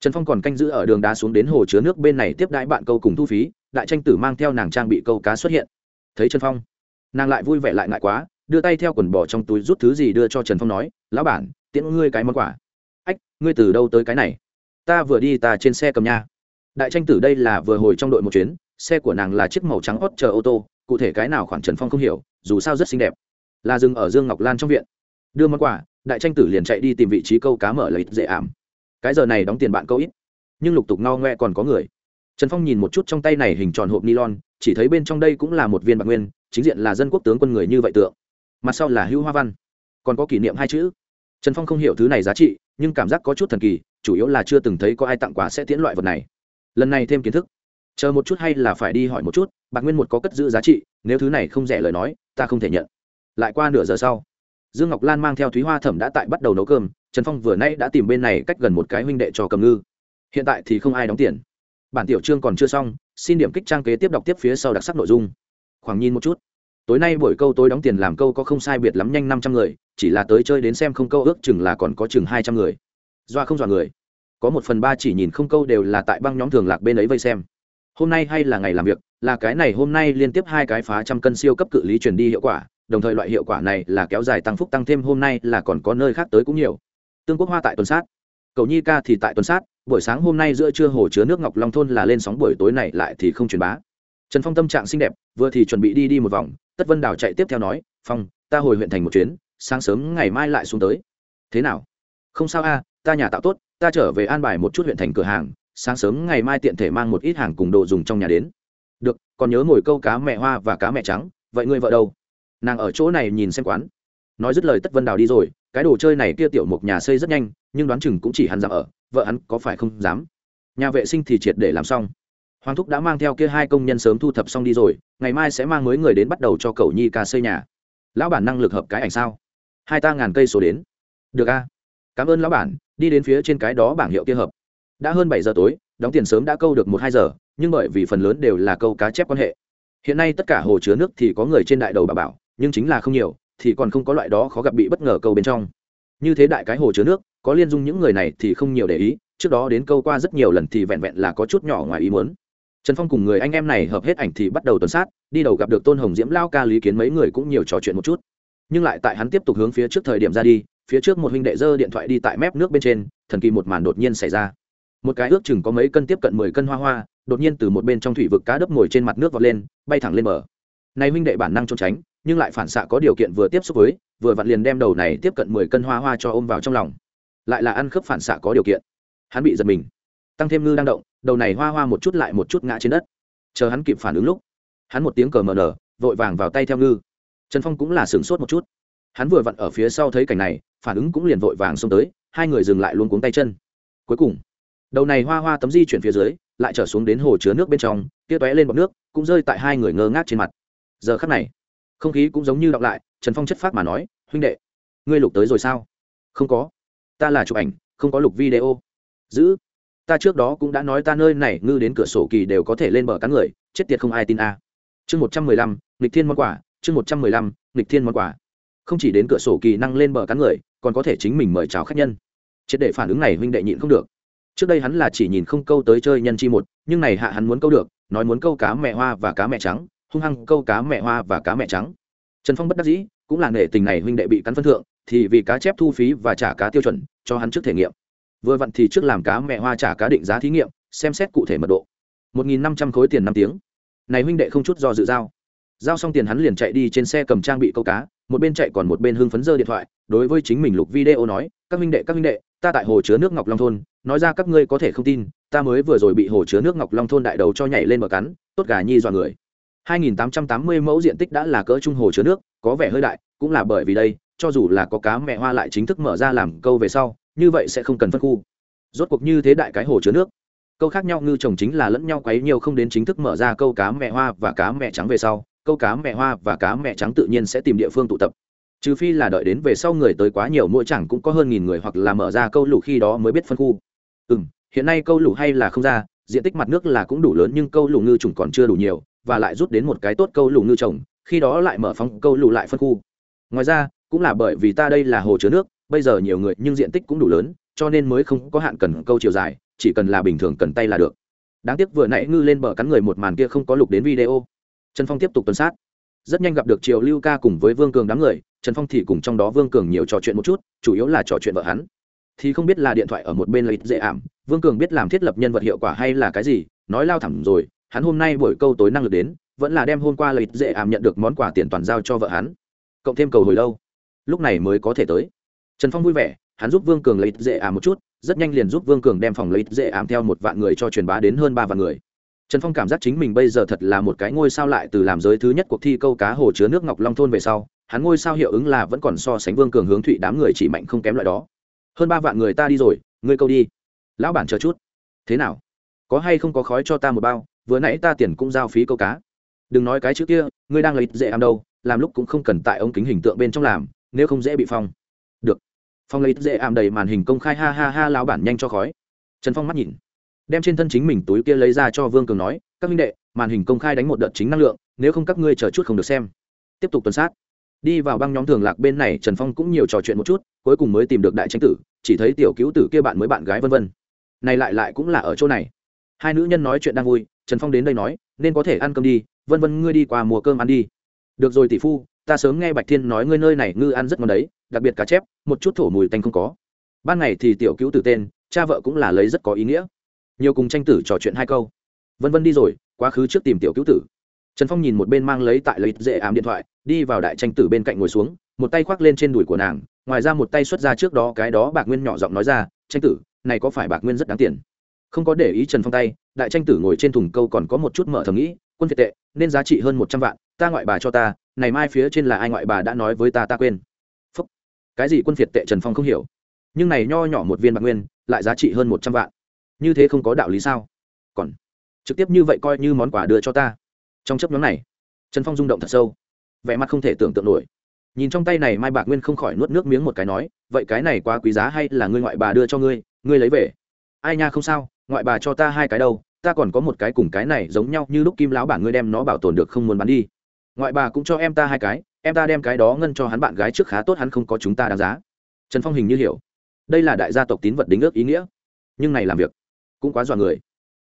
trần phong còn canh giữ ở đường đá xuống đến hồ chứa nước bên này tiếp đãi bạn câu cùng thu phí, đại tranh tử mang theo nàng trang bị câu cá xuất hiện thấy trần phong nàng lại vui vẻ lại ngại quá đưa tay theo quần bò trong túi rút thứ gì đưa cho trần phong nói lão bản tiễn ngươi cái món quà ách ngươi từ đâu tới cái này ta vừa đi ta trên xe cầm nha đại tranh tử đây là vừa hồi trong đội một chuyến xe của nàng là chiếc màu trắng hót chờ ô tô cụ thể cái nào khoảng trần phong không hiểu dù sao rất xinh đẹp là dừng ở dương ngọc lan trong viện đưa món quà đại tranh tử liền chạy đi tìm vị trí câu cá mở lấy dễ ảm cái giờ này đóng tiền bạn câu ít nhưng lục tục no ngoe còn có người trần phong nhìn một chút trong tay này hình tròn hộp nylon chỉ thấy bên trong đây cũng là một viên bạc nguyên, chính diện là dân quốc tướng quân người như vậy tượng. Mặt sau là hữu hoa văn. Còn có kỷ niệm hai chữ. Trần phong không hiểu thứ này giá trị, nhưng cảm giác có chút thần kỳ, chủ yếu là chưa từng thấy có ai tặng quà sẽ tiễn loại vật này. Lần này thêm kiến thức. Chờ một chút hay là phải đi hỏi một chút, bạc nguyên một có cất giữ giá trị, nếu thứ này không rẻ lời nói, ta không thể nhận. Lại qua nửa giờ sau, dương ngọc lan mang theo thúy hoa thẩm đã tại bắt đầu nấu cơm, trần phong vừa nay đã tìm bên này cách gần một cái huynh đệ cho cầm ngư. Hiện tại thì không ai đóng tiền. Bản tiểu chương còn chưa xong xin điểm kích trang kế tiếp đọc tiếp phía sau đặc sắc nội dung. Khoảng nhìn một chút. Tối nay buổi câu tôi đóng tiền làm câu có không sai biệt lắm nhanh năm trăm người, chỉ là tới chơi đến xem không câu ước chừng là còn có chừng hai trăm người. Doa không dọa người. Có một phần ba chỉ nhìn không câu đều là tại băng nhóm thường lạc bên ấy vây xem. Hôm nay hay là ngày làm việc, là cái này hôm nay liên tiếp hai cái phá trăm cân siêu cấp cự lý truyền đi hiệu quả, đồng thời loại hiệu quả này là kéo dài tăng phúc tăng thêm hôm nay là còn có nơi khác tới cũng nhiều. Tương quốc hoa tại tuần sát cầu nhi ca thì tại tuần sát, buổi sáng hôm nay giữa trưa hồ chứa nước ngọc long thôn là lên sóng, buổi tối này lại thì không truyền bá. Trần phong tâm trạng xinh đẹp, vừa thì chuẩn bị đi đi một vòng, tất vân đào chạy tiếp theo nói, phong, ta hồi huyện thành một chuyến, sáng sớm ngày mai lại xuống tới. Thế nào? Không sao a, ta nhà tạo tốt, ta trở về an bài một chút huyện thành cửa hàng, sáng sớm ngày mai tiện thể mang một ít hàng cùng đồ dùng trong nhà đến. Được, còn nhớ ngồi câu cá mẹ hoa và cá mẹ trắng, vậy ngươi vợ đâu? Nàng ở chỗ này nhìn xem quán. Nói dứt lời tất vân đào đi rồi cái đồ chơi này kia tiểu mục nhà xây rất nhanh, nhưng đoán chừng cũng chỉ hắn dám ở, vợ hắn có phải không dám. Nhà vệ sinh thì triệt để làm xong. Hoàng thúc đã mang theo kia hai công nhân sớm thu thập xong đi rồi, ngày mai sẽ mang mới người đến bắt đầu cho cậu nhi ca xây nhà. Lão bản năng lực hợp cái ảnh sao? Hai ta ngàn cây số đến. Được a. Cảm ơn lão bản, đi đến phía trên cái đó bảng hiệu kia hợp. Đã hơn bảy giờ tối, đóng tiền sớm đã câu được một hai giờ, nhưng bởi vì phần lớn đều là câu cá chép quan hệ. Hiện nay tất cả hồ chứa nước thì có người trên đại đầu bà bảo, nhưng chính là không nhiều thì còn không có loại đó khó gặp bị bất ngờ câu bên trong. Như thế đại cái hồ chứa nước, có liên dung những người này thì không nhiều để ý, trước đó đến câu qua rất nhiều lần thì vẹn vẹn là có chút nhỏ ngoài ý muốn. Trần phong cùng người anh em này hợp hết ảnh thì bắt đầu tuần sát, đi đầu gặp được tôn hồng diễm lao ca lý kiến mấy người cũng nhiều trò chuyện một chút. Nhưng lại tại hắn tiếp tục hướng phía trước thời điểm ra đi, phía trước một huynh đệ dơ điện thoại đi tại mép nước bên trên, thần kỳ một màn đột nhiên xảy ra. Một cái ước chừng có mấy cân tiếp cận mười cân hoa hoa, đột nhiên từ một bên trong thủy vực cá đớp ngồi trên mặt nước vọt lên, bay thẳng lên bờ. Này huynh đệ bản năng trốn tránh nhưng lại phản xạ có điều kiện vừa tiếp xúc với, vừa vặn liền đem đầu này tiếp cận mười cân hoa hoa cho ôm vào trong lòng. Lại là ăn khớp phản xạ có điều kiện. Hắn bị giật mình. Tăng thêm ngư đang động, đầu này hoa hoa một chút lại một chút ngã trên đất. Chờ hắn kịp phản ứng lúc, hắn một tiếng cờ mờ nở, vội vàng vào tay theo ngư. Trần phong cũng là sửng sốt một chút. Hắn vừa vặn ở phía sau thấy cảnh này, phản ứng cũng liền vội vàng xông tới, hai người dừng lại luôn cuống tay chân. Cuối cùng, đầu này hoa hoa tấm di chuyển phía dưới, lại trở xuống đến hồ chứa nước bên trong, kia tóe lên bọc nước, cũng rơi tại hai người ngơ ngác trên mặt. Giờ khắc này không khí cũng giống như đọc lại, trần phong chất phát mà nói, huynh đệ, ngươi lục tới rồi sao? Không có. Ta là chụp ảnh, không có lục video. Giữ. Ta trước đó cũng đã nói ta nơi này ngư đến cửa sổ kỳ đều có thể lên bờ cắn người, chết tiệt không ai tin a. Chương một trăm mười lăm, nghịch thiên món quà, chương một trăm mười lăm, nghịch thiên món quà. Không chỉ đến cửa sổ kỳ năng lên bờ cắn người, còn có thể chính mình mời chào khách nhân. Triệt để phản ứng này huynh đệ nhịn không được. Trước đây hắn là chỉ nhìn không câu tới chơi nhân chi một, nhưng này hạ hắn muốn câu được, nói muốn câu cá mẹ hoa và cá mẹ trắng hung hăng câu cá mẹ hoa và cá mẹ trắng. Trần phong bất đắc dĩ, cũng là nể tình này huynh đệ bị cắn phân thượng, thì vì cá chép thu phí và trả cá tiêu chuẩn, cho hắn trước thể nghiệm. Vừa vặn thì trước làm cá mẹ hoa trả cá định giá thí nghiệm, xem xét cụ thể mật độ. Một nghìn năm trăm khối tiền năm tiếng. Này huynh đệ không chút do dự giao. Giao xong tiền hắn liền chạy đi trên xe cầm trang bị câu cá, một bên chạy còn một bên hưng phấn dơ điện thoại, đối với chính mình lục video nói, các huynh đệ, các huynh đệ, ta tại hồ chứa nước ngọc long thôn, nói ra các ngươi có thể không tin, ta mới vừa rồi bị hồ chứa nước ngọc long thôn đại đầu cho nhảy lên bờ cắn, tốt gà nhi dọa người. 2.880 mẫu diện tích đã là cỡ trung hồ chứa nước, có vẻ hơi đại, cũng là bởi vì đây, cho dù là có cá mẹ hoa lại chính thức mở ra làm câu về sau, như vậy sẽ không cần phân khu. Rốt cuộc như thế đại cái hồ chứa nước. Câu khác nhau, ngư trồng chính là lẫn nhau quấy nhiều không đến chính thức mở ra câu cá mẹ hoa và cá mẹ trắng về sau, câu cá mẹ hoa và cá mẹ trắng tự nhiên sẽ tìm địa phương tụ tập. Trừ phi là đợi đến về sau người tới quá nhiều, mỗi chẳng cũng có hơn nghìn người hoặc là mở ra câu lũ khi đó mới biết phân khu. Ừ hiện nay câu lũ hay là không ra, diện tích mặt nước là cũng đủ lớn nhưng câu lũ ngư trùng còn chưa đủ nhiều và lại rút đến một cái tốt câu lù ngư trồng, khi đó lại mở phóng câu lù lại phân khu. Ngoài ra, cũng là bởi vì ta đây là hồ chứa nước, bây giờ nhiều người nhưng diện tích cũng đủ lớn, cho nên mới không có hạn cần câu chiều dài, chỉ cần là bình thường cần tay là được. Đáng tiếc vừa nãy ngư lên bờ cắn người một màn kia không có lục đến video. Trần phong tiếp tục tuần sát. Rất nhanh gặp được triều lưu ca cùng với vương cường đám người, trần phong thì cùng trong đó vương cường nhiều trò chuyện một chút, chủ yếu là trò chuyện vợ hắn. Thì không biết là điện thoại ở một bên lợi dễ ảm, vương cường biết làm thiết lập nhân vật hiệu quả hay là cái gì, nói lao thẳng rồi hắn hôm nay buổi câu tối năng lực đến, vẫn là đem hôm qua lợi dễ ảm nhận được món quà tiền toàn giao cho vợ hắn. Cộng thêm cầu hồi lâu, lúc này mới có thể tới. Trần phong vui vẻ, hắn giúp vương cường lấy dễ ảm một chút, rất nhanh liền giúp vương cường đem phòng lấy dễ ảm theo một vạn người cho truyền bá đến hơn ba vạn người. Trần phong cảm giác chính mình bây giờ thật là một cái ngôi sao lại từ làm giới thứ nhất cuộc thi câu cá hồ chứa nước ngọc long thôn về sau, hắn ngôi sao hiệu ứng là vẫn còn so sánh vương cường hướng thụy đám người chỉ mạnh không kém loại đó. Hơn ba vạn người ta đi rồi, ngươi câu đi. Lão bản chờ chút. Thế nào? Có hay không có khói cho ta một bao? Vừa nãy ta tiền cũng giao phí câu cá. Đừng nói cái chữ kia, ngươi đang lấy dễ ảm đâu, làm lúc cũng không cần tại ống kính hình tượng bên trong làm, nếu không dễ bị phong. Được. Phong lấy dễ ảm đầy màn hình công khai ha ha ha lão bản nhanh cho khói. Trần phong mắt nhìn. Đem trên thân chính mình túi kia lấy ra cho vương cường nói, các minh đệ, màn hình công khai đánh một đợt chính năng lượng, nếu không các ngươi chờ chút không được xem. Tiếp tục tuần sát. Đi vào băng nhóm thường lạc bên này, trần phong cũng nhiều trò chuyện một chút, cuối cùng mới tìm được đại tranh tử, chỉ thấy tiểu cứu tử kia bạn mới bạn gái vân vân. Này lại lại cũng là ở chỗ này hai nữ nhân nói chuyện đang vui, trần phong đến đây nói, nên có thể ăn cơm đi, vân vân ngươi đi qua mùa cơm ăn đi. Được rồi tỷ phu, ta sớm nghe bạch thiên nói ngươi nơi này ngư ăn rất ngon đấy, đặc biệt cá chép, một chút thổ mùi tanh không có. Ban ngày thì tiểu cứu tử tên, cha vợ cũng là lấy rất có ý nghĩa. Nhiều cùng tranh tử trò chuyện hai câu. Vân vân đi rồi, quá khứ trước tìm tiểu cứu tử. Trần phong nhìn một bên mang lấy tại lấy dễ ảm điện thoại, đi vào đại tranh tử bên cạnh ngồi xuống, một tay khoác lên trên đùi của nàng, ngoài ra một tay xuất ra trước đó cái đó bạc nguyên nhỏ giọng nói ra, tranh tử, này có phải bạc nguyên rất đáng tiền? Không có để ý trần phong tay, đại tranh tử ngồi trên thùng câu còn có một chút mở thầm nghĩ, quân việt tệ, nên giá trị hơn một trăm vạn, ta ngoại bà cho ta, này mai phía trên là ai ngoại bà đã nói với ta ta quên. Phúc. cái gì quân việt tệ trần phong không hiểu. Nhưng này nho nhỏ một viên bạc nguyên, lại giá trị hơn một trăm vạn. Như thế không có đạo lý sao? Còn trực tiếp như vậy coi như món quà đưa cho ta. Trong chấp nhóm này, trần phong rung động thật sâu. Vẻ mặt không thể tưởng tượng nổi. Nhìn trong tay này mai bạc nguyên không khỏi nuốt nước miếng một cái nói, vậy cái này quá quý giá hay là ngươi ngoại bà đưa cho ngươi? Ngươi lấy về. Ai nha, không sao ngoại bà cho ta hai cái đâu, ta còn có một cái cùng cái này giống nhau như lúc kim lão bản ngươi đem nó bảo tồn được không muốn bán đi. Ngoại bà cũng cho em ta hai cái, em ta đem cái đó ngân cho hắn bạn gái trước khá tốt hắn không có chúng ta đáng giá. Trần phong hình như hiểu. Đây là đại gia tộc tín vật đính ước ý nghĩa. Nhưng này làm việc cũng quá dọa người.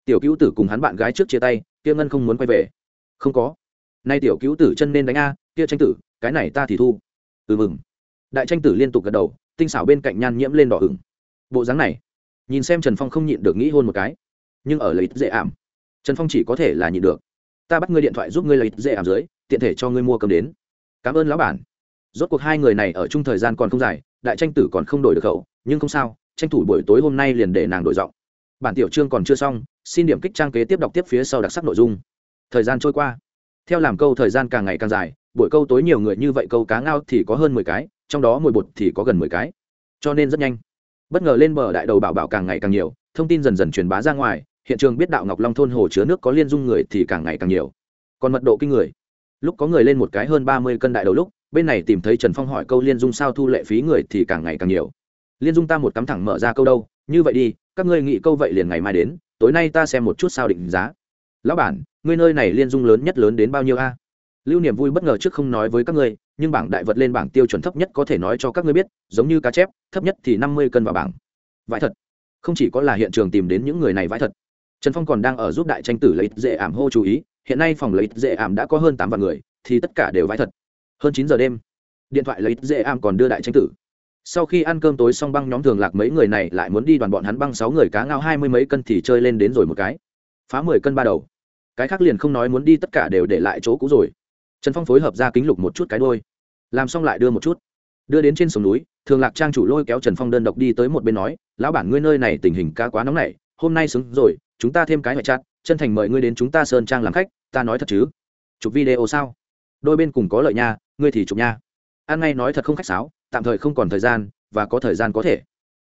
Tiểu cứu tử cùng hắn bạn gái trước chia tay, kia ngân không muốn quay về. Không có. Nay tiểu cứu tử chân nên đánh a, kia tranh tử, cái này ta thì thu. Ừ mừng. Đại tranh tử liên tục gật đầu, tinh xảo bên cạnh nhan nhiễm lên đỏ ửng. Bộ dáng này nhìn xem trần phong không nhịn được nghĩ hôn một cái. Nhưng ở lấy dễ ảm, trần phong chỉ có thể là nhịn được. Ta bắt ngươi điện thoại giúp ngươi lấy dễ ảm dưới, tiện thể cho ngươi mua cơm đến. Cảm ơn lão bản. Rốt cuộc hai người này ở chung thời gian còn không dài, đại tranh tử còn không đổi được khẩu nhưng không sao, tranh thủ buổi tối hôm nay liền để nàng đổi giọng. Bản tiểu chương còn chưa xong, xin điểm kích trang kế tiếp đọc tiếp phía sau đặc sắc nội dung. Thời gian trôi qua. Theo làm câu thời gian càng ngày càng dài, buổi câu tối nhiều người như vậy câu cá ngao thì có hơn mười cái, trong đó mùi bột thì có gần mười cái. Cho nên rất nhanh bất ngờ lên bờ đại đầu bảo bảo càng ngày càng nhiều, thông tin dần dần truyền bá ra ngoài, hiện trường biết đạo ngọc long thôn hồ chứa nước có liên dung người thì càng ngày càng nhiều. Còn mật độ kinh người. Lúc có người lên một cái hơn ba mươi cân đại đầu lúc, bên này tìm thấy trần phong hỏi câu liên dung sao thu lệ phí người thì càng ngày càng nhiều. Liên dung ta một cắm thẳng mở ra câu đâu, như vậy đi, các ngươi nghĩ câu vậy liền ngày mai đến, tối nay ta xem một chút sao định giá. Lão bản, ngươi nơi này liên dung lớn nhất lớn đến bao nhiêu a? Lưu niệm vui bất ngờ trước không nói với các ngươi, nhưng bảng đại vật lên bảng tiêu chuẩn thấp nhất có thể nói cho các ngươi biết, giống như cá chép, thấp nhất thì năm mươi cân vào bảng. Vãi thật. Không chỉ có là hiện trường tìm đến những người này vãi thật. Trần phong còn đang ở giúp đại tranh tử lấy dễ ảm hô chú ý, hiện nay phòng lấy dễ ảm đã có hơn tám vạn người, thì tất cả đều vãi thật. Hơn chín giờ đêm, điện thoại lấy dễ ảm còn đưa đại tranh tử. Sau khi ăn cơm tối xong băng nhóm thường lạc mấy người này lại muốn đi đoàn bọn hắn băng sáu người cá ngao hai mươi mấy cân thì chơi lên đến rồi một cái. Phá mười cân ba đầu. Cái khác liền không nói muốn đi tất cả đều để lại chỗ cũ rồi trần phong phối hợp ra kính lục một chút cái đôi làm xong lại đưa một chút. Đưa đến trên sông núi, thường lạc trang chủ lôi kéo trần phong đơn độc đi tới một bên nói, lão bản ngươi nơi này tình hình ca quá nóng nảy, hôm nay xứng rồi, chúng ta thêm cái ngoại chặt chân thành mời ngươi đến chúng ta sơn trang làm khách, ta nói thật chứ? Chụp video sao? Đôi bên cùng có lợi nha, ngươi thì chụp nha. An ngay nói thật không khách sáo, tạm thời không còn thời gian, và có thời gian có thể.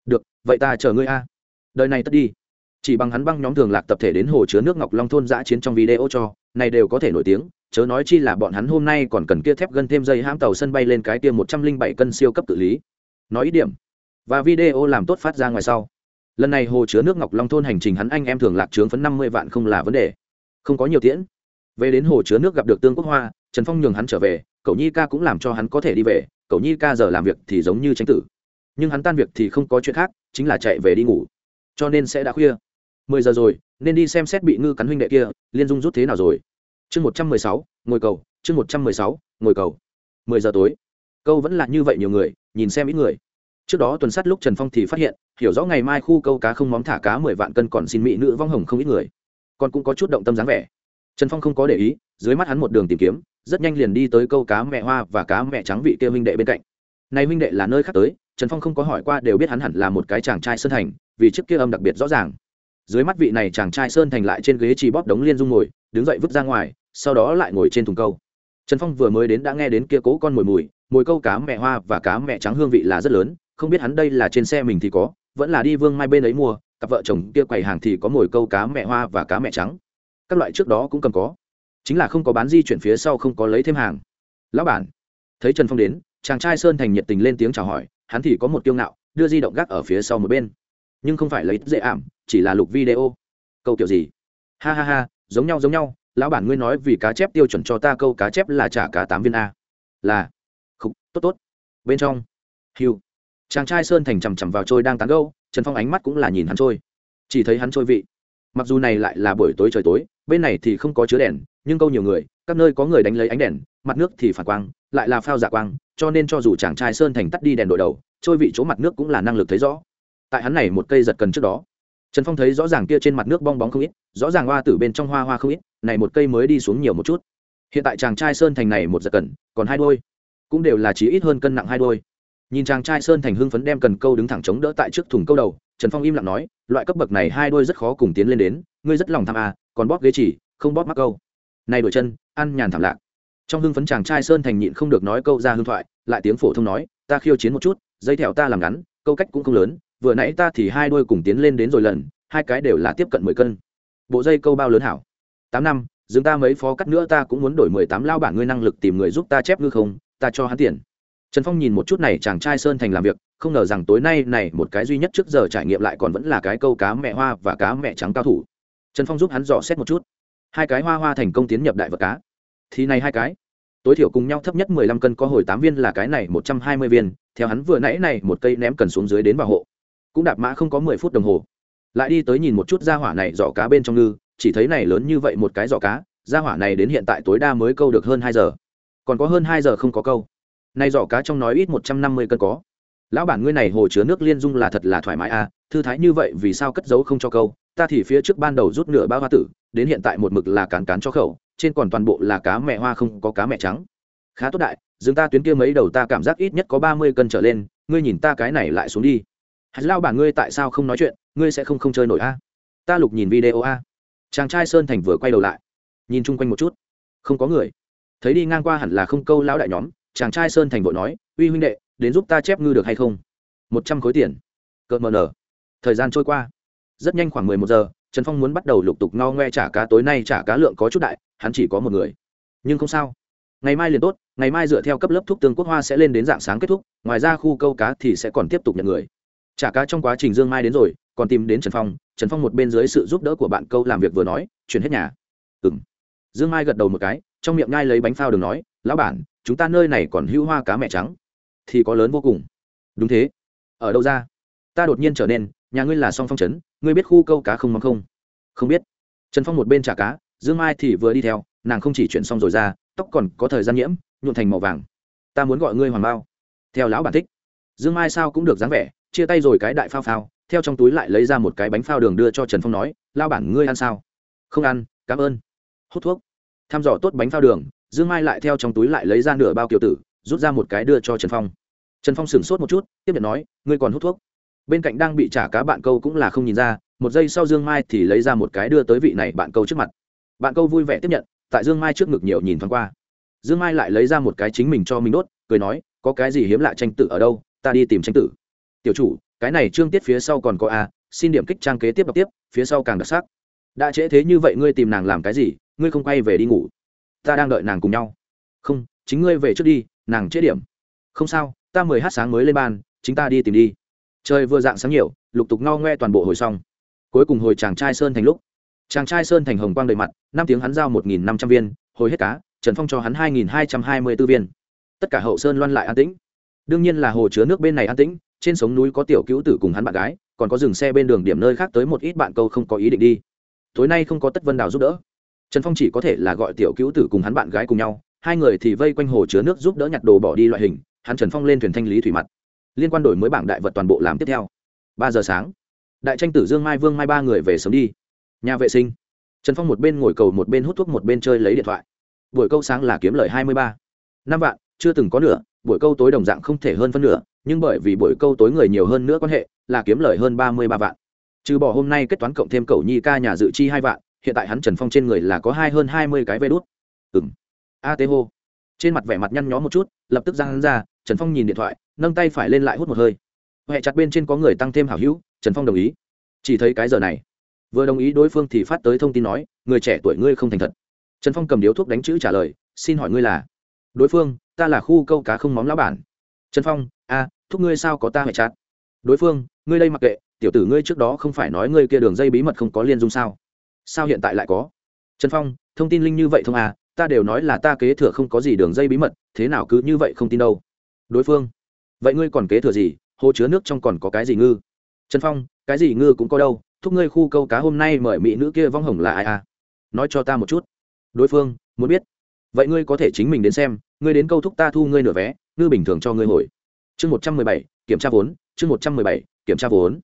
Được, vậy ta chờ ngươi a. Đời này tất đi. Chỉ bằng hắn băng nhóm thường lạc tập thể đến hồ chứa nước ngọc long thôn giã chiến trong video cho, này đều có thể nổi tiếng chớ nói chi là bọn hắn hôm nay còn cần kia thép gân thêm dây hãm tàu sân bay lên cái kia một trăm linh bảy cân siêu cấp tự lý. Nói ý điểm, và video làm tốt phát ra ngoài sau. Lần này hồ chứa nước ngọc long thôn hành trình hắn anh em thường lạc chướng phấn năm mươi vạn không là vấn đề. Không có nhiều tiễn. Về đến hồ chứa nước gặp được tương quốc hoa, trần phong nhường hắn trở về cậu nhi ca cũng làm cho hắn có thể đi về cậu nhi ca giờ làm việc thì giống như tránh tử. Nhưng hắn tan việc thì không có chuyện khác, chính là chạy về đi ngủ. Cho nên sẽ đã khuya. Mười giờ rồi, nên đi xem xét bị ngư cắn huynh đệ kia, liên dung rút thế nào rồi? Chương một trăm mười sáu, ngồi cầu. Chương một trăm mười sáu, ngồi cầu. mười giờ tối. Câu vẫn là như vậy nhiều người, nhìn xem ít người. Trước đó tuần sát lúc trần phong thì phát hiện, hiểu rõ ngày mai khu câu cá không móng thả cá mười vạn cân còn xin mỹ nữ vong hồng không ít người. Còn cũng có chút động tâm dáng vẻ. Trần phong không có để ý, dưới mắt hắn một đường tìm kiếm, rất nhanh liền đi tới câu cá mẹ hoa và cá mẹ trắng vị kia huynh đệ bên cạnh. Này huynh đệ là nơi khác tới, trần phong không có hỏi qua đều biết hắn hẳn là một cái chàng trai sơn thành, vì trước kia âm đặc biệt rõ ràng. Dưới mắt vị này chàng trai sơn thành lại trên ghế chỉ bóp đống liên dung ngồi, đứng dậy vứt ra ngoài sau đó lại ngồi trên thùng câu. Trần phong vừa mới đến đã nghe đến kia cố con mồi mùi mùi câu cá mẹ hoa và cá mẹ trắng hương vị là rất lớn, không biết hắn đây là trên xe mình thì có, vẫn là đi vương mai bên ấy mua, cặp vợ chồng kia quầy hàng thì có mồi câu cá mẹ hoa và cá mẹ trắng. Các loại trước đó cũng cầm có, chính là không có bán di chuyển phía sau không có lấy thêm hàng. Lão bản, thấy trần phong đến, chàng trai sơn thành nhiệt tình lên tiếng chào hỏi, hắn thì có một tiêu ngạo, đưa di động gác ở phía sau một bên. Nhưng không phải lấy dễ ảm, chỉ là lục video. Câu kiểu gì? Ha ha ha, giống nhau giống nhau lão bản ngươi nói vì cá chép tiêu chuẩn cho ta câu cá chép là trả cá tám viên a. Là. Khục, tốt tốt. Bên trong. Hiu chàng trai sơn thành chằm chằm vào trôi đang tán gâu trần phong ánh mắt cũng là nhìn hắn trôi. Chỉ thấy hắn trôi vị. Mặc dù này lại là buổi tối trời tối, bên này thì không có chứa đèn, nhưng câu nhiều người, các nơi có người đánh lấy ánh đèn, mặt nước thì phản quang, lại là phao dạ quang, cho nên cho dù chàng trai sơn thành tắt đi đèn đội đầu, trôi vị chỗ mặt nước cũng là năng lực thấy rõ. Tại hắn này một cây giật cần trước đó, trần phong thấy rõ ràng kia trên mặt nước bong bóng không ít, rõ ràng hoa từ bên trong hoa hoa không ít này một cây mới đi xuống nhiều một chút. Hiện tại chàng trai sơn thành này một giật cần, còn hai đôi. Cũng đều là chỉ ít hơn cân nặng hai đôi. Nhìn chàng trai sơn thành hưng phấn đem cần câu đứng thẳng chống đỡ tại trước thùng câu đầu, trần phong im lặng nói, loại cấp bậc này hai đôi rất khó cùng tiến lên đến, ngươi rất lòng tham à còn bóp ghế chỉ, không bóp mắc câu. Này đổi chân, ăn nhàn thảm lạc. Trong hưng phấn chàng trai sơn thành nhịn không được nói câu ra hương thoại, lại tiếng phổ thông nói, ta khiêu chiến một chút, dây thẹo ta làm ngắn, câu cách cũng không lớn, vừa nãy ta thì hai đôi cùng tiến lên đến rồi lần, hai cái đều là tiếp cận mười cân. Bộ dây câu bao lớn hảo? Tám năm dừng ta mấy phó cắt nữa ta cũng muốn đổi mười tám lao bản ngươi năng lực tìm người giúp ta chép ngư không, ta cho hắn tiền. Trần phong nhìn một chút này chàng trai sơn thành làm việc, không ngờ rằng tối nay này một cái duy nhất trước giờ trải nghiệm lại còn vẫn là cái câu cá mẹ hoa và cá mẹ trắng cao thủ. Trần phong giúp hắn dò xét một chút. Hai cái hoa hoa thành công tiến nhập đại vật cá. Thì này hai cái. Tối thiểu cùng nhau thấp nhất mười lăm cân có hồi tám viên là cái này một trăm hai mươi viên, theo hắn vừa nãy này một cây ném cần xuống dưới đến vào hộ. Cũng đạp mã không có mười phút đồng hồ. Lại đi tới nhìn một chút ra hỏa này dò cá bên trong ngư chỉ thấy này lớn như vậy một cái giỏ cá, ra hỏa này đến hiện tại tối đa mới câu được hơn hai giờ. Còn có hơn hai giờ không có câu. Này giỏ cá trong nói ít một trăm năm mươi cân có. Lão bản ngươi này hồ chứa nước liên dung là thật là thoải mái à thư thái như vậy vì sao cất giấu không cho câu? Ta thì phía trước ban đầu rút nửa bao hoa tử, đến hiện tại một mực là cán cán cho khẩu, trên còn toàn bộ là cá mẹ hoa không có cá mẹ trắng. Khá tốt đại, dương ta tuyến kia mấy đầu ta cảm giác ít nhất có ba mươi cân trở lên, ngươi nhìn ta cái này lại xuống đi. Hạt lao bản ngươi tại sao không nói chuyện, ngươi sẽ không không chơi nổi a ta lục nhìn video a chàng trai sơn thành vừa quay đầu lại, nhìn chung quanh một chút. Không có người. Thấy đi ngang qua hẳn là không câu lão đại nhóm, chàng trai sơn thành vội nói, uy huynh đệ, đến giúp ta chép ngư được hay không? Một trăm khối tiền. Cợt mờ nở. Thời gian trôi qua. Rất nhanh khoảng mười một giờ, trần phong muốn bắt đầu lục tục no ngoe trả cá tối nay trả cá lượng có chút đại, hắn chỉ có một người. Nhưng không sao. Ngày mai liền tốt, ngày mai dựa theo cấp lớp thuốc tương quốc hoa sẽ lên đến dạng sáng kết thúc, ngoài ra khu câu cá thì sẽ còn tiếp tục nhận người trả cá trong quá trình dương mai đến rồi, còn tìm đến trần phong trần phong một bên dưới sự giúp đỡ của bạn câu làm việc vừa nói, chuyển hết nhà. Ừ m dương mai gật đầu một cái, trong miệng ngai lấy bánh phao đường nói, lão bản, chúng ta nơi này còn hữu hoa cá mẹ trắng. Thì có lớn vô cùng. Đúng thế. Ở đâu ra? Ta đột nhiên trở nên, nhà ngươi là song phong trấn, ngươi biết khu câu cá không mong không? Không biết. Trần phong một bên trả cá, dương mai thì vừa đi theo, nàng không chỉ chuyển xong rồi ra, tóc còn có thời gian nhiễm nhuộn thành màu vàng. Ta muốn gọi ngươi hoàng bao theo lão bản thích. Dương mai sao cũng được dáng vẻ chia tay rồi cái đại phao phao, theo trong túi lại lấy ra một cái bánh phao đường đưa cho trần phong nói, lao bản, ngươi ăn sao? Không ăn, cảm ơn. Hút thuốc. Thăm dò tốt bánh phao đường. Dương mai lại theo trong túi lại lấy ra nửa bao kiều tử, rút ra một cái đưa cho trần phong. Trần phong sửng sốt một chút, tiếp nhận nói, ngươi còn hút thuốc? Bên cạnh đang bị trả cá bạn câu cũng là không nhìn ra, một giây sau dương mai thì lấy ra một cái đưa tới vị này bạn câu trước mặt. Bạn câu vui vẻ tiếp nhận, tại dương mai trước ngực nhiều nhìn thoáng qua. Dương mai lại lấy ra một cái chính mình cho mình đốt, cười nói, có cái gì hiếm lạ tranh tử ở đâu, ta đi tìm tranh tử tiểu chủ, cái này trương tiết phía sau còn có a, xin điểm kích trang kế tiếp đọc tiếp, phía sau càng đặc sắc. Đã trễ thế như vậy ngươi tìm nàng làm cái gì? Ngươi không quay về đi ngủ. Ta đang đợi nàng cùng nhau. Không, chính ngươi về trước đi, nàng trễ điểm. Không sao, ta mười h sáng mới lên ban, chính ta đi tìm đi. Trời vừa dạng sáng nhiều, lục tục ngao ngoe toàn bộ hồi xong. Cuối cùng hồi chàng trai sơn thành lúc. Chàng trai sơn thành hồng quang đầy mặt, năm tiếng hắn giao một nghìn năm trăm viên, hồi hết cá, trần phong cho hắn hai nghìn hai trăm hai mươi b ố viên. Tất cả hậu sơn loan lại an tĩnh. Đương nhiên là hồ chứa nước bên này an tĩnh trên sống núi có tiểu cứu tử cùng hắn bạn gái, còn có dừng xe bên đường điểm nơi khác tới một ít bạn câu không có ý định đi. Tối nay không có tất vân đào giúp đỡ. Trần phong chỉ có thể là gọi tiểu cứu tử cùng hắn bạn gái cùng nhau, hai người thì vây quanh hồ chứa nước giúp đỡ nhặt đồ bỏ đi loại hình, hắn trần phong lên thuyền thanh lý thủy mặt. Liên quan đổi mới bảng đại vật toàn bộ làm tiếp theo. Ba giờ sáng, đại tranh tử dương mai vương mai ba người về sớm đi. Nhà vệ sinh. Trần phong một bên ngồi cầu một bên hút thuốc một bên chơi lấy điện thoại. Buổi câu sáng là kiếm lời hai mươi ba. Năm vạn, chưa từng có nửa, buổi câu tối đồng dạng không thể hơn phân nửa nhưng bởi vì buổi câu tối người nhiều hơn nữa quan hệ, là kiếm lời hơn ba mươi ba vạn. Trừ bỏ hôm nay kết toán cộng thêm cầu nhi ca nhà dự chi hai vạn, hiện tại hắn trần phong trên người là có hai hơn hai mươi cái vê đốt ừng a tê hô. Trên mặt vẻ mặt nhăn nhó một chút, lập tức ra hắn ra, trần phong nhìn điện thoại, nâng tay phải lên lại hút một hơi. Huệ chặt bên trên có người tăng thêm hảo hữu, trần phong đồng ý. Chỉ thấy cái giờ này, vừa đồng ý đối phương thì phát tới thông tin nói, người trẻ tuổi ngươi không thành thật. Trần phong cầm điếu thuốc đánh chữ trả lời, xin hỏi ngươi là? Đối phương, ta là khu câu cá không móng lão bản. Trần phong a, thúc ngươi sao có ta hệ chặt đối phương, ngươi đây mặc kệ, tiểu tử ngươi trước đó không phải nói ngươi kia đường dây bí mật không có liên dung sao? Sao hiện tại lại có? Trần phong, thông tin linh như vậy thông à ta đều nói là ta kế thừa không có gì đường dây bí mật, thế nào cứ như vậy không tin đâu. Đối phương, vậy ngươi còn kế thừa gì? Hồ chứa nước trong còn có cái gì ngư? Trần phong, cái gì ngư cũng có đâu, thúc ngươi khu câu cá hôm nay mời mỹ nữ kia vong hồng là ai à nói cho ta một chút. Đối phương, muốn biết. Vậy ngươi có thể chính mình đến xem, ngươi đến câu thúc ta thu ngươi nửa vé, ngư bình thường cho ngươi hồi chương một trăm mười bảy, kiểm tra vốn. Chương một trăm mười bảy, kiểm tra vốn.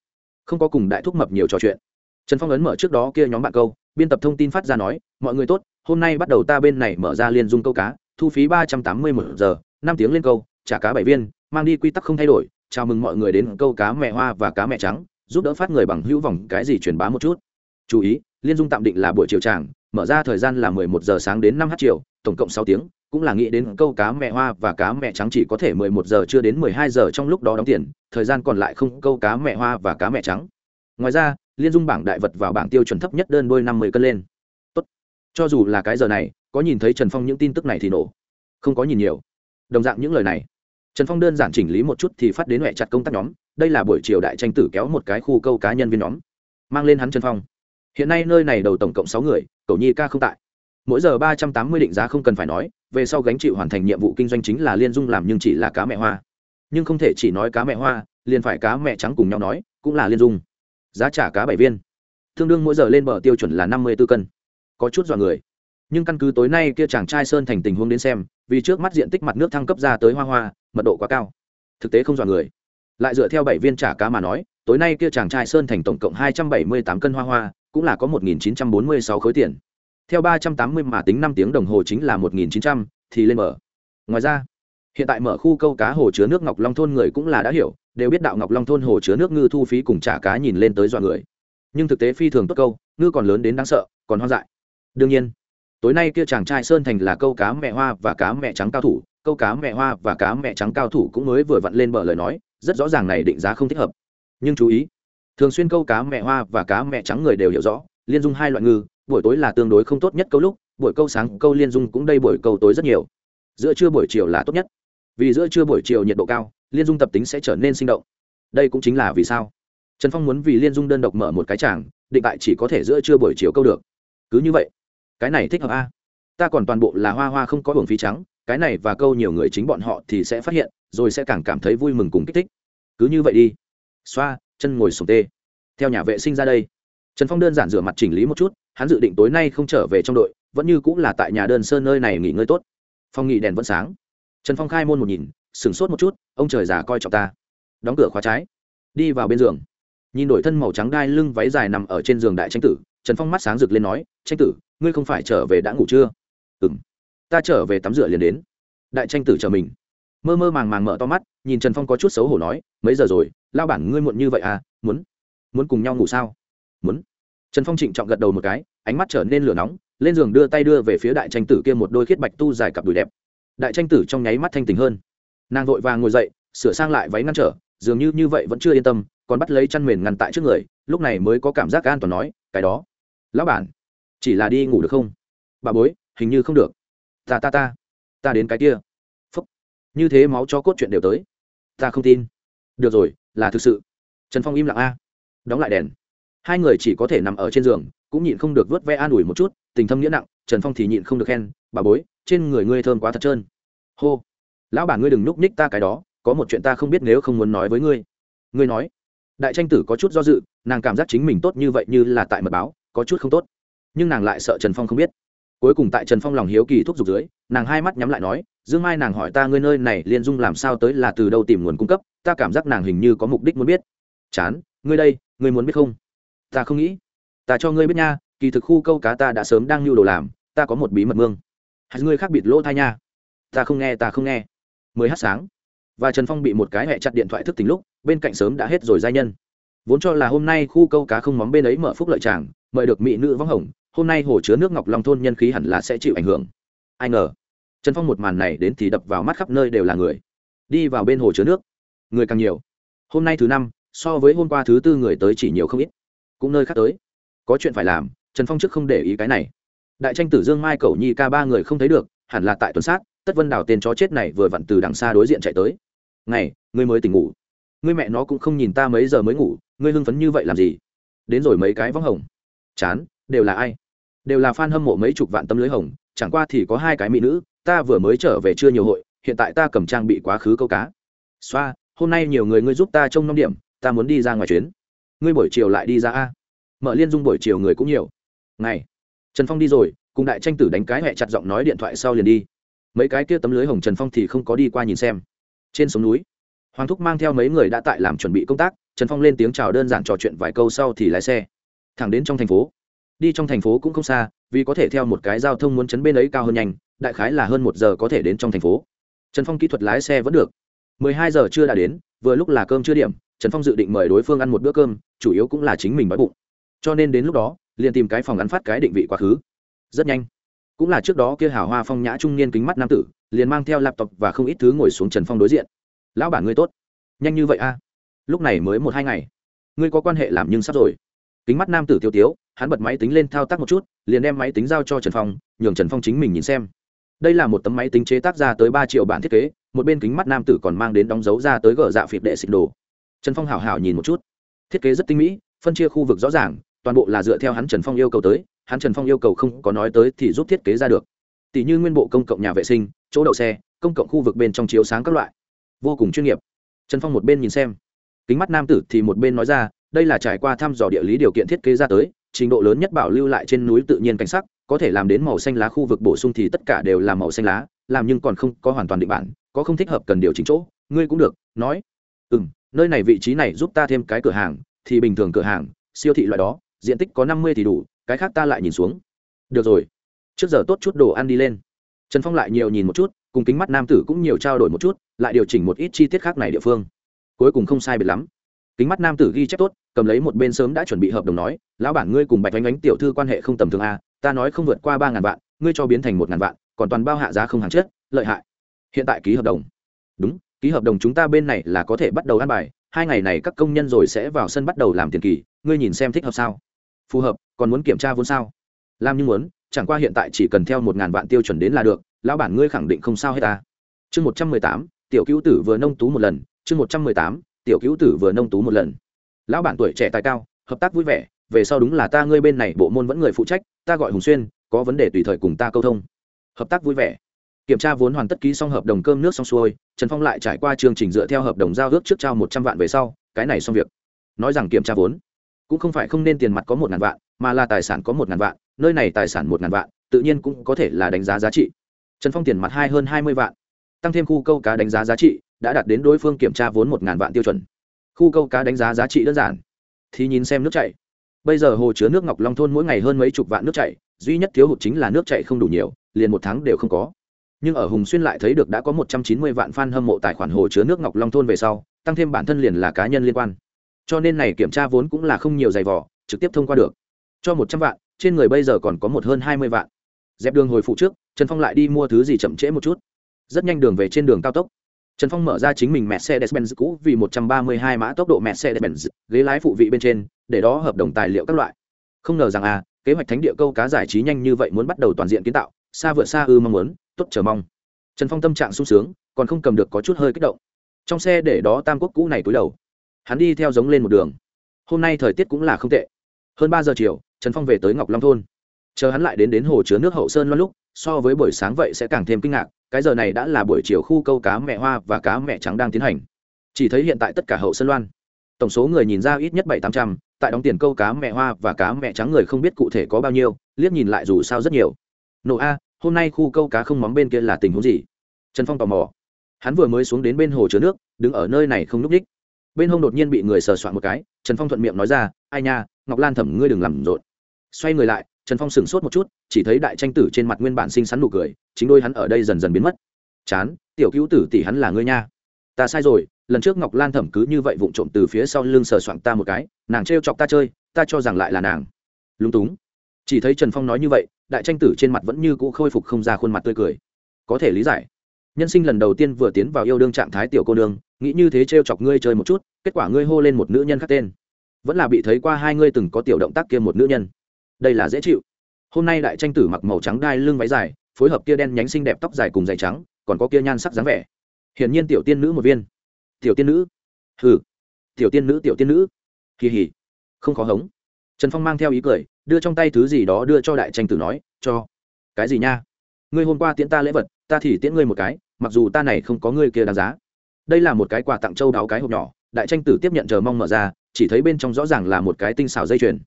Không có cùng đại thúc mập nhiều trò chuyện. Trần phong ấn mở trước đó kia nhóm bạn câu, biên tập thông tin phát ra nói, mọi người tốt, hôm nay bắt đầu ta bên này mở ra liên dung câu cá, thu phí ba trăm tám mươi một giờ, năm tiếng lên câu, trả cá bảy viên, mang đi quy tắc không thay đổi, chào mừng mọi người đến câu cá mẹ hoa và cá mẹ trắng, giúp đỡ phát người bằng hữu vòng cái gì truyền bá một chút. Chú ý, liên dung tạm định là buổi chiều tràng, mở ra thời gian là mười một giờ sáng đến năm h chiều, tổng cộng sáu tiếng cũng là nghĩ đến câu cá mẹ hoa và cá mẹ trắng chỉ có thể mười một giờ chưa đến mười hai giờ trong lúc đó đóng tiền, thời gian còn lại không câu cá mẹ hoa và cá mẹ trắng. Ngoài ra, liên dung bảng đại vật vào bảng tiêu chuẩn thấp nhất đơn đôi năm mươi cân lên. Tốt. cho dù là cái giờ này, có nhìn thấy trần phong những tin tức này thì nổ. Không có nhìn nhiều. Đồng dạng những lời này. Trần phong đơn giản chỉnh lý một chút thì phát đến hệ chặt công tác nhóm, đây là buổi chiều đại tranh tử kéo một cái khu câu cá nhân viên nhóm. Mang lên hắn trần phong. Hiện nay nơi này đầu tổng cộng sáu người, cậu nhi ca không tại. Mỗi giờ ba trăm tám mươi định giá không cần phải nói về sau gánh chịu hoàn thành nhiệm vụ kinh doanh chính là liên dung làm nhưng chỉ là cá mẹ hoa. Nhưng không thể chỉ nói cá mẹ hoa, liền phải cá mẹ trắng cùng nhau nói, cũng là liên dung. Giá trả cá bảy viên. Tương đương mỗi giờ lên bờ tiêu chuẩn là năm mươi b ố cân. Có chút dọa người. Nhưng căn cứ tối nay kia chàng trai sơn thành tình huống đến xem, vì trước mắt diện tích mặt nước thăng cấp ra tới hoa hoa, mật độ quá cao. Thực tế không dọa người. Lại dựa theo bảy viên trả cá mà nói, tối nay kia chàng trai sơn thành tổng cộng hai trăm bảy mươi tám cân hoa hoa, cũng là có một nghìn chín trăm bốn mươi sáu khối tiền theo ba trăm tám mươi mà tính năm tiếng đồng hồ chính là một nghìn chín trăm, thì lên mở. Ngoài ra, hiện tại mở khu câu cá hồ chứa nước ngọc long thôn người cũng là đã hiểu, đều biết đạo ngọc long thôn hồ chứa nước ngư thu phí cùng trả cá nhìn lên tới dọa người. Nhưng thực tế phi thường tốt câu, ngư còn lớn đến đáng sợ, còn hoang dại. Đương nhiên, tối nay kia chàng trai sơn thành là câu cá mẹ hoa và cá mẹ trắng cao thủ, câu cá mẹ hoa và cá mẹ trắng cao thủ cũng mới vừa vặn lên bờ lời nói, rất rõ ràng này định giá không thích hợp. Nhưng chú ý, thường xuyên câu cá mẹ hoa và cá mẹ trắng người đều hiểu rõ, liên dung hai loại ngư buổi tối là tương đối không tốt nhất câu lúc, buổi câu sáng, câu liên dung cũng đây buổi câu tối rất nhiều. Giữa trưa buổi chiều là tốt nhất. Vì giữa trưa buổi chiều nhiệt độ cao, liên dung tập tính sẽ trở nên sinh động. Đây cũng chính là vì sao. Trần phong muốn vì liên dung đơn độc mở một cái tràng, định tại chỉ có thể giữa trưa buổi chiều câu được. Cứ như vậy, cái này thích hợp a? Ta còn toàn bộ là hoa hoa không có hưởng phí trắng, cái này và câu nhiều người chính bọn họ thì sẽ phát hiện, rồi sẽ càng cảm thấy vui mừng cùng kích thích. Cứ như vậy đi. Xoa, chân ngồi sùng tê. Theo nhà vệ sinh ra đây, trần phong đơn giản rửa mặt chỉnh lý một chút hắn dự định tối nay không trở về trong đội, vẫn như cũng là tại nhà đơn sơn nơi này nghỉ ngơi tốt. Phong nghỉ đèn vẫn sáng. Trần phong khai môn một nhìn, sửng sốt một chút, ông trời già coi trọng ta. Đóng cửa khóa trái. Đi vào bên giường. Nhìn đổi thân màu trắng đai lưng váy dài nằm ở trên giường đại tranh tử, trần phong mắt sáng rực lên nói, tranh tử, ngươi không phải trở về đã ngủ chưa? Ừ m ta trở về tắm rửa liền đến. Đại tranh tử chờ mình. Mơ mơ màng màng mở to mắt, nhìn trần phong có chút xấu hổ nói, mấy giờ rồi? Lao bản ngươi muộn như vậy à? Muốn muốn cùng nhau ngủ sao? Muốn trần phong trịnh trọng gật đầu một cái, ánh mắt trở nên lửa nóng, lên giường đưa tay đưa về phía đại tranh tử kia một đôi khiết bạch tu dài cặp đùi đẹp. Đại tranh tử trong nháy mắt thanh tình hơn. Nàng vội vàng ngồi dậy, sửa sang lại váy ngăn trở, dường như như vậy vẫn chưa yên tâm, còn bắt lấy chăn mền ngăn tại trước người, lúc này mới có cảm giác an toàn nói, cái đó, lão bản, chỉ là đi ngủ được không? Bà bối, hình như không được. Ta ta ta ta đến cái kia. Phúc. Như thế máu cho cốt chuyện đều tới. Ta không tin. Được rồi, là thực sự. Trần phong im lặng a. Đóng lại đèn hai người chỉ có thể nằm ở trên giường, cũng nhịn không được vớt ve an ủi một chút, tình thâm nghĩa nặng, trần phong thì nhịn không được khen, bà bối, trên người ngươi thơm quá thật trơn. Hô, lão bà ngươi đừng núp ních ta cái đó, có một chuyện ta không biết nếu không muốn nói với ngươi. Ngươi nói. Đại tranh tử có chút do dự, nàng cảm giác chính mình tốt như vậy như là tại mật báo, có chút không tốt. Nhưng nàng lại sợ trần phong không biết. Cuối cùng tại trần phong lòng hiếu kỳ thúc giục dưới, nàng hai mắt nhắm lại nói, dương mai nàng hỏi ta ngươi nơi này liên dung làm sao tới là từ đâu tìm nguồn cung cấp, ta cảm giác nàng hình như có mục đích muốn biết. Chán, ngươi đây, ngươi muốn biết không? Ta không nghĩ. Ta cho ngươi biết nha, kỳ thực khu câu cá ta đã sớm đang nhu đồ làm, ta có một bí mật mương. Hai ngươi khác biệt lỗ thai nha. Ta không nghe, ta không nghe. Mới hát sáng. Và trần phong bị một cái hẹ chặt điện thoại thức tính lúc, bên cạnh sớm đã hết rồi giai nhân. Vốn cho là hôm nay khu câu cá không móng bên ấy mở phúc lợi tràng, mời được mỹ nữ võng hồng, hôm nay hồ chứa nước ngọc long thôn nhân khí hẳn là sẽ chịu ảnh hưởng. Ai ngờ, trần phong một màn này đến thì đập vào mắt khắp nơi đều là người. Đi vào bên hồ chứa nước. Người càng nhiều. Hôm nay thứ năm, so với hôm qua thứ tư người tới chỉ nhiều không ít cũng nơi khác tới. Có chuyện phải làm, trần phong trước không để ý cái này. Đại tranh tử dương mai cầu nhi ca ba người không thấy được, hẳn là tại tuần sát, tất vân đào tên chó chết này vừa vặn từ đằng xa đối diện chạy tới. Ngày ngươi mới tỉnh ngủ. Ngươi mẹ nó cũng không nhìn ta mấy giờ mới ngủ, ngươi hưng phấn như vậy làm gì? Đến rồi mấy cái vắng hồng. Chán, đều là ai? Đều là fan hâm mộ mấy chục vạn tấm lưới hồng, chẳng qua thì có hai cái mỹ nữ, ta vừa mới trở về chưa nhiều hội, hiện tại ta cầm trang bị quá khứ câu cá. Xoa, hôm nay nhiều người ngươi giúp ta trông năm điểm, ta muốn đi ra ngoài chuyến ngươi buổi chiều lại đi ra a. Mở liên dung buổi chiều người cũng nhiều. Ngày, trần phong đi rồi, cùng đại tranh tử đánh cái hẹ chặt giọng nói điện thoại sau liền đi. Mấy cái kia tấm lưới hồng trần phong thì không có đi qua nhìn xem. Trên sống núi, hoàng thúc mang theo mấy người đã tại làm chuẩn bị công tác, trần phong lên tiếng chào đơn giản trò chuyện vài câu sau thì lái xe. Thẳng đến trong thành phố. Đi trong thành phố cũng không xa, vì có thể theo một cái giao thông muốn chấn bên ấy cao hơn nhanh, đại khái là hơn một giờ có thể đến trong thành phố. Trần phong kỹ thuật lái xe vẫn được. Mười hai giờ chưa đã đến, vừa lúc là cơm chưa điểm trần phong dự định mời đối phương ăn một bữa cơm, chủ yếu cũng là chính mình bắt bụng. Cho nên đến lúc đó, liền tìm cái phòng ăn phát cái định vị quá khứ. Rất nhanh. Cũng là trước đó kia hào hoa phong nhã trung niên kính mắt nam tử, liền mang theo laptop và không ít thứ ngồi xuống trần phong đối diện. Lão bản ngươi tốt. Nhanh như vậy a? Lúc này mới một hai ngày. Ngươi có quan hệ làm nhưng sắp rồi. Kính mắt nam tử tiêu tiếu, hắn bật máy tính lên thao tác một chút, liền đem máy tính giao cho trần phong, nhường trần phong chính mình nhìn xem. Đây là một tấm máy tính chế tác ra tới ba triệu bản thiết kế, một bên kính mắt nam tử còn mang đến đóng dấu ra tới gờ dạ phịp đệ xịt đồ trần phong hảo hảo nhìn một chút. Thiết kế rất tinh mỹ, phân chia khu vực rõ ràng, toàn bộ là dựa theo hắn trần phong yêu cầu tới, hắn trần phong yêu cầu không có nói tới thì giúp thiết kế ra được. Tỷ như nguyên bộ công cộng nhà vệ sinh, chỗ đậu xe, công cộng khu vực bên trong chiếu sáng các loại. Vô cùng chuyên nghiệp. Trần phong một bên nhìn xem. Kính mắt nam tử thì một bên nói ra, đây là trải qua thăm dò địa lý điều kiện thiết kế ra tới, trình độ lớn nhất bảo lưu lại trên núi tự nhiên cảnh sắc, có thể làm đến màu xanh lá khu vực bổ sung thì tất cả đều là màu xanh lá, làm nhưng còn không có hoàn toàn định bản, có không thích hợp cần điều chỉnh chỗ, ngươi cũng được, nói. Ừ m nơi này vị trí này giúp ta thêm cái cửa hàng, thì bình thường cửa hàng, siêu thị loại đó, diện tích có năm mươi thì đủ, cái khác ta lại nhìn xuống. Được rồi. Trước giờ tốt chút đồ ăn đi lên. Trần phong lại nhiều nhìn một chút, cùng kính mắt nam tử cũng nhiều trao đổi một chút, lại điều chỉnh một ít chi tiết khác này địa phương. Cuối cùng không sai biệt lắm. Kính mắt nam tử ghi chép tốt, cầm lấy một bên sớm đã chuẩn bị hợp đồng nói, lão bản ngươi cùng bạch oanh oánh tiểu thư quan hệ không tầm thường a ta nói không vượt qua ba ngàn vạn, ngươi cho biến thành một ngàn vạn, còn toàn bao hạ giá không hàng chết lợi hại. Hiện tại ký hợp đồng. Đúng ký hợp đồng chúng ta bên này là có thể bắt đầu ăn bài, hai ngày này các công nhân rồi sẽ vào sân bắt đầu làm tiền kỳ, ngươi nhìn xem thích hợp sao? Phù hợp, còn muốn kiểm tra vốn sao? Làm như muốn, chẳng qua hiện tại chỉ cần theo một ngàn vạn tiêu chuẩn đến là được, lão bản ngươi khẳng định không sao hết ta. Chương một trăm mười tám, tiểu cứu tử vừa nông tú một lần, chương một trăm mười tám, tiểu cứu tử vừa nông tú một lần. Lão bản tuổi trẻ tài cao, hợp tác vui vẻ, về sau đúng là ta ngươi bên này bộ môn vẫn người phụ trách, ta gọi hùng xuyên, có vấn đề tùy thời cùng ta câu thông. Hợp tác vui vẻ. Kiểm tra vốn hoàn tất ký xong hợp đồng cơm nước xong xuôi trần phong lại trải qua chương trình dựa theo hợp đồng giao ước trước trao một trăm vạn về sau, cái này xong việc. Nói rằng kiểm tra vốn, cũng không phải không nên tiền mặt có một ngàn vạn, mà là tài sản có một ngàn vạn, nơi này tài sản một ngàn vạn, tự nhiên cũng có thể là đánh giá giá trị. Trần phong tiền mặt hai hơn hai mươi vạn, tăng thêm khu câu cá đánh giá giá trị, đã đạt đến đối phương kiểm tra vốn một ngàn vạn tiêu chuẩn. Khu câu cá đánh giá giá trị đơn giản. Thì nhìn xem nước chảy. Bây giờ hồ chứa nước ngọc long thôn mỗi ngày hơn mấy chục vạn nước chảy, duy nhất thiếu hụt chính là nước chảy không đủ nhiều, liền một tháng đều không có nhưng ở hùng xuyên lại thấy được đã có một trăm chín mươi vạn fan hâm mộ tài khoản hồ chứa nước ngọc long thôn về sau, tăng thêm bản thân liền là cá nhân liên quan. Cho nên này kiểm tra vốn cũng là không nhiều giày vỏ trực tiếp thông qua được. Cho một trăm vạn, trên người bây giờ còn có một hơn hai mươi vạn. Dẹp đường hồi phụ trước, trần phong lại đi mua thứ gì chậm trễ một chút. Rất nhanh đường về trên đường cao tốc. Trần phong mở ra chính mình mercedes-benz cũ vì một trăm ba mươi hai mã tốc độ mercedes-benz, ghế lái phụ vị bên trên, để đó hợp đồng tài liệu các loại. Không ngờ rằng à kế hoạch thánh địa câu cá giải trí nhanh như vậy muốn bắt đầu toàn diện kiến tạo xa vượt xa ư mong muốn, tốt chờ mong. Trần phong tâm trạng sung sướng, còn không cầm được có chút hơi kích động. Trong xe để đó tam quốc cũ này túi đầu. Hắn đi theo giống lên một đường. Hôm nay thời tiết cũng là không tệ. Hơn ba giờ chiều, trần phong về tới ngọc long thôn. Chờ hắn lại đến đến hồ chứa nước hậu sơn loan lúc, so với buổi sáng vậy sẽ càng thêm kinh ngạc, cái giờ này đã là buổi chiều khu câu cá mẹ hoa và cá mẹ trắng đang tiến hành. Chỉ thấy hiện tại tất cả hậu sơn loan. Tổng số người nhìn ra ít nhất bảy tám trăm, tại đóng tiền câu cá mẹ hoa và cá mẹ trắng người không biết cụ thể có bao nhiêu, liếc nhìn lại dù sao rất nhiều. Nổ a hôm nay khu câu cá không móng bên kia là tình huống gì? Trần phong tò mò. Hắn vừa mới xuống đến bên hồ chứa nước, đứng ở nơi này không n ú c ních. Bên hông đột nhiên bị người sờ soạn một cái, trần phong thuận miệng nói ra, ai nha, ngọc lan thẩm ngươi đừng làm rộn. Xoay người lại, trần phong sửng sốt một chút, chỉ thấy đại tranh tử trên mặt nguyên bản xinh xắn nụ cười, chính đôi hắn ở đây dần dần biến mất. Chán, tiểu cứu tử tỷ hắn là ngươi nha. Ta sai rồi, lần trước ngọc lan thẩm cứ như vậy vụng trộm từ phía sau lưng sờ soạn ta một cái, nàng trêu chọc ta chơi, ta cho rằng lại là nàng. Lúng túng. Chỉ thấy trần phong nói như vậy đại tranh tử trên mặt vẫn như cũ khôi phục không ra khuôn mặt tươi cười. Có thể lý giải. Nhân sinh lần đầu tiên vừa tiến vào yêu đương trạng thái tiểu cô nương, nghĩ như thế trêu chọc ngươi chơi một chút, kết quả ngươi hô lên một nữ nhân khác tên. Vẫn là bị thấy qua hai ngươi từng có tiểu động tác kia một nữ nhân. Đây là dễ chịu. Hôm nay đại tranh tử mặc màu trắng đai lưng váy dài, phối hợp kia đen nhánh xinh đẹp tóc dài cùng dày trắng, còn có kia nhan sắc dáng vẻ. Hiển nhiên tiểu tiên nữ một viên. Tiểu tiên nữ? Hừ. Tiểu tiên nữ, tiểu tiên nữ. Kỳ hỉ. Không khó hống. Trần phong mang theo ý cười đưa trong tay thứ gì đó đưa cho đại tranh tử nói, cho. Cái gì nha? Ngươi hôm qua tiễn ta lễ vật, ta thì tiễn ngươi một cái, mặc dù ta này không có ngươi kia đáng giá. Đây là một cái quà tặng châu đáo cái hộp nhỏ, đại tranh tử tiếp nhận chờ mong mở ra, chỉ thấy bên trong rõ ràng là một cái tinh xảo dây chuyền.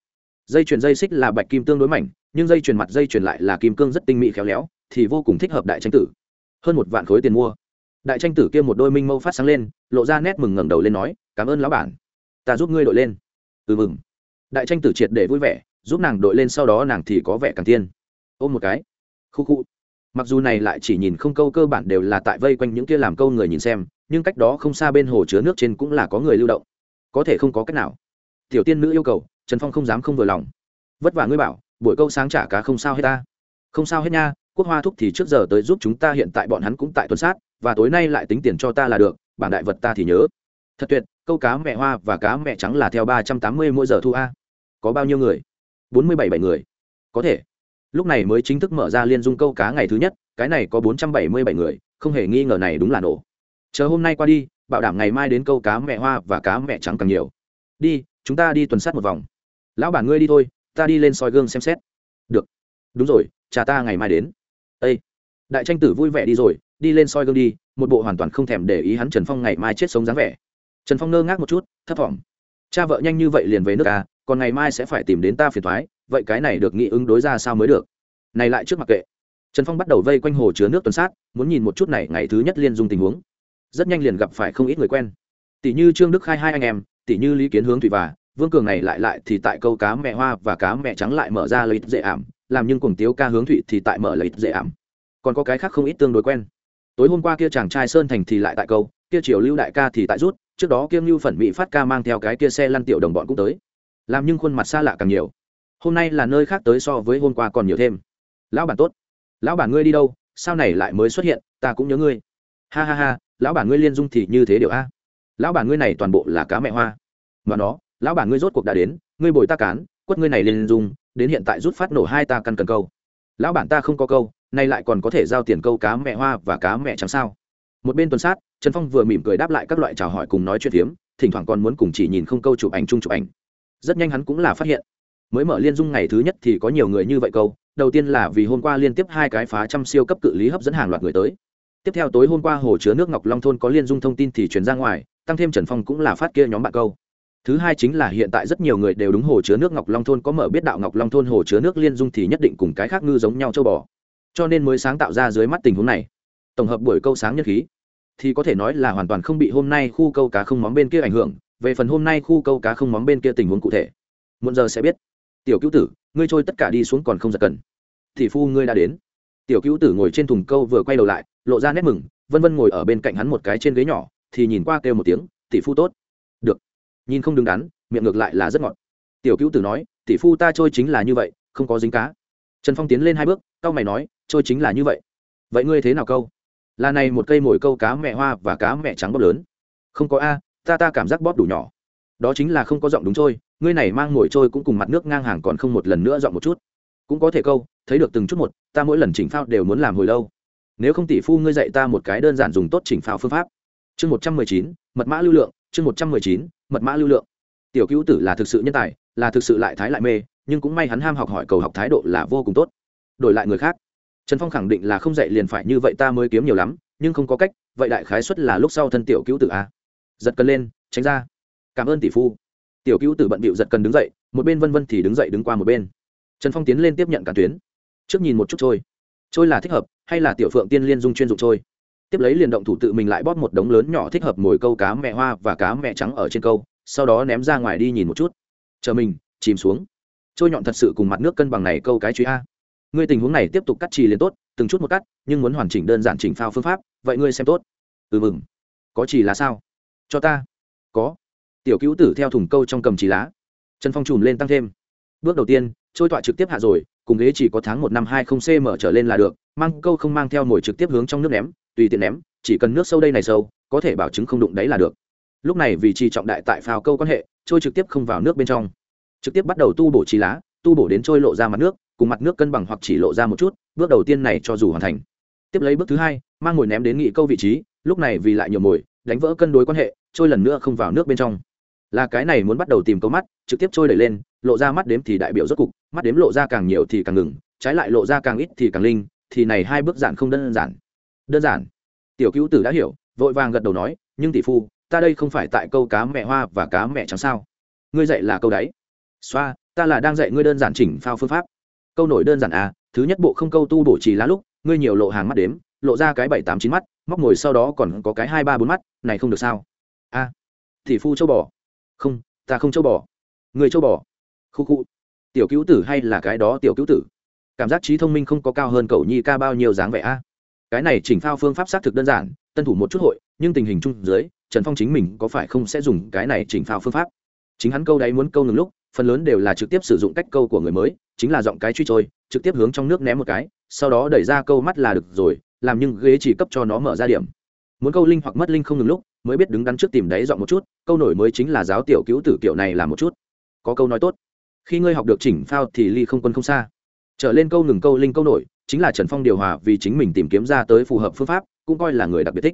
Dây chuyền dây xích là bạch kim tương đối mảnh, nhưng dây chuyền mặt dây chuyền lại là kim cương rất tinh mỹ khéo léo, thì vô cùng thích hợp đại tranh tử. Hơn một vạn khối tiền mua. Đại tranh tử kia một đôi minh mâu phát sáng lên, lộ ra nét mừng ngẩng đầu lên nói, cảm ơn lão bản. Ta giúp ngươi đội lên. Ừ mừng. Đại tranh tử triệt để vui vẻ giúp nàng đội lên sau đó nàng thì có vẻ càng tiên. Ôm một cái. Khu khu. Mặc dù này lại chỉ nhìn không câu cơ bản đều là tại vây quanh những kia làm câu người nhìn xem, nhưng cách đó không xa bên hồ chứa nước trên cũng là có người lưu động. Có thể không có cách nào. Tiểu tiên nữ yêu cầu, trần phong không dám không vừa lòng. Vất vả ngươi bảo, buổi câu sáng trả cá không sao hết ta. Không sao hết nha, quốc hoa thúc thì trước giờ tới giúp chúng ta hiện tại bọn hắn cũng tại tuần sát, và tối nay lại tính tiền cho ta là được, bảng đại vật ta thì nhớ. Thật tuyệt, câu cá mẹ hoa và cá mẹ trắng là theo ba trăm tám mươi mỗi giờ thu a. Có bao nhiêu người? Bốn mươi bảy bảy người. Có thể. Lúc này mới chính thức mở ra liên dung câu cá ngày thứ nhất, cái này có bốn trăm bảy mươi bảy người, không hề nghi ngờ này đúng là nổ. Chờ hôm nay qua đi, bảo đảm ngày mai đến câu cá mẹ hoa và cá mẹ trắng càng nhiều. Đi, chúng ta đi tuần sát một vòng. Lão bản ngươi đi thôi, ta đi lên soi gương xem xét. Được. Đúng rồi, cha ta ngày mai đến. Ây đại tranh tử vui vẻ đi rồi, đi lên soi gương đi, một bộ hoàn toàn không thèm để ý hắn trần phong ngày mai chết sống dáng vẻ. Trần phong ngơ ngác một chút, thấp t cha vợ nhanh như vậy liền về nước à còn ngày mai sẽ phải tìm đến ta phiền thoái, vậy cái này được nghị ứng đối ra sao mới được? Này lại trước mặt kệ. Trần phong bắt đầu vây quanh hồ chứa nước tuần sát, muốn nhìn một chút này ngày thứ nhất liên dung tình huống. Rất nhanh liền gặp phải không ít người quen. Tỷ như trương đức khai hai anh em, tỷ như lý kiến hướng thủy và vương cường này lại lại thì tại câu cá mẹ hoa và cá mẹ trắng lại mở ra lợi ích dễ ảm, làm nhưng cùng tiếu ca hướng thụy thì tại mở lợi ích dễ ảm. Còn có cái khác không ít tương đối quen. Tối hôm qua kia chàng trai sơn thành thì lại tại câu, kia triều lưu đại ca thì tại rút, trước đó kiêm lưu phẩn bị phát ca mang theo cái kia xe lăn tiểu đồng bọn cũng tới làm nhưng khuôn mặt xa lạ càng nhiều. Hôm nay là nơi khác tới so với hôm qua còn nhiều thêm. Lão bản tốt. Lão bản ngươi đi đâu? Sao này lại mới xuất hiện, ta cũng nhớ ngươi. Ha ha ha, lão bản ngươi liên dung thì như thế điều a? Lão bản ngươi này toàn bộ là cá mẹ hoa. Mà nó, lão bản ngươi rốt cuộc đã đến, ngươi bồi ta cán, quất ngươi này liên dung, đến hiện tại rút phát nổ hai ta căn cần câu. Lão bản ta không có câu, nay lại còn có thể giao tiền câu cá mẹ hoa và cá mẹ trắng sao? Một bên tuần sát, trần phong vừa mỉm cười đáp lại các loại chào hỏi cùng nói chuyện phiếm, thỉnh thoảng còn muốn cùng chỉ nhìn không câu chụp ảnh chung chụp ảnh rất nhanh hắn cũng là phát hiện. Mới mở liên dung ngày thứ nhất thì có nhiều người như vậy câu, đầu tiên là vì hôm qua liên tiếp hai cái phá trăm siêu cấp cự lý hấp dẫn hàng loạt người tới. Tiếp theo tối hôm qua hồ chứa nước ngọc long thôn có liên dung thông tin thì truyền ra ngoài, tăng thêm trần phong cũng là phát kia nhóm bạn câu. Thứ hai chính là hiện tại rất nhiều người đều đúng hồ chứa nước ngọc long thôn có mở biết đạo ngọc long thôn hồ chứa nước liên dung thì nhất định cùng cái khác ngư giống nhau châu bò. Cho nên mới sáng tạo ra dưới mắt tình huống này. Tổng hợp buổi câu sáng nhất khí, thì có thể nói là hoàn toàn không bị hôm nay khu câu cá không móng bên kia ảnh hưởng về phần hôm nay khu câu cá không móng bên kia tình huống cụ thể, muộn giờ sẽ biết. Tiểu cứu tử, ngươi trôi tất cả đi xuống còn không giật cần. Thì phu ngươi đã đến. Tiểu cứu tử ngồi trên thùng câu vừa quay đầu lại, lộ ra nét mừng, vân vân ngồi ở bên cạnh hắn một cái trên ghế nhỏ, thì nhìn qua kêu một tiếng, tỷ phu tốt. Được. Nhìn không đứng đắn, miệng ngược lại là rất ngọt. Tiểu cứu tử nói, tỷ phu ta trôi chính là như vậy, không có dính cá. Trần phong tiến lên hai bước c mày nói, trôi chính là như vậy. Vậy ngươi thế nào câu? Là này một cây mồi câu cá mẹ hoa và cá mẹ trắng bóp lớn. Không có a ta ta cảm giác bóp đủ nhỏ. Đó chính là không có giọng đúng trôi, ngươi này mang ngồi trôi cũng cùng mặt nước ngang hàng còn không một lần nữa dọn một chút. Cũng có thể câu, thấy được từng chút một, ta mỗi lần chỉnh phao đều muốn làm hồi lâu. Nếu không tỷ phu ngươi dạy ta một cái đơn giản dùng tốt chỉnh phao phương pháp. Chương một trăm mười chín, mật mã lưu lượng, chương một trăm mười chín, mật mã lưu lượng. Tiểu cứu tử là thực sự nhân tài, là thực sự lại thái lại mê, nhưng cũng may hắn ham học hỏi cầu học thái độ là vô cùng tốt. Đổi lại người khác, trần phong khẳng định là không dạy liền phải như vậy ta mới kiếm nhiều lắm, nhưng không có cách, vậy đại khái xuất là lúc sau thân tiểu cứu tử a giật cần lên, tránh ra. Cảm ơn tỷ phu. Tiểu cứu tử bận bịu giật cần đứng dậy, một bên vân vân thì đứng dậy đứng qua một bên. Trần phong tiến lên tiếp nhận cả tuyến. Trước nhìn một chút trôi. Trôi là thích hợp, hay là tiểu phượng tiên liên dung chuyên dụng trôi? Tiếp lấy liền động thủ tự mình lại bóp một đống lớn nhỏ thích hợp mồi câu cá mẹ hoa và cá mẹ trắng ở trên câu, sau đó ném ra ngoài đi nhìn một chút. Chờ mình, chìm xuống. Trôi nhọn thật sự cùng mặt nước cân bằng này câu cái truy a. Ngươi tình huống này tiếp tục cắt trì liền tốt, từng chút một cắt, nhưng muốn hoàn chỉnh đơn giản chỉnh phao phương pháp, vậy ngươi xem tốt. Ừ mừng. Có chỉ là sao? Cho ta. Có. Tiểu cứu tử theo thùng câu trong cầm chỉ lá. Trần phong chùm lên tăng thêm. Bước đầu tiên, trôi tọa trực tiếp hạ rồi, cùng ghế chỉ có tháng một năm hai không cm trở lên là được, mang câu không mang theo mồi trực tiếp hướng trong nước ném, tùy tiện ném, chỉ cần nước sâu đây này sâu, có thể bảo chứng không đụng đấy là được. Lúc này vì trì trọng đại tại phao câu quan hệ, trôi trực tiếp không vào nước bên trong. Trực tiếp bắt đầu tu bổ trì lá, tu bổ đến trôi lộ ra mặt nước, cùng mặt nước cân bằng hoặc chỉ lộ ra một chút, bước đầu tiên này cho dù hoàn thành. Tiếp lấy bước thứ hai, mang mồi ném đến nghị câu vị trí, lúc này vì lại nhiều mồi đánh vỡ cân đối quan hệ, trôi lần nữa không vào nước bên trong. Là cái này muốn bắt đầu tìm câu mắt, trực tiếp trôi đẩy lên, lộ ra mắt đếm thì đại biểu rốt cục, mắt đếm lộ ra càng nhiều thì càng ngừng, trái lại lộ ra càng ít thì càng linh, thì này hai bước giản không đơn giản. Đơn giản. Tiểu cứu tử đã hiểu, vội vàng gật đầu nói, nhưng tỷ phu, ta đây không phải tại câu cá mẹ hoa và cá mẹ trắng sao? Ngươi dạy là câu đáy xoa, ta là đang dạy ngươi đơn giản chỉnh phao phương pháp. Câu nổi đơn giản à thứ nhất bộ không câu tu bổ trì lá lúc, ngươi nhiều lộ hàng mắt đếm, lộ ra cái bảy tám chín mắt móc ngồi sau đó còn có cái hai ba bốn mắt này không được sao? A à, tỷ phu châu bò. Không ta không châu bò. Người châu bò. Khu khu. Tiểu cứu tử hay là cái đó tiểu cứu tử? Cảm giác trí thông minh không có cao hơn cậu nhi ca bao nhiêu dáng vẻ a. Cái này chỉnh phao phương pháp xác thực đơn giản tân thủ một chút hội nhưng tình hình chung dưới trần phong chính mình có phải không sẽ dùng cái này chỉnh phao phương pháp? Chính hắn câu đấy muốn câu ngừng lúc phần lớn đều là trực tiếp sử dụng cách câu của người mới chính là giọng cái truy trôi trực tiếp hướng trong nước ném một cái sau đó đẩy ra câu mắt là được rồi làm nhưng ghế chỉ cấp cho nó mở ra điểm. Muốn câu linh hoặc mất linh không ngừng lúc, mới biết đứng đắn trước tìm đáy dọn một chút, câu nổi mới chính là giáo tiểu cứu tử kiểu này là một chút. Có câu nói tốt, khi ngươi học được chỉnh phao thì ly không quân không xa. Trở lên câu ngừng câu linh câu nổi, chính là trần phong điều hòa vì chính mình tìm kiếm ra tới phù hợp phương pháp, cũng coi là người đặc biệt thích.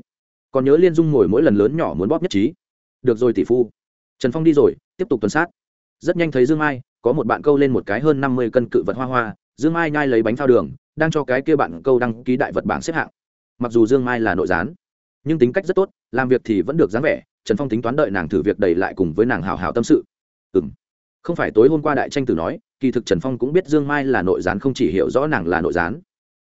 Còn nhớ liên dung ngồi mỗi lần lớn nhỏ muốn bóp nhất trí. Được rồi tỷ phu. Trần phong đi rồi, tiếp tục tuần sát. Rất nhanh thấy dương mai, có một bạn câu lên một cái hơn năm mươi cân cự vật hoa hoa. Dương mai nhai lấy bánh phao đường đang cho cái kia bạn câu đăng ký đại vật bảng xếp hạng. Mặc dù dương mai là nội gián, nhưng tính cách rất tốt, làm việc thì vẫn được dáng vẻ, trần phong tính toán đợi nàng thử việc đầy lại cùng với nàng hào hào tâm sự. Ừ m không phải tối hôm qua đại tranh tử nói, kỳ thực trần phong cũng biết dương mai là nội gián không chỉ hiểu rõ nàng là nội gián,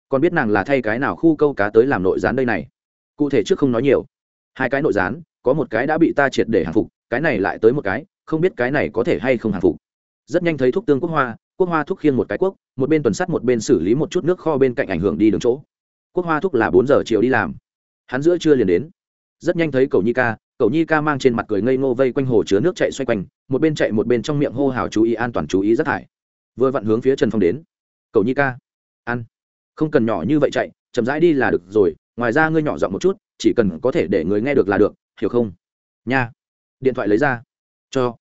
còn biết nàng là thay cái nào khu câu cá tới làm nội gián đây này. Cụ thể trước không nói nhiều. Hai cái nội gián, có một cái đã bị ta triệt để hàng phục, cái này lại tới một cái, không biết cái này có thể hay không hàng phục. Rất nhanh thấy thuốc tương quốc hoa quốc hoa thuốc khiêng một cái quốc một bên tuần sắt một bên xử lý một chút nước kho bên cạnh ảnh hưởng đi đường chỗ. Quốc hoa thúc là bốn giờ chiều đi làm. Hắn giữa trưa liền đến. Rất nhanh thấy cầu nhi ca, cầu nhi ca mang trên mặt cười ngây ngô vây quanh hồ chứa nước chạy xoay quanh, một bên chạy một bên trong miệng hô hào chú ý an toàn chú ý rác thải. Vừa vặn hướng phía trần phong đến. Cầu nhi ca, ăn. Không cần nhỏ như vậy chạy, chậm rãi đi là được rồi, ngoài ra ngươi nhỏ giọng một chút, chỉ cần có thể để người nghe được là được, hiểu không? Nha. Điện thoại lấy ra. Cho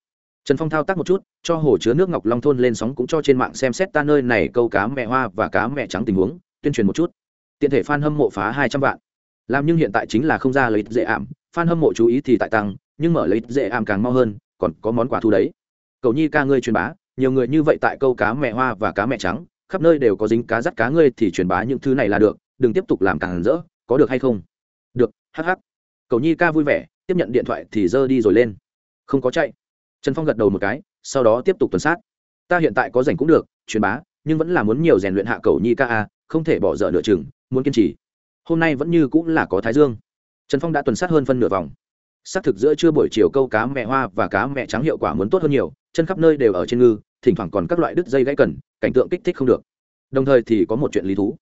trần phong thao tác một chút, cho hồ chứa nước ngọc long thôn lên sóng cũng cho trên mạng xem xét ta nơi này câu cá mẹ hoa và cá mẹ trắng tình huống, tuyên truyền một chút. Tiện thể f a n hâm mộ phá hai trăm vạn. Làm nhưng hiện tại chính là không ra lấy dễ ảm f a n hâm mộ chú ý thì tại tăng, nhưng mở lấy dễ ảm càng mau hơn, còn có món quà thu đấy. Cầu nhi ca ngươi truyền bá, nhiều người như vậy tại câu cá mẹ hoa và cá mẹ trắng, khắp nơi đều có dính cá dắt cá ngươi thì truyền bá những thứ này là được, đừng tiếp tục làm càng rỡ, có được hay không? Được hh cầu nhi ca vui vẻ, tiếp nhận điện thoại thì giơ đi rồi lên. Không có chạy trần phong gật đầu một cái, sau đó tiếp tục tuần sát. Ta hiện tại có rảnh cũng được, truyền bá, nhưng vẫn là muốn nhiều rèn luyện hạ cầu nhi ca a, không thể bỏ dở nửa chừng, muốn kiên trì. Hôm nay vẫn như cũng là có thái dương. Trần phong đã tuần sát hơn phân nửa vòng. Xác thực giữa trưa buổi chiều câu cá mẹ hoa và cá mẹ trắng hiệu quả muốn tốt hơn nhiều, chân khắp nơi đều ở trên ngư, thỉnh thoảng còn các loại đứt dây gãy cần, cảnh tượng kích thích không được. Đồng thời thì có một chuyện lý thú.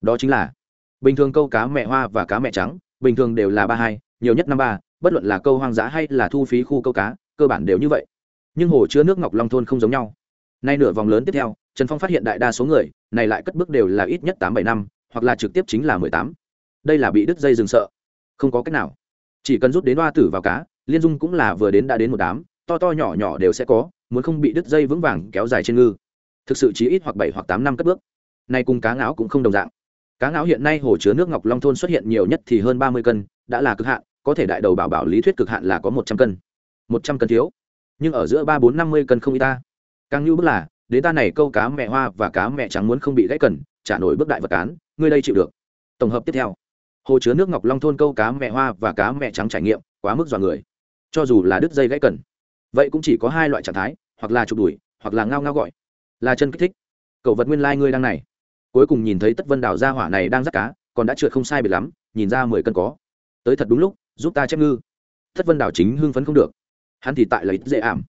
Đó chính là, bình thường câu cá mẹ hoa và cá mẹ trắng, bình thường đều là ba hai, nhiều nhất năm ba, bất luận là câu hoang dã hay là thu phí khu câu cá cơ bản đều như vậy. Nhưng hồ chứa nước ngọc long thôn không giống nhau. Nay nửa vòng lớn tiếp theo, trần phong phát hiện đại đa số người, này lại cất bước đều là ít nhất tám bảy năm, hoặc là trực tiếp chính là mười tám. Đây là bị đứt dây rừng sợ. Không có cách nào. Chỉ cần rút đến hoa tử vào cá, liên dung cũng là vừa đến đã đến một đám, to to nhỏ nhỏ đều sẽ có, muốn không bị đứt dây vững vàng kéo dài trên ngư. Thực sự chỉ ít hoặc bảy hoặc tám năm cất bước. Nay cùng cá ngáo cũng không đồng dạng. Cá ngáo hiện nay hồ chứa nước ngọc long thôn xuất hiện nhiều nhất thì hơn ba mươi cân, đã là cực hạn, có thể đại đầu bảo bảo lý thuyết cực hạn là có một trăm cân một trăm cân thiếu. Nhưng ở giữa ba bốn năm mươi cân không y ta. Càng như bức là, đến ta này câu cá mẹ hoa và cá mẹ trắng muốn không bị gãy cần, trả nổi bước đại vật cán, ngươi đây chịu được. Tổng hợp tiếp theo. Hồ chứa nước ngọc long thôn câu cá mẹ hoa và cá mẹ trắng trải nghiệm, quá mức dọa người. Cho dù là đứt dây gãy cần. Vậy cũng chỉ có hai loại trạng thái, hoặc là chụp đuổi, hoặc là ngao ngao gọi. Là chân kích thích. Cậu vật nguyên lai、like、ngươi đang này. Cuối cùng nhìn thấy tất vân đảo gia hỏa này đang rắt cá, còn đã trượt không sai biệt lắm, nhìn ra mười cân có. Tới thật đúng lúc, giúp ta chép ngư. Tất vân đảo chính hưng phấn không được hắn thì tại lấy dễ ảm.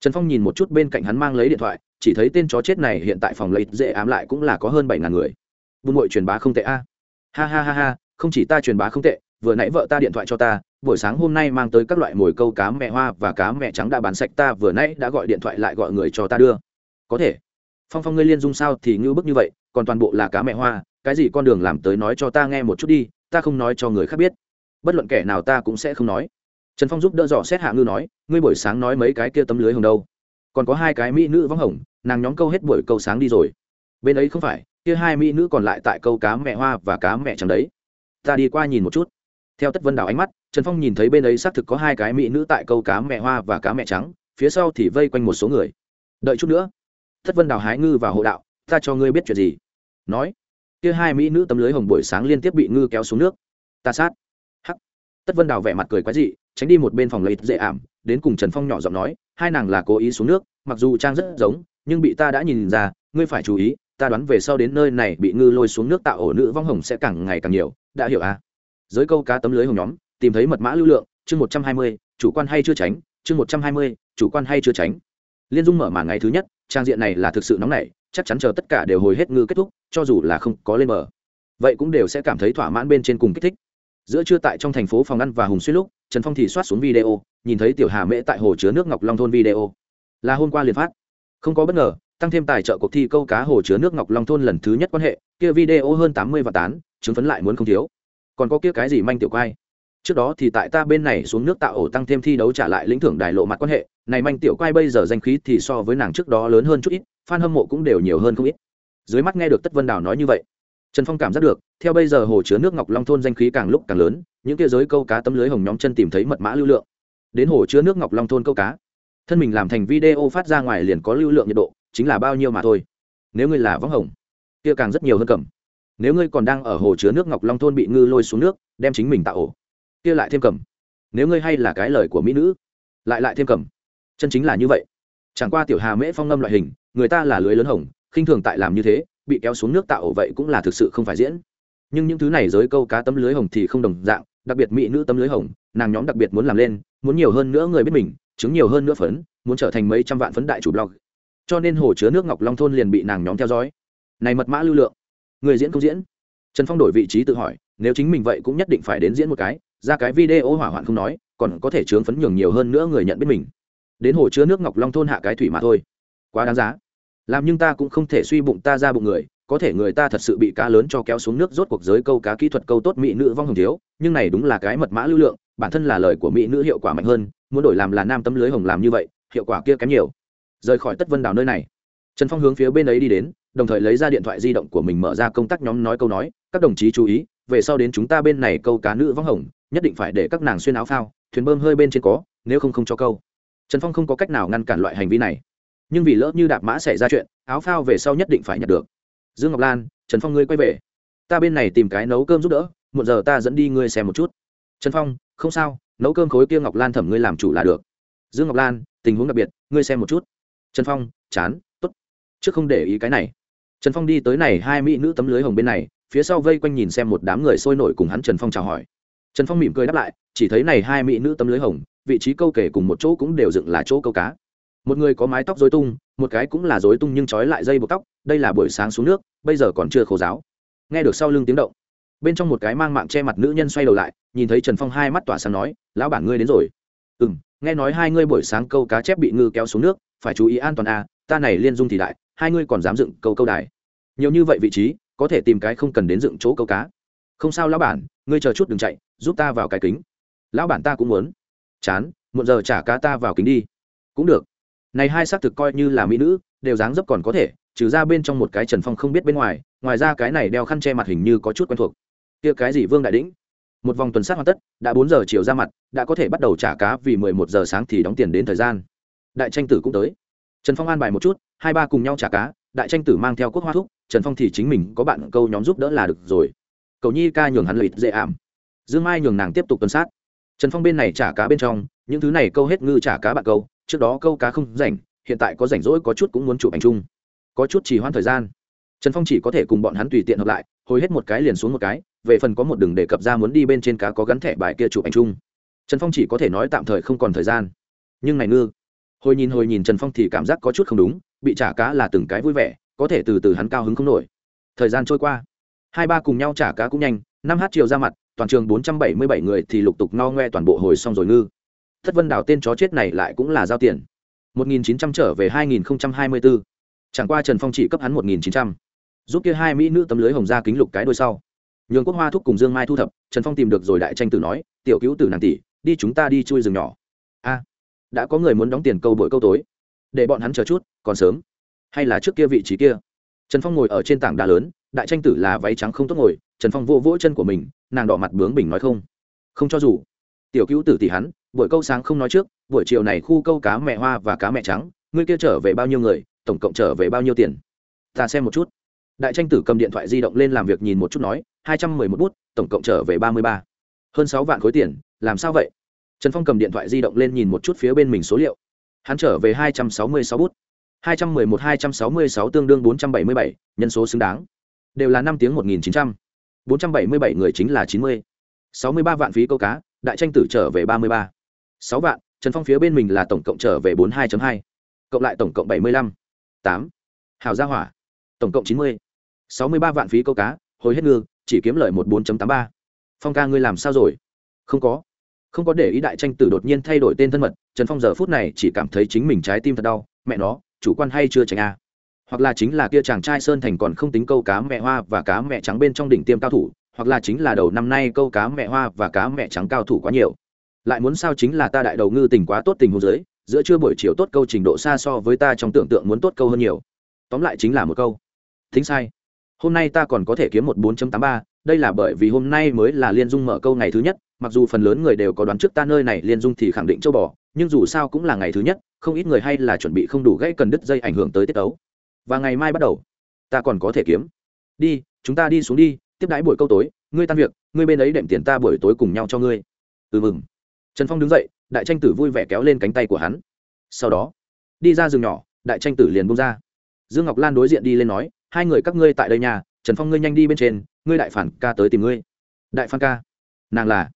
Trần phong nhìn một chút bên cạnh hắn mang lấy điện thoại, chỉ thấy tên chó chết này hiện tại phòng lấy dễ ám lại cũng là có hơn bảy ngàn người. Buôn mội truyền bá không tệ a. Ha ha ha ha, không chỉ ta truyền bá không tệ, vừa nãy vợ ta điện thoại cho ta, buổi sáng hôm nay mang tới các loại mồi câu cá mẹ hoa và cá mẹ trắng đã bán sạch ta, vừa nãy đã gọi điện thoại lại gọi người cho ta đưa. Có thể. Phong phong ngươi liên dung sao thì ngưu bức như vậy, còn toàn bộ là cá mẹ hoa, cái gì con đường làm tới nói cho ta nghe một chút đi, ta không nói cho người khác biết. Bất luận kẻ nào ta cũng sẽ không nói trần phong giúp đỡ dò xét hạ ngư nói, ngươi buổi sáng nói mấy cái kia tấm lưới hồng đâu? Còn có hai cái mỹ nữ vắng hồng, nàng nhóm câu hết buổi câu sáng đi rồi. Bên ấy không phải, kia hai mỹ nữ còn lại tại câu cá mẹ hoa và cá mẹ trắng đấy. Ta đi qua nhìn một chút. Theo tất vân đảo ánh mắt, trần phong nhìn thấy bên ấy xác thực có hai cái mỹ nữ tại câu cá mẹ hoa và cá mẹ trắng, phía sau thì vây quanh một số người. Đợi chút nữa. Tất vân đảo hái ngư và hộ đạo, ta cho ngươi biết chuyện gì? Nói, kia hai mỹ nữ tấm lưới hồng buổi sáng liên tiếp bị ngư kéo xuống nước. Ta sát. Hắc. Tất vân đảo vẻ mặt cười quái dị tránh đi một bên phòng lấy dễ ảm, đến cùng trần phong nhỏ giọng nói, hai nàng là cố ý xuống nước, mặc dù trang rất giống, nhưng bị ta đã nhìn ra, ngươi phải chú ý, ta đoán về sau đến nơi này bị ngư lôi xuống nước tạo ổ nữ vong hồng sẽ càng ngày càng nhiều, đã hiểu à? Giới câu cá tấm lưới hồng nhóm, tìm thấy mật mã lưu lượng, chương một trăm hai mươi, chủ quan hay chưa tránh, chương một trăm hai mươi, chủ quan hay chưa tránh. Liên dung mở màn ngày thứ nhất, trang diện này là thực sự nóng nảy, chắc chắn chờ tất cả đều hồi hết ngư kết thúc, cho dù là không có lên mở vậy cũng đều sẽ cảm thấy thỏa mãn bên trên cùng kích thích giữa trưa tại trong thành phố phòng ăn và hùng xuyên lúc, trần phong thì soát xuống video, nhìn thấy tiểu hà mễ tại hồ chứa nước ngọc long thôn video. Là hôm qua liền phát. Không có bất ngờ, tăng thêm tài trợ cuộc thi câu cá hồ chứa nước ngọc long thôn lần thứ nhất quan hệ, kia video hơn tám mươi và tán, chứng phấn lại muốn không thiếu. Còn có kia cái gì manh tiểu quay? Trước đó thì tại ta bên này xuống nước tạo ổ tăng thêm thi đấu trả lại lĩnh thưởng đài lộ mặt quan hệ, này manh tiểu quay bây giờ danh khí thì so với nàng trước đó lớn hơn chút ít, fan hâm mộ cũng đều nhiều hơn không ít. Dưới mắt nghe được tất vân đào nói như vậy trần phong cảm giác được, theo bây giờ hồ chứa nước ngọc long thôn danh khí càng lúc càng lớn, những kia giới câu cá tấm lưới hồng nhóm chân tìm thấy mật mã lưu lượng. Đến hồ chứa nước ngọc long thôn câu cá, thân mình làm thành video phát ra ngoài liền có lưu lượng nhiệt độ, chính là bao nhiêu mà thôi. Nếu ngươi là võng hồng, kia càng rất nhiều hơn cầm. Nếu ngươi còn đang ở hồ chứa nước ngọc long thôn bị ngư lôi xuống nước, đem chính mình tạo ổ, kia lại thêm cầm. Nếu ngươi hay là cái lời của mỹ nữ, lại lại thêm cầm. Chân chính là như vậy. Chẳng qua tiểu hà mễ phong ngâm loại hình, người ta là lưới lớn hồng, khinh thường tại làm như thế bị kéo xuống nước tạo ổ vậy cũng là thực sự không phải diễn. Nhưng những thứ này giới câu cá tấm lưới hồng thì không đồng dạng, đặc biệt mỹ nữ tấm lưới hồng, nàng nhóm đặc biệt muốn làm lên, muốn nhiều hơn nữa người biết mình, chứng nhiều hơn nữa phấn, muốn trở thành mấy trăm vạn phấn đại chủ blog. Cho nên hồ chứa nước ngọc long thôn liền bị nàng nhóm theo dõi. Này mật mã lưu lượng, người diễn không diễn? Trần phong đổi vị trí tự hỏi, nếu chính mình vậy cũng nhất định phải đến diễn một cái, ra cái video hỏa hoạn không nói, còn có thể chướng phấn nhường nhiều hơn nữa người nhận biết mình. Đến hồ chứa nước ngọc long thôn hạ cái thủy mà thôi. Quá đáng giá làm nhưng ta cũng không thể suy bụng ta ra bụng người, có thể người ta thật sự bị cá lớn cho kéo xuống nước rốt cuộc giới câu cá kỹ thuật câu tốt mỹ nữ vong hồng thiếu, nhưng này đúng là cái mật mã lưu lượng, bản thân là lời của mỹ nữ hiệu quả mạnh hơn, muốn đổi làm là nam tấm lưới hồng làm như vậy, hiệu quả kia kém nhiều. Rời khỏi tất vân đảo nơi này. Trần phong hướng phía bên ấy đi đến, đồng thời lấy ra điện thoại di động của mình mở ra công tác nhóm nói câu nói, các đồng chí chú ý, về sau đến chúng ta bên này câu cá nữ vong hồng, nhất định phải để các nàng xuyên áo phao, thuyền bơm hơi bên trên có, nếu không không cho câu. Trần phong không có cách nào ngăn cản loại hành vi này nhưng vì lỡ như đạp mã xảy ra chuyện, áo phao về sau nhất định phải nhặt được. Dương ngọc lan, trần phong ngươi quay về. Ta bên này tìm cái nấu cơm giúp đỡ một giờ ta dẫn đi ngươi xem một chút. Trần phong, không sao, nấu cơm khối kia ngọc lan thẩm ngươi làm chủ là được. Dương ngọc lan, tình huống đặc biệt, ngươi xem một chút. Trần phong, chán t ố t trước không để ý cái này. Trần phong đi tới này hai mỹ nữ tấm lưới hồng bên này, phía sau vây quanh nhìn xem một đám người sôi nổi cùng hắn trần phong chào hỏi. Trần phong mỉm cười đáp lại, chỉ thấy này hai mỹ nữ tấm lưới hồng, vị trí câu kể cùng một chỗ cũng đều dựng là chỗ câu cá một người có mái tóc dối tung, một cái cũng là dối tung nhưng trói lại dây buộc tóc, đây là buổi sáng xuống nước, bây giờ còn chưa khô giáo nghe được sau lưng tiếng động, bên trong một cái mang mạng che mặt nữ nhân xoay đầu lại, nhìn thấy trần phong hai mắt tỏa sáng nói, lão bản ngươi đến rồi. Ừ m nghe nói hai ngươi buổi sáng câu cá chép bị ngư kéo xuống nước, phải chú ý an toàn à ta này liên dung thì đại, hai ngươi còn dám dựng câu câu đài. Nhiều như vậy vị trí, có thể tìm cái không cần đến dựng chỗ câu cá. Không sao lão bản, ngươi chờ chút đừng chạy, giúp ta vào cái kính. Lão bản ta cũng muốn. Chán, muộn giờ trả cá ta vào kính đi. Cũng được này hai xác thực coi như là mỹ nữ, đều dáng dấp còn có thể, trừ ra bên trong một cái trần phong không biết bên ngoài ngoài ra cái này đeo khăn che mặt hình như có chút quen thuộc. Kia cái gì vương đại đĩnh? Một vòng tuần sát hoàn tất, đã bốn giờ chiều ra mặt, đã có thể bắt đầu trả cá vì mười một giờ sáng thì đóng tiền đến thời gian. Đại tranh tử cũng tới. Trần phong an bài một chút, hai ba cùng nhau trả cá, đại tranh tử mang theo quốc hoa thúc, trần phong thì chính mình có bạn câu nhóm giúp đỡ là được rồi. Cầu nhi ca nhường hắn lợi dễ ảm. Dương mai nhường nàng tiếp tục tuần sát. Trần phong bên này trả cá bên trong, những thứ này câu hết ngư trả cá bạn câu trước đó câu cá không rảnh, hiện tại có rảnh rỗi có chút cũng muốn chụp ảnh chung. Có chút chỉ hoãn thời gian. Trần phong chỉ có thể cùng bọn hắn tùy tiện hợp lại, hồi hết một cái liền xuống một cái, về phần có một đường đề cập ra muốn đi bên trên cá có gắn thẻ bài kia chụp ảnh chung. Trần phong chỉ có thể nói tạm thời không còn thời gian. Nhưng này ngư, hồi nhìn hồi nhìn trần phong thì cảm giác có chút không đúng, bị trả cá là từng cái vui vẻ, có thể từ từ hắn cao hứng không nổi. Thời gian trôi qua, hai ba cùng nhau trả cá cũng nhanh, năm h chiều ra mặt, toàn trường bốn trăm bảy mươi bảy người thì lục tục no ngoe toàn bộ hồi xong rồi ngư thất vân đảo tên chó chết này lại cũng là giao tiền. Một nghìn chín trăm trở về hai nghìn hai mươi bốn chẳng qua trần phong chỉ cấp hắn một nghìn chín trăm. Giúp kia hai mỹ nữ tấm lưới hồng ra kính lục cái đôi sau. Nhường quốc hoa thúc cùng dương mai thu thập, trần phong tìm được rồi đại tranh tử nói, tiểu cứu tử nàng tỷ, đi chúng ta đi chui rừng nhỏ. A, đã có người muốn đóng tiền câu bội câu tối. Để bọn hắn chờ chút, còn sớm. Hay là trước kia vị trí kia? Trần phong ngồi ở trên tảng đá lớn, đại tranh tử là váy trắng không tốt ngồi, trần phong vô vỗ chân của mình, nàng đỏ mặt bướng bình nói không. Không cho dù. Tiểu cứu tử tỷ hắn buổi câu sáng không nói trước, buổi chiều này khu câu cá mẹ hoa và cá mẹ trắng, ngươi kia trở về bao nhiêu người, tổng cộng trở về bao nhiêu tiền? Ta xem một chút. Đại tranh tử cầm điện thoại di động lên làm việc nhìn một chút nói, hai trăm mười một bút, tổng cộng trở về ba mươi ba. Hơn sáu vạn khối tiền, làm sao vậy? Trần phong cầm điện thoại di động lên nhìn một chút phía bên mình số liệu. Hắn trở về hai trăm sáu mươi sáu bút. hai trăm mười một, hai trăm sáu mươi sáu tương đương bốn trăm bảy mươi bảy, nhân số xứng đáng. Đều là năm tiếng một nghìn chín trăm. bốn trăm bảy mươi bảy người chính là chín mươi. sáu mươi ba vạn phí câu cá, đại tranh tử trở về ba mươi ba sáu vạn, trần phong phía bên mình là tổng cộng trở về bốn mươi hai hai, cộng lại tổng cộng bảy mươi lăm, tám. Hào gia hỏa, tổng cộng chín mươi, sáu mươi ba vạn phí câu cá, hồi hết ngư, chỉ kiếm lời một bốn tám ba. Phong ca ngươi làm sao rồi? Không có. Không có để ý đại tranh tử đột nhiên thay đổi tên thân mật, trần phong giờ phút này chỉ cảm thấy chính mình trái tim thật đau, mẹ nó, chủ quan hay chưa tránh a? Hoặc là chính là kia chàng trai sơn thành còn không tính câu cá mẹ hoa và cá mẹ trắng bên trong đỉnh tiêm cao thủ, hoặc là chính là đầu năm nay câu cá mẹ hoa và cá mẹ trắng cao thủ quá nhiều lại muốn sao chính là ta đại đầu ngư tình quá tốt tình hồ dưới giữa trưa buổi chiều tốt câu trình độ xa so với ta trong tưởng tượng muốn tốt câu hơn nhiều. Tóm lại chính là một câu. Thính sai. Hôm nay ta còn có thể kiếm một 4.83, đây là bởi vì hôm nay mới là liên dung mở câu ngày thứ nhất mặc dù phần lớn người đều có đoán trước ta nơi này liên dung thì khẳng định châu bò nhưng dù sao cũng là ngày thứ nhất không ít người hay là chuẩn bị không đủ gãy cần đứt dây ảnh hưởng tới tiết ấu và ngày mai bắt đầu ta còn có thể kiếm. Đi chúng ta đi xuống đi tiếp đãi buổi câu tối ngươi tan việc ngươi bên ấy đệm tiền ta buổi tối cùng nhau cho ngươi. Ừ mừng trần phong đứng dậy, đại tranh tử vui vẻ kéo lên cánh tay của hắn. Sau đó, đi ra rừng nhỏ, đại tranh tử liền bung ra. Dương ngọc lan đối diện đi lên nói, hai người các ngươi tại đây nhà trần phong ngươi nhanh đi bên trên, ngươi đại phản ca tới tìm ngươi. Đại phan ca? Nàng là?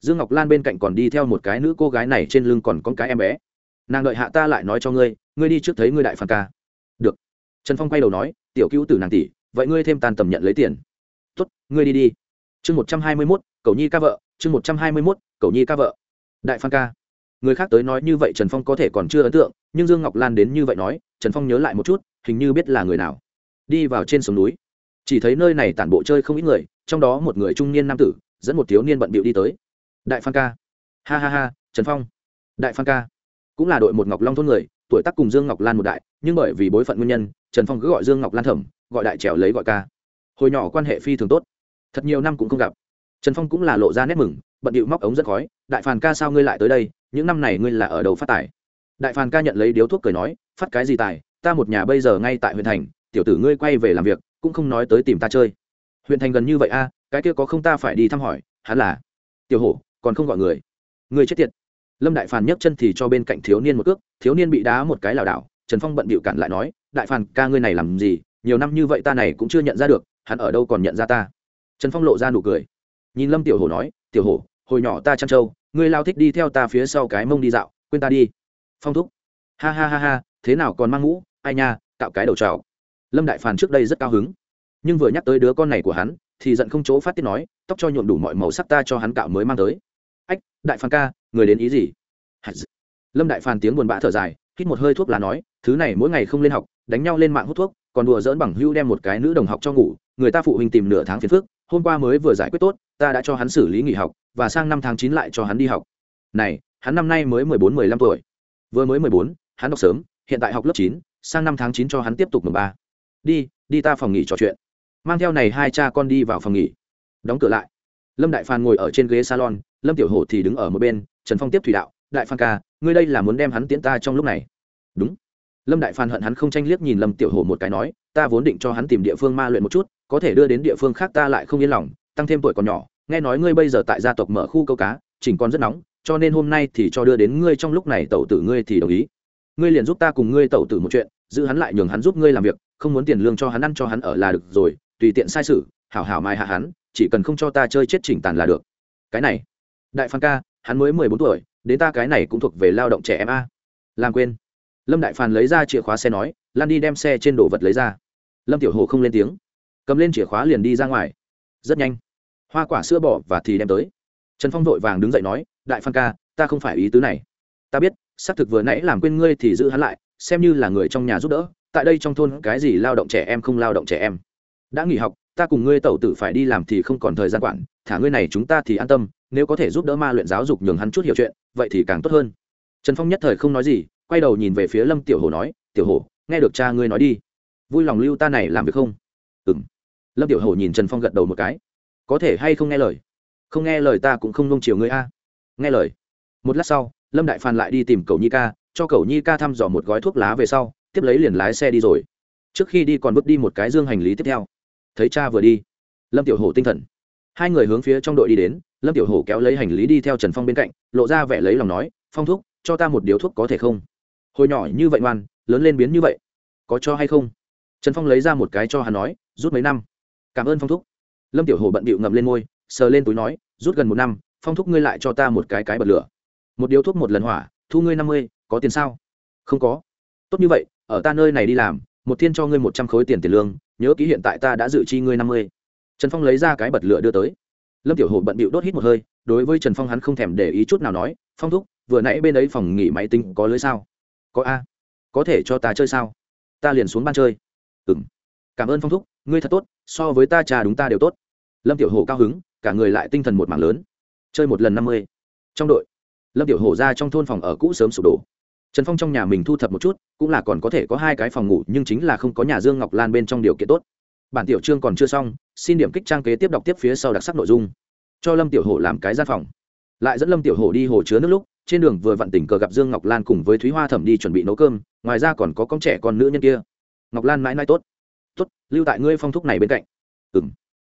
Dương ngọc lan bên cạnh còn đi theo một cái nữ cô gái này trên lưng còn con cái em bé. Nàng đợi hạ ta lại nói cho ngươi ngươi đi trước thấy ngươi đại phan ca. Được. Trần phong quay đầu nói, tiểu cứu tử nàng tỷ, vậy ngươi thêm tàn tầm nhận lấy tiền. Tuất ngươi đi đi. Chương một trăm hai mươi mốt cầu nhi ca vợ, chương một trăm hai mươi mốt cầu nhi ca vợ đại phan ca. Người khác tới nói như vậy trần phong có thể còn chưa ấn tượng, nhưng dương ngọc lan đến như vậy nói, trần phong nhớ lại một chút, hình như biết là người nào. Đi vào trên sông núi. Chỉ thấy nơi này tản bộ chơi không ít người, trong đó một người trung niên nam tử, dẫn một thiếu niên bận bịu đi tới. Đại phan ca. Ha ha ha, trần phong. Đại phan ca. Cũng là đội một ngọc long thôn người, tuổi tác cùng dương ngọc lan một đại, nhưng bởi vì bối phận nguyên nhân, trần phong cứ gọi dương ngọc lan thẩm gọi đại trèo lấy gọi ca. Hồi nhỏ quan hệ phi thường tốt. Thật nhiều năm cũng không gặp. Trần phong cũng là lộ ra nét mừng bận điệu móc ống rất khói, đại phàn ca sao ngươi lại tới đây? Những năm này ngươi là ở đầu phát tài? Đại phàn ca nhận lấy điếu thuốc cười nói, phát cái gì tài? Ta một nhà bây giờ ngay tại huyện thành, tiểu tử ngươi quay về làm việc, cũng không nói tới tìm ta chơi. Huyện thành gần như vậy a, cái kia có không ta phải đi thăm hỏi, hắn là? Tiểu hổ, còn không gọi người. Người chết tiệt. Lâm đại phàn nhấc chân thì cho bên cạnh thiếu niên một cước, thiếu niên bị đá một cái lảo đảo, trần phong bận bịu cản lại nói, đại phàn ca ngươi này làm gì? Nhiều năm như vậy ta này cũng chưa nhận ra được, hắn ở đâu còn nhận ra ta? Trần phong lộ ra nụ cười. Nhìn lâm tiểu hổ nói, tiểu hổ hồi nhỏ ta chăn trâu, ngươi lao thích đi theo ta phía sau cái mông đi dạo, quên ta đi. Phong thúc. Ha ha ha ha, thế nào còn mang mũ? Ai nha, cạo cái đầu trào. Lâm đại phàn trước đây rất cao hứng. Nhưng vừa nhắc tới đứa con này của hắn, thì giận không chỗ phát tiết nói, tóc cho nhuộm đủ mọi màu sắc ta cho hắn cạo mới mang tới. Ách, đại Phàn ca, người đến ý gì? Lâm đại Phàn tiếng buồn bã thở dài, hít một hơi thuốc lá nói, thứ này mỗi ngày không lên học, đánh nhau lên mạng hút thuốc, còn đùa dỡn bằng hưu đem một cái nữ đồng học cho ngủ, người ta phụ huynh tìm nửa tháng phiền phức hôm qua mới vừa giải quyết tốt, ta đã cho hắn xử lý nghỉ học, và sang năm tháng chín lại cho hắn đi học. Này, hắn năm nay mới mười bốn, mười lăm tuổi. Vừa mới mười bốn, hắn đọc sớm, hiện tại học lớp chín, sang năm tháng chín cho hắn tiếp tục mười ba. Đi đi ta phòng nghỉ trò chuyện. Mang theo này hai cha con đi vào phòng nghỉ. Đóng cửa lại. Lâm đại phan ngồi ở trên ghế salon, lâm tiểu hổ thì đứng ở một bên, trần phong tiếp thủy đạo, đại phan ca, ngươi đây là muốn đem hắn tiễn ta trong lúc này? Đúng. Lâm đại phan hận hắn không tranh liếc nhìn lâm tiểu hổ một cái nói ta vốn định cho hắn tìm địa phương ma luyện một chút, có thể đưa đến địa phương khác ta lại không yên lòng, tăng thêm tuổi còn nhỏ, nghe nói ngươi bây giờ tại gia tộc mở khu câu cá, chỉnh con rất nóng, cho nên hôm nay thì cho đưa đến ngươi trong lúc này tẩu tử ngươi thì đồng ý. Ngươi liền giúp ta cùng ngươi tẩu tử một chuyện, giữ hắn lại nhường hắn giúp ngươi làm việc, không muốn tiền lương cho hắn ăn cho hắn ở là được rồi, tùy tiện sai sự, hảo hảo mai hạ hắn, chỉ cần không cho ta chơi chết chỉnh tàn là được. Cái này, đại phan ca, hắn mới mười bốn tuổi, đến ta cái này cũng thuộc về lao động trẻ em a. Làm quên. Lâm đại phan lấy ra chìa khóa xe nói, lan đi đem xe trên đồ vật lấy ra lâm tiểu hồ không lên tiếng. Cầm lên chìa khóa liền đi ra ngoài. Rất nhanh. Hoa quả sữa bỏ và thì đem tới. Trần phong vội vàng đứng dậy nói, đại phan ca, ta không phải ý tứ này. Ta biết, xác thực vừa nãy làm quên ngươi thì giữ hắn lại, xem như là người trong nhà giúp đỡ. Tại đây trong thôn cái gì lao động trẻ em không lao động trẻ em. Đã nghỉ học, ta cùng ngươi tẩu tử phải đi làm thì không còn thời gian quản. Thả ngươi này chúng ta thì an tâm, nếu có thể giúp đỡ ma luyện giáo dục nhường hắn chút hiểu chuyện, vậy thì càng tốt hơn. Trần phong nhất thời không nói gì, quay đầu nhìn về phía lâm tiểu hồ nói, tiểu hồ, nghe được cha ngươi nói đi vui lòng lưu ta này làm việc không? Ừ m lâm tiểu hổ nhìn trần phong gật đầu một cái. Có thể hay không nghe lời? Không nghe lời ta cũng không nông chiều ngươi a. Nghe lời. Một lát sau, lâm đại phan lại đi tìm cầu nhi ca, cho cầu nhi ca thăm dò một gói thuốc lá về sau, tiếp lấy liền lái xe đi rồi. Trước khi đi còn bước đi một cái dương hành lý tiếp theo. Thấy cha vừa đi, lâm tiểu hổ tinh thần. Hai người hướng phía trong đội đi đến, lâm tiểu hổ kéo lấy hành lý đi theo trần phong bên cạnh, lộ ra vẻ lấy lòng nói, phong thuốc cho ta một điếu thuốc có thể không? Hồi nhỏ như vậy ngoan, lớn lên biến như vậy, có cho hay không? Trần phong lấy ra một cái cho hắn nói, rút mấy năm. Cảm ơn phong thúc. Lâm tiểu hồ bận bịu ngậm lên môi, sờ lên túi nói, rút gần một năm, phong thúc ngươi lại cho ta một cái cái bật lửa. Một điếu thuốc một lần hỏa, thu ngươi năm mươi, có tiền sao? Không có. Tốt như vậy, ở ta nơi này đi làm, một thiên cho ngươi một trăm khối tiền tiền lương, nhớ ký hiện tại ta đã dự chi ngươi năm mươi. Trần phong lấy ra cái bật lửa đưa tới. Lâm tiểu hồ bận bịu đốt hít một hơi, đối với trần phong hắn không thèm để ý chút nào nói, phong thúc, vừa nãy bên ấy phòng nghỉ máy tính có lưới sao? Có a. Có thể cho ta chơi sao? Ta liền xuống ban chơi ừ m cảm ơn phong thúc, ngươi thật tốt, so với ta trà đúng ta đều tốt. Lâm tiểu hồ cao hứng, cả người lại tinh thần một mảng lớn. Chơi một lần năm mươi. Trong đội, lâm tiểu hồ ra trong thôn phòng ở cũ sớm sụp đổ. Trần phong trong nhà mình thu thập một chút, cũng là còn có thể có hai cái phòng ngủ, nhưng chính là không có nhà dương ngọc lan bên trong điều kiện tốt. Bản tiểu chương còn chưa xong, xin điểm kích trang kế tiếp đọc tiếp phía sau đặc sắc nội dung. Cho lâm tiểu hổ làm cái gian phòng. Lại dẫn lâm tiểu hổ đi hồ chứa nước lúc, trên đường vừa vặn tình cờ gặp dương ngọc lan cùng với thúy hoa thẩm đi chuẩn bị nấu cơm, ngoài ra còn có con trẻ con nữ nhân kia ngọc lan mãi mãi tốt. Tốt, lưu tại ngươi phong thúc này bên cạnh. Ừng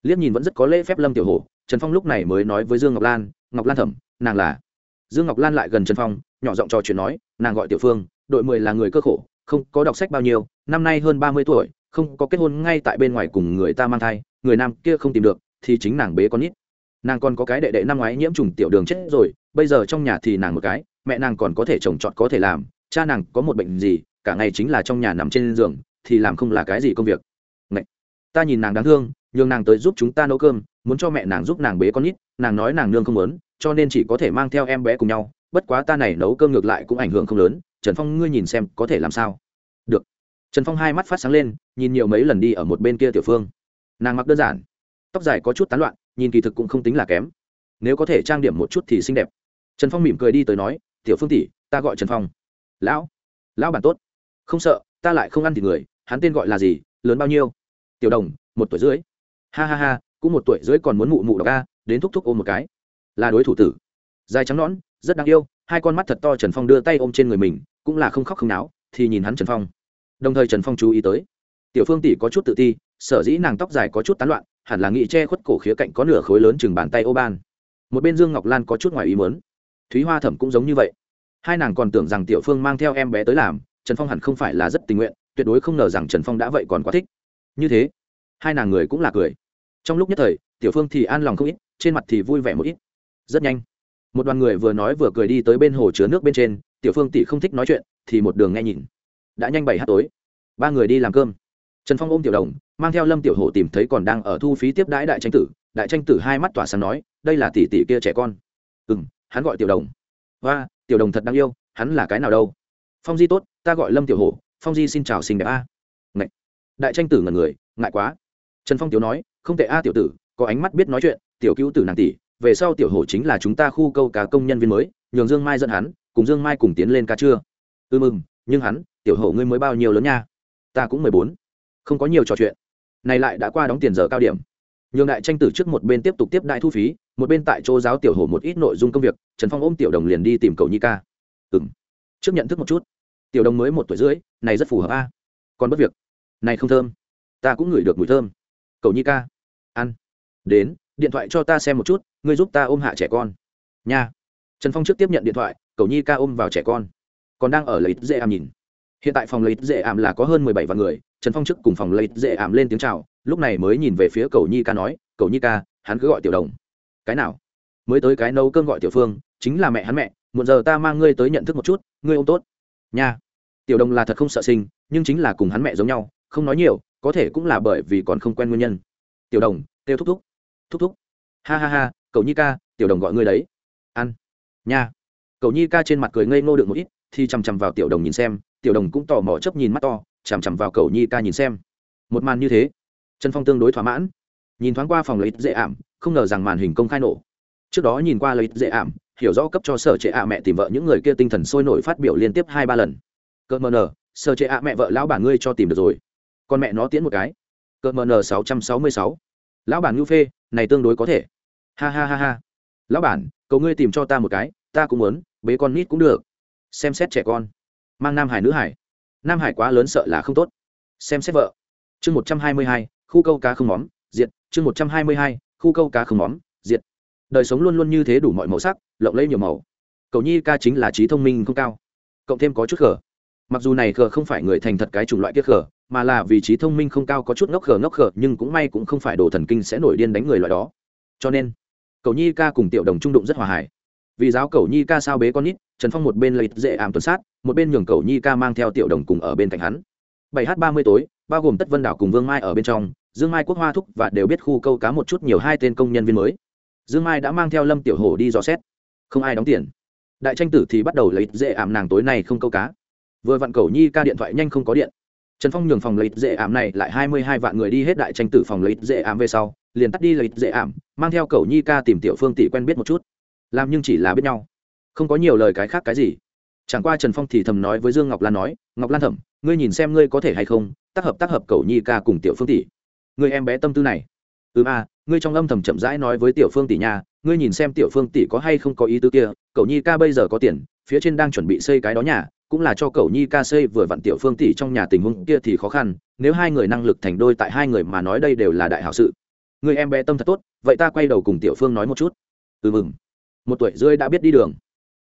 liếc nhìn vẫn rất có lễ phép lâm tiểu hổ, trần phong lúc này mới nói với dương ngọc lan ngọc lan thẩm nàng là dương ngọc lan lại gần trần phong, nhỏ giọng trò chuyện nói, nàng gọi tiểu phương, đội mười là người cơ khổ, không có đọc sách bao nhiêu, năm nay hơn ba mươi tuổi, không có kết hôn ngay tại bên ngoài cùng người ta mang thai, người nam kia không tìm được, thì chính nàng bế con nít. Nàng còn có cái đệ đệ năm ngoái nhiễm trùng tiểu đường chết rồi, bây giờ trong nhà thì nàng một cái, mẹ nàng còn có thể trồng trọt có thể làm, cha nàng có một bệnh gì, cả ngày chính là trong nhà nằm trên giường thì làm không là cái gì công việc. Ngậy! ta nhìn nàng đáng thương, nhường nàng tới giúp chúng ta nấu cơm, muốn cho mẹ nàng giúp nàng bế con nít, nàng nói nàng nương không muốn, cho nên chỉ có thể mang theo em bé cùng nhau, bất quá ta này nấu cơm ngược lại cũng ảnh hưởng không lớn, trần phong ngươi nhìn xem có thể làm sao. Được. Trần phong hai mắt phát sáng lên, nhìn nhiều mấy lần đi ở một bên kia tiểu phương. Nàng mặc đơn giản. Tóc dài có chút tán loạn, nhìn kỳ thực cũng không tính là kém. Nếu có thể trang điểm một chút thì xinh đẹp. Trần phong mỉm cười đi tới nói, tiểu phương tỷ, ta gọi trần phong. Lão lão bản tốt. Không sợ, ta lại không ăn thịt người hắn tên gọi là gì, lớn bao nhiêu? Tiểu đồng, một tuổi rưỡi. Ha ha ha, cũng một tuổi rưỡi còn muốn mụ mụ đọc ca đến thúc thúc ôm một cái. Là đối thủ tử. Dài trắng nõn, rất đáng yêu, hai con mắt thật to trần phong đưa tay ôm trên người mình, cũng là không khóc không náo, thì nhìn hắn trần phong. Đồng thời trần phong chú ý tới, tiểu phương tỷ có chút tự ti, sở dĩ nàng tóc dài có chút tán loạn, hẳn là nghị che khuất cổ khía cạnh có nửa khối lớn chừng bàn tay ô ban. Một bên dương ngọc lan có chút ngoài ý mớn thúy hoa thẩm cũng giống như vậy. Hai nàng còn tưởng rằng tiểu phương mang theo em bé tới làm, trần phong hẳn không phải là rất tình nguyện tuyệt đối không ngờ rằng trần phong đã vậy còn quá thích. Như thế, hai nàng người cũng là cười. Trong lúc nhất thời, tiểu phương thì an lòng không ít, trên mặt thì vui vẻ một ít. Rất nhanh, một đoàn người vừa nói vừa cười đi tới bên hồ chứa nước bên trên, tiểu phương tỷ không thích nói chuyện, thì một đường nghe nhìn. Đã nhanh bảy h tối, ba người đi làm cơm. Trần phong ôm tiểu đồng, mang theo lâm tiểu hổ tìm thấy còn đang ở thu phí tiếp đãi đại tranh tử. Đại tranh tử hai mắt tỏa sáng nói, đây là tỷ tỷ kia trẻ con. Ừ m hắn gọi tiểu đồng. Và tiểu đồng thật đáng yêu, hắn là cái nào đâu? Phong di tốt, ta gọi lâm tiểu hổ phong di xin chào xinh đẹp a. Ngậy. đại tranh tử ngần người, ngại quá. Trần phong tiểu nói, không tệ a tiểu tử, có ánh mắt biết nói chuyện, tiểu cứu tử nàng tỷ, về sau tiểu hổ chính là chúng ta khu câu cá công nhân viên mới, nhường dương mai dẫn hắn, cùng dương mai cùng tiến lên ca chưa ư ừ mừng, nhưng hắn, tiểu hổ ngươi mới bao nhiêu lớn nha? Ta cũng mười bốn. Không có nhiều trò chuyện. Này lại đã qua đóng tiền giờ cao điểm. Nhường đại tranh tử trước một bên tiếp tục tiếp đại thu phí, một bên tại chỗ giáo tiểu hổ một ít nội dung công việc, trần phong ôm tiểu đồng liền đi tìm cầu nhi ca. Ừ m trước nhận thức một chút tiểu đồng mới một tuổi rưỡi, này rất phù hợp a. Còn bất việc. Này không thơm. Ta cũng ngửi được mùi thơm. Cầu nhi ca. Ăn. Đến, điện thoại cho ta xem một chút, ngươi giúp ta ôm hạ trẻ con. Nha. Trần phong trước tiếp nhận điện thoại cầu nhi ca ôm vào trẻ con. Còn đang ở lấy dễ ảm nhìn. Hiện tại phòng lấy dễ ảm là có hơn mười bảy vạn người, trần phong trước cùng phòng lấy dễ ảm lên tiếng c h à o lúc này mới nhìn về phía cầu nhi ca nói cầu nhi ca, hắn cứ gọi tiểu đồng. Cái nào? Mới tới cái nấu cơm gọi tiểu phương, chính là mẹ hắn mẹ một giờ ta mang ngươi tới nhận thức một chút, ngươi ôm tốt. Nha tiểu đồng là thật không sợ sinh, nhưng chính là cùng hắn mẹ giống nhau, không nói nhiều, có thể cũng là bởi vì còn không quen nguyên nhân. Tiểu đồng têu thúc thúc. Thúc thúc. Ha ha ha, cậu nhi ca, tiểu đồng gọi ngươi đấy. Ăn. Nha. Cậu nhi ca trên mặt cười ngây ngô được một ít, thì chằm chằm vào tiểu đồng nhìn xem. Tiểu đồng cũng tò mò chấp nhìn mắt to, chằm chằm vào cậu nhi ca nhìn xem. Một màn như thế, trần phong tương đối thỏa mãn. Nhìn thoáng qua phòng lấy dễ ảm, không ngờ rằng màn hình công khai nổ. Trước đó nhìn qua lấy dễ ảm, hiểu rõ cấp cho sở trệ ạ mẹ tìm vợ những người kia tinh thần sôi nổi phát biểu liên tiếp hai ba lần cợt mờ nờ sơ chế ạ mẹ vợ lão bản ngươi cho tìm được rồi. Con mẹ nó tiễn một cái. Cợt mờ nờ sáu trăm sáu mươi sáu. Lão bản ngưu phê, này tương đối có thể. Ha ha ha ha. Lão bản, cầu ngươi tìm cho ta một cái, ta cũng muốn, bế con nít cũng được. Xem xét trẻ con. Mang nam hải nữ hải. Nam hải quá lớn sợ là không tốt. Xem xét vợ. Chương một trăm hai mươi hai, khu câu cá không móm, diệt. Chương một trăm hai mươi hai, khu câu cá không móm, diệt. Đời sống luôn luôn như thế đủ mọi màu sắc, lộng lẫy nhiều màu. Cậu nhi ca chính là trí thông minh không cao. Cộng thêm có chút khờ mặc dù này khờ không phải người thành thật cái chủng loại kia khờ, mà là vì trí thông minh không cao có chút ngốc khờ ngốc khờ, nhưng cũng may cũng không phải đồ thần kinh sẽ nổi điên đánh người loại đó. Cho nên cậu nhi ca cùng tiểu đồng trung đụng rất hòa hải vì giáo cậu nhi ca sao bế con nít, trần phong một bên lấy dễ ảm tuần sát, một bên nhường cậu nhi ca mang theo tiểu đồng cùng ở bên cạnh hắn. Bảy h ba mươi tối, bao gồm tất vân đảo cùng vương mai ở bên trong, dương mai quốc hoa thúc và đều biết khu câu cá một chút nhiều hai tên công nhân viên mới. Dương mai đã mang theo lâm tiểu hổ đi dò xét. Không ai đóng tiền. Đại tranh tử thì bắt đầu lấy dễ ảm nàng tối này không câu cá vừa vặn cầu nhi ca điện thoại nhanh không có điện. Trần phong nhường phòng lấy dễ ảm này lại hai mươi hai vạn người đi hết đại tranh tử phòng lấy dễ ảm về sau, liền tắt đi lấy dễ ảm, mang theo cầu nhi ca tìm tiểu phương tỷ quen biết một chút. Làm nhưng chỉ là biết nhau. Không có nhiều lời cái khác cái gì. Chẳng qua trần phong thì thầm nói với dương ngọc lan nói, ngọc lan thẩm ngươi nhìn xem ngươi có thể hay không, tác hợp tác hợp cầu nhi ca cùng tiểu phương tỷ. Người em bé tâm tư này. Ừ a, ngươi trong âm thầm chậm rãi nói với tiểu phương tỷ nha, ngươi nhìn xem tiểu phương tỷ có hay không có ý tứ kia cậu nhi ca bây giờ có tiền, phía trên đang chuẩn bị xây cái đó nhà cũng là cho cậu nhi ca xây vừa vặn tiểu phương tỷ trong nhà tình huống kia thì khó khăn, nếu hai người năng lực thành đôi tại hai người mà nói đây đều là đại hảo sự. Người em bé tâm thật tốt, vậy ta quay đầu cùng tiểu phương nói một chút. Ừ mừng. Một tuổi rưỡi đã biết đi đường.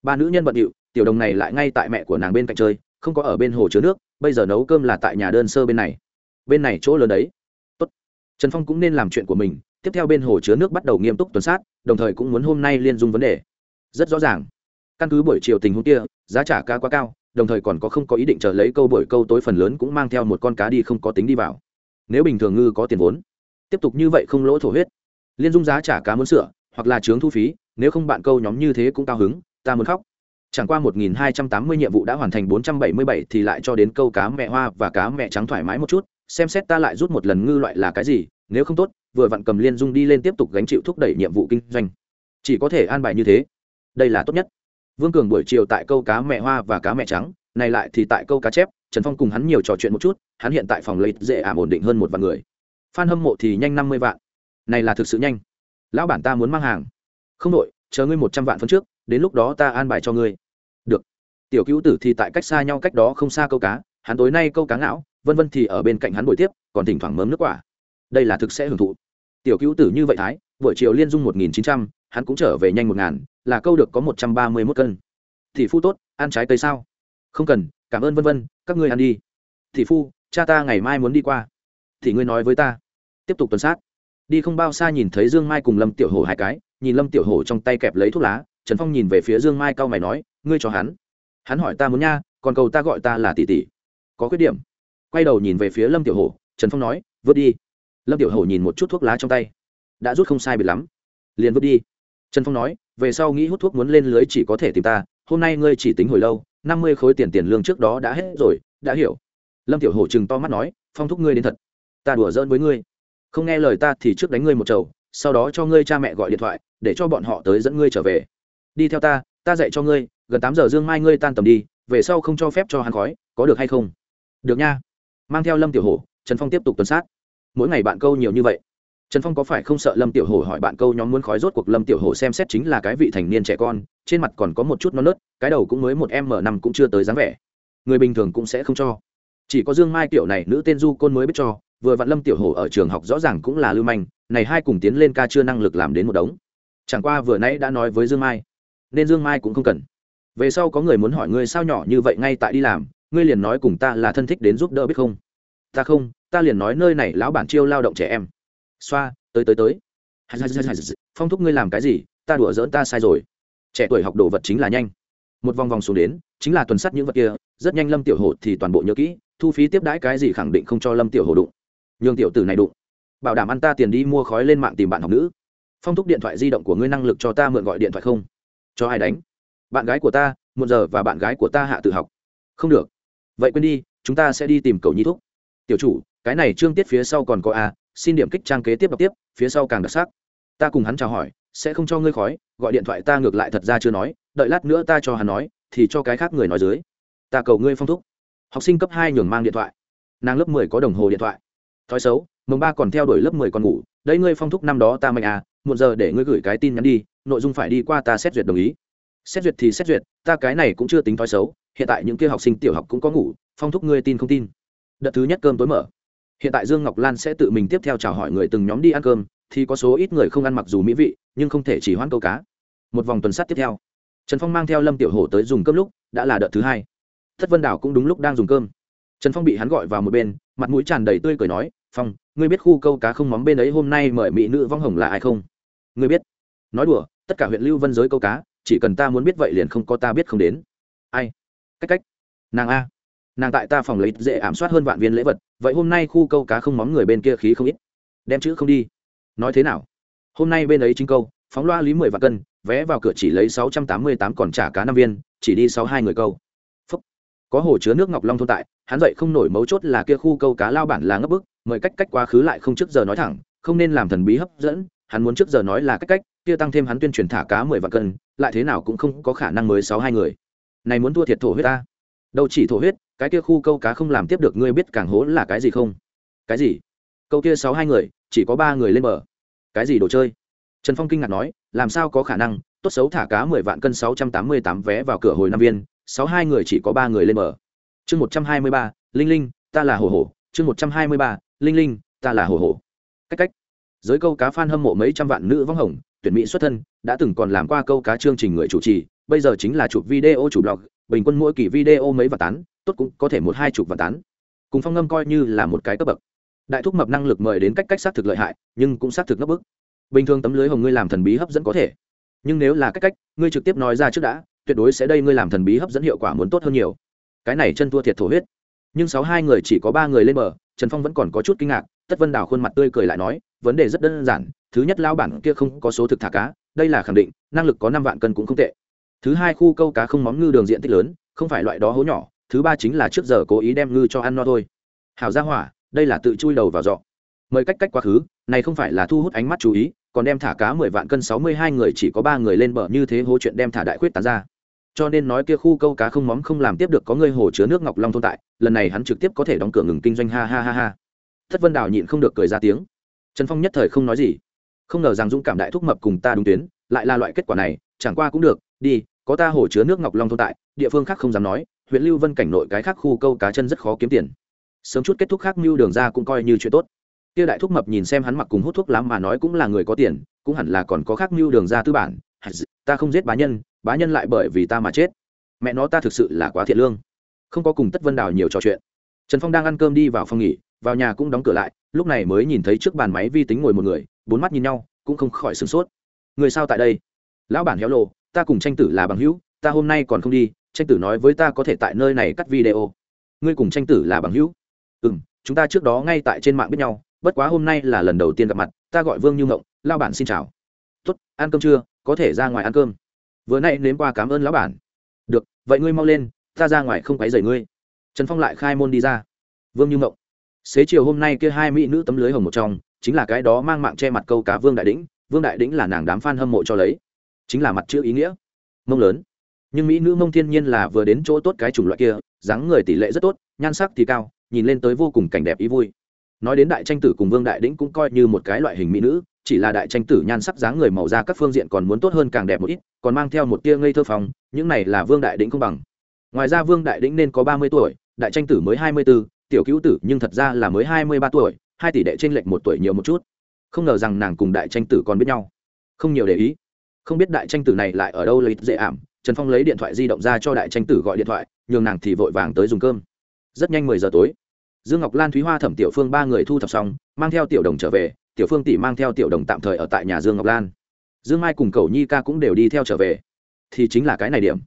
Ba nữ nhân bận điệu, tiểu đồng này lại ngay tại mẹ của nàng bên cạnh chơi, không có ở bên hồ chứa nước, bây giờ nấu cơm là tại nhà đơn sơ bên này. Bên này chỗ lớn đấy. Tốt. trần phong cũng nên làm chuyện của mình, tiếp theo bên hồ chứa nước bắt đầu nghiêm túc tuần sát, đồng thời cũng muốn hôm nay liên dung vấn đề. Rất rõ ràng. Căn cứ buổi chiều tình huống kia, giá trả ca quá cao đồng thời còn có không có ý định chờ lấy câu buổi câu tối phần lớn cũng mang theo một con cá đi không có tính đi vào. Nếu bình thường ngư có tiền vốn, tiếp tục như vậy không lỗ thổ huyết. Liên dung giá trả cá muốn sửa, hoặc là chướng thu phí, nếu không bạn câu nhóm như thế cũng cao hứng, ta muốn khóc. Chẳng qua 1280 nhiệm vụ đã hoàn thành 477 thì lại cho đến câu cá mẹ hoa và cá mẹ trắng thoải mái một chút, xem xét ta lại rút một lần ngư loại là cái gì, nếu không tốt, vừa vặn cầm liên dung đi lên tiếp tục gánh chịu thúc đẩy nhiệm vụ kinh doanh. Chỉ có thể an bài như thế. Đây là tốt nhất vương cường buổi chiều tại câu cá mẹ hoa và cá mẹ trắng, này lại thì tại câu cá chép, trần phong cùng hắn nhiều trò chuyện một chút, hắn hiện tại phòng lấy dễ ảm ổn định hơn một vạn người. F hâm mộ thì nhanh năm mươi vạn. Này là thực sự nhanh. Lão bản ta muốn mang hàng. Không đội, chờ ngươi một trăm vạn phân trước, đến lúc đó ta an bài cho ngươi. Được. Tiểu cứu tử thì tại cách xa nhau cách đó không xa câu cá, hắn tối nay câu cá ngão vân vân thì ở bên cạnh hắn buổi tiếp, còn thỉnh thoảng mớm nước quả. Đây là thực sẽ hưởng thụ. Tiểu cứu tử như vậy thái, buổi chiều liên dung một nghìn chín trăm, hắn cũng trở về nhanh một ngàn là câu được có một trăm ba mươi mốt cân. Thì phu tốt, ăn trái cây sao? Không cần, cảm ơn vân vân, các ngươi ăn đi. Thì phu, cha ta ngày mai muốn đi qua. Thì ngươi nói với ta. Tiếp tục tuần sát. Đi không bao xa nhìn thấy dương mai cùng lâm tiểu hổ hai cái, nhìn lâm tiểu hổ trong tay kẹp lấy thuốc lá, trần phong nhìn về phía dương mai cau mày nói, ngươi cho hắn. Hắn hỏi ta muốn nha, còn cầu ta gọi ta là tỷ tỷ. Có khuyết điểm. Quay đầu nhìn về phía lâm tiểu hổ, trần phong nói, vứt đi. Lâm tiểu hổ nhìn một chút thuốc lá trong tay. Đã rút không sai biệt lắm. Liền vứt đi trần phong nói, về sau nghĩ hút thuốc muốn lên lưới chỉ có thể tìm ta, hôm nay ngươi chỉ tính hồi lâu, năm mươi khối tiền tiền lương trước đó đã hết rồi, đã hiểu. Lâm tiểu hổ chừng to mắt nói, phong thúc ngươi đến thật. Ta đùa giỡn với ngươi. Không nghe lời ta thì trước đánh ngươi một chầu, sau đó cho ngươi cha mẹ gọi điện thoại, để cho bọn họ tới dẫn ngươi trở về. Đi theo ta ta dạy cho ngươi, gần tám giờ dương mai ngươi tan tầm đi, về sau không cho phép cho hắn khói, có được hay không? Được nha. Mang theo lâm tiểu hổ, trần phong tiếp tục tuần sát. Mỗi ngày bạn câu nhiều như vậy trần phong có phải không sợ lâm tiểu hổ hỏi bạn câu nhóm muốn khói rốt cuộc lâm tiểu hổ xem xét chính là cái vị thành niên trẻ con, trên mặt còn có một chút non nớt, cái đầu cũng mới một m năm cũng chưa tới dáng vẻ. Người bình thường cũng sẽ không cho. Chỉ có dương mai tiểu này nữ tên du côn mới biết cho, vừa vặn lâm tiểu hổ ở trường học rõ ràng cũng là lưu manh, này hai cùng tiến lên ca chưa năng lực làm đến một đống. Chẳng qua vừa nãy đã nói với dương mai, nên dương mai cũng không cần. Về sau có người muốn hỏi ngươi sao nhỏ như vậy ngay tại đi làm, ngươi liền nói cùng ta là thân thích đến giúp đỡ biết không? Ta không, ta liền nói nơi này lão bản chiêu lao động trẻ em xoa, tới tới tới. Phong thúc ngươi làm cái gì? Ta đùa dỡn ta sai rồi. Trẻ tuổi học đồ vật chính là nhanh. Một vòng vòng xuống đến, chính là tuần sắt những vật kia. Rất nhanh lâm tiểu hồ thì toàn bộ nhớ kỹ, thu phí tiếp đãi cái gì khẳng định không cho lâm tiểu hồ đụng. Nhường tiểu tử này đụng. Bảo đảm ăn ta tiền đi mua khói lên mạng tìm bạn học nữ. Phong thúc điện thoại di động của ngươi năng lực cho ta mượn gọi điện thoại không? Cho ai đánh? Bạn gái của ta một giờ và bạn gái của ta hạ tự học. Không được. Vậy quên đi, chúng ta sẽ đi tìm cầu nhi thúc. Tiểu chủ, cái này trương tiết phía sau còn có a xin điểm kích trang kế tiếp đọc tiếp, phía sau càng đặc sắc. Ta cùng hắn chào hỏi, sẽ không cho ngươi khói, gọi điện thoại ta ngược lại thật ra chưa nói, đợi lát nữa ta cho hắn nói, thì cho cái khác người nói dưới. Ta cầu ngươi phong thúc. Học sinh cấp hai nhường mang điện thoại. Nàng lớp mười có đồng hồ điện thoại. Thói xấu, mồng ba còn theo đuổi lớp mười còn ngủ, đấy ngươi phong thúc năm đó ta mạnh à một giờ để ngươi gửi cái tin nhắn đi, nội dung phải đi qua ta xét duyệt đồng ý. Xét duyệt thì xét duyệt, ta cái này cũng chưa tính thói xấu, hiện tại những kia học sinh tiểu học cũng có ngủ, phong thúc ngươi tin không tin. Đợt thứ nhất cơm tối mở hiện tại dương ngọc lan sẽ tự mình tiếp theo chào hỏi người từng nhóm đi ăn cơm, thì có số ít người không ăn mặc dù mỹ vị, nhưng không thể chỉ hoãn câu cá. Một vòng tuần sát tiếp theo, trần phong mang theo lâm tiểu hổ tới dùng cơm lúc, đã là đợt thứ hai. Thất vân đảo cũng đúng lúc đang dùng cơm. Trần phong bị hắn gọi vào một bên, mặt mũi tràn đầy tươi cười nói, phong, ngươi biết khu câu cá không móng bên ấy hôm nay mời mỹ nữ vong hồng là ai không? Ngươi biết. Nói đùa, tất cả huyện lưu vân giới câu cá, chỉ cần ta muốn biết vậy liền không có ta biết không đến. Ai? Cách cách. Nàng a nàng tại ta phòng lấy dễ ảm soát hơn vạn viên lễ vật, vậy hôm nay khu câu cá không móng người bên kia khí không ít. Đem chữ không đi. Nói thế nào? Hôm nay bên ấy chính câu, phóng loa lý mười vạn cân, vé vào cửa chỉ lấy sáu trăm tám mươi tám còn trả cá năm viên, chỉ đi sáu hai người câu. Phúc. có hồ chứa nước ngọc long thôn tại, hắn dậy không nổi mấu chốt là kia khu câu cá lao bản là ngấp bức, mời cách cách quá khứ lại không trước giờ nói thẳng, không nên làm thần bí hấp dẫn, hắn muốn trước giờ nói là cách cách, kia tăng thêm hắn tuyên truyền thả cá mười vạn cân, lại thế nào cũng không có khả năng mới sáu hai người. Này muốn thua thiệt thổ huyết ta. Đâu chỉ thổ huyết cái kia khu câu cá không làm tiếp được, ngươi biết càng hố là cái gì không? Cái gì? Câu kia sáu hai người, chỉ có ba người lên bờ. Cái gì đồ chơi? Trần phong kinh ngạc nói, làm sao có khả năng? Tốt xấu thả cá mười vạn cân sáu trăm tám mươi tám vé vào cửa hồi năm viên, sáu hai người chỉ có ba người lên bờ. Chương một trăm hai mươi ba, linh linh, ta là hồ hồ. Chương một trăm hai mươi ba, linh linh, ta là hồ hồ. Cách cách. Giới câu cá f a n hâm mộ mấy trăm vạn nữ võng hồng, tuyển mỹ xuất thân, đã từng còn làm qua câu cá chương trình người chủ trì, bây giờ chính là chụp video chủ blog, bình quân mỗi kỳ video mấy và tán tốt cũng có thể một hai chục và tán. Cùng phong ngâm coi như là một cái cấp bậc. Đại thúc mập năng lực mời đến cách cách xác thực lợi hại, nhưng cũng xác thực ngấp bức. Bình thường tấm lưới hồng ngươi làm thần bí hấp dẫn có thể. Nhưng nếu là cách cách, ngươi trực tiếp nói ra trước đã, tuyệt đối sẽ đây ngươi làm thần bí hấp dẫn hiệu quả muốn tốt hơn nhiều. Cái này chân thua thiệt thổ huyết. Nhưng sáu hai người chỉ có ba người lên bờ, trần phong vẫn còn có chút kinh ngạc, tất vân đào khuôn mặt tươi cười lại nói, vấn đề rất đơn giản, thứ nhất lao bản kia không có số thực thả cá, đây là khẳng định, năng lực có năm vạn cân cũng không tệ. Thứ hai khu câu cá không móng ngư đường diện tích lớn, không phải loại đó hố nhỏ thứ ba chính là trước giờ cố ý đem ngư cho ăn no thôi. Hảo gia hỏa, đây là tự chui đầu vào dọ mời cách cách quá khứ, này không phải là thu hút ánh mắt chú ý, còn đem thả cá mười vạn cân sáu mươi hai người chỉ có ba người lên bờ như thế hố chuyện đem thả đại khuyết tán ra. Cho nên nói kia khu câu cá không móng không làm tiếp được có người hồ chứa nước ngọc long tồn tại, lần này hắn trực tiếp có thể đóng cửa ngừng kinh doanh, ha ha ha ha. Thất vân đào nhịn không được cười ra tiếng. Trần phong nhất thời không nói gì. Không ngờ rằng dũng cảm đại thúc mập cùng ta đúng tuyến, lại là loại kết quả này, chẳng qua cũng được, đi, có ta hồ chứa nước ngọc long tồn tại, địa phương khác không dám nói huyện lưu vân cảnh nội cái khác khu câu cá chân rất khó kiếm tiền. Sớm chút kết thúc khác mưu đường ra cũng coi như chuyện tốt. Kia đại thúc mập nhìn xem hắn mặc cùng hút thuốc lắm mà nói cũng là người có tiền, cũng hẳn là còn có khác mưu đường ra tư bản. Ta không giết bá nhân bá nhân lại bởi vì ta mà chết. Mẹ nó ta thực sự là quá thiện lương. Không có cùng tất vân đào nhiều trò chuyện. Trần phong đang ăn cơm đi vào phòng nghỉ, vào nhà cũng đóng cửa lại, lúc này mới nhìn thấy trước bàn máy vi tính ngồi một người, bốn mắt nhìn nhau, cũng không khỏi sửng sốt. Người sao tại đây? Lão bản héo lộ, ta cùng tranh tử là bằng hữu, ta hôm nay còn không đi tranh tử nói với ta có thể tại nơi này cắt video. Ngươi cùng tranh tử là bằng hữu. Ừ m chúng ta trước đó ngay tại trên mạng biết nhau, bất quá hôm nay là lần đầu tiên gặp mặt, ta gọi vương như ngộng lao bản xin chào. Tuất ăn cơm chưa? Có thể ra ngoài ăn cơm. Vừa nay nếm qua cảm ơn lão bản. Được, vậy ngươi mau lên, ta ra ngoài không quấy rầy ngươi. Trần phong lại khai môn đi ra. Vương như ngộng. Xế chiều hôm nay kia hai mỹ nữ tấm lưới hồng một trong, chính là cái đó mang mạng che mặt câu cá vương đại đĩnh. Vương đại đĩnh là nàng đám f a n hâm mộ cho lấy. Chính là mặt chữ ý nghĩa. Mông lớn nhưng mỹ nữ mông thiên nhiên là vừa đến chỗ tốt cái chủng loại kia, dáng người tỷ lệ rất tốt, nhan sắc thì cao, nhìn lên tới vô cùng cảnh đẹp ý vui. Nói đến đại tranh tử cùng vương đại đĩnh cũng coi như một cái loại hình mỹ nữ, chỉ là đại tranh tử nhan sắc dáng người màu da các phương diện còn muốn tốt hơn càng đẹp một ít, còn mang theo một tia ngây thơ phòng những này là vương đại đĩnh không bằng. Ngoài ra vương đại đĩnh nên có ba mươi tuổi, đại tranh tử mới hai mươi b ố tiểu cứu tử nhưng thật ra là mới hai mươi ba tuổi, hai tỷ đệ t r ê n lệch một tuổi nhiều một chút. Không ngờ rằng nàng cùng đại tranh tử còn biết nhau. Không nhiều để ý. Không biết đại tranh tử này lại ở đâu lấy dễ ảm trần phong lấy điện thoại di động ra cho đại tranh tử gọi điện thoại, nhường nàng thì vội vàng tới dùng cơm. Rất nhanh mười giờ tối, dương ngọc lan, thúy hoa thẩm, tiểu phương ba người thu thập xong, mang theo tiểu đồng trở về, tiểu phương tỷ mang theo tiểu đồng tạm thời ở tại nhà dương ngọc lan. Dương mai cùng cầu nhi ca cũng đều đi theo trở về. Thì chính là cái này điểm.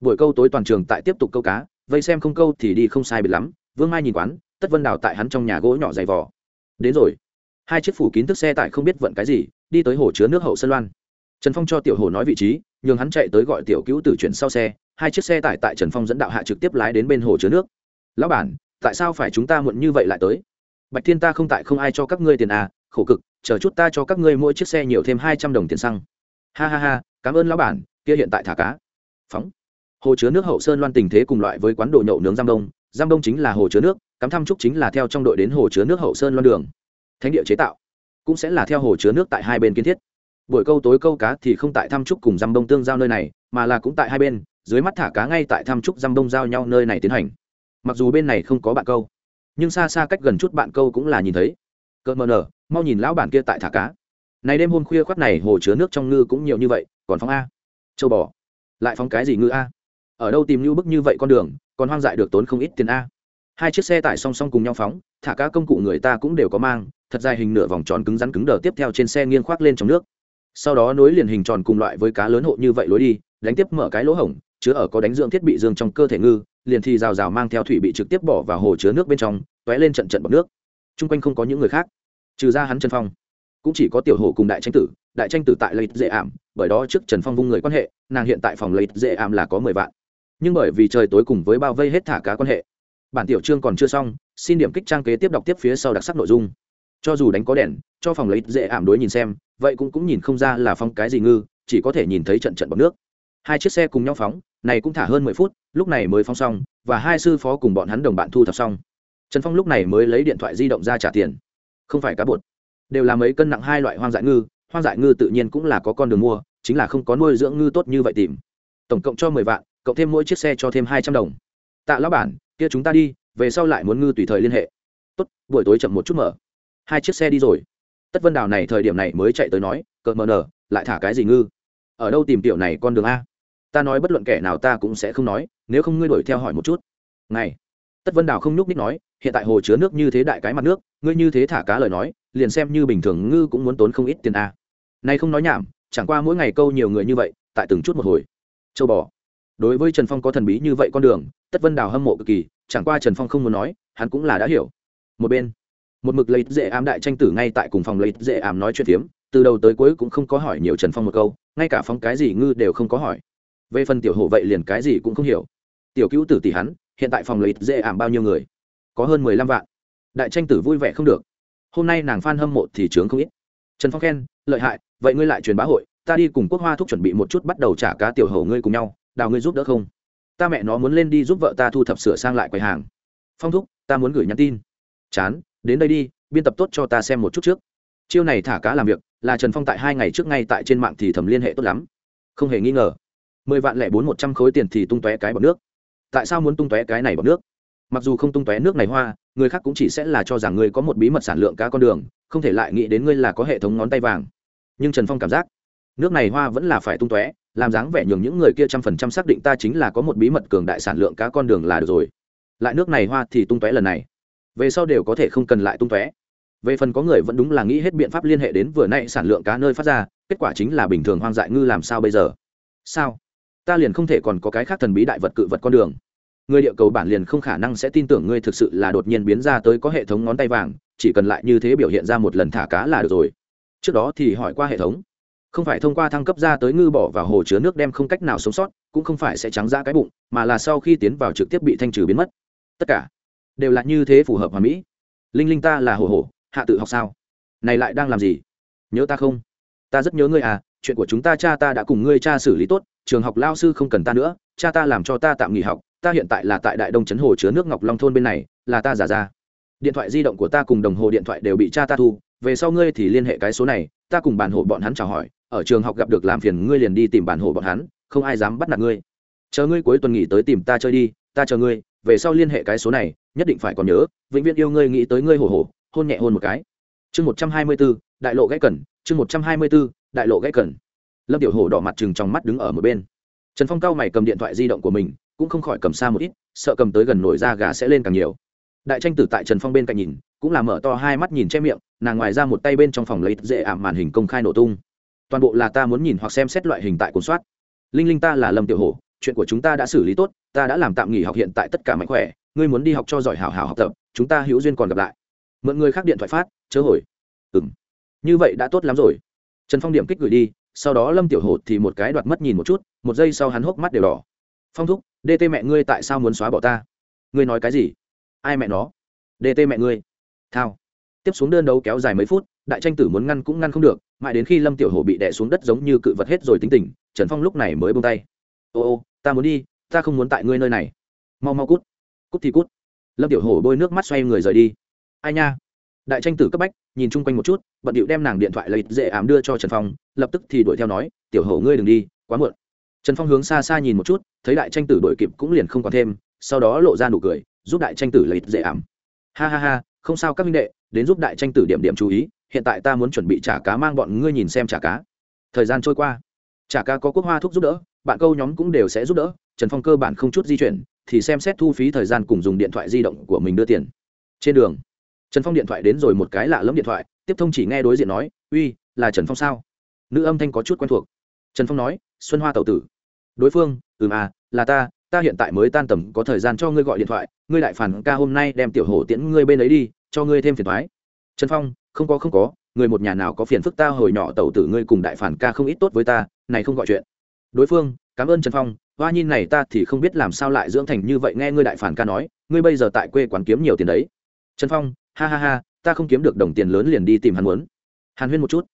Buổi câu tối toàn trường tại tiếp tục câu cá, vây xem không câu thì đi không sai biệt lắm, vương mai nhìn quán, tất vân đào tại hắn trong nhà gỗ nhỏ dày vỏ đến rồi. Hai chiếc phủ kín thức xe tại không biết vận cái gì, đi tới hồ chứa nước hậu Sơn loan trần phong cho tiểu hồ nói vị trí, nhường hắn chạy tới gọi tiểu cứu tử chuyển sau xe, hai chiếc xe tải tại trần phong dẫn đạo hạ trực tiếp lái đến bên hồ chứa nước. Lão bản, tại sao phải chúng ta muộn như vậy lại tới? Bạch thiên ta không tại không ai cho các ngươi tiền à khổ cực, chờ chút ta cho các ngươi mỗi chiếc xe nhiều thêm hai trăm đồng tiền xăng. Ha ha ha, cảm ơn lão bản, kia hiện tại thả cá. Phóng. Hồ chứa nước hậu sơn loan tình thế cùng loại với quán đồ nhậu nướng giam đông. Giam đông chính là hồ chứa nước, cắm thăm trúc chính là theo trong đội đến hồ chứa nước hậu sơn loan đường. Thánh địa chế tạo cũng sẽ là theo hồ chứa nước tại hai bên kiến thiết buổi câu tối câu cá thì không tại thăm trúc cùng dăm đông tương giao nơi này, mà là cũng tại hai bên, dưới mắt thả cá ngay tại thăm trúc dăm đông giao nhau nơi này tiến hành. Mặc dù bên này không có bạn câu, nhưng xa xa cách gần chút bạn câu cũng là nhìn thấy. Cợt mờ nở, mau nhìn lão bản kia tại thả cá. Này đêm hôm khuya khoắt này hồ chứa nước trong ngư cũng nhiều như vậy, còn phóng a. Châu bò. Lại phóng cái gì ngư a? Ở đâu tìm như bức như vậy con đường, còn hoang dại được tốn không ít tiền a. Hai chiếc xe tải song song cùng nhau phóng, thả cá công cụ người ta cũng đều có mang, thật dài hình nửa vòng tròn cứng rắn cứng đờ tiếp theo trên xe nghiêng khoác lên trong nước sau đó nối liền hình tròn cùng loại với cá lớn hộ như vậy lối đi, đánh tiếp mở cái lỗ hổng, chứa ở có đánh dưỡng thiết bị dương trong cơ thể ngư, liền thì rào rào mang theo thủy bị trực tiếp bỏ vào hồ chứa nước bên trong t lên trận trận bọc nước. T r u n g quanh không có những người khác, trừ ra hắn trần phong. Cũng chỉ có tiểu hồ cùng đại tranh tử, đại tranh tử tại lấy dễ ảm, bởi đó trước trần phong vung người quan hệ, nàng hiện tại phòng lấy dễ ảm là có mười vạn. Nhưng bởi vì trời tối cùng với bao vây hết thả cá quan hệ, bản tiểu chương còn chưa xong, xin điểm kích trang kế tiếp đọc tiếp phía sau đặc sắc nội dung cho dù đánh có đèn, cho phòng lấy dễ ảm đối nhìn xem, vậy cũng cũng nhìn không ra là phong cái gì ngư, chỉ có thể nhìn thấy trận trận bọc nước. Hai chiếc xe cùng nhau phóng, này cũng thả hơn mười phút, lúc này mới phóng xong, và hai sư phó cùng bọn hắn đồng bạn thu thập xong. Trần phong lúc này mới lấy điện thoại di động ra trả tiền. Không phải cá bột, đều là mấy cân nặng hai loại hoang dại ngư, hoang dại ngư tự nhiên cũng là có con đường mua, chính là không có nuôi dưỡng ngư tốt như vậy tìm. Tổng cộng cho mười vạn, cộng thêm mỗi chiếc xe cho thêm hai trăm đồng. Tạ lão bản, kia chúng ta đi, về sau lại muốn ngư tùy thời liên hệ. Tốt, buổi tối chậm một chút mở hai chiếc xe đi rồi. Tất vân đào này thời điểm này mới chạy tới nói, cờ mờ nở lại thả cái gì ngư? Ở đâu tìm tiểu này con đường a? Ta nói bất luận kẻ nào ta cũng sẽ không nói, nếu không ngươi đuổi theo hỏi một chút. Này. Tất vân đào không nhúc ních nói, hiện tại hồ chứa nước như thế đại cái mặt nước, ngươi như thế thả cá lời nói, liền xem như bình thường ngư cũng muốn tốn không ít tiền a. Nay không nói nhảm, chẳng qua mỗi ngày câu nhiều người như vậy, tại từng chút một hồi. Châu bò. Đối với trần phong có thần bí như vậy con đường, tất vân đào hâm mộ cực kỳ, chẳng qua trần phong không muốn nói, hắn cũng là đã hiểu. Một bên một mực lấy dễ ám đại tranh tử ngay tại cùng phòng lấy dễ ám nói chuyện phiếm, từ đầu tới cuối cũng không có hỏi nhiều trần phong một câu, ngay cả phong cái gì ngư đều không có hỏi. Về phần tiểu hổ vậy liền cái gì cũng không hiểu. Tiểu cứu tử tỷ hắn, hiện tại phòng lấy dễ ảm bao nhiêu người? Có hơn mười lăm vạn. Đại tranh tử vui vẻ không được. Hôm nay nàng phan hâm mộ thì trướng không ít. Trần phong khen, lợi hại, vậy ngươi lại truyền bá hội, ta đi cùng quốc hoa thúc chuẩn bị một chút bắt đầu trả cá tiểu hầu ngươi cùng nhau, đào ngươi giúp đỡ không? Ta mẹ nó muốn lên đi giúp vợ ta thu thập sửa sang lại quầy hàng. Phong thúc, ta muốn gửi nhắn tin. Chán đến đây đi, biên tập tốt cho ta xem một chút trước. Chiêu này thả cá làm việc, là trần phong tại hai ngày trước ngay tại trên mạng thì thầm liên hệ tốt lắm. Không hề nghi ngờ. Mười vạn lẻ bốn một trăm khối tiền thì tung tóe cái bọc nước. Tại sao muốn tung tóe cái này bọc nước? Mặc dù không tung tóe nước này hoa, người khác cũng chỉ sẽ là cho rằng ngươi có một bí mật sản lượng cá con đường, không thể lại nghĩ đến ngươi là có hệ thống ngón tay vàng. Nhưng trần phong cảm giác, nước này hoa vẫn là phải tung tóe, làm dáng vẻ nhường những người kia trăm phần trăm xác định ta chính là có một bí mật cường đại sản lượng cá con đường là được rồi. Lại nước này hoa thì tung tóe lần này về sau đều có thể không cần lại tung tóe. Về phần có người vẫn đúng là nghĩ hết biện pháp liên hệ đến vừa nay sản lượng cá nơi phát ra, kết quả chính là bình thường hoang dại ngư làm sao bây giờ? Sao? Ta liền không thể còn có cái khác thần bí đại vật cự vật con đường. Người địa cầu bản liền không khả năng sẽ tin tưởng ngươi thực sự là đột nhiên biến ra tới có hệ thống ngón tay vàng, chỉ cần lại như thế biểu hiện ra một lần thả cá là được rồi. Trước đó thì hỏi qua hệ thống. Không phải thông qua thăng cấp ra tới ngư bỏ vào hồ chứa nước đem không cách nào sống sót, cũng không phải sẽ trắng ra cái bụng, mà là sau khi tiến vào trực tiếp bị thanh trừ biến mất. Tất cả đều là như thế phù hợp hoàn mỹ. Linh linh ta là hồ hồ hạ tự học sao? Này lại đang làm gì? Nhớ ta không? Ta rất nhớ ngươi à chuyện của chúng ta cha ta đã cùng ngươi cha xử lý tốt, trường học lao sư không cần ta nữa, cha ta làm cho ta tạm nghỉ học, ta hiện tại là tại đại đông trấn hồ chứa nước ngọc long thôn bên này, là ta giả ra. Điện thoại di động của ta cùng đồng hồ điện thoại đều bị cha ta thu, về sau ngươi thì liên hệ cái số này, ta cùng bản hộ bọn hắn chào hỏi, ở trường học gặp được làm phiền ngươi liền đi tìm bản hộ bọn hắn, không ai dám bắt nạt ngươi. Chờ ngươi cuối tuần nghỉ tới tìm ta chơi đi, ta chờ ngươi về sau liên hệ cái số này, nhất định phải còn nhớ, vĩnh viễn yêu ngươi nghĩ tới ngươi hổ hổ, hôn nhẹ hôn một cái. Chương một trăm hai mươi b ố đại lộ gãy cần chương một trăm hai mươi b ố đại lộ gãy cần lâm tiểu hổ đỏ mặt chừng trong mắt đứng ở một bên. Trần phong cao mày cầm điện thoại di động của mình, cũng không khỏi cầm xa một ít, sợ cầm tới gần nổi da gà sẽ lên càng nhiều. Đại tranh tử tại trần phong bên cạnh nhìn, cũng là mở to hai mắt nhìn che miệng, nàng ngoài ra một tay bên trong phòng lấy dễ ảm màn hình công khai nổ tung. Toàn bộ là ta muốn nhìn hoặc xem xét loại hình tại cuốn soát. Linh linh ta là lâm tiểu hổ chuyện của chúng ta đã xử lý tốt, ta đã làm tạm nghỉ học hiện tại tất cả mạnh khỏe, ngươi muốn đi học cho giỏi hảo hảo học tập, chúng ta hữu duyên còn gặp lại. Mượn người khác điện thoại phát, chớ hồi. Ừ m như vậy đã tốt lắm rồi. Trần phong điểm kích gửi đi, sau đó lâm tiểu hổ thì một cái đoạt mất nhìn một chút, một giây sau hắn hốc mắt đều đỏ. Phong thúc dt mẹ ngươi tại sao muốn xóa bỏ ta? Ngươi nói cái gì? Ai mẹ nó? Dt mẹ ngươi. Thao. Tiếp xuống đơn đấu kéo dài mấy phút, đại tranh tử muốn ngăn cũng ngăn không được, mãi đến khi lâm tiểu hổ bị đè xuống đất giống như cự vật hết rồi tính tình, trần phong lúc này mới bông tay ô ô, ta muốn đi, ta không muốn tại ngươi nơi này. Mau mau cút. Cút thì cút. Lâm tiểu hổ bôi nước mắt xoay người rời đi. Ai nha? Đại tranh tử cấp bách, nhìn chung quanh một chút, bận điệu đem nàng điện thoại lấy dễ ảm đưa cho trần phong, lập tức thì đuổi theo nói, tiểu hổ ngươi đừng đi, quá muộn. Trần phong hướng xa xa nhìn một chút, thấy đại tranh tử đuổi kịp cũng liền không còn thêm, sau đó lộ ra nụ cười, giúp đại tranh tử lấy dễ ảm. ha ha ha, không sao các minh đệ, đến giúp đại tranh tử điểm điểm chú ý, hiện tại ta muốn chuẩn bị trả cá mang bọn ngươi nhìn xem trả cá. Thời gian trôi qua. Trả cá có quốc hoa thuốc giúp đỡ bạn câu nhóm cũng đều sẽ giúp đỡ, trần phong cơ bản không chút di chuyển, thì xem xét thu phí thời gian cùng dùng điện thoại di động của mình đưa tiền. Trên đường, trần phong điện thoại đến rồi một cái lạ lẫm điện thoại, tiếp thông chỉ nghe đối diện nói, uy, là trần phong sao? Nữ âm thanh có chút quen thuộc. Trần phong nói, xuân hoa tẩu tử. Đối phương, ừm à là ta ta hiện tại mới tan tầm, có thời gian cho ngươi gọi điện thoại, ngươi đại phản ca hôm nay đem tiểu hổ tiễn ngươi bên ấy đi, cho ngươi thêm phiền thoái trần phong, không có không có, người một nhà nào có phiền phức ta hồi nhỏ tẩu tử ngươi cùng đại phản ca không ít tốt với ta, này không gọi chuyện đối phương, cảm ơn trần phong, hoa nhìn này ta thì không biết làm sao lại dưỡng thành như vậy, nghe ngươi đại phản ca nói, ngươi bây giờ tại quê quán kiếm nhiều tiền đấy. Trần phong, ha ha ha, ta không kiếm được đồng tiền lớn liền đi tìm hắn muốn. Hàn huyên một chút.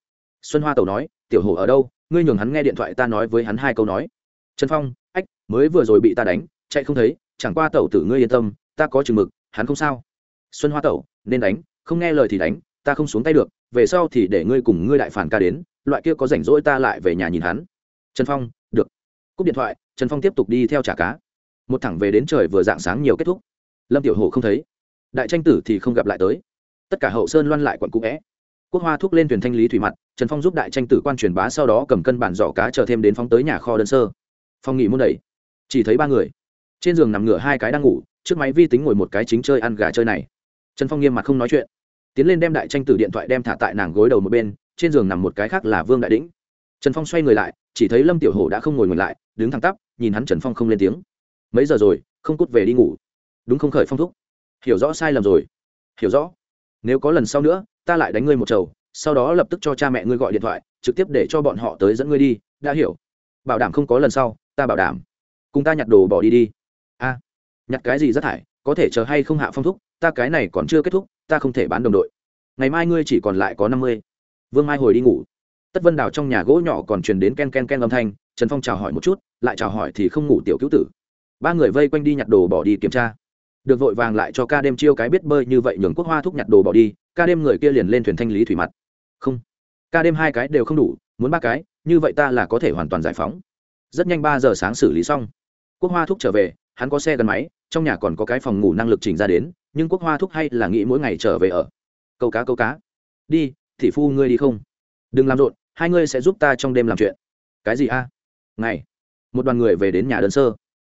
Xuân hoa tẩu nói, tiểu hổ ở đâu, ngươi nhường hắn nghe điện thoại ta nói với hắn hai câu nói. Trần phong, ách, mới vừa rồi bị ta đánh, chạy không thấy, chẳng qua tẩu tử ngươi yên tâm, ta có chừng mực, hắn không sao. Xuân hoa tẩu, nên đánh, không nghe lời thì đánh, ta không xuống tay được, về sau thì để ngươi cùng ngươi đại phản ca đến, loại kia có rảnh rỗi ta lại về nhà nhìn hắn trần phong, được. Cúp điện thoại, trần phong tiếp tục đi theo trả cá. Một thẳng về đến trời vừa dạng sáng nhiều kết thúc. Lâm tiểu hồ không thấy. Đại tranh tử thì không gặp lại tới. Tất cả hậu sơn loan lại quận cũ vẽ quốc hoa thúc lên thuyền thanh lý thủy mặt, trần phong giúp đại tranh tử quan truyền bá sau đó cầm cân bản giỏ cá chờ thêm đến phóng tới nhà kho đơn sơ. Phong nghỉ muôn đầy. Chỉ thấy ba người. Trên giường nằm ngửa hai cái đang ngủ, trước máy vi tính ngồi một cái chính chơi ăn gà chơi này. Trần phong nghiêm mặt không nói chuyện. Tiến lên đem đại tranh tử điện thoại đem thả tại nàng gối đầu một bên, trên giường nằm một cái khác là vương đại đĩnh. Trần phong xoay người lại chỉ thấy lâm tiểu hổ đã không ngồi ngồi lại, đứng thẳng tắp, nhìn hắn trần phong không lên tiếng. Mấy giờ rồi, không cút về đi ngủ. Đúng không khởi phong thúc? Hiểu rõ sai lầm rồi. Hiểu rõ. Nếu có lần sau nữa, ta lại đánh ngươi một trầu sau đó lập tức cho cha mẹ ngươi gọi điện thoại, trực tiếp để cho bọn họ tới dẫn ngươi đi, đã hiểu. Bảo đảm không có lần sau, ta bảo đảm. Cùng ta nhặt đồ bỏ đi đi. A. Nhặt cái gì rất thải, có thể chờ hay không hạ phong thúc, ta cái này còn chưa kết thúc, ta không thể bán đồng đội. Ngày mai ngươi chỉ còn lại có năm mươi. Vương mai hồi đi ngủ tất vân đào trong nhà gỗ nhỏ còn truyền đến ken ken ken âm thanh, trần phong chào hỏi một chút, lại chào hỏi thì không ngủ tiểu cứu tử. Ba người vây quanh đi nhặt đồ bỏ đi kiểm tra. Được vội vàng lại cho ca đêm chiêu cái biết bơi như vậy nhường quốc hoa thúc nhặt đồ bỏ đi, ca đêm người kia liền lên thuyền thanh lý thủy mặt. Không, ca đêm hai cái đều không đủ, muốn ba cái, như vậy ta là có thể hoàn toàn giải phóng. Rất nhanh ba giờ sáng xử lý xong. Quốc hoa thúc trở về, hắn có xe gắn máy, trong nhà còn có cái phòng ngủ năng lực chỉnh ra đến, nhưng quốc hoa thúc hay là nghĩ mỗi ngày trở về ở. Câu cá câu cá. Đi, thị phu ngươi đi không? Đừng làm rộn hai ngươi sẽ giúp ta trong đêm làm chuyện. Cái gì a? Ngày. Một đoàn người về đến nhà đơn sơ.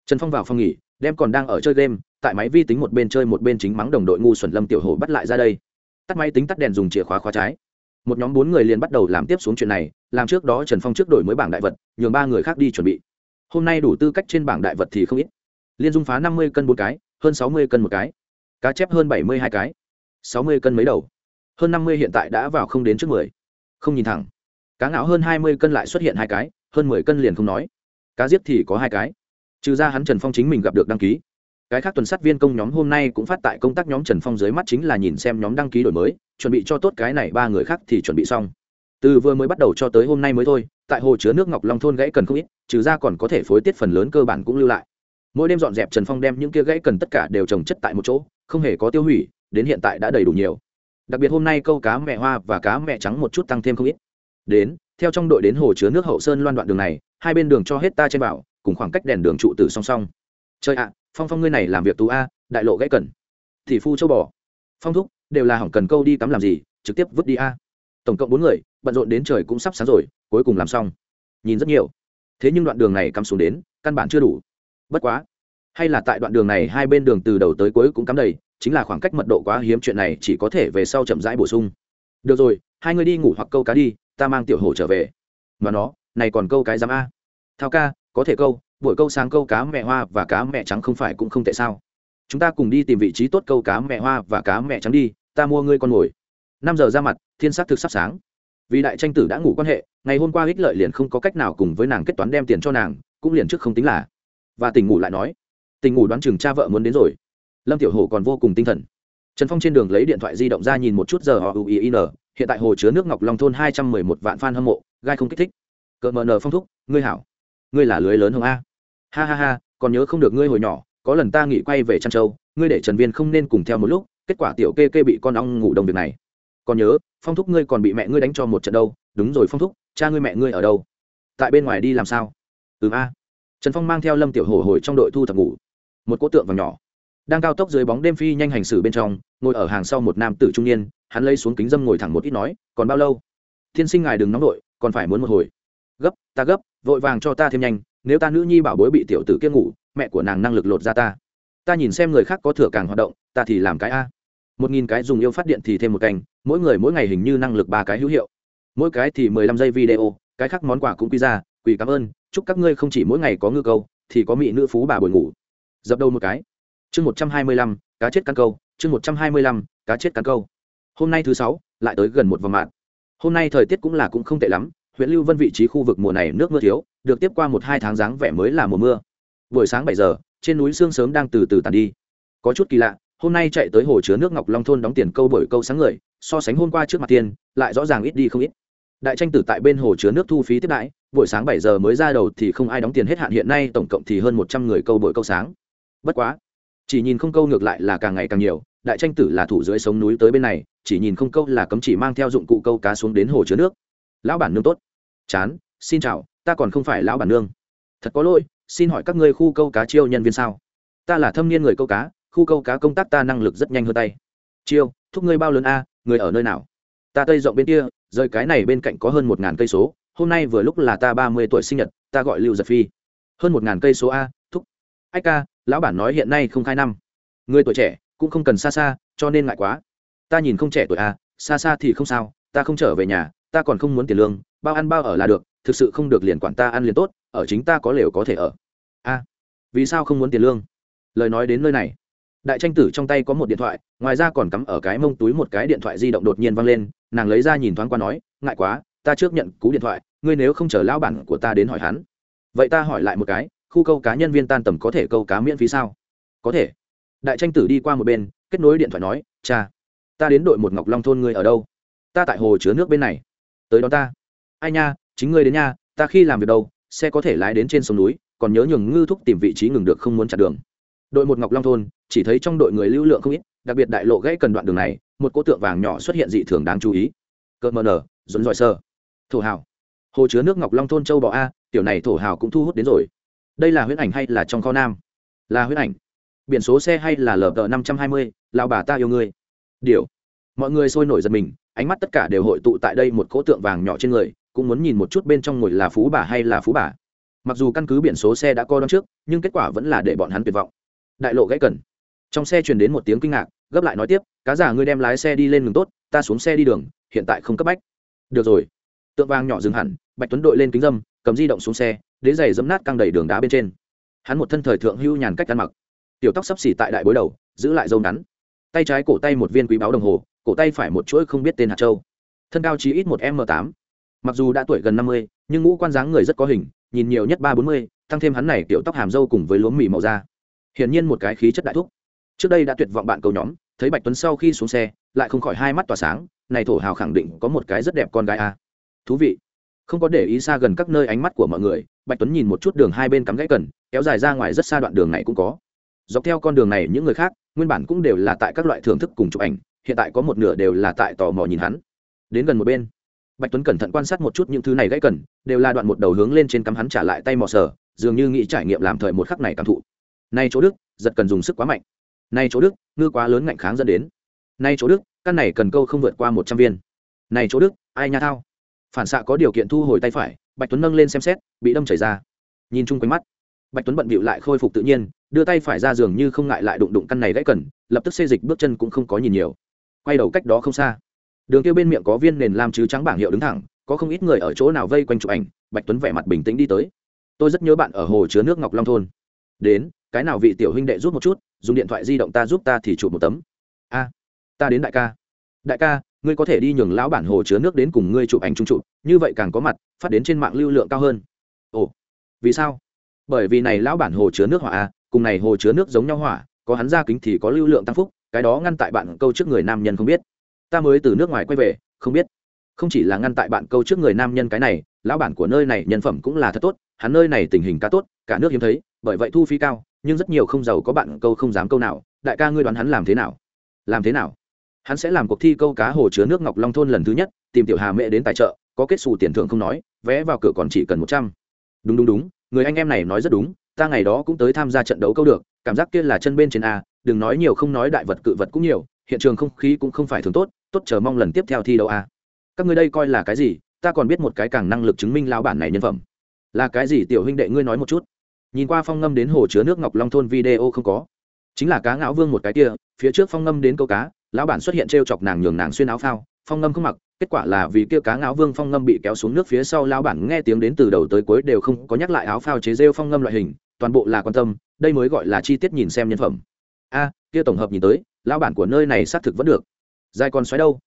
Trần phong vào phòng nghỉ, đem còn đang ở chơi game, tại máy vi tính một bên chơi một bên chính mắng đồng đội ngu xuẩn lâm tiểu hồ bắt lại ra đây. Tắt máy tính tắt đèn dùng chìa khóa khóa trái. Một nhóm bốn người liền bắt đầu làm tiếp xuống chuyện này, làm trước đó trần phong trước đổi mới bảng đại vật, nhường ba người khác đi chuẩn bị. Hôm nay đủ tư cách trên bảng đại vật thì không ít. Liên dung phá năm mươi cân bốn cái, hơn sáu mươi cân một cái. Cá chép hơn bảy mươi hai cái, sáu mươi cân mấy đầu. Hơn năm mươi hiện tại đã vào không đến trước mười. Không nhìn thẳng cá ngạo hơn hai mươi cân lại xuất hiện hai cái, hơn mười cân liền không nói. Cá giết thì có hai cái. Trừ ra hắn trần phong chính mình gặp được đăng ký. Cái khác tuần sát viên công nhóm hôm nay cũng phát tại công tác nhóm trần phong dưới mắt chính là nhìn xem nhóm đăng ký đổi mới, chuẩn bị cho tốt cái này ba người khác thì chuẩn bị xong. Từ vừa mới bắt đầu cho tới hôm nay mới thôi, tại hồ chứa nước ngọc long thôn gãy cần không ít, trừ ra còn có thể phối tiết phần lớn cơ bản cũng lưu lại. Mỗi đêm dọn dẹp trần phong đem những kia gãy cần tất cả đều trồng chất tại một chỗ, không hề có tiêu hủy, đến hiện tại đã đầy đủ nhiều. Đặc biệt hôm nay câu cá mẹ hoa và cá mẹ trắng một chút tăng thêm không ít đến, theo trong đội đến hồ chứa nước hậu sơn loan đoạn đường này, hai bên đường cho hết ta trên bảo cùng khoảng cách đèn đường trụ tử song song. Chơi ạ, phong phong ngươi này làm việc tú a, đại lộ gãy cần. Thì phu châu bò. Phong thúc, đều là hỏng cần câu đi tắm làm gì, trực tiếp vứt đi a. Tổng cộng bốn người, bận rộn đến trời cũng sắp sáng rồi, cuối cùng làm xong. Nhìn rất nhiều. Thế nhưng đoạn đường này cắm xuống đến, căn bản chưa đủ. Bất quá. Hay là tại đoạn đường này hai bên đường từ đầu tới cuối cũng cắm đầy, chính là khoảng cách mật độ quá hiếm, chuyện này chỉ có thể về sau chậm rãi bổ sung. Được rồi, hai người đi ngủ hoặc câu cá đi ta mang tiểu hổ trở về. Mà nó, này còn câu cái giám a. Thao ca, có thể câu, buổi câu sáng câu cá mẹ hoa và cá mẹ trắng không phải cũng không tệ sao? Chúng ta cùng đi tìm vị trí tốt câu cá mẹ hoa và cá mẹ trắng đi, ta mua ngươi con mồi. Năm giờ ra mặt, thiên sắc thực sắp sáng. Vì đại tranh tử đã ngủ quan hệ, ngày hôm qua ích lợi liền không có cách nào cùng với nàng kết toán đem tiền cho nàng, cũng liền trước không tính là. Và tình ngủ lại nói tình ngủ đoán chừng cha vợ muốn đến rồi. Lâm tiểu hồ còn vô cùng tinh thần. Trần phong trên đường lấy điện thoại di động ra nhìn một chút giờ họ ui in hiện tại hồ chứa nước ngọc long thôn hai trăm mười một vạn f a n hâm mộ, gai không kích thích. Cỡ mờ nờ phong thúc, ngươi hảo. Ngươi là lưới lớn hồng a. Ha ha ha, còn nhớ không được ngươi hồi nhỏ, có lần ta nghỉ quay về trăn châu, ngươi để trần viên không nên cùng theo một lúc, kết quả tiểu kê kê bị con ong ngủ đồng việc này. Còn nhớ, phong thúc ngươi còn bị mẹ ngươi đánh cho một trận đâu. Đúng rồi phong thúc, cha ngươi mẹ ngươi ở đâu? Tại bên ngoài đi làm sao? Ừ a. Trần phong mang theo lâm tiểu hồ hồi trong đội thu thập ngủ. Một cỗ tượng vàng nhỏ. Đang cao tốc dưới bóng đêm phi nhanh hành xử bên trong, ngồi ở hàng sau một nam tử trung niên hắn lấy xuống kính dâm ngồi thẳng một ít nói, còn bao lâu? Thiên sinh ngài đừng nóng vội, còn phải muốn một hồi. Gấp, ta gấp, vội vàng cho ta thêm nhanh, nếu ta nữ nhi bảo bối bị tiểu tử kia ngủ, mẹ của nàng năng lực lột ra ta. Ta nhìn xem người khác có thừa càng hoạt động, ta thì làm cái a. Một nghìn cái dùng yêu phát điện thì thêm một cành, mỗi người mỗi ngày hình như năng lực ba cái hữu hiệu. Mỗi cái thì mười lăm giây video, cái khác món quà cũng quy ra, quỳ cảm ơn, chúc các ngươi không chỉ mỗi ngày có ngư câu, thì có mỹ nữ phú bà buổi ngủ. Dập đầu một cái. Chương một trăm hai mươi lăm, cá chết căn câu, chương một trăm hai mươi lăm, cá chết căn câu hôm nay thứ sáu, lại tới gần một vòng mạng hôm nay thời tiết cũng là cũng không tệ lắm, huyện lưu vân vị trí khu vực mùa này nước mưa thiếu, được tiếp qua một hai tháng dáng vẻ mới là mùa mưa. Buổi sáng bảy giờ, trên núi sương sớm đang từ từ tàn đi. Có chút kỳ lạ, hôm nay chạy tới hồ chứa nước ngọc long thôn đóng tiền câu bởi câu sáng người, so sánh hôm qua trước mặt tiền, lại rõ ràng ít đi không ít. Đại tranh tử tại bên hồ chứa nước thu phí tiếp đãi, buổi sáng bảy giờ mới ra đầu thì không ai đóng tiền hết hạn, hiện nay tổng cộng thì hơn một trăm người câu bội câu sáng. Bất quá, chỉ nhìn không câu ngược lại là càng ngày càng nhiều đại tranh tử là thủ dưới sống núi tới bên này, chỉ nhìn không câu là cấm chỉ mang theo dụng cụ câu cá xuống đến hồ chứa nước. Lão bản nương tốt. Chán, xin chào, ta còn không phải lão bản nương. Thật có lỗi, xin hỏi các ngươi khu câu cá chiêu nhân viên sao? Ta là thâm niên người câu cá, khu câu cá công tác ta năng lực rất nhanh hơn tay. Chiêu, thúc ngươi bao lớn a, người ở nơi nào? Ta tây rộng bên kia, rời cái này bên cạnh có hơn một ngàn cây số, hôm nay vừa lúc là ta ba mươi tuổi sinh nhật, ta gọi lưu giật phi. Hơn một ngàn cây số a, thúc. Ách ca, lão bản nói hiện nay không khai năm. Người tuổi trẻ cũng không cần xa xa, cho nên ngại quá. Ta nhìn không trẻ tuổi a xa xa thì không sao, ta không trở về nhà, ta còn không muốn tiền lương, bao ăn bao ở là được, thực sự không được liền quản ta ăn liền tốt, ở chính ta có lều có thể ở. A, vì sao không muốn tiền lương? Lời nói đến nơi này. Đại tranh tử trong tay có một điện thoại, ngoài ra còn cắm ở cái mông túi một cái điện thoại di động đột nhiên văng lên, nàng lấy ra nhìn thoáng qua nói, ngại quá, ta trước nhận cú điện thoại, ngươi nếu không chờ lão bản của ta đến hỏi hắn. Vậy ta hỏi lại một cái, khu câu cá nhân viên tan tầm có thể câu cá miễn phí sao? Có thể đại tranh tử đi qua một bên, kết nối điện thoại nói, cha, ta đến đội một ngọc long thôn ngươi ở đâu? Ta tại hồ chứa nước bên này. Tới đó ta. Ai nha, chính ngươi đến nha, ta khi làm việc đâu, xe có thể lái đến trên sông núi, còn nhớ nhường ngư thúc tìm vị trí ngừng được không muốn chặt đường. Đội một ngọc long thôn, chỉ thấy trong đội người lưu lượng không ít, đặc biệt đại lộ gãy cần đoạn đường này, một cỗ tượng vàng nhỏ xuất hiện dị thường đáng chú ý. Cợt mờ nở, dồn dọi sơ. Thổ hào. Hồ chứa nước ngọc long thôn châu bò a, tiểu này thổ hào cũng thu hút đến rồi. Đây là huyễn ảnh hay là trong kho nam? Là huyễn ảnh biển số xe hay là lờ tờ năm trăm hai mươi, lao bà ta yêu ngươi. Điều. Mọi người sôi nổi giật mình, ánh mắt tất cả đều hội tụ tại đây một cỗ tượng vàng nhỏ trên người, cũng muốn nhìn một chút bên trong ngồi là phú bà hay là phú bà. Mặc dù căn cứ biển số xe đã coi đón trước, nhưng kết quả vẫn là để bọn hắn tuyệt vọng. Đại lộ gãy cần. Trong xe truyền đến một tiếng kinh ngạc, gấp lại nói tiếp, cá giả ngươi đem lái xe đi lên đường tốt, ta xuống xe đi đường, hiện tại không cấp bách. Được rồi. Tượng vàng nhỏ dừng hẳn, bạch tuấn đội lên kính dâm, cầm di động xuống xe, đế giày dẫm nát căng đầy đường đá bên trên. Hắn một thân thời thượng hưu nhàn cách ăn mặc tiểu tóc sấp xỉ tại đại bối đầu, giữ lại dâu ngắn. Tay trái cổ tay một viên quý báo đồng hồ, cổ tay phải một chuỗi không biết tên hạt châu. Thân cao chí ít một m tám. Mặc dù đã tuổi gần năm mươi, nhưng ngũ quan dáng người rất có hình, nhìn nhiều nhất ba bốn mươi, tăng thêm hắn này kiểu tóc hàm râu cùng với lúa mì màu da. Hiển nhiên một cái khí chất đại thúc. Trước đây đã tuyệt vọng bạn cầu nhóm, thấy bạch tuấn sau khi xuống xe, lại không khỏi hai mắt tỏa sáng, này thổ hào khẳng định có một cái rất đẹp con gái a. Thú vị. Không có để ý xa gần các nơi ánh mắt của mọi người, bạch tuấn nhìn một chút đường hai bên cắm gãy cần, kéo dài ra ngoài rất xa đoạn đường này cũng có dọc theo con đường này những người khác, nguyên bản cũng đều là tại các loại thưởng thức cùng chụp ảnh, hiện tại có một nửa đều là tại tò mò nhìn hắn. Đến gần một bên, bạch tuấn cẩn thận quan sát một chút những thứ này gãy cần, đều là đoạn một đầu hướng lên trên cắm hắn trả lại tay mò sờ, dường như nghĩ trải nghiệm làm thời một khắc này cảm thụ. Nay chỗ đức, giật cần dùng sức quá mạnh. Nay chỗ đức, ngư quá lớn ngạnh kháng dẫn đến. Nay chỗ đức, căn này cần câu không vượt qua một trăm viên. Này chỗ đức, ai nha thao. Phản xạ có điều kiện thu hồi tay phải, bạch tuấn nâng lên xem xét, bị đâm chảy ra. Nhìn chung quanh mắt bạch tuấn bận bịu lại khôi phục tự nhiên, đưa tay phải ra giường như không ngại lại đụng đụng căn này gãy cần, lập tức xê dịch bước chân cũng không có nhìn nhiều. Quay đầu cách đó không xa. Đường kia bên miệng có viên nền làm chứ trắng bảng hiệu đứng thẳng, có không ít người ở chỗ nào vây quanh chụp ảnh, bạch tuấn vẻ mặt bình tĩnh đi tới. Tôi rất nhớ bạn ở hồ chứa nước ngọc long thôn. Đến, cái nào vị tiểu huynh đệ rút một chút, dùng điện thoại di động ta giúp ta thì chụp một tấm. A, ta đến đại ca. Đại ca, ngươi có thể đi nhường lão bản hồ chứa nước đến cùng ngươi chụp ảnh chung chụp, như vậy càng có mặt, phát đến trên mạng lưu lượng cao hơn. Ồ, vì sao? Bởi vì này lão bản hồ chứa nước hỏa a cùng này hồ chứa nước giống nhau hỏa, có hắn ra kính thì có lưu lượng tăng phúc, cái đó ngăn tại bạn câu trước người nam nhân không biết. Ta mới từ nước ngoài quay về, không biết. Không chỉ là ngăn tại bạn câu trước người nam nhân cái này, lão bản của nơi này nhân phẩm cũng là thật tốt, hắn nơi này tình hình cá tốt, cả nước hiếm thấy, bởi vậy thu phí cao, nhưng rất nhiều không giàu có bạn câu không dám câu nào, đại ca ngươi đoán hắn làm thế nào? Làm thế nào? Hắn sẽ làm cuộc thi câu cá hồ chứa nước ngọc long thôn lần thứ nhất, tìm tiểu hà mẹ đến tài trợ, có kết xù tiền thưởng không nói, vé vào cửa còn chỉ cần một trăm. Đúng đúng đúng người anh em này nói rất đúng, ta ngày đó cũng tới tham gia trận đấu câu được, cảm giác kia là chân bên trên a, đừng nói nhiều không nói đại vật cự vật cũng nhiều, hiện trường không khí cũng không phải thường tốt tốt chờ mong lần tiếp theo thi đấu a. Các ngươi đây coi là cái gì? Ta còn biết một cái càng năng lực chứng minh lao bản này nhân phẩm. Là cái gì, tiểu huynh đệ ngươi nói một chút. Nhìn qua phong ngâm đến hồ chứa nước ngọc long thôn video không có. Chính là cá ngão vương một cái kia, phía trước phong ngâm đến câu cá, lão bản xuất hiện t r e o chọc nàng nhường nàng xuyên áo phao, phong ngâm không mặc kết quả là vì kia cá ngáo vương phong ngâm bị kéo xuống nước phía sau lão bản nghe tiếng đến từ đầu tới cuối đều không có nhắc lại áo phao chế rêu phong ngâm loại hình, toàn bộ là quan tâm, đây mới gọi là chi tiết nhìn xem nhân phẩm. A, kia tổng hợp nhìn tới lão bản của nơi này xác thực vẫn được. Dài còn xoáy đâu?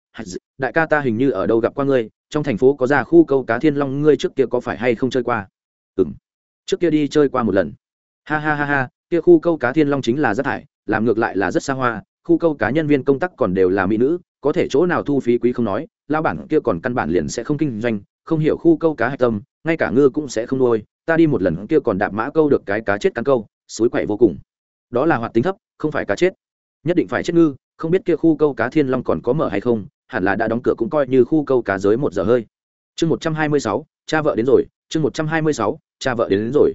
Đại ca ta hình như ở đâu gặp qua ngươi, trong thành phố có ra khu câu cá thiên long, ngươi trước kia có phải hay không chơi qua? Ừ m trước kia đi chơi qua một lần. Ha ha ha ha, kia khu câu cá thiên long chính là rất thải, làm ngược lại là rất xa hoa, khu câu cá nhân viên công tác còn đều là mỹ nữ, có thể chỗ nào thu phí quý không nói lao bản kia còn căn bản liền sẽ không kinh doanh không hiểu khu câu cá hạch tâm ngay cả ngư cũng sẽ không nuôi ta đi một lần kia còn đạp mã câu được cái cá chết cắn câu suối quậy vô cùng. Đó là hoạt tính thấp không phải cá chết. Nhất định phải chết ngư không biết kia khu câu cá thiên long còn có mở hay không hẳn là đã đóng cửa cũng coi như khu câu cá giới một giờ hơi. Chương một trăm hai mươi sáu cha vợ đến rồi chương một trăm hai mươi sáu cha vợ đến, đến rồi.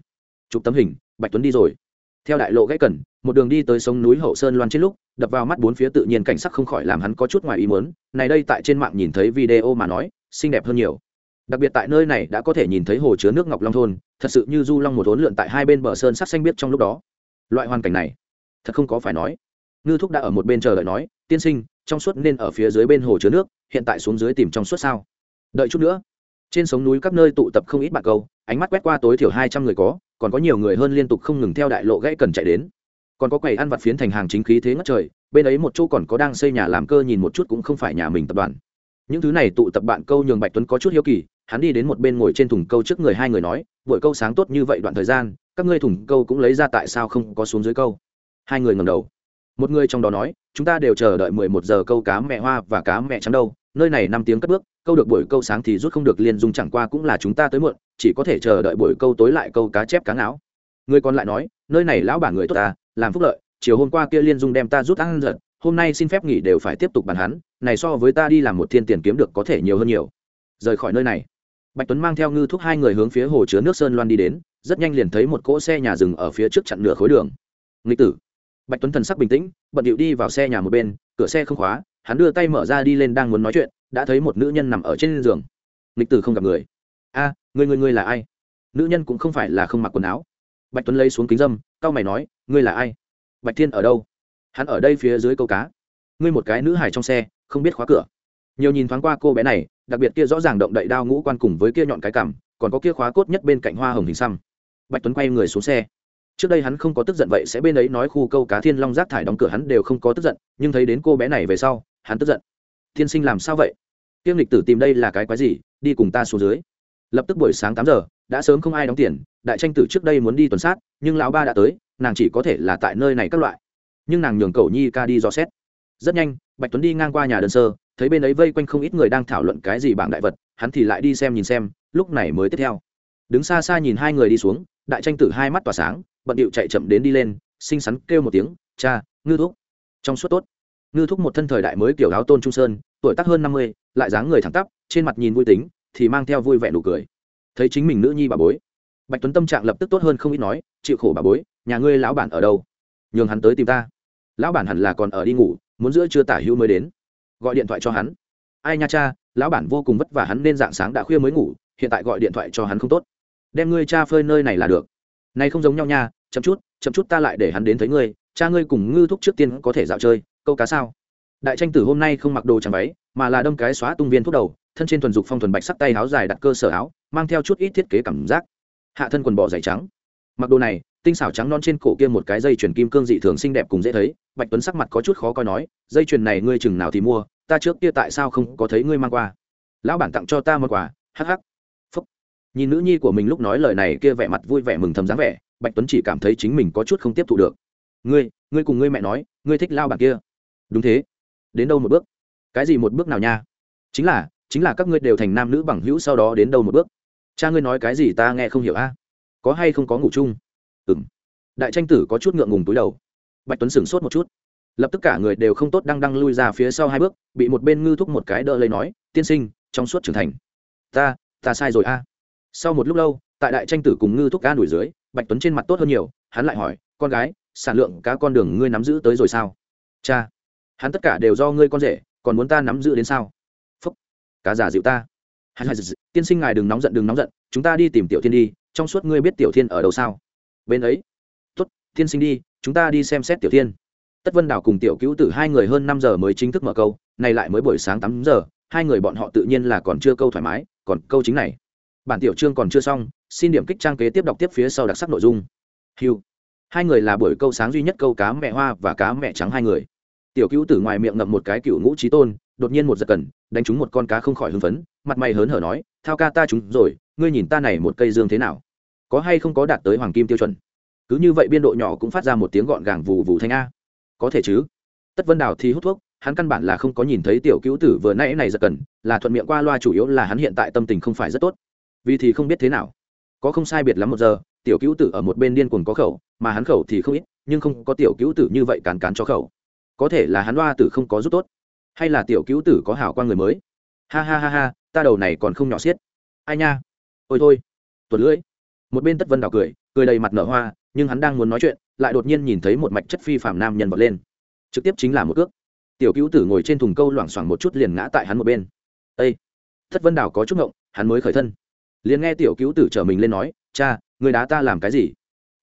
Chụp tấm hình bạch tuấn đi rồi theo đại lộ gãy cần, một đường đi tới sông núi hậu sơn loan trên lúc, đập vào mắt bốn phía tự nhiên cảnh sắc không khỏi làm hắn có chút ngoài ý muốn, này đây tại trên mạng nhìn thấy video mà nói, xinh đẹp hơn nhiều. Đặc biệt tại nơi này đã có thể nhìn thấy hồ chứa nước ngọc long thôn, thật sự như du long một hốn lượn tại hai bên bờ sơn sắc xanh biết trong lúc đó. Loại hoàn cảnh này, thật không có phải nói. Ngư thúc đã ở một bên chờ đợi nói, tiên sinh, trong suốt nên ở phía dưới bên hồ chứa nước, hiện tại xuống dưới tìm trong suốt sao? Đợi chút nữa. Trên sống núi các nơi tụ tập không ít bạn câu, ánh mắt quét qua tối thiểu hai trăm người có còn có nhiều người hơn liên tục không ngừng theo đại lộ gãy cần chạy đến. Còn có quầy ăn vặt phiến thành hàng chính khí thế ngất trời, bên ấy một chỗ còn có đang xây nhà làm cơ nhìn một chút cũng không phải nhà mình tập đoàn. Những thứ này tụ tập bạn câu nhường bạch tuấn có chút hiếu kỳ, hắn đi đến một bên ngồi trên thùng câu trước người hai người nói, buổi câu sáng tốt như vậy đoạn thời gian, các ngươi thùng câu cũng lấy ra tại sao không có xuống dưới câu? Hai người ngầm đầu. Một người trong đó nói, chúng ta đều chờ đợi mười một giờ câu cá mẹ hoa và cá mẹ trắng đâu, nơi này năm tiếng cất bước, câu được buổi câu sáng thì rút không được liên dung chẳng qua cũng là chúng ta tới muộn chỉ có thể chờ đợi buổi câu tối lại câu cá chép cá ngáo. Người còn lại nói, nơi này lão bản người tốt ta, làm phúc lợi, chiều hôm qua kia liên dung đem ta rút ăn giật, hôm nay xin phép nghỉ đều phải tiếp tục bàn hắn, này so với ta đi làm một thiên tiền kiếm được có thể nhiều hơn nhiều. Rời khỏi nơi này, bạch tuấn mang theo ngư thuốc hai người hướng phía hồ chứa nước sơn loan đi đến, rất nhanh liền thấy một cỗ xe nhà dừng ở phía trước chặn nửa khối đường. Nghịch tử. Bạch tuấn thần sắc bình tĩnh, bận điệu đi vào xe nhà một bên, cửa xe không khóa, hắn đưa tay mở ra đi lên đang muốn nói chuyện, đã thấy một nữ nhân nằm ở trên giường. Nghịch tử không gặp người. A người người người là ai? Nữ nhân cũng không phải là không mặc quần áo. Bạch tuấn lấy xuống kính dâm, cau mày nói, ngươi là ai? Bạch thiên ở đâu? Hắn ở đây phía dưới câu cá. Ngươi một cái nữ hài trong xe, không biết khóa cửa. Nhiều nhìn thoáng qua cô bé này, đặc biệt kia rõ ràng động đậy đao ngũ quan cùng với kia nhọn cái cằm, còn có kia khóa cốt nhất bên cạnh hoa hồng hình xăm. Bạch tuấn quay người xuống xe. Trước đây hắn không có tức giận vậy sẽ bên ấy nói khu câu cá thiên long rác thải đóng cửa hắn đều không có tức giận, nhưng thấy đến cô bé này về sau, hắn tức giận. Tiên sinh làm sao vậy? Tiêm lịch tử tìm đây là cái quái gì? Đi cùng ta xuống dưới lập tức buổi sáng tám giờ, đã sớm không ai đóng tiền, đại tranh tử trước đây muốn đi tuần sát, nhưng lão ba đã tới, nàng chỉ có thể là tại nơi này các loại. Nhưng nàng nhường cậu nhi ca đi dò xét. Rất nhanh, bạch tuấn đi ngang qua nhà đơn sơ, thấy bên ấy vây quanh không ít người đang thảo luận cái gì bảng đại vật, hắn thì lại đi xem nhìn xem, lúc này mới tiếp theo. Đứng xa xa nhìn hai người đi xuống, đại tranh tử hai mắt tỏa sáng, bận điệu chạy chậm đến đi lên, xinh xắn kêu một tiếng, cha, ngư thúc. Trong suốt tốt, ngư thúc một thân thời đại mới kiểu áo tôn trung sơn, tuổi tác hơn năm mươi, lại dáng người thẳng tắp, trên mặt nhìn vui tính thì mang theo vui vẻ nụ cười. Thấy chính mình nữ nhi bà bối, bạch tuấn tâm trạng lập tức tốt hơn không ít nói, chịu khổ bà bối, nhà ngươi lão bản ở đâu? Nhường hắn tới tìm ta. Lão bản hẳn là còn ở đi ngủ, muốn giữa chưa tả hữu mới đến. Gọi điện thoại cho hắn. Ai nha cha, lão bản vô cùng vất vả hắn nên dạng sáng đã khuya mới ngủ, hiện tại gọi điện thoại cho hắn không tốt. Đem ngươi cha phơi nơi này là được. Này không giống nhau nha, chậm chút chậm chút ta lại để hắn đến thấy ngươi, cha ngươi cùng ngư thúc trước tiên có thể dạo chơi, câu cá sao? Đại tranh tử hôm nay không mặc đồ trắng váy, mà là đâm cái xóa tung viên thuốc đầu thân trên thuần dục phong thuần bạch sắc tay áo dài đặt cơ sở áo, mang theo chút ít thiết kế cảm giác. Hạ thân quần bò dày trắng. Mặc đồ này, tinh xảo trắng non trên cổ kia một cái dây chuyền kim cương dị thường xinh đẹp cùng dễ thấy, bạch tuấn sắc mặt có chút khó coi nói, dây chuyền này ngươi chừng nào thì mua, ta trước kia tại sao không có thấy ngươi mang qua? Lão bản tặng cho ta một quà hắc hắc. Phúc. Nhìn nữ nhi của mình lúc nói lời này kia vẻ mặt vui vẻ mừng thầm dáng vẻ, bạch tuấn chỉ cảm thấy chính mình có chút không tiếp thu được. Ngươi ngươi cùng ngươi mẹ nói, ngươi thích lao bản kia. Đúng thế. Đến đâu một bước? Cái gì một bước nào nha? Chính là chính là các ngươi đều thành nam nữ bằng hữu sau đó đến đâu một bước. Cha ngươi nói cái gì ta nghe không hiểu a. Có hay không có ngủ chung? Ừ m đại tranh tử có chút ngượng ngùng túi đầu. Bạch tuấn sửng sốt một chút. Lập tức cả người đều không tốt đang đang lui ra phía sau hai bước, bị một bên ngư thúc một cái đỡ lấy nói, tiên sinh, trong suốt trưởng thành. Ta ta sai rồi a. Sau một lúc lâu, tại đại tranh tử cùng ngư thúc ca đuổi dưới, bạch tuấn trên mặt tốt hơn nhiều, hắn lại hỏi, con gái, sản lượng cá con đường ngươi nắm giữ tới rồi sao? Cha. Hắn tất cả đều do ngươi con rể, còn muốn ta nắm giữ đến sao? Cá giả dịu ta. Tiên sinh ngài đừng nóng giận, đừng nóng giận, chúng ta đi tìm tiểu thiên đi, trong suốt ngươi biết tiểu thiên ở đâu sao? Bên ấy. Tuất tiên sinh đi, chúng ta đi xem xét tiểu thiên. Tất vân đảo cùng tiểu cứu tử hai người hơn năm giờ mới chính thức mở câu, nay lại mới buổi sáng tám giờ, hai người bọn họ tự nhiên là còn chưa câu thoải mái, còn câu chính này. Bản tiểu chương còn chưa xong, xin điểm kích trang kế tiếp đọc tiếp phía sau đặc sắc nội dung. Hiu hai người là buổi câu sáng duy nhất câu cá mẹ hoa và cá mẹ trắng hai người. Tiểu cứu tử ngoài miệng ngậm một cái cựu ngũ trí tôn đột nhiên một giật cần, đánh trúng một con cá không khỏi hưng phấn, mặt mày hớn hở nói, thao ca ta trúng rồi, ngươi nhìn ta này một cây dương thế nào? Có hay không có đạt tới hoàng kim tiêu chuẩn? Cứ như vậy biên độ nhỏ cũng phát ra một tiếng gọn gàng vù vù thanh a. Có thể chứ? Tất vân đào thì hút thuốc, hắn căn bản là không có nhìn thấy tiểu cứu tử vừa nãy này giật cần, là thuận miệng qua loa chủ yếu là hắn hiện tại tâm tình không phải rất tốt. Vì thì không biết thế nào. Có không sai biệt lắm một giờ, tiểu cứu tử ở một bên điên cuồng có khẩu, mà hắn khẩu thì không ít, nhưng không có tiểu cứu tử như vậy càn càn cho khẩu. Có thể là hắn loa tử không có giúp tốt hay là tiểu cứu tử có hảo quan người mới? Ha ha ha ha, ta đầu này còn không nhỏ xiết. Ai nha? Ôi thôi. Tuột lưỡi. Một bên tất vân đào cười cười đầy mặt nở hoa, nhưng hắn đang muốn nói chuyện, lại đột nhiên nhìn thấy một mạch chất phi phạm nam nhân vọt lên. Trực tiếp chính là một cước. Tiểu cứu tử ngồi trên thùng câu loảng xoảng một chút liền ngã tại hắn một bên. Ây thất vân đào có chút ngộng, hắn mới khởi thân. Liền nghe tiểu cứu tử trở mình lên nói, cha người đá ta làm cái gì?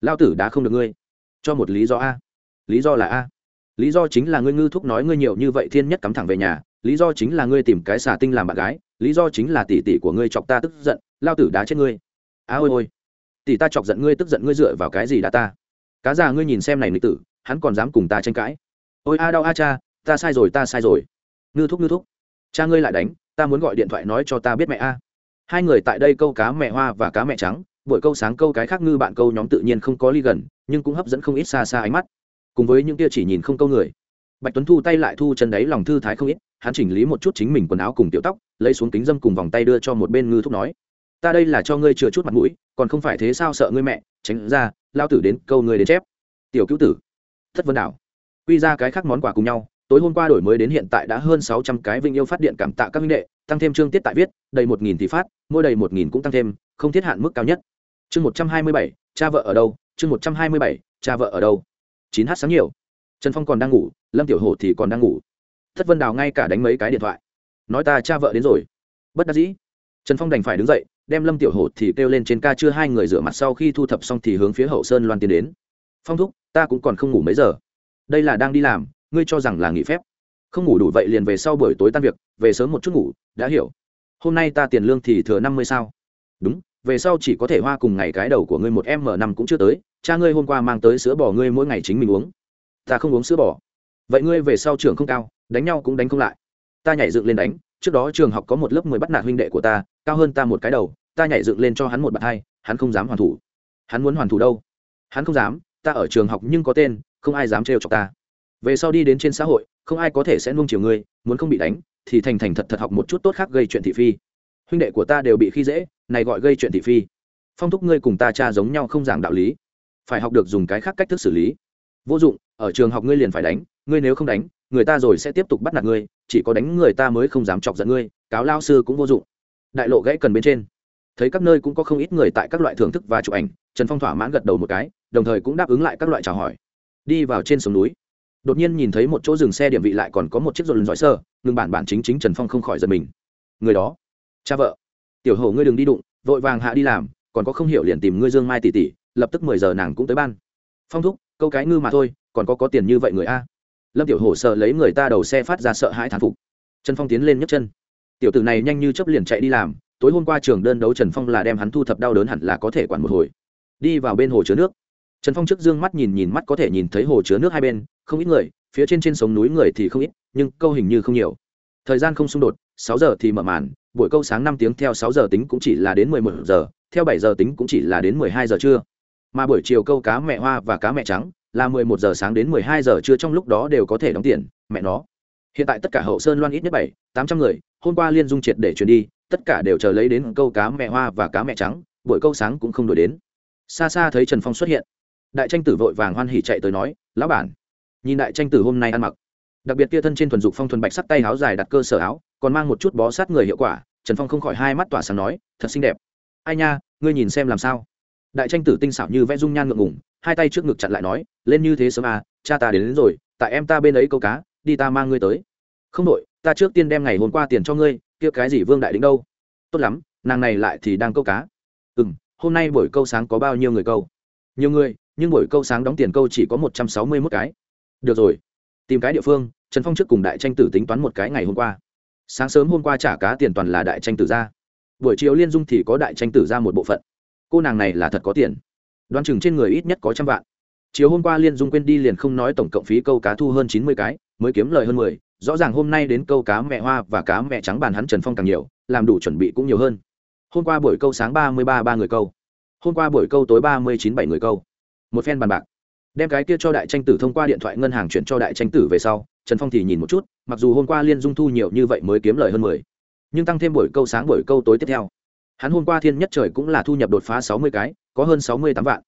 Lao tử đá không được ngươi. Cho một lý do a. Lý do là a lý do chính là ngươi ngư thúc nói ngươi nhiều như vậy thiên nhất cắm thẳng về nhà, lý do chính là ngươi tìm cái xà tinh làm bạn gái, lý do chính là tỷ tỷ của ngươi chọc ta tức giận, lao tử đá chết ngươi. À ôi ôi. Tỷ ta chọc giận ngươi tức giận ngươi dựa vào cái gì đã ta? Cá già ngươi nhìn xem này nữ tử, hắn còn dám cùng ta tranh cãi. Ôi, a đau a cha, ta sai rồi, ta sai rồi. Ngư thúc ngư thúc. Cha ngươi lại đánh, ta muốn gọi điện thoại nói cho ta biết mẹ a. Hai người tại đây câu cá mẹ hoa và cá mẹ trắng, buổi câu sáng câu cái khác ngư bạn câu nhóm tự nhiên không có ly gần, nhưng cũng hấp dẫn không ít xa xa ánh mắt cùng với những kia chỉ nhìn không câu người. Bạch tuấn thu tay lại thu chân đáy lòng thư thái không ít, hắn chỉnh lý một chút chính mình quần áo cùng tiểu tóc, lấy xuống kính dâm cùng vòng tay đưa cho một bên ngư thúc nói, ta đây là cho ngươi chừa chút mặt mũi, còn không phải thế sao sợ ngươi mẹ, tránh ra, lao tử đến câu ngươi đến chép. Tiểu cứu tử. Thất vân đảo. Quy ra cái khác món quà cùng nhau, tối hôm qua đổi mới đến hiện tại đã hơn sáu trăm cái vinh yêu phát điện cảm tạ các minh đệ, tăng thêm chương tiết tại viết, đầy một nghìn thì phát, mỗi đầy một nghìn cũng tăng thêm, không thiết hạn mức cao nhất. Chương một trăm hai mươi bảy, cha vợ ở đâu? Chương một trăm hai mươi bảy, cha vợ ở đâu? Chín h sáng nhiều. Trần phong còn đang ngủ, lâm tiểu hổ thì còn đang ngủ. Thất vân đào ngay cả đánh mấy cái điện thoại. Nói ta cha vợ đến rồi. Bất đắc dĩ. Trần phong đành phải đứng dậy, đem lâm tiểu hổ thì kêu lên trên ca chưa hai người rửa mặt sau khi thu thập xong thì hướng phía hậu sơn loan tiến đến. Phong thúc, ta cũng còn không ngủ mấy giờ? Đây là đang đi làm, ngươi cho rằng là nghỉ phép. Không ngủ đủ vậy liền về sau buổi tối tan việc, về sớm một chút ngủ, đã hiểu. Hôm nay ta tiền lương thì thừa năm mươi sao? Đúng về sau chỉ có thể hoa cùng ngày cái đầu của ngươi một m năm cũng chưa tới, cha ngươi hôm qua mang tới sữa bò ngươi mỗi ngày chính mình uống. Ta không uống sữa bò. Vậy ngươi về sau trường không cao, đánh nhau cũng đánh không lại. Ta nhảy dựng lên đánh, trước đó trường học có một lớp mười bắt nạt huynh đệ của ta, cao hơn ta một cái đầu, ta nhảy dựng lên cho hắn một bạt hai, hắn không dám hoàn thủ. Hắn muốn hoàn thủ đâu? Hắn không dám, ta ở trường học nhưng có tên, không ai dám trêu chọc ta. Về sau đi đến trên xã hội, không ai có thể sẽ nuông chiều ngươi, muốn không bị đánh, thì thành thành thật thật học một chút tốt khác gây chuyện thị phi. Huynh đệ của ta đều bị khi dễ này gọi gây chuyện thị phi. Phong thúc ngươi cùng ta cha giống nhau không giảng đạo lý. Phải học được dùng cái khác cách thức xử lý. Vô dụng, ở trường học ngươi liền phải đánh, ngươi nếu không đánh, người ta rồi sẽ tiếp tục bắt nạt ngươi, chỉ có đánh người ta mới không dám chọc giận ngươi, cáo lao sư cũng vô dụng. Đại lộ gãy cần bên trên. Thấy các nơi cũng có không ít người tại các loại thưởng thức và chụp ảnh, trần phong thỏa mãn gật đầu một cái, đồng thời cũng đáp ứng lại các loại chào hỏi. Đi vào trên sông núi. Đột nhiên nhìn thấy một chỗ dừng xe điểm vị lại còn có một chiếc rộn giỏi sơ ngừng bản bản chính chính trần phong không khỏi giật mình. Người đó, cha vợ tiểu hổ ngươi đừng đi đụng, vội vàng hạ đi làm, còn có không hiểu liền tìm ngươi dương mai tỷ tỷ, lập tức mười giờ nàng cũng tới ban. Phong thúc, câu cái ngư mà thôi, còn có có tiền như vậy người a? Lâm tiểu hổ sợ lấy người ta đầu xe phát ra sợ hãi thán phục. Trần phong tiến lên nhấc chân. Tiểu tử này nhanh như chấp liền chạy đi làm, tối hôm qua trường đơn đấu trần phong là đem hắn thu thập đau đớn hẳn là có thể quản một hồi. Đi vào bên hồ chứa nước. Trần phong trước dương mắt nhìn nhìn mắt có thể nhìn thấy hồ chứa nước hai bên, không ít người, phía trên trên sống núi người thì không ít, nhưng câu hình như không nhiều. Thời gian không xung đột, sáu giờ thì mở màn buổi câu sáng năm tiếng theo sáu giờ tính cũng chỉ là đến mười một giờ, theo bảy giờ tính cũng chỉ là đến mười hai giờ trưa. Mà buổi chiều câu cá mẹ hoa và cá mẹ trắng là mười một giờ sáng đến mười hai giờ trưa trong lúc đó đều có thể đóng tiền, mẹ nó. Hiện tại tất cả hậu sơn loan ít nhất bảy, tám trăm người, hôm qua liên dung triệt để chuyển đi, tất cả đều chờ lấy đến câu cá mẹ hoa và cá mẹ trắng, buổi câu sáng cũng không đổi đến. Xa xa thấy trần phong xuất hiện. Đại tranh tử vội vàng hoan hỉ chạy tới nói, lão bản. Nhìn đại tranh tử hôm nay ăn mặc đặc biệt kia thân trên thuần dục phong thuần bạch sắc tay áo dài đặt cơ sở áo còn mang một chút bó sát người hiệu quả trần phong không khỏi hai mắt tỏa sáng nói thật xinh đẹp. Ai nha ngươi nhìn xem làm sao? Đại tranh tử tinh xảo như vẽ dung nhan ngượng ngủng hai tay trước ngực chặn lại nói lên như thế sớm à cha ta đến, đến rồi tại em ta bên ấy câu cá đi ta mang ngươi tới. Không đội ta trước tiên đem ngày hôm qua tiền cho ngươi kia cái gì vương đại đính đâu? Tốt lắm nàng này lại thì đang câu cá. Ừ m hôm nay buổi câu sáng có bao nhiêu người câu? Nhiều người nhưng buổi câu sáng đóng tiền câu chỉ có một trăm sáu mươi mốt cái. Được rồi tìm cái địa phương, trần phong trước cùng đại tranh tử tính toán một cái ngày hôm qua. Sáng sớm hôm qua trả cá tiền toàn là đại tranh tử ra. Buổi chiều liên dung thì có đại tranh tử ra một bộ phận. Cô nàng này là thật có tiền. Đoan chừng trên người ít nhất có trăm vạn. Chiều hôm qua liên dung quên đi liền không nói tổng cộng phí câu cá thu hơn chín mươi cái, mới kiếm lời hơn mười, rõ ràng hôm nay đến câu cá mẹ hoa và cá mẹ trắng bàn hắn trần phong càng nhiều, làm đủ chuẩn bị cũng nhiều hơn. Hôm qua buổi câu sáng ba mươi ba ba người câu. Hôm qua buổi câu tối ba mươi chín bảy người câu. Một phen bàn bạc đem cái kia cho đại tranh tử thông qua điện thoại ngân hàng chuyển cho đại tranh tử về sau, trần phong thì nhìn một chút, mặc dù hôm qua liên dung thu nhiều như vậy mới kiếm lời hơn mười, nhưng tăng thêm buổi câu sáng buổi câu tối tiếp theo. Hắn hôm qua thiên nhất trời cũng là thu nhập đột phá sáu mươi cái, có hơn sáu mươi tám vạn.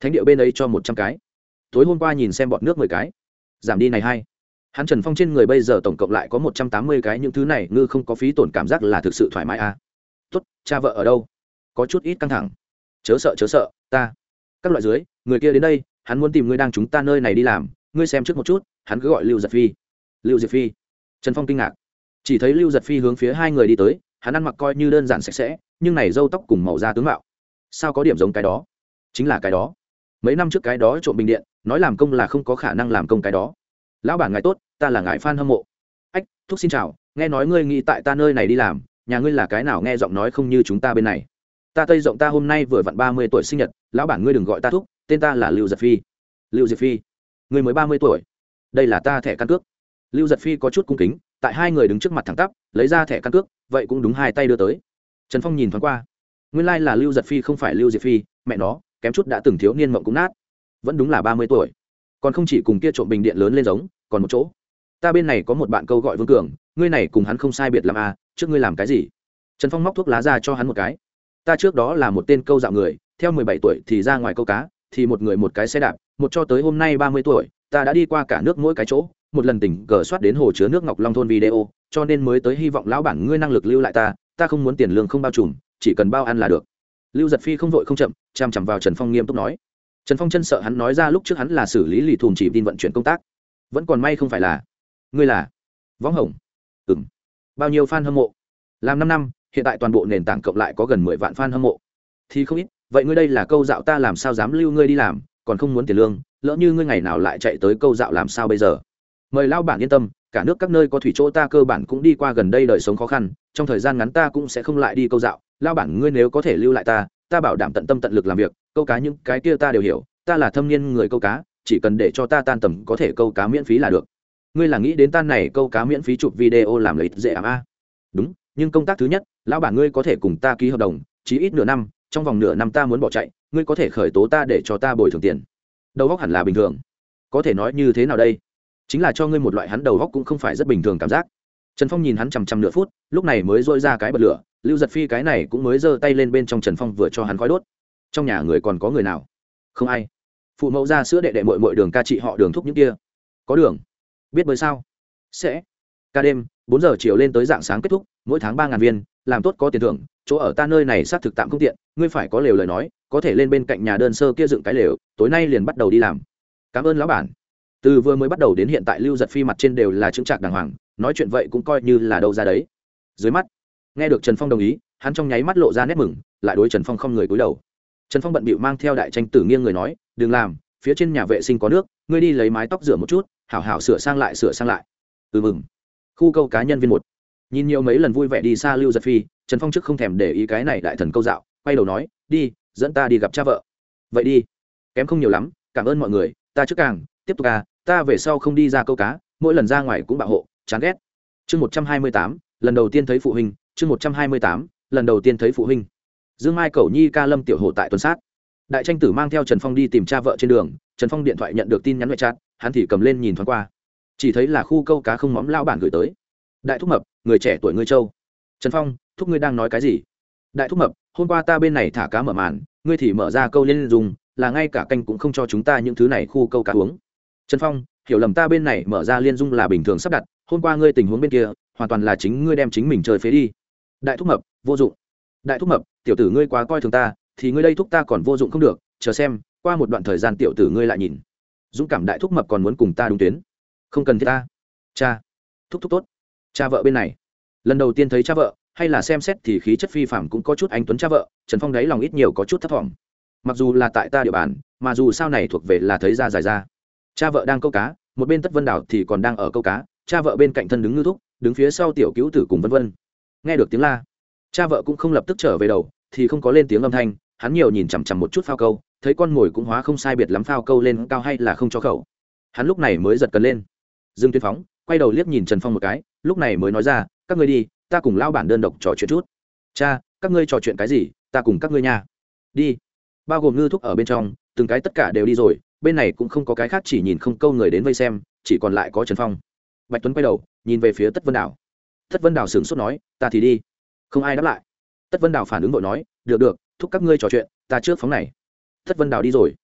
Thánh điệu bên ấy cho một trăm cái. Tối hôm qua nhìn xem bọn nước mười cái. Giảm đi này hay? hắn trần phong trên người bây giờ tổng cộng lại có một trăm tám mươi cái, những thứ này ngư không có phí tổn cảm giác là thực sự thoải mái à. tốt, cha vợ ở đâu? Có chút ít căng thẳng. Chớ sợ chớ sợ, ta. Các loại dưới, người kia đến đây hắn muốn tìm ngươi đang chúng ta nơi này đi làm, ngươi xem trước một chút, hắn cứ gọi lưu giật phi. Lưu diệp phi. Trần phong kinh ngạc. Chỉ thấy lưu giật phi hướng phía hai người đi tới, hắn ăn mặc coi như đơn giản sạch sẽ, nhưng này râu tóc cùng màu da tướng mạo. Sao có điểm giống cái đó? Chính là cái đó. Mấy năm trước cái đó trộm bình điện, nói làm công là không có khả năng làm công cái đó. Lão bản ngài tốt, ta là ngài f a n hâm mộ. Ách, thúc xin chào, nghe nói ngươi nghĩ tại ta nơi này đi làm, nhà ngươi là cái nào nghe giọng nói không như chúng ta bên này? Ta tây rộng ta hôm nay vừa vặn ba mươi tuổi sinh nhật, lão bản ngươi đừng gọi ta thúc tên ta là lưu giật phi. Lưu diệp phi ngươi mới ba mươi tuổi. Đây là ta thẻ căn cước. Lưu giật phi có chút cung kính, tại hai người đứng trước mặt thẳng tắp, lấy ra thẻ căn cước, vậy cũng đúng hai tay đưa tới. Trần phong nhìn thoáng qua. Nguyên lai、like、là lưu giật phi không phải lưu diệp phi, mẹ nó, kém chút đã từng thiếu niên mộng cũng nát. Vẫn đúng là ba mươi tuổi. Còn không chỉ cùng kia trộm bình điện lớn lên giống, còn một chỗ. Ta bên này có một bạn câu gọi vương cường, ngươi này cùng hắn không sai biệt làm à trước ngươi làm cái gì? Trần phong móc thuốc lá ra cho hắn một cái. Ta trước đó là một tên câu dạo người, theo mười bảy tuổi thì ra ngoài câu cá thì một người một cái xe đạp, một cho tới hôm nay ba mươi tuổi, ta đã đi qua cả nước mỗi cái chỗ, một lần tỉnh cờ soát đến hồ chứa nước ngọc long thôn video, cho nên mới tới hy vọng lão bản ngươi năng lực lưu lại ta ta không muốn tiền lương không bao trùm, chỉ cần bao ăn là được. Lưu giật phi không vội không chậm chằm chằm vào trần phong nghiêm túc nói. Trần phong chân sợ hắn nói ra lúc trước hắn là xử lý lì thùm chỉ tin vận chuyển công tác. Vẫn còn may không phải là. Ngươi là? Võng hồng. Ừ m bao nhiêu f a n hâm mộ? Làm năm năm, hiện tại toàn bộ nền tảng cộng lại có gần mười vạn f a n hâm mộ. Thì không ít vậy ngươi đây là câu dạo ta làm sao dám lưu ngươi đi làm, còn không muốn tiền lương, lỡ như ngươi ngày nào lại chạy tới câu dạo làm sao bây giờ? Mời lao bản yên tâm, cả nước các nơi có thủy chỗ ta cơ bản cũng đi qua gần đây đời sống khó khăn, trong thời gian ngắn ta cũng sẽ không lại đi câu dạo. Lao bản ngươi nếu có thể lưu lại ta ta bảo đảm tận tâm tận lực làm việc, câu cá những cái kia ta đều hiểu, ta là thâm niên người câu cá, chỉ cần để cho ta tan tầm có thể câu cá miễn phí là được. Ngươi là nghĩ đến tan này câu cá miễn phí chụp video làm lợi dễ ảm a? Đúng, nhưng công tác thứ nhất, lão bản ngươi có thể cùng ta ký hợp đồng, chí ít nửa năm trong vòng nửa năm ta muốn bỏ chạy, ngươi có thể khởi tố ta để cho ta bồi thường tiền. Đầu góc hẳn là bình thường. Có thể nói như thế nào đây? Chính là cho ngươi một loại hắn đầu góc cũng không phải rất bình thường cảm giác. Trần phong nhìn hắn chằm chằm nửa phút, lúc này mới dội ra cái bật lửa, lưu giật phi cái này cũng mới giơ tay lên bên trong trần phong vừa cho hắn khói đốt. Trong nhà người còn có người nào? Không ai. Phụ mẫu ra sữa đệ đệ mội mội đường ca trị họ đường thúc những kia. Có đường. Biết bơi sao? Sẽ. Ca đêm, bốn giờ chiều lên tới dạng sáng kết thúc, mỗi tháng ba ngàn viên, làm tốt có tiền thưởng chỗ ở ta nơi này xác thực tạm không tiện, ngươi phải có lều lời nói, có thể lên bên cạnh nhà đơn sơ kia dựng cái lều, tối nay liền bắt đầu đi làm. Cảm ơn lão bản. Từ vừa mới bắt đầu đến hiện tại lưu giật phi mặt trên đều là chứng trạc đàng hoàng, nói chuyện vậy cũng coi như là đâu ra đấy. Dưới mắt, nghe được trần phong đồng ý, hắn trong nháy mắt lộ ra nét mừng, lại đối trần phong không người cúi đầu. Trần phong bận bịu mang theo đại tranh tử nghiêng người nói, đừng làm, phía trên nhà vệ sinh có nước, ngươi đi lấy mái tóc rửa một chút, hảo hảo sửa sang lại, sửa sang lại. Ừ mừng. Khu câu cá nhân viên một. Nhìn nhiều mấy lần vui vẻ đi xa lưu giật phi trần phong trước không thèm để ý cái này đại thần câu dạo, quay đầu nói, đi, dẫn ta đi gặp cha vợ. Vậy đi. Kém không nhiều lắm, cảm ơn mọi người, ta trước càng, tiếp tục à ta về sau không đi ra câu cá, mỗi lần ra ngoài cũng bảo hộ, chán ghét. Chương một trăm hai mươi tám, lần đầu tiên thấy phụ huynh, chương một trăm hai mươi tám, lần đầu tiên thấy phụ huynh. Dương mai cầu nhi ca lâm tiểu hồ tại tuần sát. Đại tranh tử mang theo trần phong đi tìm cha vợ trên đường, trần phong điện thoại nhận được tin nhắn ngoại chat, hắn thì cầm lên nhìn thoáng qua. Chỉ thấy là khu câu cá không móm lao bản gửi tới. Đại thúc mập, người trẻ tuổi ngươi châu trần phong, thúc ngươi đang nói cái gì? Đại thúc mập, hôm qua ta bên này thả cá mở màn, ngươi thì mở ra câu lên dùng, là ngay cả canh cũng không cho chúng ta những thứ này khu câu cá uống. Trần phong, hiểu lầm ta bên này mở ra liên dung là bình thường sắp đặt, hôm qua ngươi tình huống bên kia, hoàn toàn là chính ngươi đem chính mình chơi phế đi. Đại thúc mập, vô dụng. Đại thúc mập, tiểu tử ngươi quá coi thường ta, thì ngươi đây thúc ta còn vô dụng không được, chờ xem, qua một đoạn thời gian tiểu tử ngươi lại nhìn. Dũng cảm đại thúc mập còn muốn cùng ta đúng tuyến. Không cần thiết ta. Cha. Thúc thúc tốt. Cha vợ bên này lần đầu tiên thấy cha vợ, hay là xem xét thì khí chất phi phạm cũng có chút anh tuấn cha vợ, trần phong đáy lòng ít nhiều có chút thất vọng mặc dù là tại ta địa bàn, mà dù sao này thuộc về là thấy ra dài ra. Cha vợ đang câu cá, một bên tất vân đảo thì còn đang ở câu cá, cha vợ bên cạnh thân đứng ngư thúc, đứng phía sau tiểu cứu tử cùng vân vân. Nghe được tiếng la, cha vợ cũng không lập tức trở về đầu, thì không có lên tiếng âm thanh, hắn nhiều nhìn chằm chằm một chút phao câu, thấy con mồi cũng hóa không sai biệt lắm phao câu lên cao hay là không cho khẩu. Hắn lúc này mới giật cần lên. Dương tuyên phóng, quay đầu liếc nhìn trần phong một cái lúc này mới nói ra, các ngươi đi, ta cùng lao bản đơn độc trò chuyện chút. Cha, các ngươi trò chuyện cái gì, ta cùng các ngươi nha. Đi. Bao gồm ngư thúc ở bên trong, từng cái tất cả đều đi rồi, bên này cũng không có cái khác, chỉ nhìn không câu người đến vây xem, chỉ còn lại có trần phong. Bạch tuấn quay đầu, nhìn về phía tất vân đảo. Tất vân đảo sửng sốt nói, ta thì đi. Không ai đáp lại. Tất vân đảo phản ứng vội nói, được được, thúc các ngươi trò chuyện, ta trước phóng này. Tất vân đảo đi rồi.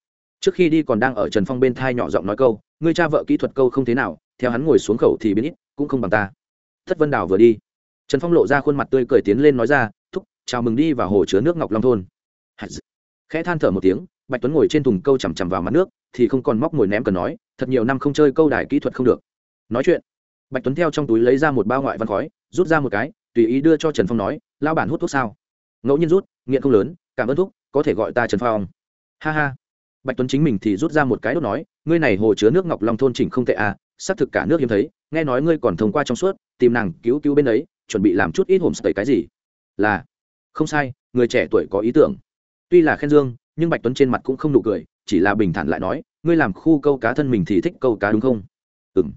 Trước khi đi còn đang ở trần phong bên thai nhỏ giọng nói câu, ngươi cha vợ kỹ thuật câu không thế nào, theo hắn ngồi xuống khẩu thì biến ít, cũng không bằng ta. Thất vân Đào vừa đi. Trần phong lộ ra khuôn mặt tươi cười tiến lên nói ra, thúc, chào mừng đi vào hồ chứa nước ngọc long thôn. Khẽ than thở một tiếng, bạch tuấn ngồi trên thùng câu chằm chằm vào mặt nước, thì không còn móc ngồi ném cần nói, thật nhiều năm không chơi câu đài kỹ thuật không được. Nói chuyện, bạch tuấn theo trong túi lấy ra một bao ngoại văn khói, rút ra một cái, tùy ý đưa cho trần phong nói lao bản hút thuốc sao? Ngẫu nhiên rút, nghiện không lớn, cảm ơn thuốc có thể gọi ta trần phong. Ha ha. Bạch tuấn chính mình thì rút ra một cái đốt nói, ngươi này hồ chứa nước ngọc long thôn chỉnh không tệ à xác thực cả nước hiếm thấy, nghe nói ngươi còn thông qua trong suốt, tìm nàng cứu cứu bên ấy, chuẩn bị làm chút ít homestay cái gì. Là, không sai, người trẻ tuổi có ý tưởng. Tuy là khen dương, nhưng bạch tuấn trên mặt cũng không nụ cười, chỉ là bình thản lại nói, ngươi làm khu câu cá thân mình thì thích câu cá đúng không? Ừ m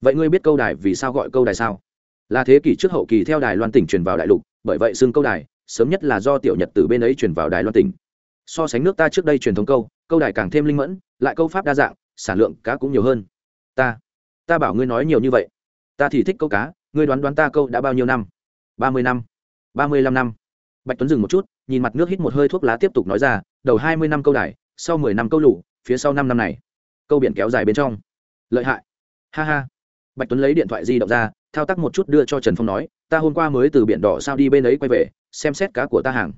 vậy ngươi biết câu đài vì sao gọi câu đài sao? Là thế kỷ trước hậu kỳ theo đài loan tỉnh truyền vào đại lục, bởi vậy xưng câu đài, sớm nhất là do tiểu nhật từ bên ấy truyền vào đài loan tỉnh. So sánh nước ta trước đây truyền thống câu câu đài càng thêm linh mẫn, lại câu pháp đa dạng, sản lượng cá cũng nhiều hơn. Ta ta bảo ngươi nói nhiều như vậy. Ta thì thích câu cá, ngươi đoán đoán ta câu đã bao nhiêu năm? Ba mươi năm. Ba mươi lăm năm. Bạch tuấn dừng một chút, nhìn mặt nước hít một hơi thuốc lá tiếp tục nói ra, đầu hai mươi năm câu đài, sau mười năm câu lủ phía sau năm năm này. Câu biển kéo dài bên trong. Lợi hại. Ha ha. Bạch tuấn lấy điện thoại di động ra, thao tác một chút đưa cho trần phong nói, ta hôm qua mới từ biển đỏ sao đi bên ấy quay về, xem xét cá của ta hàng.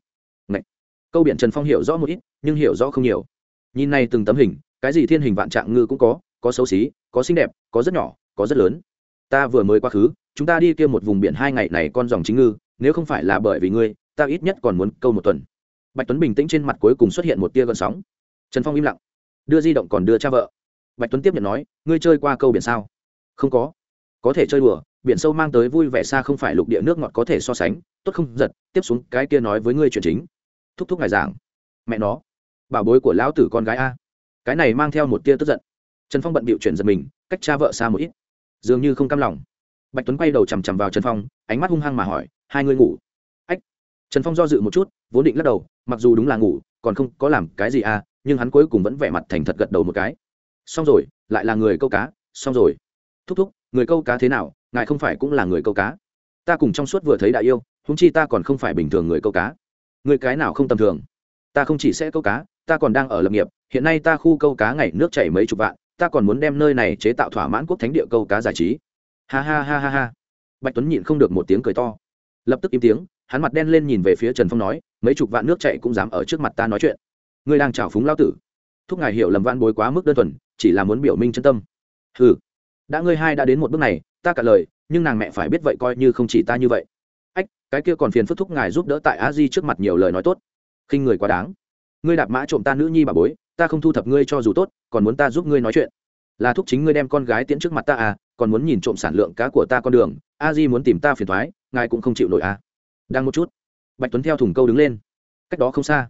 Ngậy. câu biển trần phong hiểu rõ một ít, nhưng hiểu rõ không nhiều. Nhìn này từng tấm hình, cái gì thiên hình vạn trạng ngư cũng có có xấu xí, có xinh đẹp, có rất nhỏ, có rất lớn. Ta vừa mới quá khứ, chúng ta đi kia một vùng biển hai ngày này con dòng chính ngư, nếu không phải là bởi vì ngươi, ta ít nhất còn muốn câu một tuần. Bạch tuấn bình tĩnh trên mặt cuối cùng xuất hiện một tia gợn sóng. Trần phong im lặng. Đưa di động còn đưa cha vợ. Bạch tuấn tiếp nhận nói, ngươi chơi qua câu biển sao? Không có. Có thể chơi đùa, biển sâu mang tới vui vẻ xa không phải lục địa nước ngọt có thể so sánh, tốt không giật, tiếp xuống cái kia nói với ngươi chuyện chính. Thúc thúc ngài giảng. Mẹ nó bảo bối của lão tử con gái a. Cái này mang theo một tia tức giận trần phong bận bịu chuyển giật mình, cách cha vợ xa một ít. Dường như không cam lòng. Bạch tuấn quay đầu chằm chằm vào trần phong, ánh mắt hung hăng mà hỏi, hai người ngủ? Ách. Trần phong do dự một chút, vốn định lắc đầu, mặc dù đúng là ngủ, còn không có làm cái gì à nhưng hắn cuối cùng vẫn vẻ mặt thành thật gật đầu một cái. Xong rồi, lại là người câu cá, xong rồi. Thúc thúc, người câu cá thế nào, ngài không phải cũng là người câu cá? Ta cùng trong suốt vừa thấy đại yêu húng chi ta còn không phải bình thường người câu cá. Người cái nào không tầm thường? Ta không chỉ sẽ câu cá, ta còn đang ở lập nghiệp, hiện nay ta khu câu cá ngày nước chảy mấy chục vạn ta còn muốn đem nơi này chế tạo thỏa mãn quốc thánh địa câu cá giải trí. Ha ha ha ha ha. Bạch tuấn nhịn không được một tiếng cười to. Lập tức im tiếng, hắn mặt đen lên nhìn về phía trần phong nói, mấy chục vạn nước chạy cũng dám ở trước mặt ta nói chuyện. Ngươi đang trào phúng lao tử. Thúc ngài hiểu lầm van bối quá mức đơn thuần, chỉ là muốn biểu minh chân tâm. Ừ đã ngươi hai đã đến một bước này, ta cả lời, nhưng nàng mẹ phải biết vậy coi như không chỉ ta như vậy. Ách, cái kia còn phiền phức thúc ngài giúp đỡ tại a di trước mặt nhiều lời nói tốt. Khinh người quá đáng. Ngươi đạp mã trộm ta nữ nhi bà bối ta không thu thập ngươi cho dù tốt, còn muốn ta giúp ngươi nói chuyện. Là thúc chính ngươi đem con gái tiễn trước mặt ta à còn muốn nhìn trộm sản lượng cá của ta con đường, a di muốn tìm ta phiền thoái ngài cũng không chịu nổi à. Đang một chút, bạch tuấn theo thùng câu đứng lên. Cách đó không xa,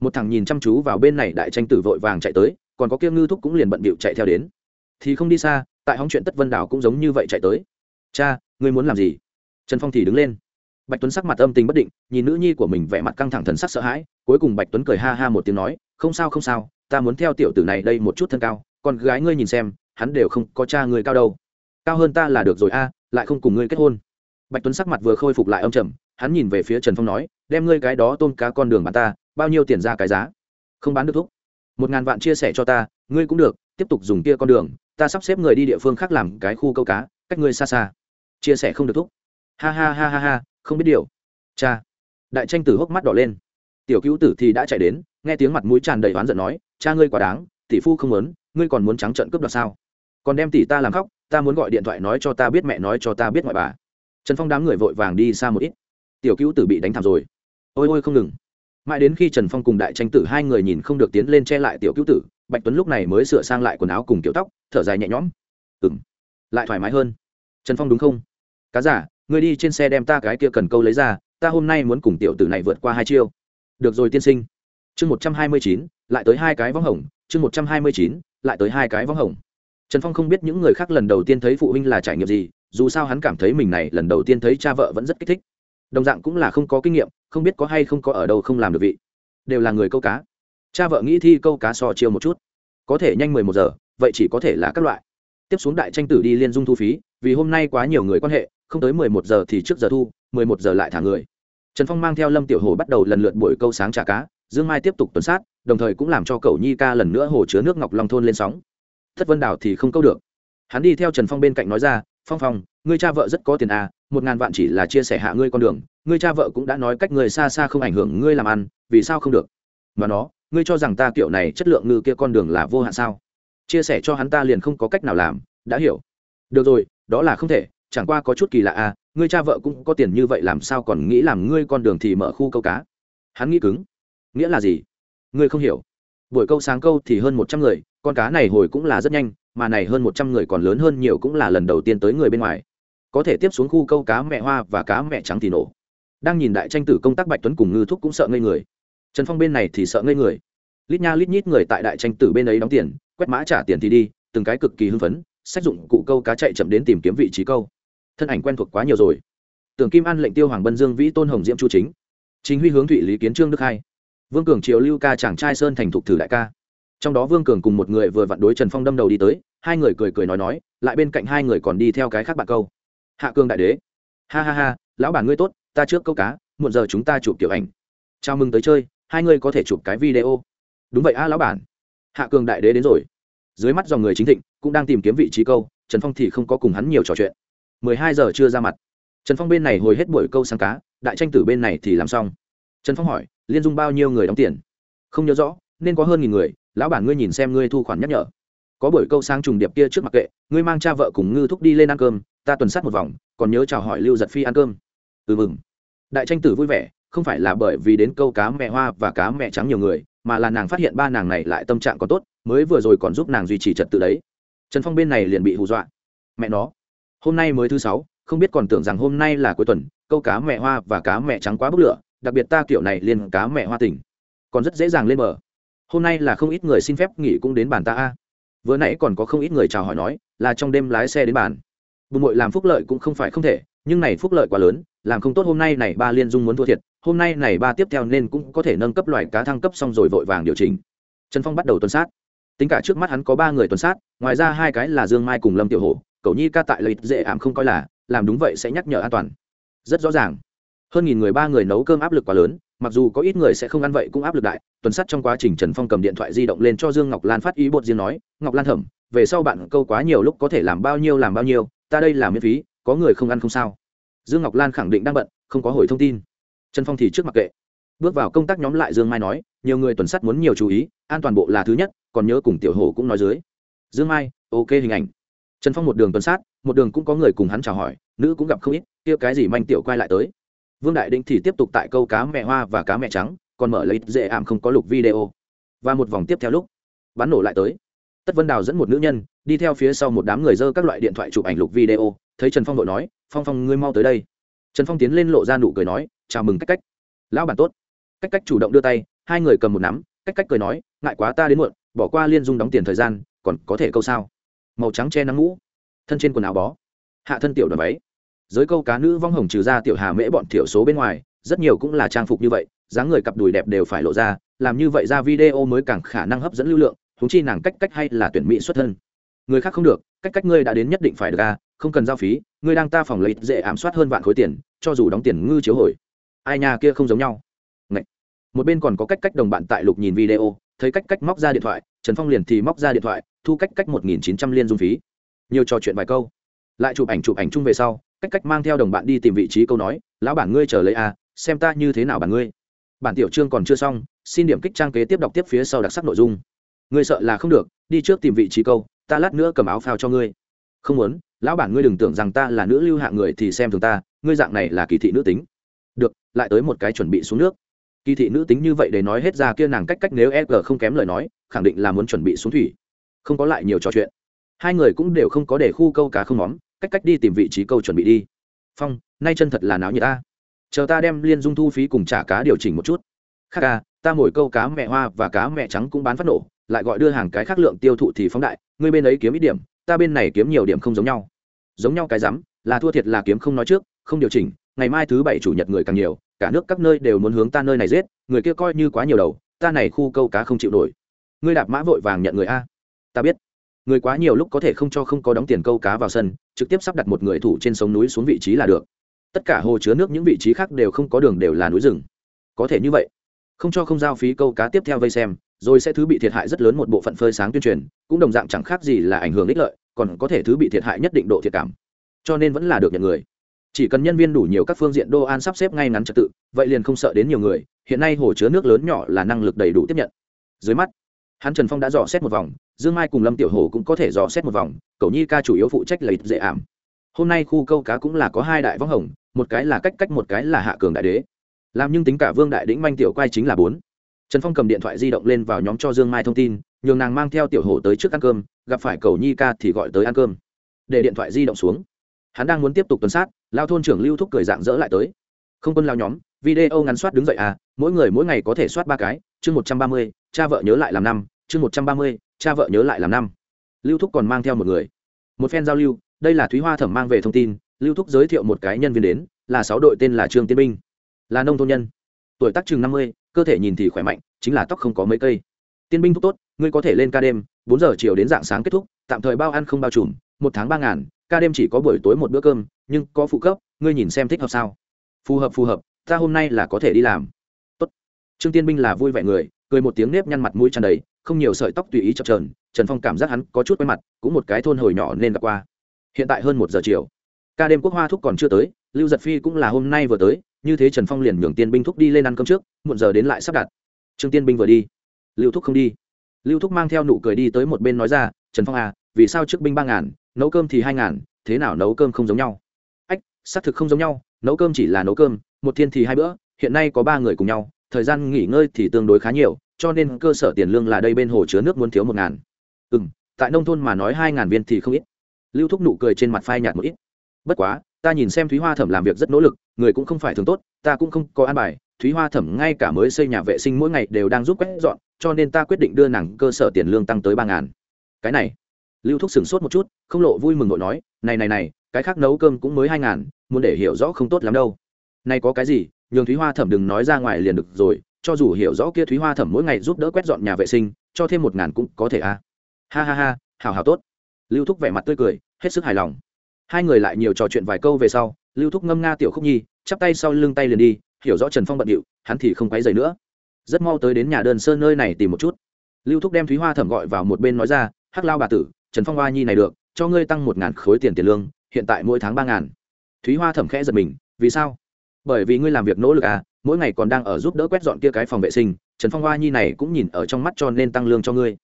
một thằng nhìn chăm chú vào bên này đại tranh tử vội vàng chạy tới, còn có kia ngư thúc cũng liền bận bịu chạy theo đến. Thì không đi xa, tại hóng chuyện tất vân đảo cũng giống như vậy chạy tới. Cha, ngươi muốn làm gì? Trần phong thì đứng lên. Bạch tuấn sắc mặt âm tình bất định, nhìn nữ nhi của mình vẻ mặt căng thẳng thần sắc sợ hãi, cuối cùng bạch tuấn cười ha ha một tiếng nói, không sao không sao ta muốn theo tiểu tử này đây một chút thân cao còn gái ngươi nhìn xem, hắn đều không có cha người cao đâu. Cao hơn ta là được rồi a, lại không cùng ngươi kết hôn. Bạch tuấn sắc mặt vừa khôi phục lại âm trầm, hắn nhìn về phía trần phong nói, đem ngươi cái đó tôm cá con đường bán ta, bao nhiêu tiền ra cái giá? Không bán được thuốc. một ngàn vạn chia sẻ cho ta, ngươi cũng được, tiếp tục dùng kia con đường, ta sắp xếp người đi địa phương khác làm cái khu câu cá, cách ngươi xa xa. Chia sẻ không được thuốc. ha ha ha ha ha, không biết điều. Cha. Đại tranh tử hốc mắt đỏ lên tiểu cứu tử thì đã chạy đến, nghe tiếng mặt mũi tràn đầy oán giận nói, cha ngươi quá đáng, tỷ phu không muốn, ngươi còn muốn trắng trợn cướp đoạt sao? Còn đem tỷ ta làm khóc, ta muốn gọi điện thoại nói cho ta biết mẹ, nói cho ta biết ngoại bà. Trần phong đám người vội vàng đi xa một ít. Tiểu cứu tử bị đánh thảm rồi. Ôi ôi, không ngừng. Mãi đến khi trần phong cùng đại tranh tử hai người nhìn không được tiến lên che lại tiểu cứu tử, bạch tuấn lúc này mới sửa sang lại quần áo cùng kiểu tóc, thở dài nhẹ nhõm. Ừng lại thoải mái hơn. Trần phong đúng không? Cá giả, ngươi đi trên xe đem ta cái kia cần câu lấy ra, ta hôm nay muốn cùng tiểu tử này vượt qua hai chiêu được rồi tiên sinh. Chương một trăm hai mươi chín, lại tới hai cái võng hồng. Chương một trăm hai mươi chín, lại tới hai cái võng hồng. Trần phong không biết những người khác lần đầu tiên thấy phụ huynh là trải nghiệm gì, dù sao hắn cảm thấy mình này lần đầu tiên thấy cha vợ vẫn rất kích thích. Đồng dạng cũng là không có kinh nghiệm, không biết có hay không có ở đâu không làm được vị. Đều là người câu cá. Cha vợ nghĩ thi câu cá so chiêu một chút. Có thể nhanh mười một giờ, vậy chỉ có thể là các loại. Tiếp xuống đại tranh tử đi liên dung thu phí, vì hôm nay quá nhiều người quan hệ, không tới mười một giờ thì trước giờ thu, mười một giờ lại thả người trần phong mang theo lâm tiểu hồ bắt đầu lần lượt buổi câu sáng trả cá, dương mai tiếp tục tuần sát, đồng thời cũng làm cho cậu nhi ca lần nữa hồ chứa nước ngọc long thôn lên sóng. Thất vân đảo thì không câu được. Hắn đi theo trần phong bên cạnh nói ra, phong phong, ngươi cha vợ rất có tiền à một ngàn vạn chỉ là chia sẻ hạ ngươi con đường, ngươi cha vợ cũng đã nói cách người xa xa không ảnh hưởng ngươi làm ăn, vì sao không được? Mà nó, ngươi cho rằng ta kiểu này chất lượng ngư kia con đường là vô hạn sao? Chia sẻ cho hắn ta liền không có cách nào làm, đã hiểu. Được rồi, đó là không thể, chẳng qua có chút kỳ lạ à ngươi cha vợ cũng có tiền như vậy làm sao còn nghĩ làm ngươi con đường thì mở khu câu cá? Hắn nghĩ cứng. Nghĩa là gì? Ngươi không hiểu. Buổi câu sáng câu thì hơn một trăm người, con cá này hồi cũng là rất nhanh, mà này hơn một trăm người còn lớn hơn nhiều cũng là lần đầu tiên tới người bên ngoài. Có thể tiếp xuống khu câu cá mẹ hoa và cá mẹ trắng thì nổ. Đang nhìn đại tranh tử công tác bạch tuấn cùng ngư thúc cũng sợ ngây người. Trần phong bên này thì sợ ngây người. Lít nha lít nhít người tại đại tranh tử bên ấy đóng tiền, quét mã trả tiền thì đi, từng cái cực kỳ hưng phấn, sách dụng cụ câu cá chạy chậm đến tìm kiếm vị trí câu thân ảnh quen thuộc quá nhiều rồi. Tưởng kim an lệnh tiêu hoàng bân dương vĩ tôn hồng diễm chu chính. Chính huy hướng thụy lý kiến trương đức hai vương cường triều lưu ca chàng trai sơn thành thục thử đại ca. Trong đó vương cường cùng một người vừa vặn đối trần phong đâm đầu đi tới, hai người cười cười nói nói, lại bên cạnh hai người còn đi theo cái khác bạn câu. Hạ cương đại đế. Ha ha ha, lão bản ngươi tốt, ta trước câu cá, muộn giờ chúng ta chụp kiểu ảnh. Chào mừng tới chơi, hai người có thể chụp cái video. Đúng vậy a, lão bản. Hạ cường đại đế đến rồi. Dưới mắt dòng người chính thịnh, cũng đang tìm kiếm vị trí câu, trần phong thì không có cùng hắn nhiều trò chuyện hai giờ chưa ra mặt. Trần phong bên này hồi hết buổi câu sáng cá, đại tranh tử bên này thì làm xong. Trần phong hỏi, liên dung bao nhiêu người đóng tiền? Không nhớ rõ, nên có hơn nghìn người, lão bản ngươi nhìn xem ngươi thu khoản nhắc nhở. Có buổi câu sáng trùng điệp kia trước mặt kệ, ngươi mang cha vợ cùng ngư thúc đi lên ăn cơm, ta tuần sát một vòng, còn nhớ chào hỏi lưu giật phi ăn cơm. Ừ mừng. Đại tranh tử vui vẻ, không phải là bởi vì đến câu cá mẹ hoa và cá mẹ trắng nhiều người, mà là nàng phát hiện ba nàng này lại tâm trạng còn tốt, mới vừa rồi còn giúp nàng duy trì trật tự đấy. Trần phong bên này liền bị hù dọa. Mẹ nó hôm nay mới thứ sáu, không biết còn tưởng rằng hôm nay là cuối tuần, câu cá mẹ hoa và cá mẹ trắng quá bốc lửa, đặc biệt ta kiểu này liền cá mẹ hoa tỉnh. Còn rất dễ dàng lên bờ. Hôm nay là không ít người xin phép nghỉ cũng đến bàn ta a. Vừa nãy còn có không ít người chào hỏi nói, là trong đêm lái xe đến bàn. Bùn mội làm phúc lợi cũng không phải không thể, nhưng này phúc lợi quá lớn, làm không tốt hôm nay này ba liên dung muốn thua thiệt, hôm nay này ba tiếp theo nên cũng có thể nâng cấp loại cá thăng cấp xong rồi vội vàng điều chỉnh. Trần phong bắt đầu tuần sát. Tính cả trước mắt hắn có ba người tuần sát, ngoài ra hai cái là dương mai cùng lâm tiểu hổ cậu nhi ca tại lợi dễ ảm không coi là, làm đúng vậy sẽ nhắc nhở an toàn. Rất rõ ràng. Hơn nghìn người, ba người nấu cơm áp lực quá lớn, mặc dù có ít người sẽ không ăn vậy cũng áp lực đại, tuần sắt trong quá trình trần phong cầm điện thoại di động lên cho dương ngọc lan phát ý bột riêng nói, ngọc lan thẩm, về sau bạn câu quá nhiều lúc có thể làm bao nhiêu làm bao nhiêu, ta đây là miễn phí, có người không ăn không sao. Dương ngọc lan khẳng định đang bận, không có hồi thông tin. Trần phong thì trước mặc kệ. Bước vào công tác nhóm lại dương mai nói, nhiều người tuần sắt muốn nhiều chú ý, an toàn bộ là thứ nhất, còn nhớ cùng tiểu hồ cũng nói dưới. Dương mai, ok hình ảnh trần phong một đường tuần sát, một đường cũng có người cùng hắn chào hỏi, nữ cũng gặp không ít, kia cái gì manh tiểu quay lại tới. Vương đại định thì tiếp tục tại câu cá mẹ hoa và cá mẹ trắng, còn mở lấy dễ ảm không có lục video. Và một vòng tiếp theo lúc, bắn nổ lại tới. Tất vân đào dẫn một nữ nhân, đi theo phía sau một đám người dơ các loại điện thoại chụp ảnh lục video, thấy trần phong đội nói, phong phong, ngươi mau tới đây. Trần phong tiến lên lộ ra nụ cười nói, chào mừng cách cách. Lão bản tốt. Cách cách chủ động đưa tay, hai người cầm một nắm, cách cách cười nói, ngại quá ta đến muộn, bỏ qua liên dung đóng tiền thời gian, còn có thể câu sao? Màu trắng che nắng mũ thân trên quần áo bó, hạ thân tiểu đoàn váy. Giới câu cá nữ vong hồng trừ ra tiểu hà mễ bọn thiểu số bên ngoài, rất nhiều cũng là trang phục như vậy, dáng người cặp đùi đẹp đều phải lộ ra, làm như vậy ra video mới càng khả năng hấp dẫn lưu lượng thúng chi nàng cách cách hay là tuyển mỹ xuất thân. Người khác không được, cách cách ngươi đã đến nhất định phải được ra không cần giao phí, ngươi đang ta phòng lấy dễ ảm soát hơn vạn khối tiền, cho dù đóng tiền ngư chiếu hồi. Ai nhà kia không giống nhau. Ngậy. một bên còn có cách cách đồng bạn tại lục nhìn video, thấy cách cách móc ra điện thoại, trần phong liền thì móc ra điện thoại thu cách cách một nghìn chín trăm liên dung phí. Nhiều trò chuyện vài câu. Lại chụp ảnh chụp ảnh chung về sau, cách cách mang theo đồng bạn đi tìm vị trí câu nói, lão bản ngươi chờ lấy a xem ta như thế nào bản ngươi. Bản tiểu chương còn chưa xong, xin điểm kích trang kế tiếp đọc tiếp phía sau đặc sắc nội dung. Ngươi sợ là không được, đi trước tìm vị trí câu, ta lát nữa cầm áo phao cho ngươi. Không muốn, lão bản ngươi đừng tưởng rằng ta là nữ lưu hạ người thì xem thường ta, ngươi dạng này là kỳ thị nữ tính. Được, lại tới một cái chuẩn bị xuống nước. Kỳ thị nữ tính như vậy để nói hết ra kia nàng cách cách nếu e g không kém lời nói, khẳng định là muốn chuẩn bị xuống thủy không có lại nhiều trò chuyện. Hai người cũng đều không có để khu câu cá không móm, cách cách đi tìm vị trí câu chuẩn bị đi. Phong, nay chân thật là náo như ta. Chờ ta đem liên dung thu phí cùng trả cá điều chỉnh một chút. Khác ca, ta mồi câu cá mẹ hoa và cá mẹ trắng cũng bán phát nổ, lại gọi đưa hàng cái khác lượng tiêu thụ thì phóng đại, ngươi bên ấy kiếm ít điểm, ta bên này kiếm nhiều điểm không giống nhau. Giống nhau cái rắm, là thua thiệt là kiếm không nói trước, không điều chỉnh, ngày mai thứ bảy chủ nhật người càng nhiều, cả nước các nơi đều muốn hướng ta nơi này giết, người kia coi như quá nhiều đầu, ta này khu câu cá không chịu nổi. Ngươi đạp mã vội vàng nhận người a ta biết. Người quá nhiều lúc có thể không cho không có đóng tiền câu cá vào sân, trực tiếp sắp đặt một người thủ trên sống núi xuống vị trí là được. Tất cả hồ chứa nước những vị trí khác đều không có đường đều là núi rừng. Có thể như vậy, không cho không giao phí câu cá tiếp theo vây xem, rồi sẽ thứ bị thiệt hại rất lớn một bộ phận phơi sáng tuyên truyền, cũng đồng dạng chẳng khác gì là ảnh hưởng ích lợi, còn có thể thứ bị thiệt hại nhất định độ thiệt cảm. Cho nên vẫn là được nhận người. Chỉ cần nhân viên đủ nhiều các phương diện đô an sắp xếp ngay ngắn trật tự, vậy liền không sợ đến nhiều người, hiện nay hồ chứa nước lớn nhỏ là năng lực đầy đủ tiếp nhận. Dưới mắt, hắn trần phong đã dò xét một vòng dương mai cùng lâm tiểu hồ cũng có thể dò xét một vòng, cậu nhi ca chủ yếu phụ trách lấy dễ ảm. Hôm nay khu câu cá cũng là có hai đại võng hồng, một cái là cách cách, một cái là hạ cường đại đế. Làm nhưng tính cả vương đại đĩnh manh tiểu quay chính là bốn. Trần phong cầm điện thoại di động lên vào nhóm cho dương mai thông tin, nhường nàng mang theo tiểu hổ tới trước ăn cơm, gặp phải cầu nhi ca thì gọi tới ăn cơm. Để điện thoại di động xuống. Hắn đang muốn tiếp tục tuần sát, lao thôn trưởng lưu thúc cười dạng dỡ lại tới. Không quân lao nhóm, video ngắn soát đứng dậy à mỗi người mỗi ngày có thể soát ba cái, chương một trăm ba mươi, cha vợ nhớ lại làm năm, chương một trăm ba mươi cha vợ nhớ lại làm năm. Lưu thúc còn mang theo một người. Một phen giao lưu, đây là thúy hoa thẩm mang về thông tin, lưu thúc giới thiệu một cái nhân viên đến, là sáu đội tên là trương tiên binh. Là nông thôn nhân. Tuổi tác chừng năm mươi, cơ thể nhìn thì khỏe mạnh, chính là tóc không có mấy cây. Tiên binh thúc tốt, ngươi có thể lên ca đêm, bốn giờ chiều đến dạng sáng kết thúc, tạm thời bao ăn không bao trùm, một tháng ba ngàn, ca đêm chỉ có buổi tối một bữa cơm, nhưng có phụ cấp, ngươi nhìn xem thích hợp sao? Phù hợp phù hợp, ta hôm nay là có thể đi làm. Tốt. Trương tiên binh là vui vẻ người, cười một tiếng nếp nhăn mặt mũi tràn đầy không nhiều sợi tóc tùy ý chập trờn trần phong cảm giác hắn có chút quay mặt, cũng một cái thôn hồi nhỏ nên gặp qua. Hiện tại hơn một giờ chiều. Ca đêm quốc hoa thúc còn chưa tới, lưu giật phi cũng là hôm nay vừa tới, như thế trần phong liền nhường tiên binh thúc đi lên ăn cơm trước, muộn giờ đến lại sắp đặt. Trương tiên binh vừa đi. Lưu thúc không đi. Lưu thúc mang theo nụ cười đi tới một bên nói ra, trần phong à vì sao trước binh ba ngàn, nấu cơm thì hai ngàn, thế nào nấu cơm không giống nhau? Ách, xác thực không giống nhau, nấu cơm chỉ là nấu cơm, một thiên thì hai bữa, hiện nay có ba người cùng nhau, thời gian nghỉ ngơi thì tương đối khá nhiều cho nên cơ sở tiền lương là đây bên hồ chứa nước muốn thiếu một ngàn. Ừ m tại nông thôn mà nói hai ngàn viên thì không ít. Lưu thúc nụ cười trên mặt phai nhạt một ít. Bất quá, ta nhìn xem thúy hoa thẩm làm việc rất nỗ lực, người cũng không phải thường tốt, ta cũng không có an bài. Thúy hoa thẩm ngay cả mới xây nhà vệ sinh mỗi ngày đều đang giúp quét dọn, cho nên ta quyết định đưa nàng cơ sở tiền lương tăng tới ba ngàn. Cái này, lưu thúc sửng sốt một chút, không lộ vui mừng nội nói, này này này, cái khác nấu cơm cũng mới hai ngàn, muốn để hiểu rõ không tốt lắm đâu. Nay có cái gì, nhường thúy hoa thẩm đừng nói ra ngoài liền được rồi cho dù hiểu rõ kia thúy hoa thẩm mỗi ngày giúp đỡ quét dọn nhà vệ sinh, cho thêm một ngàn cũng có thể à. Ha ha ha hào hào tốt. Lưu thúc vẻ mặt tươi cười, hết sức hài lòng. Hai người lại nhiều trò chuyện vài câu về sau, lưu thúc ngâm nga tiểu khúc nhi, chắp tay sau lưng tay liền đi, hiểu rõ trần phong bận điệu, hắn thì không quấy dày nữa. Rất mau tới đến nhà đơn sơn nơi này tìm một chút. Lưu thúc đem thúy hoa thẩm gọi vào một bên nói ra, hắc lao bà tử, trần phong hoa nhi này được, cho ngươi tăng một ngàn khối tiền tiền lương, hiện tại mỗi tháng ba ngàn. Thúy hoa thẩm khẽ giật mình, vì sao? Bởi vì ngươi làm việc nỗ lực à mỗi ngày còn đang ở giúp đỡ quét dọn kia cái phòng vệ sinh, trần phong hoa nhi này cũng nhìn ở trong mắt cho nên tăng lương cho ngươi.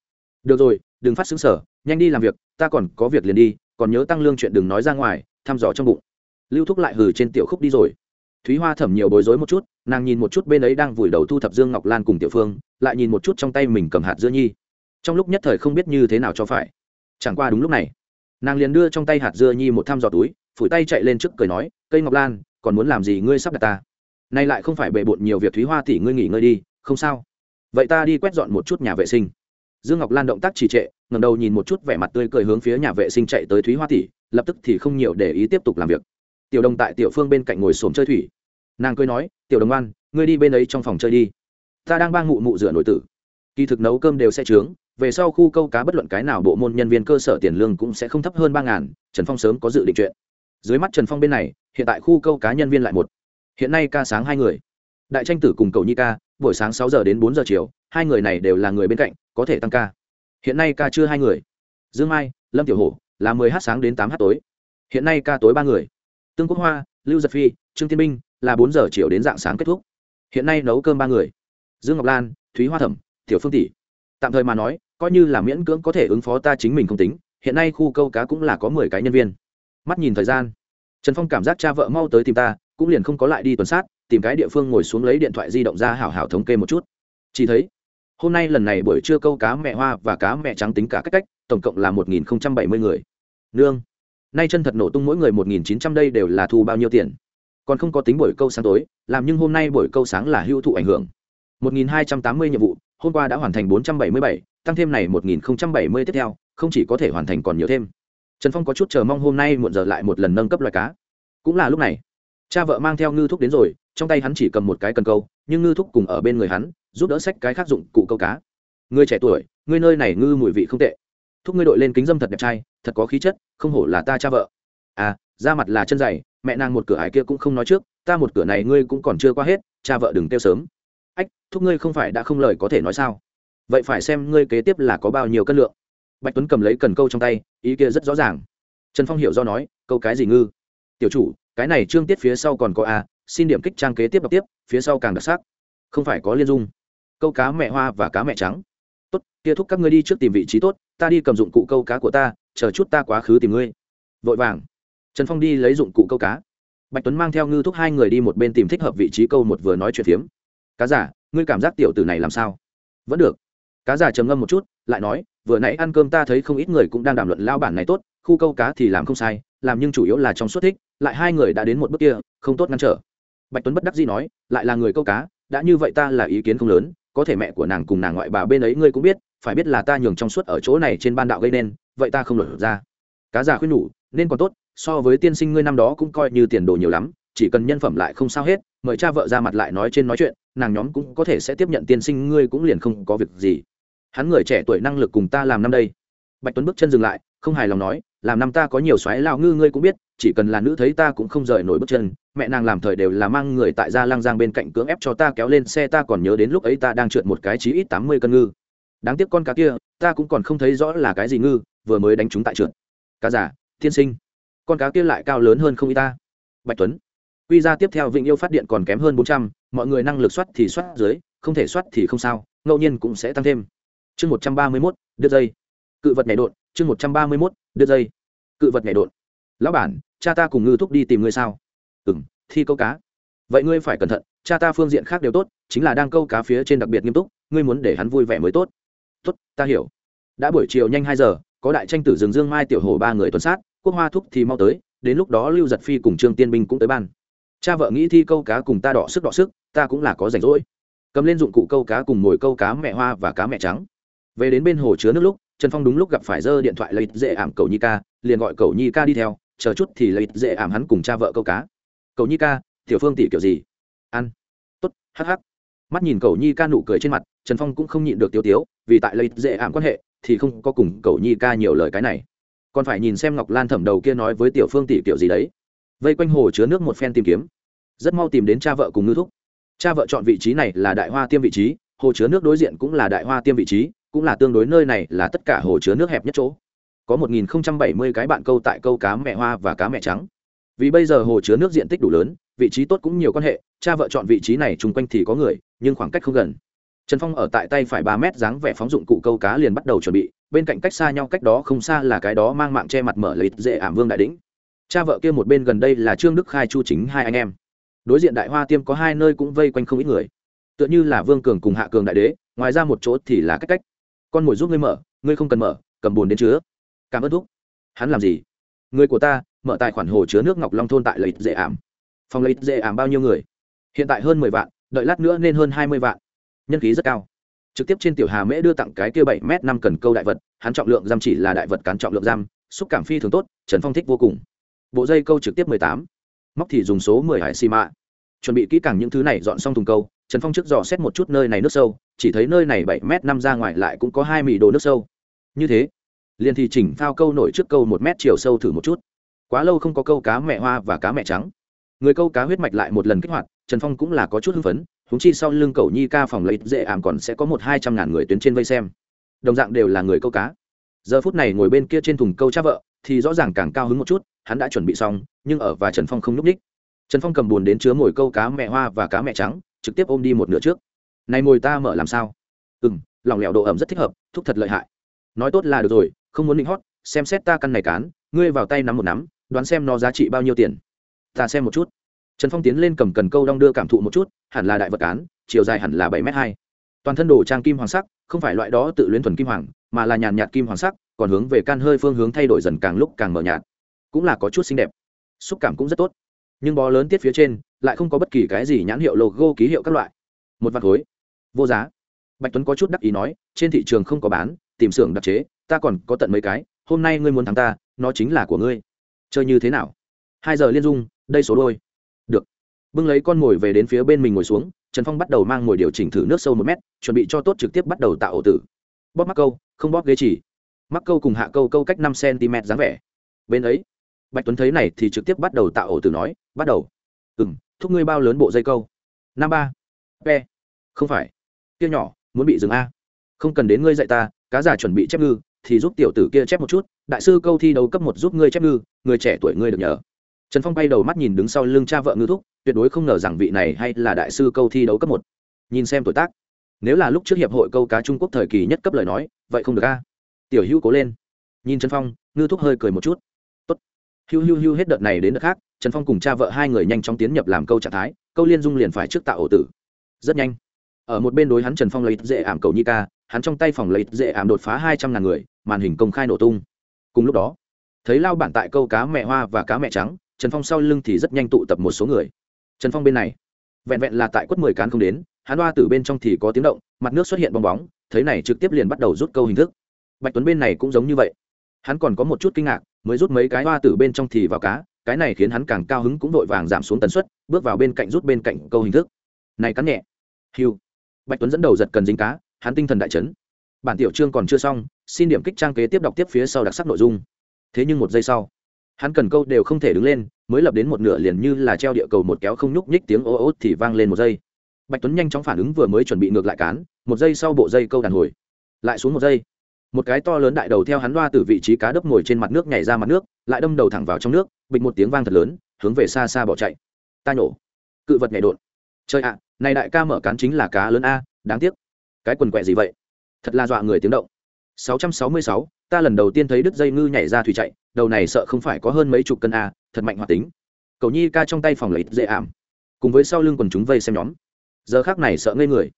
Được rồi, đừng phát xứng sở, nhanh đi làm việc, ta còn có việc liền đi, còn nhớ tăng lương chuyện đừng nói ra ngoài, thăm dò trong bụng. Lưu thúc lại hừ trên tiểu khúc đi rồi. Thúy hoa thẩm nhiều bối rối một chút, nàng nhìn một chút bên ấy đang vùi đầu thu thập dương ngọc lan cùng tiểu phương, lại nhìn một chút trong tay mình cầm hạt dưa nhi. Trong lúc nhất thời không biết như thế nào cho phải. Chẳng qua đúng lúc này, nàng liền đưa trong tay hạt dưa nhi một thăm dò túi, phủi tay chạy lên trước cười nói, cây ngọc lan còn muốn làm gì ngươi sắp đặt ta? Nay lại không phải bề bộn nhiều việc thúy hoa tỷ ngươi nghỉ ngơi đi, không sao. Vậy ta đi quét dọn một chút nhà vệ sinh. Dương ngọc lan động tác trì trệ ngầm đầu nhìn một chút vẻ mặt tươi cười hướng phía nhà vệ sinh chạy tới thúy hoa tỷ lập tức thì không nhiều để ý tiếp tục làm việc. Tiểu đồng tại tiểu phương bên cạnh ngồi xổm chơi thủy. Nàng cười nói, tiểu đồng oan ngươi đi bên ấy trong phòng chơi đi. Ta đang bang mụ mụ rửa nội tử. Kỳ thực nấu cơm đều sẽ trướng, về sau khu câu cá bất luận cái nào bộ môn nhân viên cơ sở tiền lương cũng sẽ không thấp hơn ba ngàn, trần phong sớm có dự định chuyện dưới mắt trần phong bên này, hiện tại khu câu cá nhân viên lại một. Hiện nay ca sáng hai người. Đại tranh tử cùng cầu nhi ca, buổi sáng sáu giờ đến bốn giờ chiều, hai người này đều là người bên cạnh, có thể tăng ca. Hiện nay ca chưa hai người. Dương mai, lâm tiểu hổ, là mười h sáng đến tám h tối. Hiện nay ca tối ba người. Tương quốc hoa, lưu giật phi, trương tiên minh, là bốn giờ chiều đến dạng sáng kết thúc. Hiện nay nấu cơm ba người. Dương ngọc lan, thúy hoa thẩm, tiểu phương tỷ. Tạm thời mà nói, coi như là miễn cưỡng có thể ứng phó ta chính mình không tính, hiện nay khu câu cá cũng là có mười cái nhân viên mắt nhìn thời gian. Trần phong cảm giác cha vợ mau tới tìm ta, cũng liền không có lại đi tuần sát, tìm cái địa phương ngồi xuống lấy điện thoại di động ra hảo hảo thống kê một chút. Chỉ thấy, hôm nay lần này buổi trưa câu cá mẹ hoa và cá mẹ trắng tính cả cách cách, tổng cộng là một nghìn bảy mươi người. Nương, nay chân thật nổ tung mỗi người một nghìn chín trăm đây đều là thu bao nhiêu tiền? Còn không có tính buổi câu sáng tối, làm nhưng hôm nay buổi câu sáng là hưu thụ ảnh hưởng. một nghìn hai trăm tám mươi nhiệm vụ, hôm qua đã hoàn thành bốn trăm bảy mươi bảy, tăng thêm này một nghìn bảy mươi tiếp theo, không chỉ có thể hoàn thành còn nhiều thêm trần phong có chút chờ mong hôm nay muộn giờ lại một lần nâng cấp loài cá. Cũng là lúc này, cha vợ mang theo ngư thúc đến rồi, trong tay hắn chỉ cầm một cái cần câu, nhưng ngư thúc cùng ở bên người hắn, giúp đỡ xách cái khác dụng cụ câu cá. Người trẻ tuổi ngươi nơi này ngư mùi vị không tệ. Thúc ngươi đội lên kính dâm thật đẹp trai, thật có khí chất, không hổ là ta cha vợ. À ra mặt là chân dày, mẹ nàng một cửa ải kia cũng không nói trước, ta một cửa này ngươi cũng còn chưa qua hết, cha vợ đừng kêu sớm. Ách, thúc ngươi không phải đã không lời có thể nói sao? Vậy phải xem ngươi kế tiếp là có bao nhiêu cân lượng bạch tuấn cầm lấy cần câu trong tay, ý kia rất rõ ràng. Trần phong hiểu do nói, câu cái gì ngư? Tiểu chủ, cái này trương tiết phía sau còn có a, xin điểm kích trang kế tiếp đọc tiếp, phía sau càng đặc sắc. Không phải có liên dung. Câu cá mẹ hoa và cá mẹ trắng. Tốt, kia thúc các ngươi đi trước tìm vị trí tốt, ta đi cầm dụng cụ câu cá của ta, chờ chút ta quá khứ tìm ngươi. Vội vàng. Trần phong đi lấy dụng cụ câu cá. Bạch tuấn mang theo ngư thúc hai người đi một bên tìm thích hợp vị trí câu một vừa nói chuyện phiếm. Cá giả, ngươi cảm giác tiểu tử này làm sao? Vẫn được. Cá giả trầm ngâm một chút, lại nói vừa nãy ăn cơm ta thấy không ít người cũng đang đàm luận lao bản này tốt, khu câu cá thì làm không sai, làm nhưng chủ yếu là trong suốt thích, lại hai người đã đến một bước kia, không tốt ngăn trở. Bạch tuấn bất đắc dĩ nói, lại là người câu cá, đã như vậy ta là ý kiến không lớn, có thể mẹ của nàng cùng nàng ngoại bà bên ấy ngươi cũng biết, phải biết là ta nhường trong suốt ở chỗ này trên ban đạo gây nên, vậy ta không lột ra. Cá già khuyên nhủ, nên còn tốt, so với tiên sinh ngươi năm đó cũng coi như tiền đồ nhiều lắm, chỉ cần nhân phẩm lại không sao hết, mời cha vợ ra mặt lại nói trên nói chuyện, nàng nhóm cũng có thể sẽ tiếp nhận tiên sinh ngươi cũng liền không có việc gì hắn người trẻ tuổi năng lực cùng ta làm năm đây. Bạch tuấn bước chân dừng lại, không hài lòng nói, làm năm ta có nhiều xoáy lao ngư ngươi cũng biết, chỉ cần là nữ thấy ta cũng không rời nổi bước chân. Mẹ nàng làm thời đều là mang người tại gia lang giang bên cạnh cưỡng ép cho ta kéo lên xe, ta còn nhớ đến lúc ấy ta đang trượt một cái chí ít tám mươi cân ngư. Đáng tiếc con cá kia, ta cũng còn không thấy rõ là cái gì ngư, vừa mới đánh chúng tại trượt. Cá giả thiên sinh. Con cá kia lại cao lớn hơn không y ta. Bạch tuấn. Quy ra tiếp theo vịnh yêu phát điện còn kém hơn bốn trăm, mọi người năng lực soát thì soát dưới, không thể soát thì không sao, ngẫu nhiên cũng sẽ tăng thêm chương một trăm ba mươi mốt, đứt dây. Cự vật nhảy đột, chương một trăm ba mươi mốt, đứt dây. Cự vật nhảy đột. Lão bản, cha ta cùng ngư thúc đi tìm ngươi sao? Ừ m thi câu cá. Vậy ngươi phải cẩn thận, cha ta phương diện khác đều tốt, chính là đang câu cá phía trên đặc biệt nghiêm túc, ngươi muốn để hắn vui vẻ mới tốt. Tốt, ta hiểu. Đã buổi chiều nhanh hai giờ, có đại tranh tử rừng dương mai tiểu hồ ba người tuần sát, quốc hoa thúc thì mau tới, đến lúc đó lưu giật phi cùng trương tiên binh cũng tới ban. Cha vợ nghĩ thi câu cá cùng ta đọ sức đọ sức, ta cũng là có rảnh rỗi. Cầm lên dụng cụ câu cá cùng mồi câu cá mẹ hoa và cá mẹ trắng về đến bên hồ chứa nước lúc, trần phong đúng lúc gặp phải dơ điện thoại lấy dễ ảm cầu nhi ca, liền gọi cầu nhi ca đi theo, chờ chút thì lấy dễ ảm hắn cùng cha vợ câu cá. Cầu nhi ca, tiểu phương tỷ kiểu gì? Ăn. Tốt, hắc hắc. Mắt nhìn Cầu nhi ca nụ cười trên mặt, trần phong cũng không nhịn được tiêu tiếu, vì tại lấy dễ ảm quan hệ, thì không có cùng Cầu nhi ca nhiều lời cái này. Còn phải nhìn xem ngọc lan thẩm đầu kia nói với tiểu phương tỷ kiểu gì đấy. Vây quanh hồ chứa nước một phen tìm kiếm. Rất mau tìm đến cha vợ cùng ngư thúc. Cha vợ chọn vị trí này là đại hoa tiêm vị trí, hồ chứa nước đối diện cũng là đại hoa tiêm vị trí cũng là tương đối nơi này là tất cả hồ chứa nước hẹp nhất chỗ. Có 1070 cái bạn câu tại câu cá mẹ hoa và cá mẹ trắng. Vì bây giờ hồ chứa nước diện tích đủ lớn, vị trí tốt cũng nhiều quan hệ, cha vợ chọn vị trí này chung quanh thì có người, nhưng khoảng cách không gần. Trần phong ở tại tay phải ba mét dáng vẻ phóng dụng cụ câu cá liền bắt đầu chuẩn bị, bên cạnh cách xa nhau cách đó không xa là cái đó mang mạng che mặt mở lấy dễ ảm vương đại đĩnh cha vợ kia một bên gần đây là trương đức khai chu chính hai anh em. Đối diện đại hoa tiêm có hai nơi cũng vây quanh không ít người. Tựa như là vương cường cùng hạ cường đại đế, ngoài ra một chỗ thì là cách cách con mồi giúp ngươi mở, ngươi không cần mở, cầm bồn đến chứa. Cảm ơn thúc. Hắn làm gì? Người của ta, mở tài khoản hồ chứa nước ngọc long thôn tại lợi dễ ảm. Phòng lợi dễ ảm bao nhiêu người? Hiện tại hơn mười vạn, đợi lát nữa nên hơn hai mươi vạn. Nhân khí rất cao. Trực tiếp trên tiểu hà mễ đưa tặng cái kia bảy m năm cần câu đại vật, hắn trọng lượng giam chỉ là đại vật cán trọng lượng giam, xúc cảm phi thường tốt, trần phong thích vô cùng. Bộ dây câu trực tiếp mười tám. Móc thì dùng số mười hải xi mạ chuẩn bị kỹ càng những thứ này dọn xong thùng câu, trần phong trước dò xét một chút nơi này nước sâu, chỉ thấy nơi này bảy m năm ra ngoài lại cũng có hai mì đồ nước sâu. Như thế, liền thì chỉnh phao câu nổi trước câu một mét chiều sâu thử một chút. Quá lâu không có câu cá mẹ hoa và cá mẹ trắng. Người câu cá huyết mạch lại một lần kích hoạt, trần phong cũng là có chút hưng phấn húng chi sau lưng cầu nhi ca phòng lấy dễ ảm còn sẽ có một hai trăm ngàn người tuyến trên vây xem. Đồng dạng đều là người câu cá. Giờ phút này ngồi bên kia trên thùng câu cha vợ, thì rõ ràng càng cao hứng một chút, hắn đã chuẩn bị xong, nhưng ở và trần phong không n ú c ních trần phong cầm bùn đến chứa mồi câu cá mẹ hoa và cá mẹ trắng, trực tiếp ôm đi một nửa trước. Này mồi ta mở làm sao? Ừ m lòng lẻo độ ẩm rất thích hợp, thúc thật lợi hại. Nói tốt là được rồi, không muốn định hót, xem xét ta căn này cán, ngươi vào tay nắm một nắm, đoán xem nó giá trị bao nhiêu tiền. Ta xem một chút. Trần phong tiến lên cầm cần câu đong đưa cảm thụ một chút, hẳn là đại vật cán, chiều dài hẳn là bảy m hai. Toàn thân đồ trang kim hoàng sắc, không phải loại đó tự luyến thuần kim hoàng, mà là nhàn nhạt kim hoàng sắc, còn hướng về can hơi phương hướng thay đổi dần càng lúc càng mờ nhạt. Cũng là có chút xinh đẹp. Xúc cảm cũng rất tốt nhưng bó lớn tiết phía trên lại không có bất kỳ cái gì nhãn hiệu logo ký hiệu các loại. Một vạt khối. Vô giá. Bạch tuấn có chút đắc ý nói, trên thị trường không có bán, tìm xưởng đặc chế, ta còn có tận mấy cái, hôm nay ngươi muốn thắng ta, nó chính là của ngươi. Chơi như thế nào? Hai giờ liên dung, đây số đôi. Được. Bưng lấy con mồi về đến phía bên mình ngồi xuống, trần phong bắt đầu mang mồi điều chỉnh thử nước sâu một mét, chuẩn bị cho tốt trực tiếp bắt đầu tạo ổ tử. Bóp mắc câu, không bóp ghế chỉ. Mắc câu cùng hạ câu câu cách năm cm dáng vẻ. Bên ấy bạch tuấn thấy này thì trực tiếp bắt đầu tạo ổ tử nói, bắt đầu. Ừ m thúc ngươi bao lớn bộ dây câu? Năm ba. P. Không phải. Kia nhỏ, muốn bị dừng a. Không cần đến ngươi dạy ta, cá giả chuẩn bị chép ngư, thì giúp tiểu tử kia chép một chút, đại sư câu thi đấu cấp một giúp ngươi chép ngư, người trẻ tuổi ngươi được nhờ. Trần phong bay đầu mắt nhìn đứng sau lưng cha vợ ngư thúc, tuyệt đối không ngờ rằng vị này hay là đại sư câu thi đấu cấp một. Nhìn xem tuổi tác. Nếu là lúc trước hiệp hội câu cá trung quốc thời kỳ nhất cấp lời nói, vậy không được a. Tiểu hữu cố lên. Nhìn trần phong, ngư thúc hơi cười một chút hiu hiu hiu hết đợt này đến đợt khác, trần phong cùng cha vợ hai người nhanh chóng tiến nhập làm câu trạng thái, câu liên dung liền phải trước tạo ổ tử. Rất nhanh. Ở một bên đối hắn trần phong lấy dễ ảm cầu nhi ca hắn trong tay phòng lấy dễ ảm đột phá hai trăm ngàn người, màn hình công khai nổ tung. Cùng lúc đó, thấy lao bản tại câu cá mẹ hoa và cá mẹ trắng, trần phong sau lưng thì rất nhanh tụ tập một số người. Trần phong bên này, vẹn vẹn là tại quất mười cán không đến, hắn hoa từ bên trong thì có tiếng động, mặt nước xuất hiện bong bóng, thấy này trực tiếp liền bắt đầu rút câu hình thức. Bạch tuấn bên này cũng giống như vậy hắn còn có một chút kinh ngạc, mới rút mấy cái hoa từ bên trong thì vào cá, cái này khiến hắn càng cao hứng cũng vội vàng giảm xuống tần suất, bước vào bên cạnh rút bên cạnh câu hình thức. Này cắn nhẹ. Hiu bạch tuấn dẫn đầu giật cần dính cá, hắn tinh thần đại chấn. Bản tiểu chương còn chưa xong, xin điểm kích trang kế tiếp đọc tiếp phía sau đặc sắc nội dung. Thế nhưng một giây sau, hắn cần câu đều không thể đứng lên, mới lập đến một nửa liền như là treo địa cầu một kéo không nhúc nhích tiếng ô ô thì vang lên một giây. Bạch tuấn nhanh chóng phản ứng vừa mới chuẩn bị ngược lại cán, một giây sau bộ dây câu đàn hồi. Lại xuống một giây một cái to lớn đại đầu theo hắn loa từ vị trí cá đớp ngồi trên mặt nước nhảy ra mặt nước lại đâm đầu thẳng vào trong nước bịch một tiếng vang thật lớn hướng về xa xa bỏ chạy. Ta nhổ. Cự vật nhảy đột. Chơi ạ này đại ca mở cán chính là cá lớn a đáng tiếc. Cái quần quẹ gì vậy? Thật là dọa người tiếng động. 666, ta lần đầu tiên thấy đứt dây ngư nhảy ra thủy chạy đầu này sợ không phải có hơn mấy chục cân a thật mạnh hoạt tính. Cầu nhi ca trong tay phòng lấy dễ ảm. Cùng với sau lưng quần chúng vây xem nhóm. Giờ khác này sợ ngây người.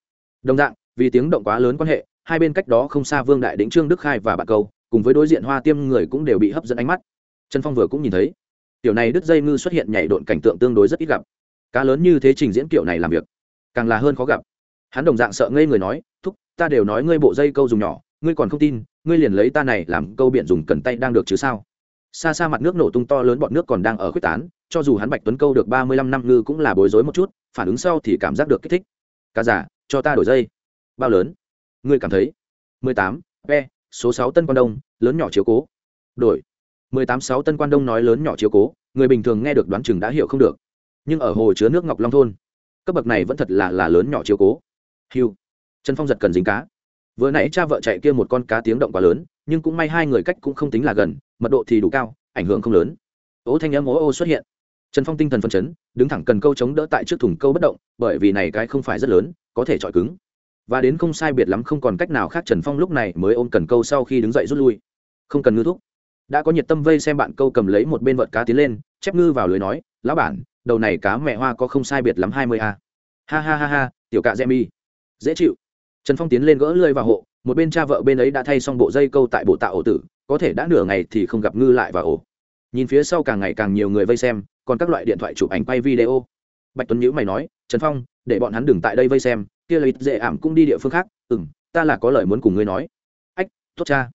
Đồng dạng vì tiếng động quá lớn quan hệ hai bên cách đó không xa vương đại đĩnh, trương đức khai và bạn câu, cùng với đối diện hoa tiêm người cũng đều bị hấp dẫn ánh mắt. Trần phong vừa cũng nhìn thấy. Kiểu này đứt dây ngư xuất hiện nhảy độn cảnh tượng tương đối rất ít gặp. Cá lớn như thế trình diễn kiểu này làm việc, càng là hơn khó gặp. Hắn đồng dạng sợ ngây người nói, thúc, ta đều nói ngươi bộ dây câu dùng nhỏ, ngươi còn không tin, ngươi liền lấy ta này làm câu biện dùng cần tay đang được chứ sao? Xa xa mặt nước nổ tung to lớn, bọn nước còn đang ở quyết tán, cho dù hắn bạch tuấn câu được ba mươi lăm năm ngư cũng là bối rối một chút, phản ứng sau thì cảm giác được kích thích. Cá giả cho ta đổi dây. Bao lớn? Ngươi cảm thấy? mười tám số sáu tân quan đông, lớn nhỏ chiếu cố. Đổi. mười tám, sáu tân quan đông nói lớn nhỏ chiếu cố, người bình thường nghe được đoán chừng đã hiểu không được. Nhưng ở hồ chứa nước ngọc long thôn, cấp bậc này vẫn thật là là lớn nhỏ chiếu cố. Hiu trần phong giật cần dính cá. Vừa nãy cha vợ chạy kia một con cá tiếng động quá lớn, nhưng cũng may hai người cách cũng không tính là gần, mật độ thì đủ cao, ảnh hưởng không lớn. Ố thanh âm ố ô xuất hiện. Trần phong tinh thần phấn chấn, đứng thẳng cần câu chống đỡ tại trước thùng câu bất động, bởi vì này cái không phải rất lớn, có thể chọi cứng và đến không sai biệt lắm không còn cách nào khác trần phong lúc này mới ôm cần câu sau khi đứng dậy rút lui. Không cần ngư thúc. Đã có nhiệt tâm vây xem bạn câu cầm lấy một bên vợt cá tiến lên, chép ngư vào lưới nói, lão bản, đầu này cá mẹ hoa có không sai biệt lắm hai mươi a. Ha ha ha ha, tiểu cạ dẹ mi dễ chịu. Trần phong tiến lên gỡ lơi vào hộ, một bên cha vợ bên ấy đã thay xong bộ dây câu tại bộ tạo ổ tử, có thể đã nửa ngày thì không gặp ngư lại và ổ. Nhìn phía sau càng ngày càng nhiều người vây xem, còn các loại điện thoại chụp ảnh quay video. Bạch tuấn nhữ mày nói, trần phong, để bọn hắn đừng tại đây vây xem kia là ít dễ ảm cũng đi địa phương khác. Ừ m ta là có lời muốn cùng ngươi nói. Ách, tốt cha.